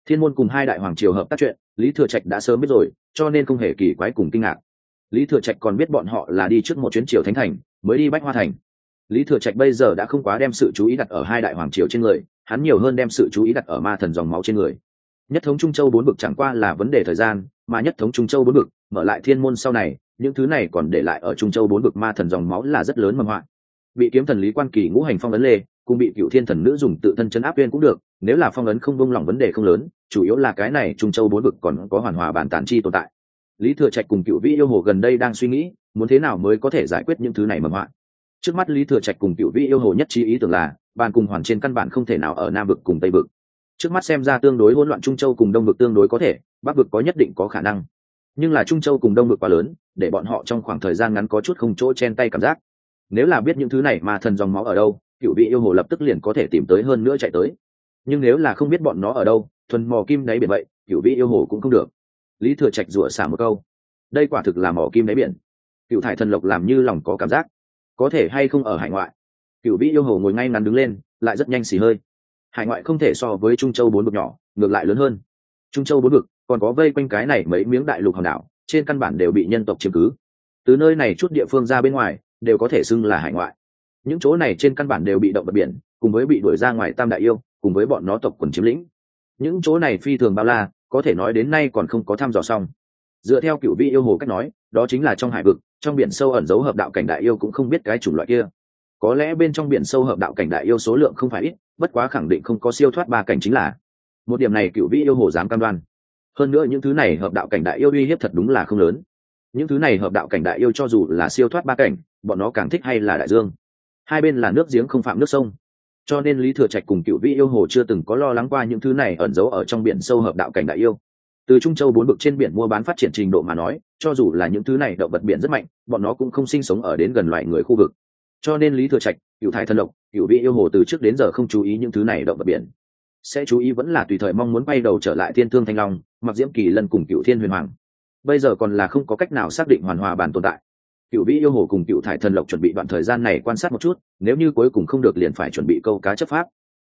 thiên môn cùng hai đại hoàng triều hợp tác chuyện, lý thừa trạch đã sớm biết rồi, cho nên không hề kỳ quái cùng kinh ngạc. Lý thừa trạch còn biết bọn họ là đi trước một chuyến triều thánh thành, mới đi bách hoa thành. Lý thừa trạch bây giờ đã không quá đem sự chú ý đặt ở hai đại hoàng triều trên người, hắn nhiều hơn đem sự chú ý đặt ở ma thần dòng máu trên người. Nhất thống trung châu bốn bực chẳng qua là vấn đề thời gian, mà nhất thống trung châu bốn bực, mở lại thiên môn sau này, những thứ này còn để lại ở trung châu bốn bực ma thần dòng máu là rất lớn mầm hoạn bị kiếm thần lý quan kỳ ngũ hành phong ấn lê, cùng bị cựu thiên thần nữ dùng tự thân chân áp viên cũng được nếu là phong ấn không buông lòng vấn đề không lớn, chủ yếu là cái này trung châu bốn vực còn có hoàn hòa bản tản chi tồn tại. Lý thừa trạch cùng cựu vĩ yêu hồ gần đây đang suy nghĩ, muốn thế nào mới có thể giải quyết những thứ này mầm họa trước mắt lý thừa trạch cùng cựu vĩ yêu hồ nhất trí ý tưởng là, bàn cùng hoàn trên căn bản không thể nào ở nam vực cùng tây vực. Trước mắt xem ra tương đối hỗn loạn trung châu cùng đông vực tương đối có thể, bắc vực có nhất định có khả năng. Nhưng là trung châu cùng đông vực quá lớn, để bọn họ trong khoảng thời gian ngắn có chút không chỗ chen tay cảm giác. Nếu là biết những thứ này mà thần dòng máu ở đâu, cựu vị yêu hồ lập tức liền có thể tìm tới hơn nữa chạy tới nhưng nếu là không biết bọn nó ở đâu, thuần mò kim đáy biển vậy cựu vị yêu hồ cũng không được. Lý thừa trạch rủa xả một câu, đây quả thực là mỏ kim đáy biển. Cựu thải thần lộc làm như lòng có cảm giác, có thể hay không ở hải ngoại? Cựu vị yêu hồ ngồi ngay ngắn đứng lên, lại rất nhanh xì hơi. Hải ngoại không thể so với trung châu bốn vực nhỏ, ngược lại lớn hơn. Trung châu bốn vực, còn có vây quanh cái này mấy miếng đại lục hòn đảo, trên căn bản đều bị nhân tộc chiếm cứ. Từ nơi này chút địa phương ra bên ngoài, đều có thể xưng là hải ngoại. Những chỗ này trên căn bản đều bị động vật biển, cùng với bị đuổi ra ngoài tam đại yêu cùng với bọn nó tộc quần chiếm lĩnh. Những chỗ này phi thường bao la, có thể nói đến nay còn không có thăm dò xong. Dựa theo cựu vị yêu hồ cách nói, đó chính là trong hải vực, trong biển sâu ẩn giấu hợp đạo cảnh đại yêu cũng không biết cái chủng loại kia. Có lẽ bên trong biển sâu hợp đạo cảnh đại yêu số lượng không phải ít, bất quá khẳng định không có siêu thoát ba cảnh chính là. Một điểm này cựu vị yêu hồ dám cam đoan. Hơn nữa những thứ này hợp đạo cảnh đại yêu uy hiếp thật đúng là không lớn. Những thứ này hợp đạo cảnh đại yêu cho dù là siêu thoát ba cảnh, bọn nó càng thích hay là đại dương. Hai bên là nước giếng không phạm nước sông cho nên lý thừa trạch cùng cựu vị yêu hồ chưa từng có lo lắng qua những thứ này ẩn giấu ở trong biển sâu hợp đạo cảnh đại yêu. Từ trung châu bốn bực trên biển mua bán phát triển trình độ mà nói, cho dù là những thứ này động vật biển rất mạnh, bọn nó cũng không sinh sống ở đến gần loài người khu vực. Cho nên lý thừa trạch, cựu thái thân Lộc, cựu vị yêu hồ từ trước đến giờ không chú ý những thứ này động vật biển. Sẽ chú ý vẫn là tùy thời mong muốn bay đầu trở lại thiên thương thanh long mặc diễm kỳ lân cùng cựu thiên huyền hoàng. Bây giờ còn là không có cách nào xác định hoàn hòa bản tồn tại cựu vĩ yêu hồ cùng cựu thải thần lộc chuẩn bị đoạn thời gian này quan sát một chút, nếu như cuối cùng không được liền phải chuẩn bị câu cá chấp pháp.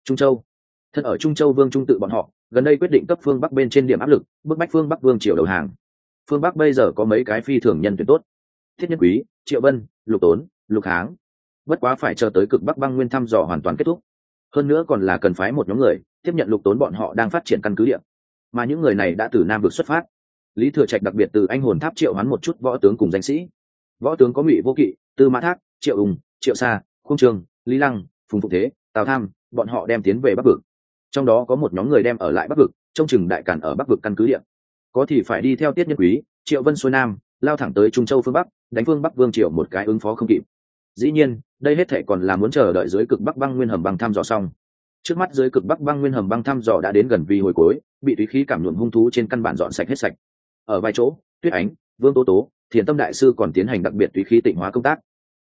Trung châu. Thân ở trung châu vương trung tự bọn họ, gần đây quyết định cấp phương bắc bên trên điểm áp lực, bức bách phương bắc vương triều đầu hàng. Phương bắc bây giờ có mấy cái phi thường nhân tuyệt tốt. Thiết nhân quý, triệu vân, lục tốn, lục háng. Bất quá phải chờ tới cực bắc băng nguyên thăm dò hoàn toàn kết thúc. Hơn nữa còn là cần phái một nhóm người, tiếp nhận lục tốn bọn họ đang phát triển căn cứ địa. Mà những người này đã từ nam vực xuất phát. Lý thừa trạch đặc biệt từ anh hồn tháp triệu hoán một chút võ tướng cùng danh sĩ võ tướng có ngụy vô kỵ, tư mã thác, triệu ùng triệu sa, khung trường, lý lăng, phùng phụ thế, tào tham, bọn họ đem tiến về bắc vực. Trong đó có một nhóm người đem ở lại bắc vực, trông chừng đại cản ở bắc vực căn cứ địa. Có thì phải đi theo tiết nhân quý, triệu vân xuôi nam, lao thẳng tới trung châu phương bắc, đánh phương bắc vương triệu một cái ứng phó không kịp. Dĩ nhiên, đây hết thể còn là muốn chờ đợi dưới cực bắc băng nguyên hầm băng thăm dò xong. Trước mắt dưới cực bắc băng nguyên hầm băng thăm dò đã đến gần vì hồi cuối, bị tùy khí cảm nhuộm hung thú trên căn bản dọn sạch hết sạch. Ở vài chỗ, tuyết ánh, vương tố tố thiền tâm đại sư còn tiến hành đặc biệt tùy khí tịnh hóa công tác.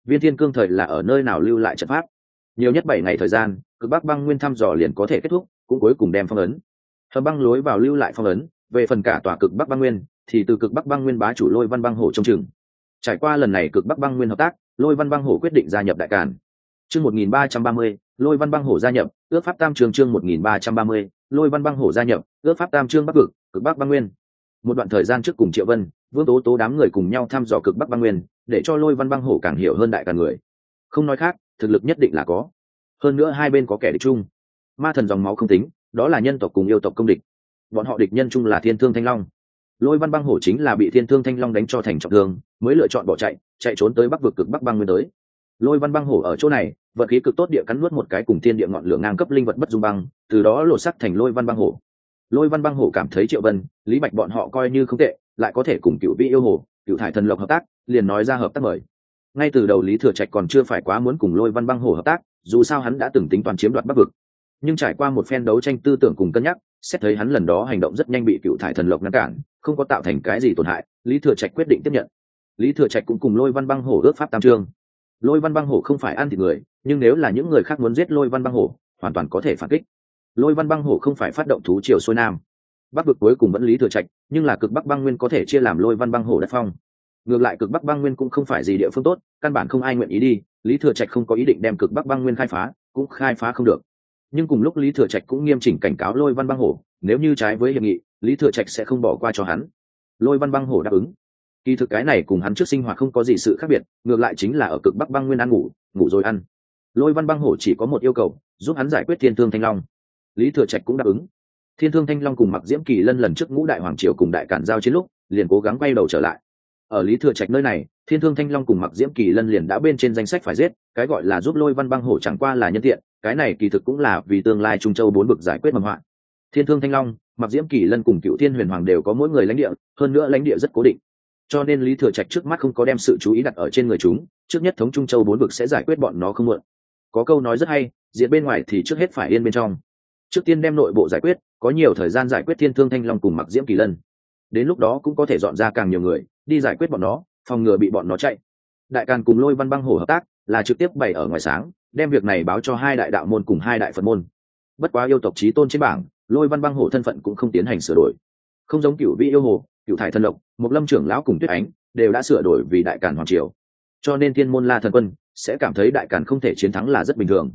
Viên thiên cương thời là ở nơi nào lưu lại trận pháp? Nhiều nhất bảy ngày thời gian, cực bắc băng nguyên thăm dò liền có thể kết thúc, cũng cuối cùng đem phong ấn. Hầm băng lối vào lưu lại phong ấn, về phần cả tòa cực bắc băng nguyên, thì từ cực bắc băng nguyên bá chủ lôi văn băng hổ trong chừng. Trải qua lần này cực bắc băng nguyên hợp tác, lôi văn băng hổ quyết định gia nhập đại càn. Chương một nghìn ba trăm ba mươi, lôi văn băng hổ gia nhập, ước pháp tam trường chương một nghìn ba trăm ba mươi, lôi văn băng hổ gia nhập, ước pháp tam trương bắc cực cực bắc băng nguyên. Một đoạn thời gian trước cùng triệu vân vương tố tố đám người cùng nhau thăm dò cực bắc băng nguyên, để cho lôi văn băng hổ càng hiểu hơn đại càng người. Không nói khác, thực lực nhất định là có. Hơn nữa hai bên có kẻ địch chung. Ma thần dòng máu không tính, đó là nhân tộc cùng yêu tộc công địch. Bọn họ địch nhân chung là thiên thương thanh long. Lôi văn băng hổ chính là bị thiên thương thanh long đánh cho thành trọng thương, mới lựa chọn bỏ chạy chạy trốn tới bắc vực cực bắc băng nguyên tới. Lôi văn băng hổ ở chỗ này vật khí cực tốt địa cắn nuốt một cái cùng thiên địa ngọn lửa ngang cấp linh vật bất dung băng, từ đó lột sắc thành lôi văn băng hổ. Lôi văn băng hổ cảm thấy triệu vân, lý bạch bọn họ coi như không tệ lại có thể cùng cựu vị yêu hồ, cựu thải thần lộc hợp tác, liền nói ra hợp tác mời. Ngay từ đầu lý thừa trạch còn chưa phải quá muốn cùng lôi văn băng hồ hợp tác, dù sao hắn đã từng tính toán chiếm đoạt bắc vực. Nhưng trải qua một phen đấu tranh tư tưởng cùng cân nhắc, xét thấy hắn lần đó hành động rất nhanh bị cựu thải thần lộc ngăn cản, không có tạo thành cái gì tổn hại, lý thừa trạch quyết định tiếp nhận. Lý thừa trạch cũng cùng lôi văn băng hổ ước pháp tam trương lôi văn băng hổ không phải ăn thịt người, nhưng nếu là những người khác muốn giết lôi văn băng hổ hoàn toàn có thể phản kích. Lôi văn băng hổ không phải phát động thú triều xuôi nam bắc vực cuối cùng vẫn lý thừa trạch, nhưng là cực bắc băng nguyên có thể chia làm lôi văn băng hổ đất phong. Ngược lại cực bắc băng nguyên cũng không phải gì địa phương tốt, căn bản không ai nguyện ý đi, lý thừa trạch không có ý định đem cực bắc băng nguyên khai phá, cũng khai phá không được. Nhưng cùng lúc lý thừa trạch cũng nghiêm chỉnh cảnh cáo lôi văn băng hổ, nếu như trái với hiệp nghị, lý thừa trạch sẽ không bỏ qua cho hắn. Lôi văn băng hổ đáp ứng. Kỳ thực cái này cùng hắn trước sinh hoạt không có gì sự khác biệt, ngược lại chính là ở cực bắc băng nguyên ăn ngủ ngủ rồi ăn. Lôi văn băng hổ chỉ có một yêu cầu, giúp hắn giải quyết thiên thương thanh long. Lý thừa trạch cũng đáp ứng thiên thương thanh long cùng mặc diễm kỳ lân lần trước ngũ đại hoàng triều cùng đại cản giao chiến lúc, liền cố gắng quay đầu trở lại. Ở lý thừa trạch nơi này, thiên thương thanh long cùng mặc diễm kỳ lân liền đã bên trên danh sách phải giết, cái gọi là giúp lôi văn băng hổ chẳng qua là nhân tiện, cái này kỳ thực cũng là vì tương lai trung châu bốn bực giải quyết mầm họa thiên thương thanh long mặc diễm kỳ lân cùng cựu thiên huyền hoàng đều có mỗi người lãnh địa, hơn nữa lãnh địa rất cố định. Cho nên lý thừa trạch trước mắt không có đem sự chú ý đặt ở trên người chúng, trước nhất thống trung châu bốn bực sẽ giải quyết bọn nó không mượn có câu nói rất hay diện bên ngoài thì trước hết phải yên bên trong trước tiên đem nội bộ giải quyết, có nhiều thời gian giải quyết thiên thương thanh long cùng mặc diễm kỳ lân. Đến lúc đó cũng có thể dọn ra càng nhiều người, đi giải quyết bọn nó, phòng ngừa bị bọn nó chạy. Đại càn cùng lôi văn băng hồ hợp tác, là trực tiếp bày ở ngoài sáng, đem việc này báo cho hai đại đạo môn cùng hai đại phật môn. Bất quá yêu tộc trí tôn trên bảng, lôi văn băng hồ thân phận cũng không tiến hành sửa đổi. Không giống cựu vị yêu hồ cựu thải thân lộc một lâm trưởng lão cùng tuyết ánh, đều đã sửa đổi vì đại càn hoàng triều. Cho nên thiên môn la thần quân sẽ cảm thấy đại càn không thể chiến thắng là rất bình thường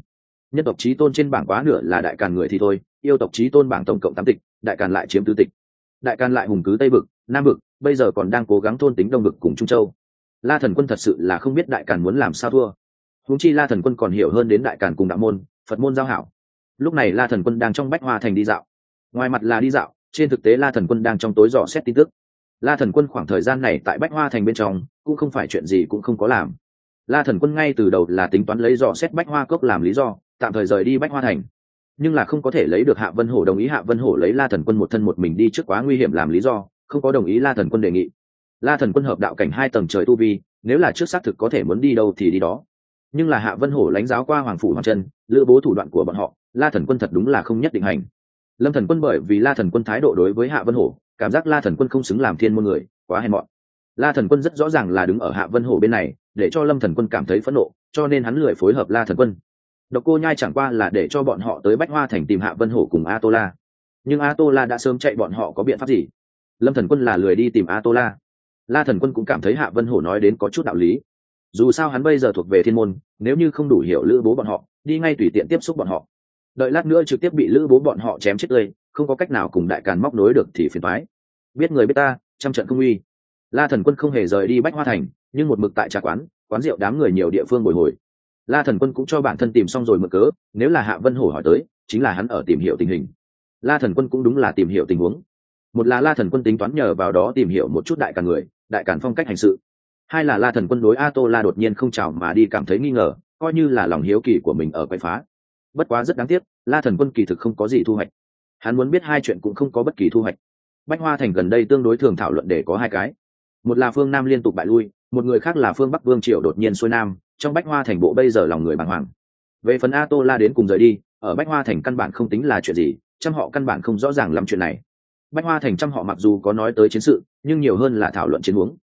nhân tộc trí tôn trên bảng quá nửa là đại càn người thì thôi, yêu tộc trí tôn bảng tổng cộng tám tịch, đại càn lại chiếm tứ tịch. Đại càn lại hùng cứ tây vực, nam vực, bây giờ còn đang cố gắng thôn tính đông vực cùng trung châu. La thần quân thật sự là không biết đại càn muốn làm sao thua. Húng chi la thần quân còn hiểu hơn đến đại càn cùng đạo môn, phật môn giao hảo. Lúc này la thần quân đang trong bách hoa thành đi dạo. Ngoài mặt là đi dạo, trên thực tế la thần quân đang trong tối dò xét tin tức. La thần quân khoảng thời gian này tại bách hoa thành bên trong, cũng không phải chuyện gì cũng không có làm. La thần quân ngay từ đầu là tính toán lấy dò xét bách hoa cốc làm lý do tạm thời rời đi bách hoa thành. Nhưng là không có thể lấy được hạ vân hổ đồng ý hạ vân hổ lấy la thần quân một thân một mình đi trước quá nguy hiểm làm lý do, không có đồng ý la thần quân đề nghị. La thần quân hợp đạo cảnh hai tầng trời tu vi, nếu là trước xác thực có thể muốn đi đâu thì đi đó. Nhưng là hạ vân hổ lãnh giáo qua hoàng phủ hoàng trân, lữ bố thủ đoạn của bọn họ, la thần quân thật đúng là không nhất định hành. Lâm thần quân bởi vì la thần quân thái độ đối với hạ vân hổ, cảm giác la thần quân không xứng làm thiên môn người, quá hèn mọn. La thần quân rất rõ ràng là đứng ở hạ vân hổ bên này, để cho lâm thần quân cảm thấy phẫn nộ, cho nên hắn lười phối hợp la thần quân độc cô nhai chẳng qua là để cho bọn họ tới bách hoa thành tìm hạ vân hổ cùng a tô la nhưng a tô la đã sớm chạy bọn họ có biện pháp gì? Lâm thần quân là lười đi tìm a tô la la thần quân cũng cảm thấy hạ vân hổ nói đến có chút đạo lý. Dù sao hắn bây giờ thuộc về thiên môn, nếu như không đủ hiểu lữ bố bọn họ, đi ngay tùy tiện tiếp xúc bọn họ. Đợi lát nữa trực tiếp bị lữ bố bọn họ chém chết tươi, không có cách nào cùng đại càn móc nối được thì phiền thoái biết người biết ta, trăm trận không uy. La thần quân không hề rời đi bách hoa thành, nhưng một mực tại trà quán quán rượu đám người nhiều địa phương bồi hồi la thần quân cũng cho bản thân tìm xong rồi mở cớ, nếu là hạ vân hổ hỏi tới, chính là hắn ở tìm hiểu tình hình. La thần quân cũng đúng là tìm hiểu tình huống. Một là la thần quân tính toán nhờ vào đó tìm hiểu một chút đại càn người, đại càn phong cách hành sự. Hai là la thần quân đối a tô la đột nhiên không chào mà đi cảm thấy nghi ngờ, coi như là lòng hiếu kỳ của mình ở quậy phá. Bất quá rất đáng tiếc, la thần quân kỳ thực không có gì thu hoạch. Hắn muốn biết hai chuyện cũng không có bất kỳ thu hoạch. Bách hoa thành gần đây tương đối thường thảo luận để có hai cái. Một là phương nam liên tục bại lui, một người khác là phương bắc vương triều đột nhiên xuôi nam trong bách hoa thành bộ bây giờ lòng người bàng hoàng. Về phần a tô la đến cùng rời đi, ở bách hoa thành căn bản không tính là chuyện gì, trăm họ căn bản không rõ ràng lắm chuyện này. Bách hoa thành trăm họ mặc dù có nói tới chiến sự, nhưng nhiều hơn là thảo luận chiến huống.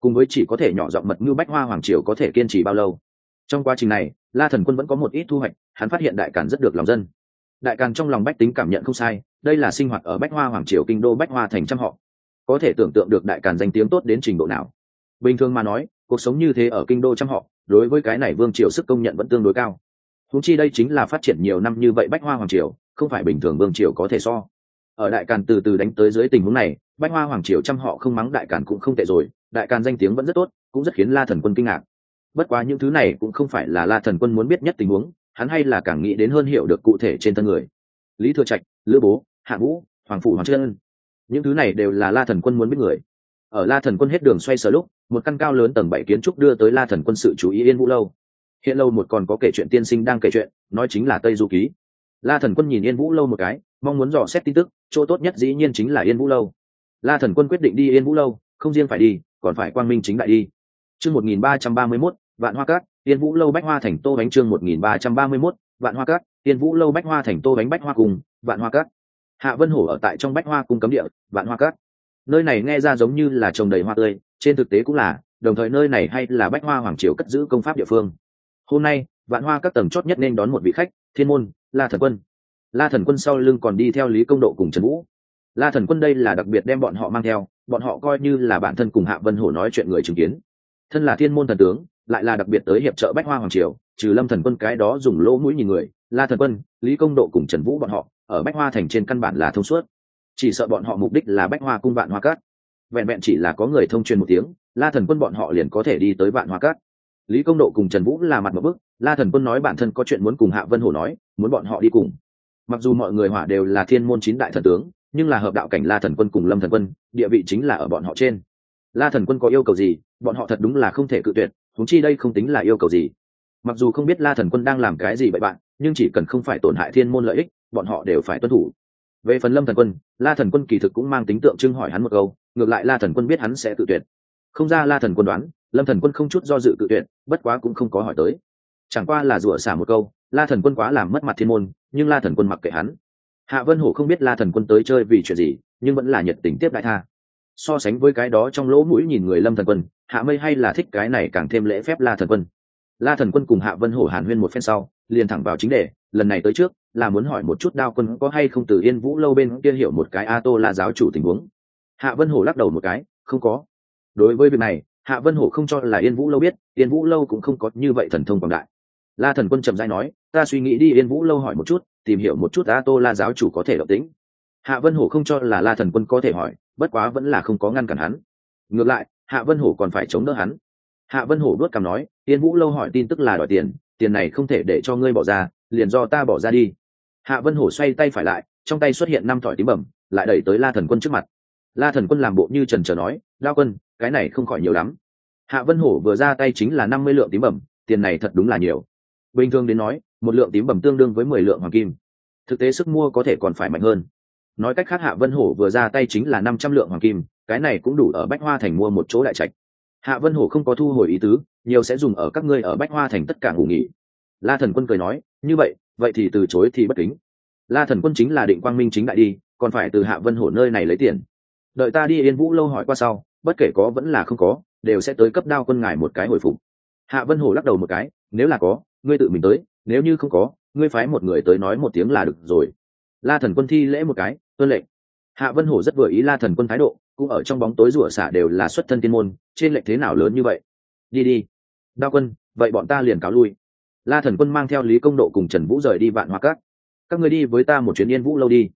Cùng với chỉ có thể nhỏ giọng mật như bách hoa hoàng triều có thể kiên trì bao lâu. Trong quá trình này, la thần quân vẫn có một ít thu hoạch, hắn phát hiện đại càn rất được lòng dân. Đại càn trong lòng bách tính cảm nhận không sai, đây là sinh hoạt ở bách hoa hoàng triều kinh đô bách hoa thành trăm họ. Có thể tưởng tượng được đại càn danh tiếng tốt đến trình độ nào. Bình thường mà nói cuộc sống như thế ở kinh đô trăm họ, đối với cái này vương triều sức công nhận vẫn tương đối cao. Húng chi đây chính là phát triển nhiều năm như vậy bách hoa hoàng triều, không phải bình thường vương triều có thể so. Ở đại càn từ từ đánh tới dưới tình huống này, bách hoa hoàng triều trăm họ không mắng đại càn cũng không tệ rồi, đại càn danh tiếng vẫn rất tốt, cũng rất khiến la thần quân kinh ngạc. Bất quá những thứ này cũng không phải là la thần quân muốn biết nhất tình huống, hắn hay là càng nghĩ đến hơn hiểu được cụ thể trên thân người. Lý thừa trạch, lữ bố, hạ vũ, hoàng phủ hoàng trân những thứ này đều là la thần quân muốn biết người ở la thần quân hết đường xoay sở lúc, một căn cao lớn tầng bảy kiến trúc đưa tới la thần quân sự chú ý yên vũ lâu. Hiện lâu một còn có kể chuyện tiên sinh đang kể chuyện, nói chính là tây du ký. La thần quân nhìn yên vũ lâu một cái, mong muốn dò xét tin tức, chỗ tốt nhất dĩ nhiên chính là yên vũ lâu. La thần quân quyết định đi yên vũ lâu, không riêng phải đi, còn phải quang minh chính đại đi. Chương một nghìn ba trăm ba mươi mốt, vạn hoa cát, yên vũ lâu bách hoa thành tô bánh chương một nghìn ba trăm ba mươi mốt, vạn hoa cát, yên vũ lâu bách hoa thành tô bánh bách hoa cùng vạn hoa cát. Hạ vân hổ ở tại trong bách hoa cung cấm địa, vạn hoa cát nơi này nghe ra giống như là trồng đầy hoa tươi, trên thực tế cũng là, đồng thời nơi này hay là bách hoa hoàng triều cất giữ công pháp địa phương. Hôm nay, vạn hoa các tầng chót nhất nên đón một vị khách, thiên môn, la thần quân. La thần quân sau lưng còn đi theo lý công độ cùng trần vũ. La thần quân đây là đặc biệt đem bọn họ mang theo, bọn họ coi như là bản thân cùng hạ vân hổ nói chuyện người chứng kiến. Thân là thiên môn thần tướng, lại là đặc biệt tới hiệp trợ bách hoa hoàng triều, trừ lâm thần quân cái đó dùng lỗ mũi nhìn người, la thần quân, lý công độ cùng trần vũ bọn họ, ở bách hoa thành trên căn bản là thông suốt chỉ sợ bọn họ mục đích là bách hoa cung vạn hoa cát. Vẹn vẹn chỉ là có người thông truyền một tiếng, la thần quân bọn họ liền có thể đi tới vạn hoa cát. Lý công độ cùng trần vũ là mặt một bức la thần quân nói bản thân có chuyện muốn cùng hạ vân hổ nói, muốn bọn họ đi cùng. Mặc dù mọi người hỏa đều là thiên môn chín đại thần tướng, nhưng là hợp đạo cảnh la thần quân cùng lâm thần quân, địa vị chính là ở bọn họ trên. La thần quân có yêu cầu gì, bọn họ thật đúng là không thể cự tuyệt thúng chi đây không tính là yêu cầu gì. Mặc dù không biết la thần quân đang làm cái gì vậy bạn, nhưng chỉ cần không phải tổn hại thiên môn lợi ích, bọn họ đều phải tuân thủ về phần lâm thần quân, la thần quân kỳ thực cũng mang tính tượng trưng hỏi hắn một câu, ngược lại la thần quân biết hắn sẽ tự tuyệt. Không ra la thần quân đoán, lâm thần quân không chút do dự tự tuyệt, bất quá cũng không có hỏi tới. Chẳng qua là rủa xả một câu, la thần quân quá làm mất mặt thiên môn, nhưng la thần quân mặc kệ hắn. Hạ vân hổ không biết la thần quân tới chơi vì chuyện gì, nhưng vẫn là nhiệt tình tiếp đại tha. So sánh với cái đó trong lỗ mũi nhìn người lâm thần quân, hạ mây hay là thích cái này càng thêm lễ phép la thần quân. La thần quân cùng hạ vân hổ hàn huyên một phen sau, liền thẳng vào chính đề lần này tới trước, là muốn hỏi một chút đao quân có hay không từ yên vũ lâu bên kia hiểu một cái a tô là giáo chủ tình huống. Hạ vân hổ lắc đầu một cái, không có. Đối với việc này, hạ vân hổ không cho là yên vũ lâu biết, yên vũ lâu cũng không có như vậy thần thông quảng đại. La thần quân trầm dai nói, ta suy nghĩ đi, yên vũ lâu hỏi một chút, tìm hiểu một chút a tô la giáo chủ có thể động tĩnh. Hạ vân hổ không cho là la thần quân có thể hỏi, bất quá vẫn là không có ngăn cản hắn. Ngược lại, hạ vân hổ còn phải chống đỡ hắn. Hạ vân hổ đuốt cằm nói, yên vũ lâu hỏi tin tức là đòi tiền tiền này không thể để cho ngươi bỏ ra, liền do ta bỏ ra đi. Hạ vân hổ xoay tay phải lại, trong tay xuất hiện năm thỏi tím bẩm, lại đẩy tới la thần quân trước mặt. La thần quân làm bộ như trần trờ nói, lao quân, cái này không khỏi nhiều lắm. Hạ vân hổ vừa ra tay chính là năm mươi lượng tím bẩm, tiền này thật đúng là nhiều. Bình thường đến nói, một lượng tím bẩm tương đương với mười lượng hoàng kim. Thực tế sức mua có thể còn phải mạnh hơn. Nói cách khác hạ vân hổ vừa ra tay chính là năm trăm lượng hoàng kim, cái này cũng đủ ở bách hoa thành mua một chỗ đại trạch. Hạ vân hổ không có thu hồi ý tứ nhiều sẽ dùng ở các ngươi ở bách hoa thành tất cả ngủ nghỉ. La thần quân cười nói, như vậy vậy thì từ chối thì bất kính. La thần quân chính là định quang minh chính đại đi, còn phải từ hạ vân hổ nơi này lấy tiền. Đợi ta đi yên vũ lâu hỏi qua sau, bất kể có vẫn là không có, đều sẽ tới cấp đao quân ngài một cái hồi phục. Hạ vân hổ lắc đầu một cái, nếu là có, ngươi tự mình tới, nếu như không có, ngươi phái một người tới nói một tiếng là được rồi. La thần quân thi lễ một cái, tuân lệnh. Hạ vân hổ rất vừa ý la thần quân thái độ, cũng ở trong bóng tối rủa xả đều là xuất thân tiên môn, trên lệnh thế nào lớn như vậy? Đi đi đao quân, vậy bọn ta liền cáo lui. La thần quân mang theo lý công độ cùng trần vũ rời đi vạn hoa cát các người đi với ta một chuyến yên vũ lâu đi.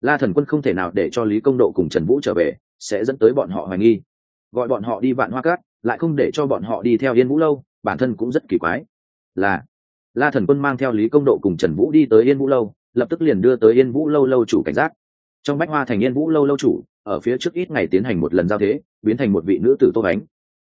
La thần quân không thể nào để cho lý công độ cùng trần vũ trở về, sẽ dẫn tới bọn họ hoài nghi. Gọi bọn họ đi vạn hoa cát lại không để cho bọn họ đi theo yên vũ lâu, bản thân cũng rất kỳ quái. Là, la thần quân mang theo lý công độ cùng trần vũ đi tới yên vũ lâu, lập tức liền đưa tới yên vũ lâu lâu chủ cảnh giác. Trong bách hoa thành yên vũ lâu lâu chủ, ở phía trước ít ngày tiến hành một lần giao thế, biến thành một vị nữ tử tô bánh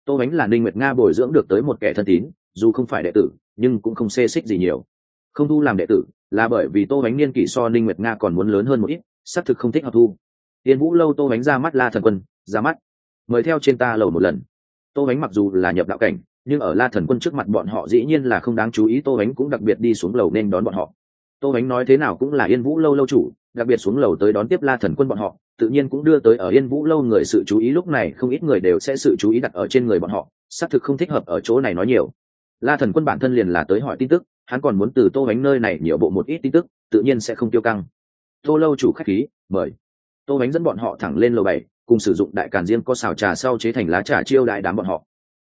tô bánh là ninh nguyệt nga bồi dưỡng được tới một kẻ thân tín, dù không phải đệ tử, nhưng cũng không xê xích gì nhiều. Không thu làm đệ tử là bởi vì tô bánh niên kỷ so ninh nguyệt nga còn muốn lớn hơn một ít, xác thực không thích hợp thu. Tiên vũ lâu tô bánh ra mắt la thần quân, ra mắt. Mời theo trên ta lầu một lần. Tô bánh mặc dù là nhập đạo cảnh, nhưng ở la thần quân trước mặt bọn họ dĩ nhiên là không đáng chú ý, tô bánh cũng đặc biệt đi xuống lầu nên đón bọn họ tô bánh nói thế nào cũng là yên vũ lâu lâu chủ, đặc biệt xuống lầu tới đón tiếp la thần quân bọn họ, tự nhiên cũng đưa tới ở yên vũ lâu người sự chú ý. Lúc này không ít người đều sẽ sự chú ý đặt ở trên người bọn họ, xác thực không thích hợp ở chỗ này nói nhiều. La thần quân bản thân liền là tới hỏi tin tức, hắn còn muốn từ tô bánh nơi này nhiều bộ một ít tin tức, tự nhiên sẽ không tiêu căng. Tô lâu chủ khách khí, mời. Tô bánh dẫn bọn họ thẳng lên lầu bảy, cùng sử dụng đại càn riêng có xào trà sau chế thành lá trà chiêu đại đám bọn họ.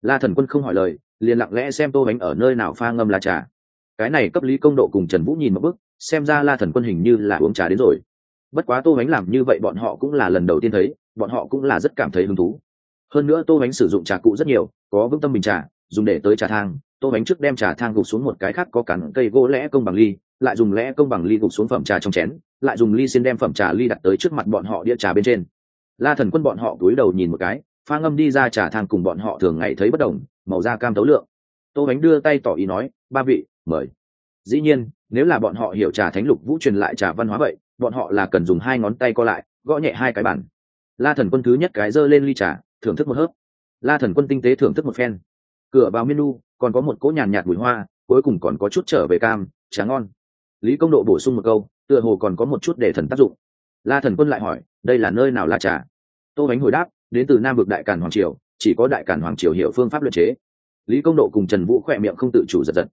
La thần quân không hỏi lời, liền lặng lẽ xem tô bánh ở nơi nào pha ngâm lá trà. Cái này cấp lý công độ cùng trần vũ nhìn một bức xem ra la thần quân hình như là uống trà đến rồi. Bất quá tô bánh làm như vậy bọn họ cũng là lần đầu tiên thấy, bọn họ cũng là rất cảm thấy hứng thú. Hơn nữa tô bánh sử dụng trà cụ rất nhiều, có vững tâm bình trà, dùng để tới trà thang. Tô bánh trước đem trà thang gục xuống một cái khác có cắn cây gỗ lẽ công bằng ly, lại dùng lẽ công bằng ly gục xuống phẩm trà trong chén, lại dùng ly xin đem phẩm trà ly đặt tới trước mặt bọn họ đĩa trà bên trên. La thần quân bọn họ cúi đầu nhìn một cái, pha ngâm đi ra trà thang cùng bọn họ thường ngày thấy bất đồng, màu da cam tấu lượng. Tô bánh đưa tay tỏ ý nói, ba vị, mời. Dĩ nhiên nếu là bọn họ hiểu trà thánh lục vũ truyền lại trà văn hóa vậy, bọn họ là cần dùng hai ngón tay co lại, gõ nhẹ hai cái bản la thần quân thứ nhất cái giơ lên ly trà, thưởng thức một hớp. La thần quân tinh tế thưởng thức một phen. Cửa vào menu còn có một cỗ nhàn nhạt mùi hoa, cuối cùng còn có chút trở về cam, trà ngon. Lý công độ bổ sung một câu, tựa hồ còn có một chút để thần tác dụng. La thần quân lại hỏi, đây là nơi nào là trà? Tô bánh hồi đáp, đến từ nam vực đại càn hoàng triều, chỉ có đại càn hoàng triều hiểu phương pháp luật chế. Lý công độ cùng trần vũ khỏe miệng không tự chủ giật giật.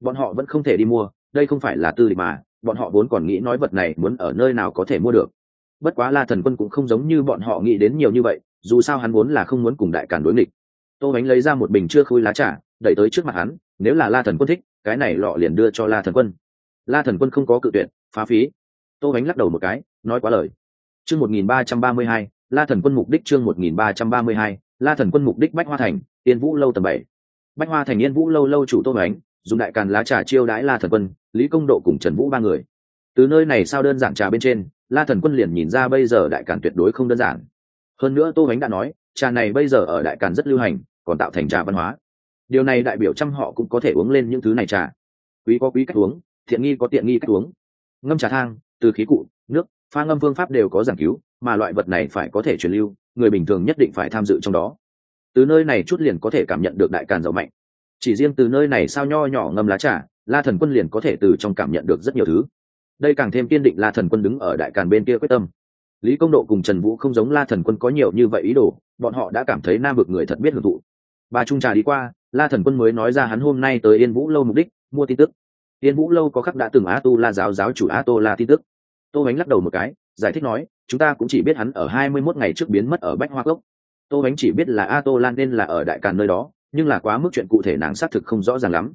Bọn họ vẫn không thể đi mua đây không phải là tư lịch mà, bọn họ vốn còn nghĩ nói vật này muốn ở nơi nào có thể mua được. Bất quá la thần quân cũng không giống như bọn họ nghĩ đến nhiều như vậy, dù sao hắn vốn là không muốn cùng đại càn đối nghịch. Tô bánh lấy ra một bình chưa khui lá trà, đẩy tới trước mặt hắn, nếu là la thần quân thích, cái này lọ liền đưa cho la thần quân. La thần quân không có cự tuyệt, phá phí. Tô bánh lắc đầu một cái, nói quá lời. Chương một nghìn ba trăm ba mươi hai, la thần quân mục đích chương một nghìn ba trăm ba mươi hai, la thần quân mục đích bách hoa thành, yên vũ lâu tầm bảy. Bách hoa thành yên vũ lâu lâu chủ tô bánh dùng đại càn lá trà chiêu đãi la thần quân, lý công độ cùng trần vũ ba người. Từ nơi này sao đơn giản trà bên trên, la thần quân liền nhìn ra bây giờ đại càn tuyệt đối không đơn giản. Hơn nữa tô bánh đã nói, trà này bây giờ ở đại càn rất lưu hành, còn tạo thành trà văn hóa. Điều này đại biểu trăm họ cũng có thể uống lên những thứ này trà. Quý có quý cách uống, thiện nghi có tiện nghi cách uống. Ngâm trà thang, từ khí cụ, nước, pha ngâm phương pháp đều có giảng cứu, mà loại vật này phải có thể truyền lưu, người bình thường nhất định phải tham dự trong đó. Từ nơi này chút liền có thể cảm nhận được đại càn giàu mạnh chỉ riêng từ nơi này sao nho nhỏ ngâm lá trà, la thần quân liền có thể từ trong cảm nhận được rất nhiều thứ. Đây càng thêm kiên định la thần quân đứng ở đại càn bên kia quyết tâm. Lý công độ cùng trần vũ không giống la thần quân có nhiều như vậy ý đồ, bọn họ đã cảm thấy nam vực người thật biết hưởng thụ. Bà trung trà đi qua, la thần quân mới nói ra hắn hôm nay tới yên vũ lâu mục đích, mua tin tức. Yên vũ lâu có khắc đã từng á tu la giáo giáo chủ á tô la tin tức. Tô bánh lắc đầu một cái, giải thích nói, chúng ta cũng chỉ biết hắn ở hai mươi mốt ngày trước biến mất ở bách hoa cốc. Tô bánh chỉ biết là a tô lan nên là ở đại càn nơi đó nhưng là quá mức chuyện cụ thể nàng xác thực không rõ ràng lắm.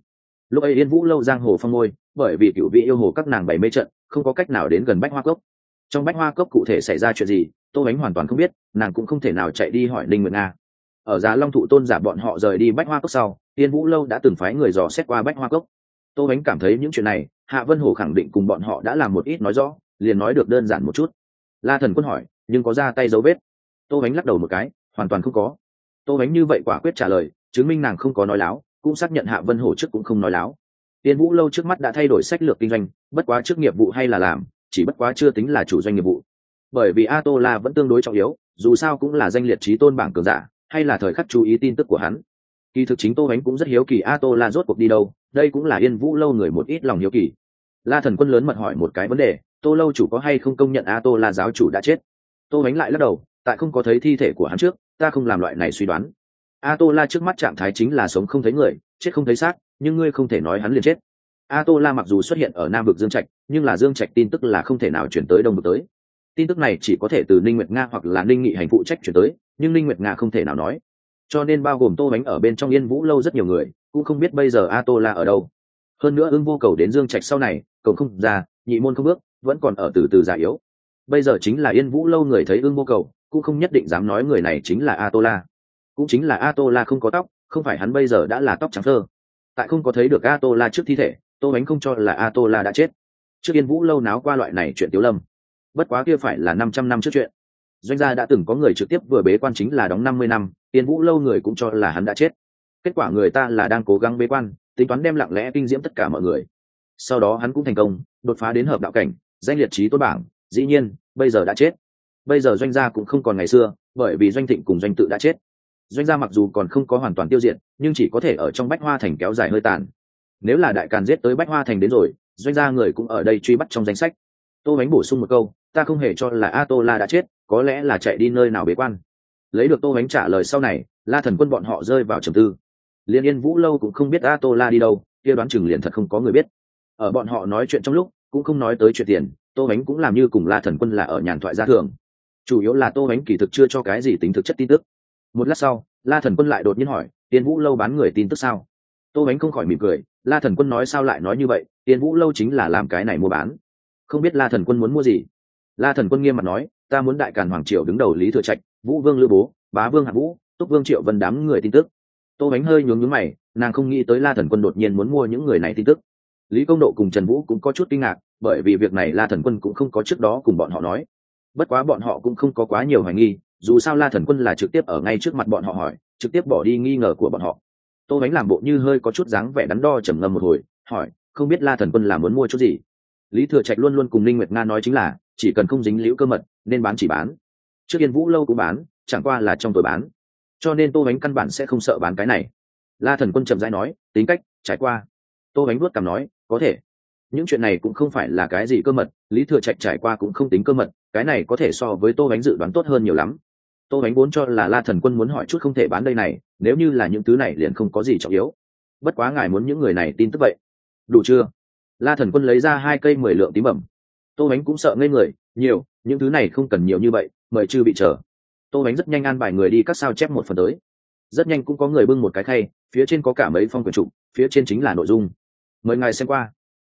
Lúc ấy yên vũ lâu giang hồ phong ngôi, bởi vì cựu vị yêu hồ các nàng bảy mê trận, không có cách nào đến gần bách hoa cốc. Trong bách hoa cốc cụ thể xảy ra chuyện gì, tô ánh hoàn toàn không biết, nàng cũng không thể nào chạy đi hỏi linh nguyệt nga. Ở giá long thụ tôn giả bọn họ rời đi bách hoa cốc sau, yên vũ lâu đã từng phái người dò xét qua bách hoa cốc. Tô ánh cảm thấy những chuyện này, hạ vân hồ khẳng định cùng bọn họ đã làm một ít nói rõ, liền nói được đơn giản một chút. La thần quân hỏi, nhưng có ra tay dấu vết? Tô ánh lắc đầu một cái, hoàn toàn không có. Tô ánh như vậy quả quyết trả lời chứng minh nàng không có nói láo, cũng xác nhận hạ vân hổ trước cũng không nói láo. Tiên vũ lâu trước mắt đã thay đổi sách lược kinh doanh, bất quá trước nghiệp vụ hay là làm, chỉ bất quá chưa tính là chủ doanh nghiệp vụ. Bởi vì a tô la vẫn tương đối trọng yếu, dù sao cũng là danh liệt trí tôn bảng cường giả, hay là thời khắc chú ý tin tức của hắn. Kỳ thực chính tô bánh cũng rất hiếu kỳ a tô la rốt cuộc đi đâu, đây cũng là yên vũ lâu người một ít lòng hiếu kỳ. La thần quân lớn mật hỏi một cái vấn đề, tô lâu chủ có hay không công nhận a tô la giáo chủ đã chết? Tô bánh lại lắc đầu, tại không có thấy thi thể của hắn trước, ta không làm loại này suy đoán a tô la trước mắt trạng thái chính là sống không thấy người, chết không thấy xác, nhưng ngươi không thể nói hắn liền chết. A tô la mặc dù xuất hiện ở nam vực dương trạch, nhưng là dương trạch tin tức là không thể nào chuyển tới đông vực tới. Tin tức này chỉ có thể từ ninh nguyệt nga hoặc là ninh nghị hành phụ trách chuyển tới, nhưng ninh nguyệt nga không thể nào nói. Cho nên bao gồm tô bánh ở bên trong yên vũ lâu rất nhiều người, cũng không biết bây giờ a tô la ở đâu. Hơn nữa ưng vô cầu đến dương trạch sau này, cầu không ra, nhị môn không bước, vẫn còn ở từ từ già yếu. Bây giờ chính là yên vũ lâu người thấy ưng vô cầu, cũng không nhất định dám nói người này chính là a tô la cũng chính là a tô la không có tóc, không phải hắn bây giờ đã là tóc trắng thơ. Tại không có thấy được a tô la trước thi thể, tô bánh không cho là a tô la đã chết. Trước yên vũ lâu náo qua loại này chuyện tiếu lâm. Bất quá kia phải là năm trăm năm trước chuyện. Doanh gia đã từng có người trực tiếp vừa bế quan chính là đóng năm mươi năm tiên vũ lâu người cũng cho là hắn đã chết. Kết quả người ta là đang cố gắng bế quan, tính toán đem lặng lẽ kinh diễm tất cả mọi người. Sau đó hắn cũng thành công, đột phá đến hợp đạo cảnh, danh liệt trí tôn bảng, dĩ nhiên, bây giờ đã chết. Bây giờ doanh gia cũng không còn ngày xưa, bởi vì doanh thịnh cùng doanh tự đã chết doanh gia mặc dù còn không có hoàn toàn tiêu diệt, nhưng chỉ có thể ở trong bách hoa thành kéo dài hơi tàn. Nếu là đại càn giết tới bách hoa thành đến rồi, doanh gia người cũng ở đây truy bắt trong danh sách. Tô bánh bổ sung một câu, ta không hề cho là a tô la đã chết, có lẽ là chạy đi nơi nào bế quan. Lấy được tô bánh trả lời sau này, la thần quân bọn họ rơi vào trầm tư. Liên yên vũ lâu cũng không biết a tô la đi đâu, kia đoán chừng liền thật không có người biết. Ở bọn họ nói chuyện trong lúc, cũng không nói tới chuyện tiền, tô bánh cũng làm như cùng la thần quân là ở nhàn thoại gia thường. Chủ yếu là tô bánh kỳ thực chưa cho cái gì tính thực chất tin tức một lát sau, la thần quân lại đột nhiên hỏi, tiên vũ lâu bán người tin tức sao? Tô bánh không khỏi mỉm cười, la thần quân nói sao lại nói như vậy? Tiên vũ lâu chính là làm cái này mua bán. Không biết la thần quân muốn mua gì? La thần quân nghiêm mặt nói, ta muốn đại càn hoàng triều đứng đầu lý thừa trạch, vũ vương lữ bố, bá vương hạ vũ, túc vương triệu vân đám người tin tức. Tô bánh hơi nhướng nhướng mày, nàng không nghĩ tới la thần quân đột nhiên muốn mua những người này tin tức. Lý công độ cùng trần vũ cũng có chút kinh ngạc, bởi vì việc này la thần quân cũng không có trước đó cùng bọn họ nói. Bất quá bọn họ cũng không có quá nhiều hoài nghi dù sao la thần quân là trực tiếp ở ngay trước mặt bọn họ hỏi, trực tiếp bỏ đi nghi ngờ của bọn họ. Tô bánh làm bộ như hơi có chút dáng vẻ đắn đo trầm ngâm một hồi, hỏi, không biết la thần quân là muốn mua chút gì? Lý thừa trạch luôn luôn cùng ninh nguyệt nga nói chính là, chỉ cần không dính liễu cơ mật, nên bán chỉ bán. Trước yên vũ lâu cũng bán, chẳng qua là trong tuổi bán. Cho nên tô bánh căn bản sẽ không sợ bán cái này. La thần quân trầm rãi nói, tính cách, trải qua. Tô bánh vuốt cằm nói, có thể. Những chuyện này cũng không phải là cái gì cơ mật, lý thừa trạch trải qua cũng không tính cơ mật, cái này có thể so với tô bánh dự đoán tốt hơn nhiều lắm tô bánh vốn cho là la thần quân muốn hỏi chút không thể bán đây này, nếu như là những thứ này liền không có gì trọng yếu. Bất quá ngài muốn những người này tin tức vậy. Đủ chưa? La thần quân lấy ra hai cây mười lượng tím bẩm. Tô bánh cũng sợ ngây người, nhiều, những thứ này không cần nhiều như vậy, mời chư bị chờ. Tô bánh rất nhanh an bài người đi các sao chép một phần tới. Rất nhanh cũng có người bưng một cái khay, phía trên có cả mấy phong quyển trục phía trên chính là nội dung. Mời ngài xem qua.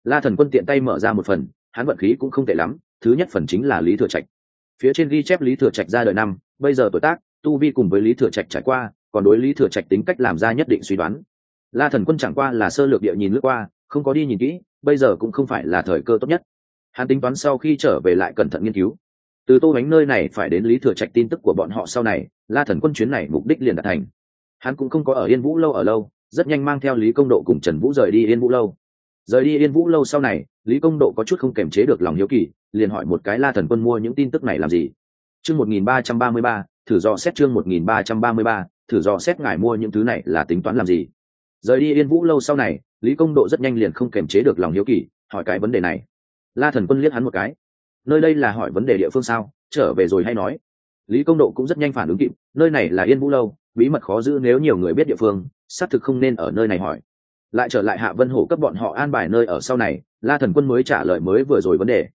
La thần quân tiện tay mở ra một phần, hắn vận khí cũng không tệ lắm, thứ nhất phần chính là lý thừa trạch. Phía trên ghi chép lý thừa trạch ra đời năm bây giờ tuổi tác, tu vi cùng với lý thừa trạch trải qua, còn đối lý thừa trạch tính cách làm ra nhất định suy đoán. La thần quân chẳng qua là sơ lược địa nhìn lướt qua, không có đi nhìn kỹ, bây giờ cũng không phải là thời cơ tốt nhất. Hắn tính toán sau khi trở về lại cẩn thận nghiên cứu. Từ tô bánh nơi này phải đến lý thừa trạch tin tức của bọn họ sau này, la thần quân chuyến này mục đích liền đạt thành. Hắn cũng không có ở yên vũ lâu ở lâu, rất nhanh mang theo lý công độ cùng trần vũ rời đi yên vũ lâu. Rời đi yên vũ lâu sau này, lý công độ có chút không kềm chế được lòng hiếu kỳ, liền hỏi một cái la thần quân mua những tin tức này làm gì chương một nghìn ba trăm ba mươi ba, thử dò xét chương một nghìn ba trăm ba mươi ba, thử dò xét ngài mua những thứ này là tính toán làm gì? Rời đi yên vũ lâu sau này, lý công độ rất nhanh liền không kềm chế được lòng hiếu kỳ, hỏi cái vấn đề này. La thần quân liếc hắn một cái. Nơi đây là hỏi vấn đề địa phương sao? Trở về rồi hay nói? Lý công độ cũng rất nhanh phản ứng kịp, nơi này là yên vũ lâu, bí mật khó giữ nếu nhiều người biết địa phương, xác thực không nên ở nơi này hỏi. Lại trở lại hạ vân hổ cấp bọn họ an bài nơi ở sau này, la thần quân mới trả lời mới vừa rồi vấn đề.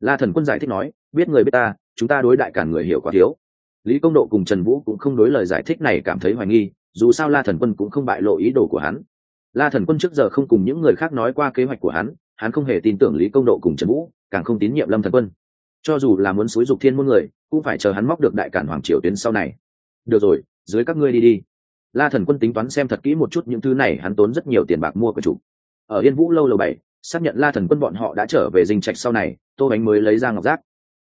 La thần quân giải thích nói, biết người biết ta chúng ta đối đại cản người hiểu quá thiếu. Lý công độ cùng trần vũ cũng không đối lời giải thích này cảm thấy hoài nghi, dù sao la thần quân cũng không bại lộ ý đồ của hắn. La thần quân trước giờ không cùng những người khác nói qua kế hoạch của hắn hắn không hề tin tưởng lý công độ cùng trần vũ, càng không tín nhiệm lâm thần quân. Cho dù là muốn xúi dục thiên môn người, cũng phải chờ hắn móc được đại cản hoàng triều tuyến sau này. Được rồi, dưới các ngươi đi đi. La thần quân tính toán xem thật kỹ một chút những thứ này, hắn tốn rất nhiều tiền bạc mua của chủ. Ở yên vũ lâu lầu bảy, xác nhận la thần quân bọn họ đã trở về dinh trạch sau này, tô bánh mới lấy ra ngọc giác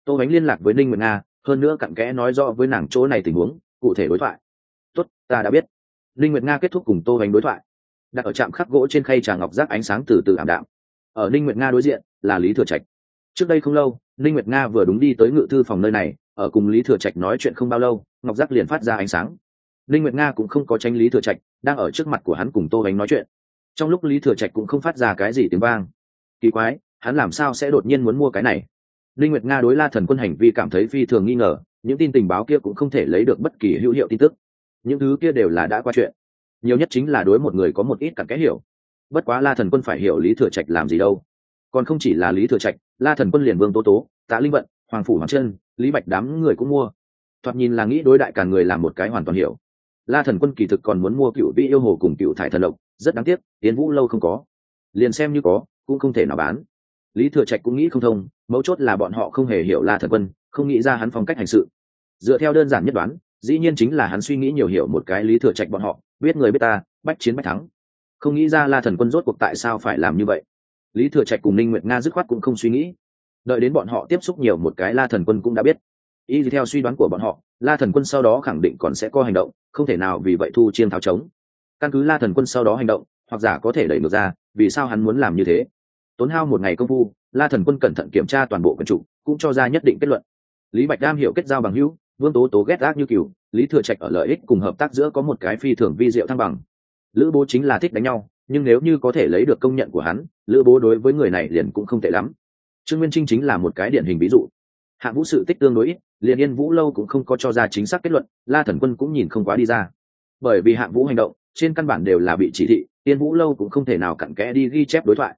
tô bánh liên lạc với ninh nguyệt nga, hơn nữa cặn kẽ nói rõ với nàng chỗ này tình huống, cụ thể đối thoại. Tốt, ta đã biết. Ninh nguyệt nga kết thúc cùng tô bánh đối thoại. Đặt ở trạm khắc gỗ trên khay trà ngọc giác ánh sáng từ từ ảm đạm. Ở ninh nguyệt nga đối diện là lý thừa trạch. Trước đây không lâu, ninh nguyệt nga vừa đúng đi tới ngự thư phòng nơi này, ở cùng lý thừa trạch nói chuyện không bao lâu, ngọc giác liền phát ra ánh sáng. Ninh nguyệt nga cũng không có tranh lý thừa trạch, đang ở trước mặt của hắn cùng tô bánh nói chuyện. Trong lúc lý thừa trạch cũng không phát ra cái gì tiếng vang. Kỳ quái, hắn làm sao sẽ đột nhiên muốn mua cái này? Linh nguyệt nga đối la thần quân hành vi cảm thấy phi thường nghi ngờ, những tin tình báo kia cũng không thể lấy được bất kỳ hữu hiệu tin tức. Những thứ kia đều là đã qua chuyện. Nhiều nhất chính là đối một người có một ít cặn kẽ hiểu. Bất quá la thần quân phải hiểu lý thừa trạch làm gì đâu. Còn không chỉ là lý thừa trạch, la thần quân liền vương tố tố, tạ linh vận, hoàng phủ hoàng trân lý bạch đám người cũng mua. Thoạt nhìn là nghĩ đối đại cả người làm một cái hoàn toàn hiểu. La thần quân kỳ thực còn muốn mua cựu vị yêu hồ cùng cựu thải thần lộc, rất đáng tiếc tiến vũ lâu không có. Liền xem như có, cũng không thể nào bán. Lý thừa trạch cũng nghĩ không thông mấu chốt là bọn họ không hề hiểu la thần quân, không nghĩ ra hắn phong cách hành sự. Dựa theo đơn giản nhất đoán, dĩ nhiên chính là hắn suy nghĩ nhiều hiểu một cái lý thừa trạch bọn họ, biết người biết ta, bách chiến bách thắng. Không nghĩ ra la thần quân rốt cuộc tại sao phải làm như vậy. Lý thừa trạch cùng ninh nguyệt nga dứt khoát cũng không suy nghĩ. Đợi đến bọn họ tiếp xúc nhiều một cái la thần quân cũng đã biết. Y theo suy đoán của bọn họ, la thần quân sau đó khẳng định còn sẽ có hành động, không thể nào vì vậy thu chiên tháo trống. Căn cứ la thần quân sau đó hành động, hoặc giả có thể đẩy ngược ra, vì sao hắn muốn làm như thế? Tốn hao một ngày công phu la thần quân cẩn thận kiểm tra toàn bộ quần trụ, cũng cho ra nhất định kết luận. Lý bạch đam hiểu kết giao bằng hữu vương tố tố ghét ác như cừu lý thừa trạch ở lợi ích cùng hợp tác giữa có một cái phi thường vi diệu thăng bằng. Lữ bố chính là thích đánh nhau nhưng nếu như có thể lấy được công nhận của hắn lữ bố đối với người này liền cũng không tệ lắm. Trương nguyên trinh chính là một cái điển hình ví dụ. Hạng vũ sự tích tương đối ít liền yên vũ lâu cũng không có cho ra chính xác kết luận la thần quân cũng nhìn không quá đi ra. Bởi vì hạng vũ hành động trên căn bản đều là bị chỉ thị yên vũ lâu cũng không thể nào cặn kẽ đi ghi chép đối thoại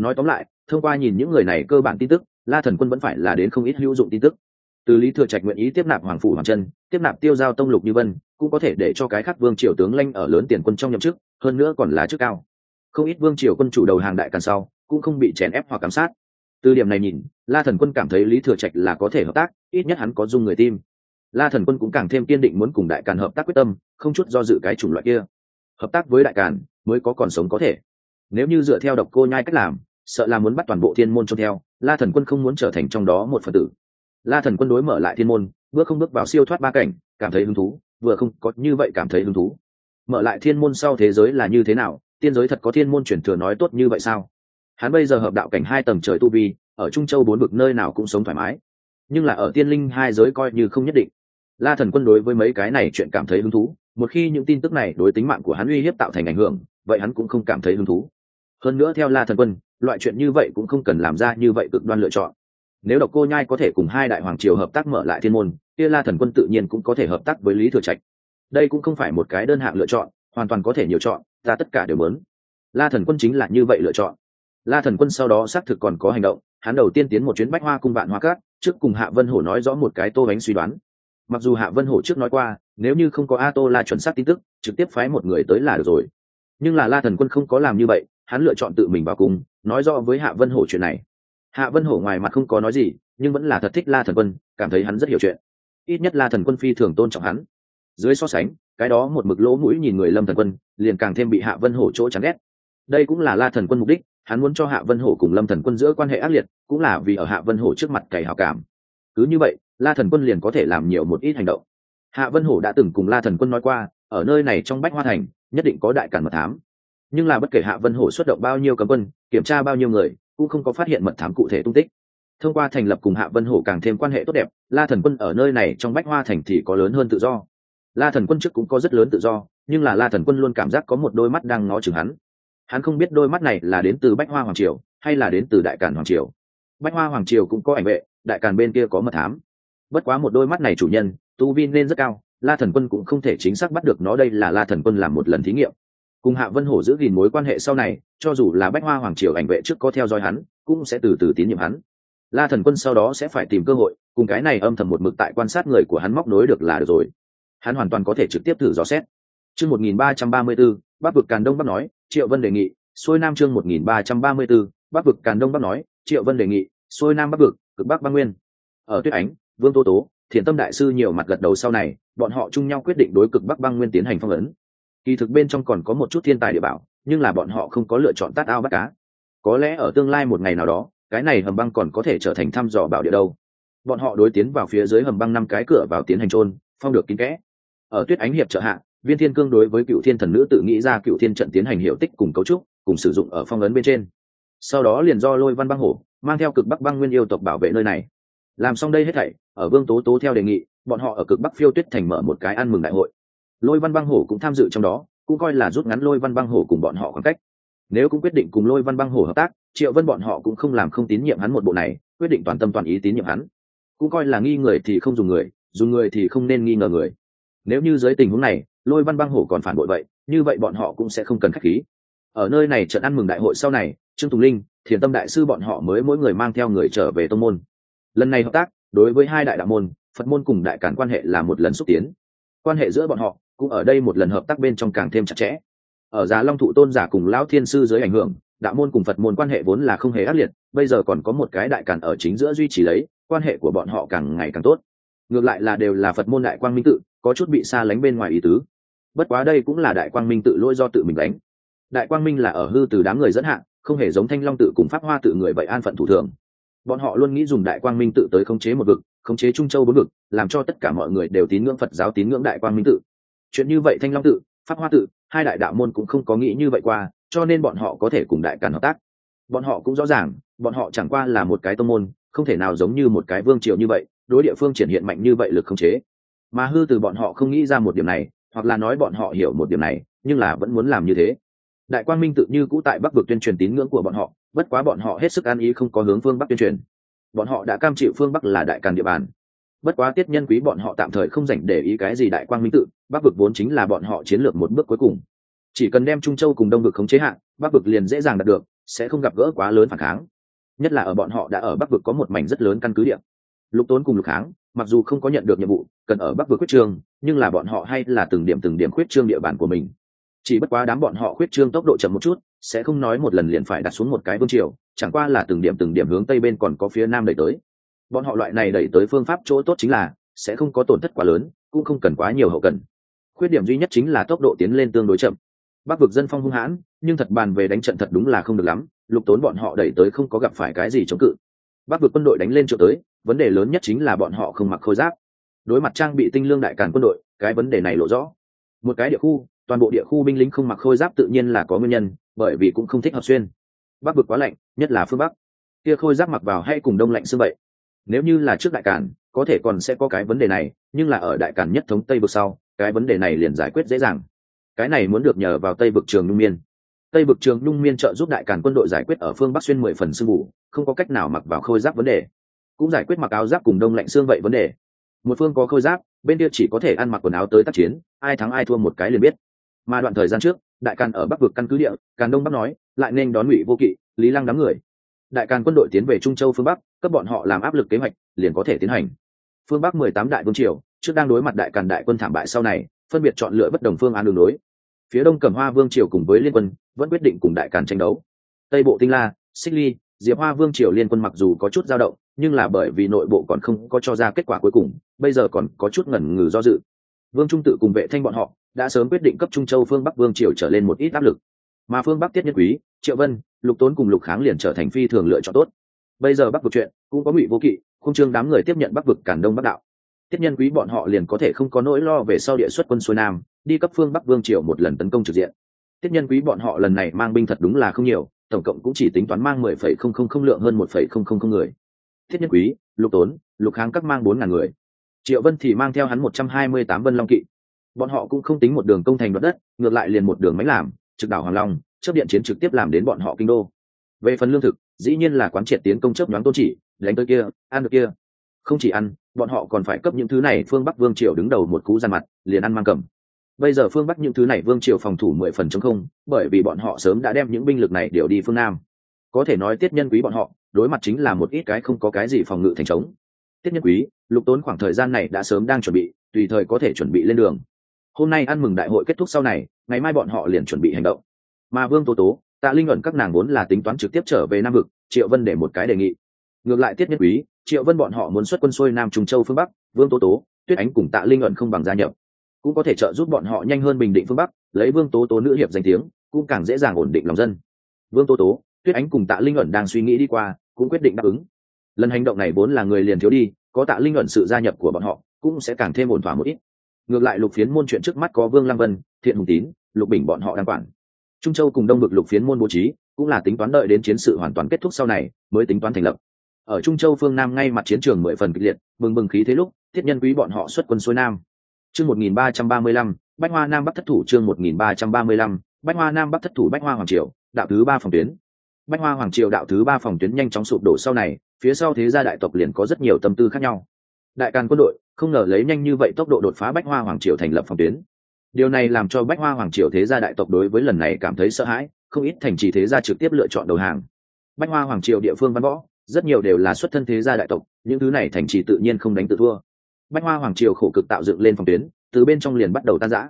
nói tóm lại, thông qua nhìn những người này cơ bản tin tức, la thần quân vẫn phải là đến không ít hữu dụng tin tức. Từ lý thừa trạch nguyện ý tiếp nạp hoàng phủ hoàng chân, tiếp nạp tiêu giao tông lục như vân, cũng có thể để cho cái khác vương triều tướng lanh ở lớn tiền quân trong nhậm chức, hơn nữa còn là chức cao. Không ít vương triều quân chủ đầu hàng đại càn sau, cũng không bị chèn ép hoặc cảm sát. Từ điểm này nhìn, la thần quân cảm thấy lý thừa trạch là có thể hợp tác, ít nhất hắn có dung người tim. La thần quân cũng càng thêm kiên định muốn cùng đại càn hợp tác quyết tâm, không chút do dự cái chủng loại kia. Hợp tác với đại càn, mới có còn sống có thể. Nếu như dựa theo độc cô nhai cách làm sợ là muốn bắt toàn bộ thiên môn trông theo, la thần quân không muốn trở thành trong đó một phần tử. La thần quân đối mở lại thiên môn, bước không bước vào siêu thoát ba cảnh, cảm thấy hứng thú, vừa không có như vậy cảm thấy hứng thú. Mở lại thiên môn sau thế giới là như thế nào, tiên giới thật có thiên môn chuyển thừa nói tốt như vậy sao? Hắn bây giờ hợp đạo cảnh hai tầng trời tu vi, ở trung châu bốn vực nơi nào cũng sống thoải mái. Nhưng là ở tiên linh hai giới coi như không nhất định. La thần quân đối với mấy cái này chuyện cảm thấy hứng thú, một khi những tin tức này đối tính mạng của hắn uy hiếp tạo thành ảnh hưởng, vậy hắn cũng không cảm thấy hứng thú. Hơn nữa theo la thần quân loại chuyện như vậy cũng không cần làm ra như vậy cực đoan lựa chọn. Nếu độc cô nhai có thể cùng hai đại hoàng triều hợp tác mở lại thiên môn, kia la thần quân tự nhiên cũng có thể hợp tác với lý thừa trạch. Đây cũng không phải một cái đơn hạng lựa chọn, hoàn toàn có thể nhiều chọn, ta tất cả đều muốn. La thần quân chính là như vậy lựa chọn. La thần quân sau đó xác thực còn có hành động, hắn đầu tiên tiến một chuyến bách hoa cung vạn hoa cát trước cùng hạ vân hổ nói rõ một cái tô bánh suy đoán. Mặc dù hạ vân hổ trước nói qua, nếu như không có a tô la chuẩn xác tin tức, trực tiếp phái một người tới là được rồi. Nhưng là la thần quân không có làm như vậy hắn lựa chọn tự mình vào cung nói rõ với hạ vân hổ chuyện này. Hạ vân hổ ngoài mặt không có nói gì, nhưng vẫn là thật thích la thần quân, cảm thấy hắn rất hiểu chuyện. Ít nhất la thần quân phi thường tôn trọng hắn. Dưới so sánh, cái đó một mực lỗ mũi nhìn người lâm thần quân, liền càng thêm bị hạ vân hổ chỗ chán ghét. Đây cũng là la thần quân mục đích, hắn muốn cho hạ vân hổ cùng lâm thần quân giữa quan hệ ác liệt, cũng là vì ở hạ vân hổ trước mặt cày hào cảm. Cứ như vậy, la thần quân liền có thể làm nhiều một ít hành động. Hạ vân hổ đã từng cùng la thần quân nói qua, ở nơi này trong bách hoa thành, nhất định có đại cản mật thám nhưng là bất kể hạ vân hổ xuất động bao nhiêu cấm quân, kiểm tra bao nhiêu người, cũng không có phát hiện mật thám cụ thể tung tích. Thông qua thành lập cùng hạ vân hổ càng thêm quan hệ tốt đẹp, la thần quân ở nơi này trong bách hoa thành thì có lớn hơn tự do. La thần quân trước cũng có rất lớn tự do, nhưng là la thần quân luôn cảm giác có một đôi mắt đang ngó chừng hắn. Hắn không biết đôi mắt này là đến từ bách hoa hoàng triều, hay là đến từ đại càn hoàng triều. Bách hoa hoàng triều cũng có ảnh vệ, đại càn bên kia có mật thám. Bất quá một đôi mắt này chủ nhân, tu vi nên rất cao, la thần quân cũng không thể chính xác bắt được nó, đây là la thần quân làm một lần thí nghiệm cùng hạ vân hổ giữ gìn mối quan hệ sau này, cho dù là bách hoa hoàng triều ảnh vệ trước có theo dõi hắn, cũng sẽ từ từ tín nhiệm hắn. La thần quân sau đó sẽ phải tìm cơ hội, cùng cái này âm thầm một mực tại quan sát người của hắn móc nối được là được rồi. Hắn hoàn toàn có thể trực tiếp thử dò xét. Chương một nghìn ba trăm ba mươi b ố bắc vực càn đông bắc nói, triệu vân đề nghị, xuôi nam chương một nghìn ba trăm ba mươi b ố bắc vực càn đông bắc nói, triệu vân đề nghị, xuôi nam bắc vực, cực bắc băng nguyên. Ở tuyết ánh, vương tô tố, thiền tâm đại sư nhiều mặt gật đầu sau này, bọn họ chung nhau quyết định đối cực bắc băng nguyên tiến hành phong ấn kỳ thực bên trong còn có một chút thiên tài địa bảo, nhưng là bọn họ không có lựa chọn tát ao bắt cá. Có lẽ ở tương lai một ngày nào đó, cái này hầm băng còn có thể trở thành thăm dò bảo địa đâu. Bọn họ đối tiến vào phía dưới hầm băng năm cái cửa vào tiến hành trôn phong được kín kẽ. Ở tuyết ánh hiệp trợ hạ, viên thiên cương đối với cựu thiên thần nữ tự nghĩ ra cựu thiên trận tiến hành hiệu tích cùng cấu trúc, cùng sử dụng ở phong ấn bên trên. Sau đó liền do lôi văn băng hổ, mang theo cực bắc băng nguyên yêu tộc bảo vệ nơi này. Làm xong đây hết thảy, ở vương tố tố theo đề nghị, bọn họ ở cực bắc phiêu tuyết thành mở một cái ăn mừng đại hội lôi văn băng hổ cũng tham dự trong đó, cũng coi là rút ngắn lôi văn băng hổ cùng bọn họ khoảng cách. Nếu cũng quyết định cùng lôi văn băng hổ hợp tác, triệu vân bọn họ cũng không làm không tín nhiệm hắn một bộ này, quyết định toàn tâm toàn ý tín nhiệm hắn. Cũng coi là nghi người thì không dùng người dùng người thì không nên nghi ngờ người. Nếu như dưới tình huống này, lôi văn băng hổ còn phản bội vậy, như vậy bọn họ cũng sẽ không cần k h á c h khí. Ở nơi này trận ăn mừng đại hội sau này, trương tùng linh, thiền tâm đại sư bọn họ mới mỗi người mang theo người trở về tô n môn. Lần này hợp tác, đối với hai đại đạo môn, phật môn cùng đại cản quan hệ là một lần xúc tiến. Quan hệ giữa bọn họ cũng ở đây một lần hợp tác bên trong càng thêm chặt chẽ. Ở giá long thụ tôn giả cùng lão thiên sư dưới ảnh hưởng, đạo môn cùng phật môn quan hệ vốn là không hề ác liệt, bây giờ còn có một cái đại cản ở chính giữa duy trì lấy, quan hệ của bọn họ càng ngày càng tốt. Ngược lại là đều là phật môn đại quang minh tự, có chút bị xa lánh bên ngoài ý tứ. Bất quá đây cũng là đại quang minh tự lỗi do tự mình đánh. Đại quang minh là ở hư từ đám người dẫn hạn không hề giống thanh long tự cùng pháp hoa tự người vậy an phận thủ thường. Bọn họ luôn nghĩ dùng đại quang minh tự tới khống chế một vực, khống chế trung châu bốn vực, làm cho tất cả mọi người đều tín ngưỡng phật giáo, tín ngưỡng đại quang minh tự chuyện như vậy thanh long tự, pháp hoa tự, hai đại đạo môn cũng không có nghĩ như vậy qua, cho nên bọn họ có thể cùng đại càn hợp tác. Bọn họ cũng rõ ràng, bọn họ chẳng qua là một cái tông môn, không thể nào giống như một cái vương triều như vậy, đối địa phương triển hiện mạnh như vậy lực khống chế. Mà hư từ bọn họ không nghĩ ra một điểm này, hoặc là nói bọn họ hiểu một điểm này, nhưng là vẫn muốn làm như thế. Đại quang minh tự như cũ tại bắc vực tuyên truyền tín ngưỡng của bọn họ, bất quá bọn họ hết sức an ý không có hướng phương bắc tuyên truyền. Bọn họ đã cam chịu phương bắc là đại càn địa bàn bất quá tiết nhân quý bọn họ tạm thời không dành để ý cái gì đại quang minh tự, bắc vực vốn chính là bọn họ chiến lược một bước cuối cùng. Chỉ cần đem trung châu cùng đông vực khống chế hạn bắc vực liền dễ dàng đạt được, sẽ không gặp gỡ quá lớn phản kháng. Nhất là ở bọn họ đã ở bắc vực có một mảnh rất lớn căn cứ địa. Lục tốn cùng lục kháng, mặc dù không có nhận được nhiệm vụ, cần ở bắc vực quyết trương, nhưng là bọn họ hay là từng điểm từng điểm khuyết trương địa bàn của mình. Chỉ bất quá đám bọn họ khuyết trương tốc độ chậm một chút, sẽ không nói một lần liền phải đặt xuống một cái vương triều, chẳng qua là từng điểm từng điểm hướng tây bên còn có phía nam đẩy tới bọn họ loại này đẩy tới phương pháp chỗ tốt chính là, sẽ không có tổn thất quá lớn, cũng không cần quá nhiều hậu cần. Khuyết điểm duy nhất chính là tốc độ tiến lên tương đối chậm. Bắc vực dân phong hung hãn, nhưng thật bàn về đánh trận thật đúng là không được lắm, lục tốn bọn họ đẩy tới không có gặp phải cái gì chống cự. Bắc vực quân đội đánh lên chỗ tới, vấn đề lớn nhất chính là bọn họ không mặc khôi giáp. Đối mặt trang bị tinh lương đại càn quân đội, cái vấn đề này lộ rõ. Một cái địa khu, toàn bộ địa khu binh lính không mặc khôi giáp tự nhiên là có nguyên nhân, bởi vì cũng không thích hợp xuyên. Bắc vực quá lạnh, nhất là phương bắc. Kia khôi giáp mặc vào hay cùng đông lạnh xương vậy? Nếu như là trước đại cản, có thể còn sẽ có cái vấn đề này, nhưng là ở đại cản nhất thống tây vực sau, cái vấn đề này liền giải quyết dễ dàng. Cái này muốn được nhờ vào tây vực trường nhung miên. Tây vực trường nhung miên trợ giúp đại cản quân đội giải quyết ở phương bắc xuyên mười phần sương bù không có cách nào mặc vào khôi giáp vấn đề. Cũng giải quyết mặc áo giáp cùng đông lạnh xương vậy vấn đề. Một phương có khôi giáp, bên kia chỉ có thể ăn mặc quần áo tới tác chiến, ai thắng ai thua một cái liền biết. Mà đoạn thời gian trước, đại càn ở bắc vực căn cứ địa, càn đông bắc nói, lại nên đón ngụy vô kỵ, lý lăng đám người đại càn quân đội tiến về trung châu phương bắc, cấp bọn họ làm áp lực kế hoạch, liền có thể tiến hành. Phương bắc mười tám đại vương triều, trước đang đối mặt đại càn đại quân thảm bại sau này, phân biệt chọn lựa bất đồng phương án đường đối phía đông cẩm hoa vương triều cùng với liên quân, vẫn quyết định cùng đại càn tranh đấu. Tây bộ tinh la, xích ly, diệp hoa vương triều liên quân mặc dù có chút dao động, nhưng là bởi vì nội bộ còn không có cho ra kết quả cuối cùng, bây giờ còn có chút ngẩn ngừ do dự. Vương trung tự cùng vệ thanh bọn họ, đã sớm quyết định cấp trung châu phương bắc vương triều trở lên một ít áp lực mà phương bắc tiết nhân quý, triệu vân, lục tốn cùng lục kháng liền trở thành phi thường lựa chọn tốt. Bây giờ bắc vực chuyện cũng có ngụy vô kỵ không trương đám người tiếp nhận bắc vực cản đông bắc đạo. Tiết nhân quý bọn họ liền có thể không có nỗi lo về sau địa xuất quân xuôi nam, đi cấp phương bắc vương triều một lần tấn công trực diện. Tiết nhân quý bọn họ lần này mang binh thật đúng là không nhiều, tổng cộng cũng chỉ tính toán mang mười phẩy không không không lượng hơn một phẩy không không không người. Thiết nhân quý, lục tốn, lục kháng các mang bốn ngàn người. Triệu vân thì mang theo hắn một trăm hai mươi tám vân long kỵ. Bọn họ cũng không tính một đường công thành đoạt đất, ngược lại liền một đường máy làm trực đảo hoàng long chấp điện chiến trực tiếp làm đến bọn họ kinh đô. Về phần lương thực, dĩ nhiên là quán triệt tiến công chấp nhoáng tôn chỉ, đánh tới kia, ăn được kia. Không chỉ ăn, bọn họ còn phải cấp những thứ này phương bắc vương triều đứng đầu một cú gian mặt, liền ăn mang cầm. Bây giờ phương bắc những thứ này vương triều phòng thủ mười phần chống không, bởi vì bọn họ sớm đã đem những binh lực này điều đi phương nam. Có thể nói tiết nhân quý bọn họ, đối mặt chính là một ít cái không có cái gì phòng ngự thành trống. Tiết nhân quý, lục tốn khoảng thời gian này đã sớm đang chuẩn bị, tùy thời có thể chuẩn bị lên đường hôm nay ăn mừng đại hội kết thúc sau này, ngày mai bọn họ liền chuẩn bị hành động. Mà vương tố tố, tạ linh ẩn các nàng vốn là tính toán trực tiếp trở về nam vực, triệu vân để một cái đề nghị. Ngược lại tiết nhân quý, triệu vân bọn họ muốn xuất quân xuôi nam trung châu phương bắc, vương tố tố, tuyết ánh cùng tạ linh ẩn không bằng gia nhập. Cũng có thể trợ giúp bọn họ nhanh hơn bình định phương bắc, lấy vương tố tố nữ hiệp danh tiếng, cũng càng dễ dàng ổn định lòng dân. Vương tố tố, tuyết ánh cùng tạ linh ẩn đang suy nghĩ đi qua, cũng quyết định đáp ứng. Lần hành động này vốn là người liền thiếu đi, có tạ linh ẩn sự gia nhập của bọn họ, cũng sẽ càng thêm ổn thỏa một ít ngược lại lục phiến môn chuyện trước mắt có vương lăng vân, thiện hùng tín, lục bình bọn họ đang quản. Trung châu cùng đông vực lục phiến môn bố trí, cũng là tính toán đợi đến chiến sự hoàn toàn kết thúc sau này, mới tính toán thành lập. Ở trung châu phương nam ngay mặt chiến trường mười phần kịch liệt, bừng bừng khí thế lúc, thiết nhân quý bọn họ xuất quân xuôi nam. Chương một nghìn ba trăm ba mươi lăm, bách hoa nam bắc thất thủ chương một nghìn ba trăm ba mươi lăm, bách hoa nam bắc thất thủ bách hoa hoàng triều, đạo thứ ba phòng tuyến. Bách hoa hoàng triều đạo thứ ba phòng tuyến nhanh chóng sụp đổ sau này, phía sau thế gia đại tộc liền có rất nhiều tâm tư khác nhau đại càn quân đội không ngờ lấy nhanh như vậy tốc độ đột phá bách hoa hoàng triều thành lập phòng tuyến. Điều này làm cho bách hoa hoàng triều thế gia đại tộc đối với lần này cảm thấy sợ hãi, không ít thành trì thế gia trực tiếp lựa chọn đầu hàng. Bách hoa hoàng triều địa phương văn võ, rất nhiều đều là xuất thân thế gia đại tộc, những thứ này thành trì tự nhiên không đánh tự thua. Bách hoa hoàng triều khổ cực tạo dựng lên phòng tuyến, từ bên trong liền bắt đầu tan rã.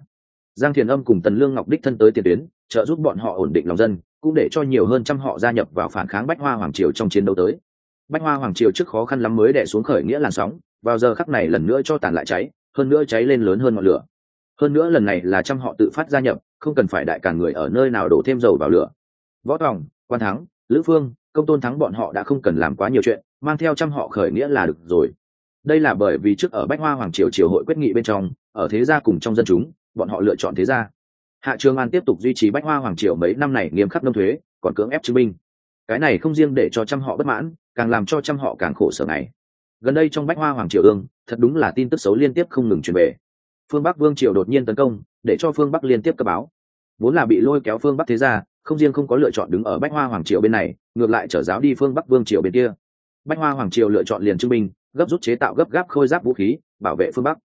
Giang thiền âm cùng tần lương ngọc đích thân tới tiền tuyến, trợ giúp bọn họ ổn định lòng dân, cũng để cho nhiều hơn trăm họ gia nhập vào phản kháng bách hoa hoàng triều trong chiến đấu tới. Bách hoa hoàng triều trước khó khăn lắm mới đẻ xuống khởi nghĩa làn sóng vào giờ khắc này lần nữa cho tàn lại cháy, hơn nữa cháy lên lớn hơn ngọn lửa. Hơn nữa lần này là trăm họ tự phát gia nhập, không cần phải đại cả người ở nơi nào đổ thêm dầu vào lửa. Võ tòng, quan thắng, lữ phương, công tôn thắng bọn họ đã không cần làm quá nhiều chuyện, mang theo trăm họ khởi nghĩa là được rồi. Đây là bởi vì trước ở bách hoa hoàng triều triều hội quyết nghị bên trong, ở thế gia cùng trong dân chúng, bọn họ lựa chọn thế gia. Hạ trường an tiếp tục duy trì bách hoa hoàng triều mấy năm này nghiêm khắc nông thuế, còn cưỡng ép chứng minh. Cái này không riêng để cho trăm họ bất mãn, càng làm cho trăm họ càng khổ sở này gần đây trong bách hoa hoàng triều ương, thật đúng là tin tức xấu liên tiếp không ngừng truyền về. Phương bắc vương triều đột nhiên tấn công, để cho phương bắc liên tiếp cấp báo. Vốn là bị lôi kéo phương bắc thế ra không riêng không có lựa chọn đứng ở bách hoa hoàng triều bên này, ngược lại trở giáo đi phương bắc vương triều bên kia. Bách hoa hoàng triều lựa chọn liền chứng minh, gấp rút chế tạo gấp gáp khôi giáp vũ khí, bảo vệ phương bắc.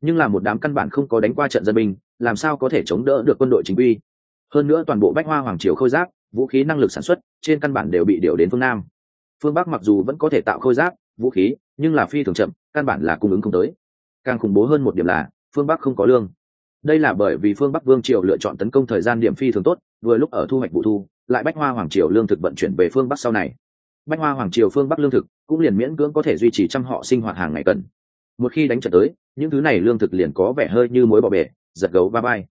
Nhưng là một đám căn bản không có đánh qua trận dân binh, làm sao có thể chống đỡ được quân đội chính quy? Hơn nữa toàn bộ bách hoa hoàng triều khôi giáp, vũ khí năng lực sản xuất, trên căn bản đều bị điều đến phương nam. Phương bắc mặc dù vẫn có thể tạo khôi giáp, vũ khí nhưng là phi thường chậm, căn bản là cung ứng không tới. Càng khủng bố hơn một điểm là, phương bắc không có lương. Đây là bởi vì phương bắc vương triều lựa chọn tấn công thời gian điểm phi thường tốt, vừa lúc ở thu hoạch vụ thu, lại bách hoa hoàng triều lương thực vận chuyển về phương bắc sau này. Bách hoa hoàng triều phương bắc lương thực cũng liền miễn cưỡng có thể duy trì trăm họ sinh hoạt hàng ngày cần. Một khi đánh trận tới, những thứ này lương thực liền có vẻ hơi như mối bỏ bể, giật gấu ba bay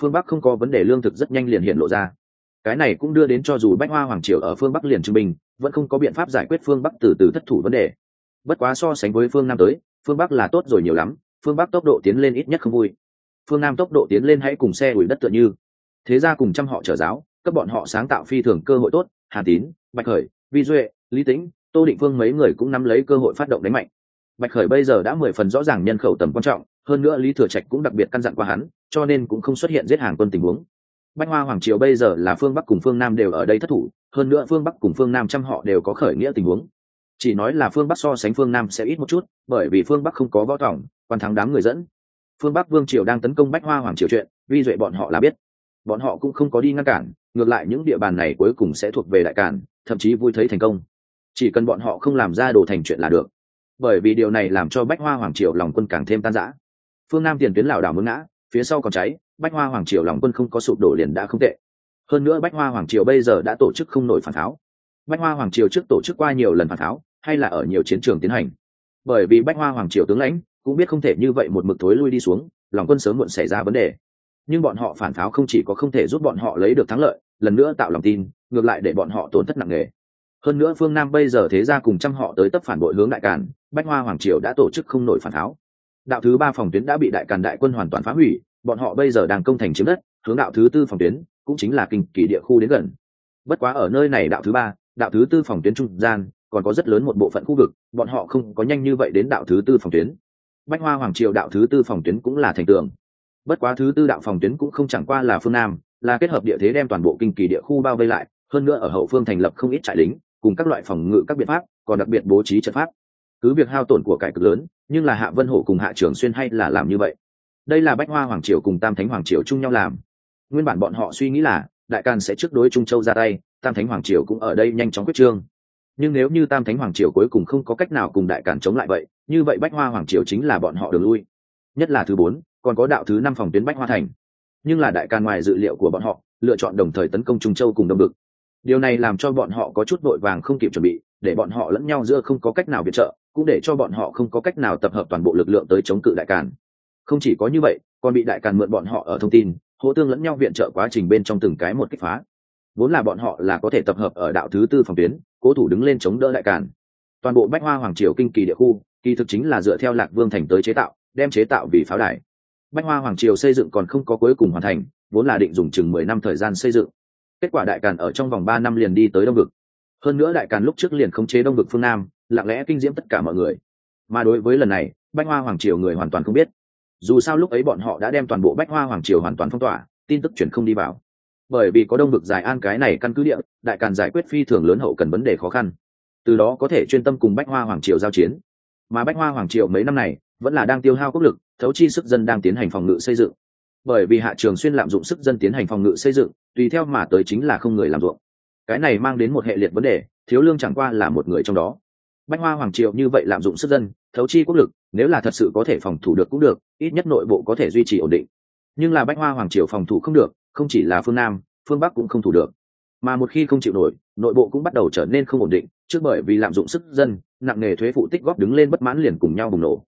phương bắc không có vấn đề lương thực rất nhanh liền hiện lộ ra. Cái này cũng đưa đến cho dù bách hoa hoàng triều ở phương bắc liền trung bình vẫn không có biện pháp giải quyết phương bắc từ từ thất thủ vấn đề bất quá so sánh với phương nam tới, phương bắc là tốt rồi nhiều lắm, phương bắc tốc độ tiến lên ít nhất không vui. Phương nam tốc độ tiến lên hãy cùng xe ủi đất tựa như. Thế ra cùng trăm họ trở giáo, cấp bọn họ sáng tạo phi thường cơ hội tốt, hà tín, bạch khởi, vi duệ, lý tĩnh, tô định phương mấy người cũng nắm lấy cơ hội phát động đánh mạnh. Bạch khởi bây giờ đã mười phần rõ ràng nhân khẩu tầm quan trọng, hơn nữa lý thừa trạch cũng đặc biệt căn dặn qua hắn, cho nên cũng không xuất hiện giết hàng quân tình huống. Bách hoa hoàng triều bây giờ là phương bắc cùng phương nam đều ở đây thất thủ, hơn nữa phương bắc cùng phương nam trăm họ đều có khởi nghĩa tình huống chỉ nói là phương bắc so sánh phương nam sẽ ít một chút, bởi vì phương bắc không có võ tỏng quan thắng đám người dẫn. Phương bắc vương triều đang tấn công bách hoa hoàng triều chuyện, vi duệ bọn họ là biết. Bọn họ cũng không có đi ngăn cản, ngược lại những địa bàn này cuối cùng sẽ thuộc về đại cản, thậm chí vui thấy thành công. Chỉ cần bọn họ không làm ra đồ thành chuyện là được. Bởi vì điều này làm cho bách hoa hoàng triều lòng quân càng thêm tan rã. Phương nam tiền tuyến lảo đảo mướn ngã, phía sau còn cháy, bách hoa hoàng triều lòng quân không có sụp đổ liền đã không tệ. Hơn nữa bách hoa hoàng triều bây giờ đã tổ chức không nổi phản tháo. Bách hoa hoàng triều trước tổ chức qua nhiều lần phản tháo hay là ở nhiều chiến trường tiến hành. Bởi vì bách hoa hoàng triều tướng lãnh cũng biết không thể như vậy một mực thối lui đi xuống, lòng quân sớm muộn xảy ra vấn đề. Nhưng bọn họ phản pháo không chỉ có không thể giúp bọn họ lấy được thắng lợi, lần nữa tạo lòng tin, ngược lại để bọn họ tổn thất nặng nề. Hơn nữa phương nam bây giờ thế ra cùng trăm họ tới tấp phản bội hướng đại càn, bách hoa hoàng triều đã tổ chức không nổi phản pháo. Đạo thứ ba phòng tuyến đã bị đại càn đại quân hoàn toàn phá hủy, bọn họ bây giờ đang công thành chiếm đất, hướng đạo thứ tư phòng tuyến, cũng chính là kinh kỳ địa khu đến gần. Bất quá ở nơi này đạo thứ ba, đạo thứ tư phòng tuyến trung gian còn có rất lớn một bộ phận khu vực, bọn họ không có nhanh như vậy đến đạo thứ tư phòng tuyến. Bách hoa hoàng triều đạo thứ tư phòng tuyến cũng là thành tường. Bất quá thứ tư đạo phòng tuyến cũng không chẳng qua là phương nam, là kết hợp địa thế đem toàn bộ kinh kỳ địa khu bao vây lại, hơn nữa ở hậu phương thành lập không ít trại lính, cùng các loại phòng ngự các biện pháp, còn đặc biệt bố trí trận pháp. Cứ việc hao tổn của cải cực lớn, nhưng là hạ vân hổ cùng hạ trường xuyên hay là làm như vậy. Đây là bách hoa hoàng triều cùng tam thánh hoàng triều chung nhau làm. Nguyên bản bọn họ suy nghĩ là, đại càn sẽ trước đối trung châu ra tay, tam thánh hoàng triều cũng ở đây nhanh chóng quyết trương nhưng nếu như tam thánh hoàng triều cuối cùng không có cách nào cùng đại càn chống lại vậy, như vậy bách hoa hoàng triều chính là bọn họ đường lui. Nhất là thứ bốn, còn có đạo thứ năm phòng tuyến bách hoa thành. Nhưng là đại càn ngoài dự liệu của bọn họ, lựa chọn đồng thời tấn công trung châu cùng đông bực điều này làm cho bọn họ có chút vội vàng không kịp chuẩn bị, để bọn họ lẫn nhau giữa không có cách nào viện trợ, cũng để cho bọn họ không có cách nào tập hợp toàn bộ lực lượng tới chống cự đại càn. Không chỉ có như vậy, còn bị đại càn mượn bọn họ ở thông tin, hỗ tương lẫn nhau viện trợ quá trình bên trong từng cái một kích phá. Vốn là bọn họ là có thể tập hợp ở đạo thứ tư phòng tuyến cố thủ đứng lên chống đỡ đại càn. Toàn bộ bách hoa hoàng triều kinh kỳ địa khu, kỳ thực chính là dựa theo lạc vương thành tới chế tạo, đem chế tạo vì pháo đài. Bách hoa hoàng triều xây dựng còn không có cuối cùng hoàn thành, vốn là định dùng chừng mười năm thời gian xây dựng. Kết quả đại càn ở trong vòng ba năm liền đi tới đông vực. Hơn nữa đại càn lúc trước liền khống chế đông vực phương nam, lặng lẽ kinh diễm tất cả mọi người. Mà đối với lần này, bách hoa hoàng triều người hoàn toàn không biết. Dù sao lúc ấy bọn họ đã đem toàn bộ bách hoa hoàng triều hoàn toàn phong tỏa, tin tức chuyển không đi vào bởi vì có đông vực giải an cái này căn cứ địa, đại càn giải quyết phi thường lớn hậu cần vấn đề khó khăn. Từ đó có thể chuyên tâm cùng bách hoa hoàng triều giao chiến. Mà bách hoa hoàng triều mấy năm này, vẫn là đang tiêu hao quốc lực, thấu chi sức dân đang tiến hành phòng ngự xây dựng. Bởi vì hạ trường xuyên lạm dụng sức dân tiến hành phòng ngự xây dựng, tùy theo mà tới chính là không người làm ruộng. Cái này mang đến một hệ liệt vấn đề, thiếu lương chẳng qua là một người trong đó. Bách hoa hoàng triều như vậy lạm dụng sức dân, thấu chi quốc lực, nếu là thật sự có thể phòng thủ được cũng được, ít nhất nội bộ có thể duy trì ổn định. Nhưng là bách hoa hoàng triều phòng thủ không được không chỉ là phương nam, phương bắc cũng không thủ được. Mà một khi không chịu nổi, nội bộ cũng bắt đầu trở nên không ổn định, trước bởi vì lạm dụng sức dân, nặng nề thuế phụ tích góp đứng lên bất mãn liền cùng nhau bùng nổ.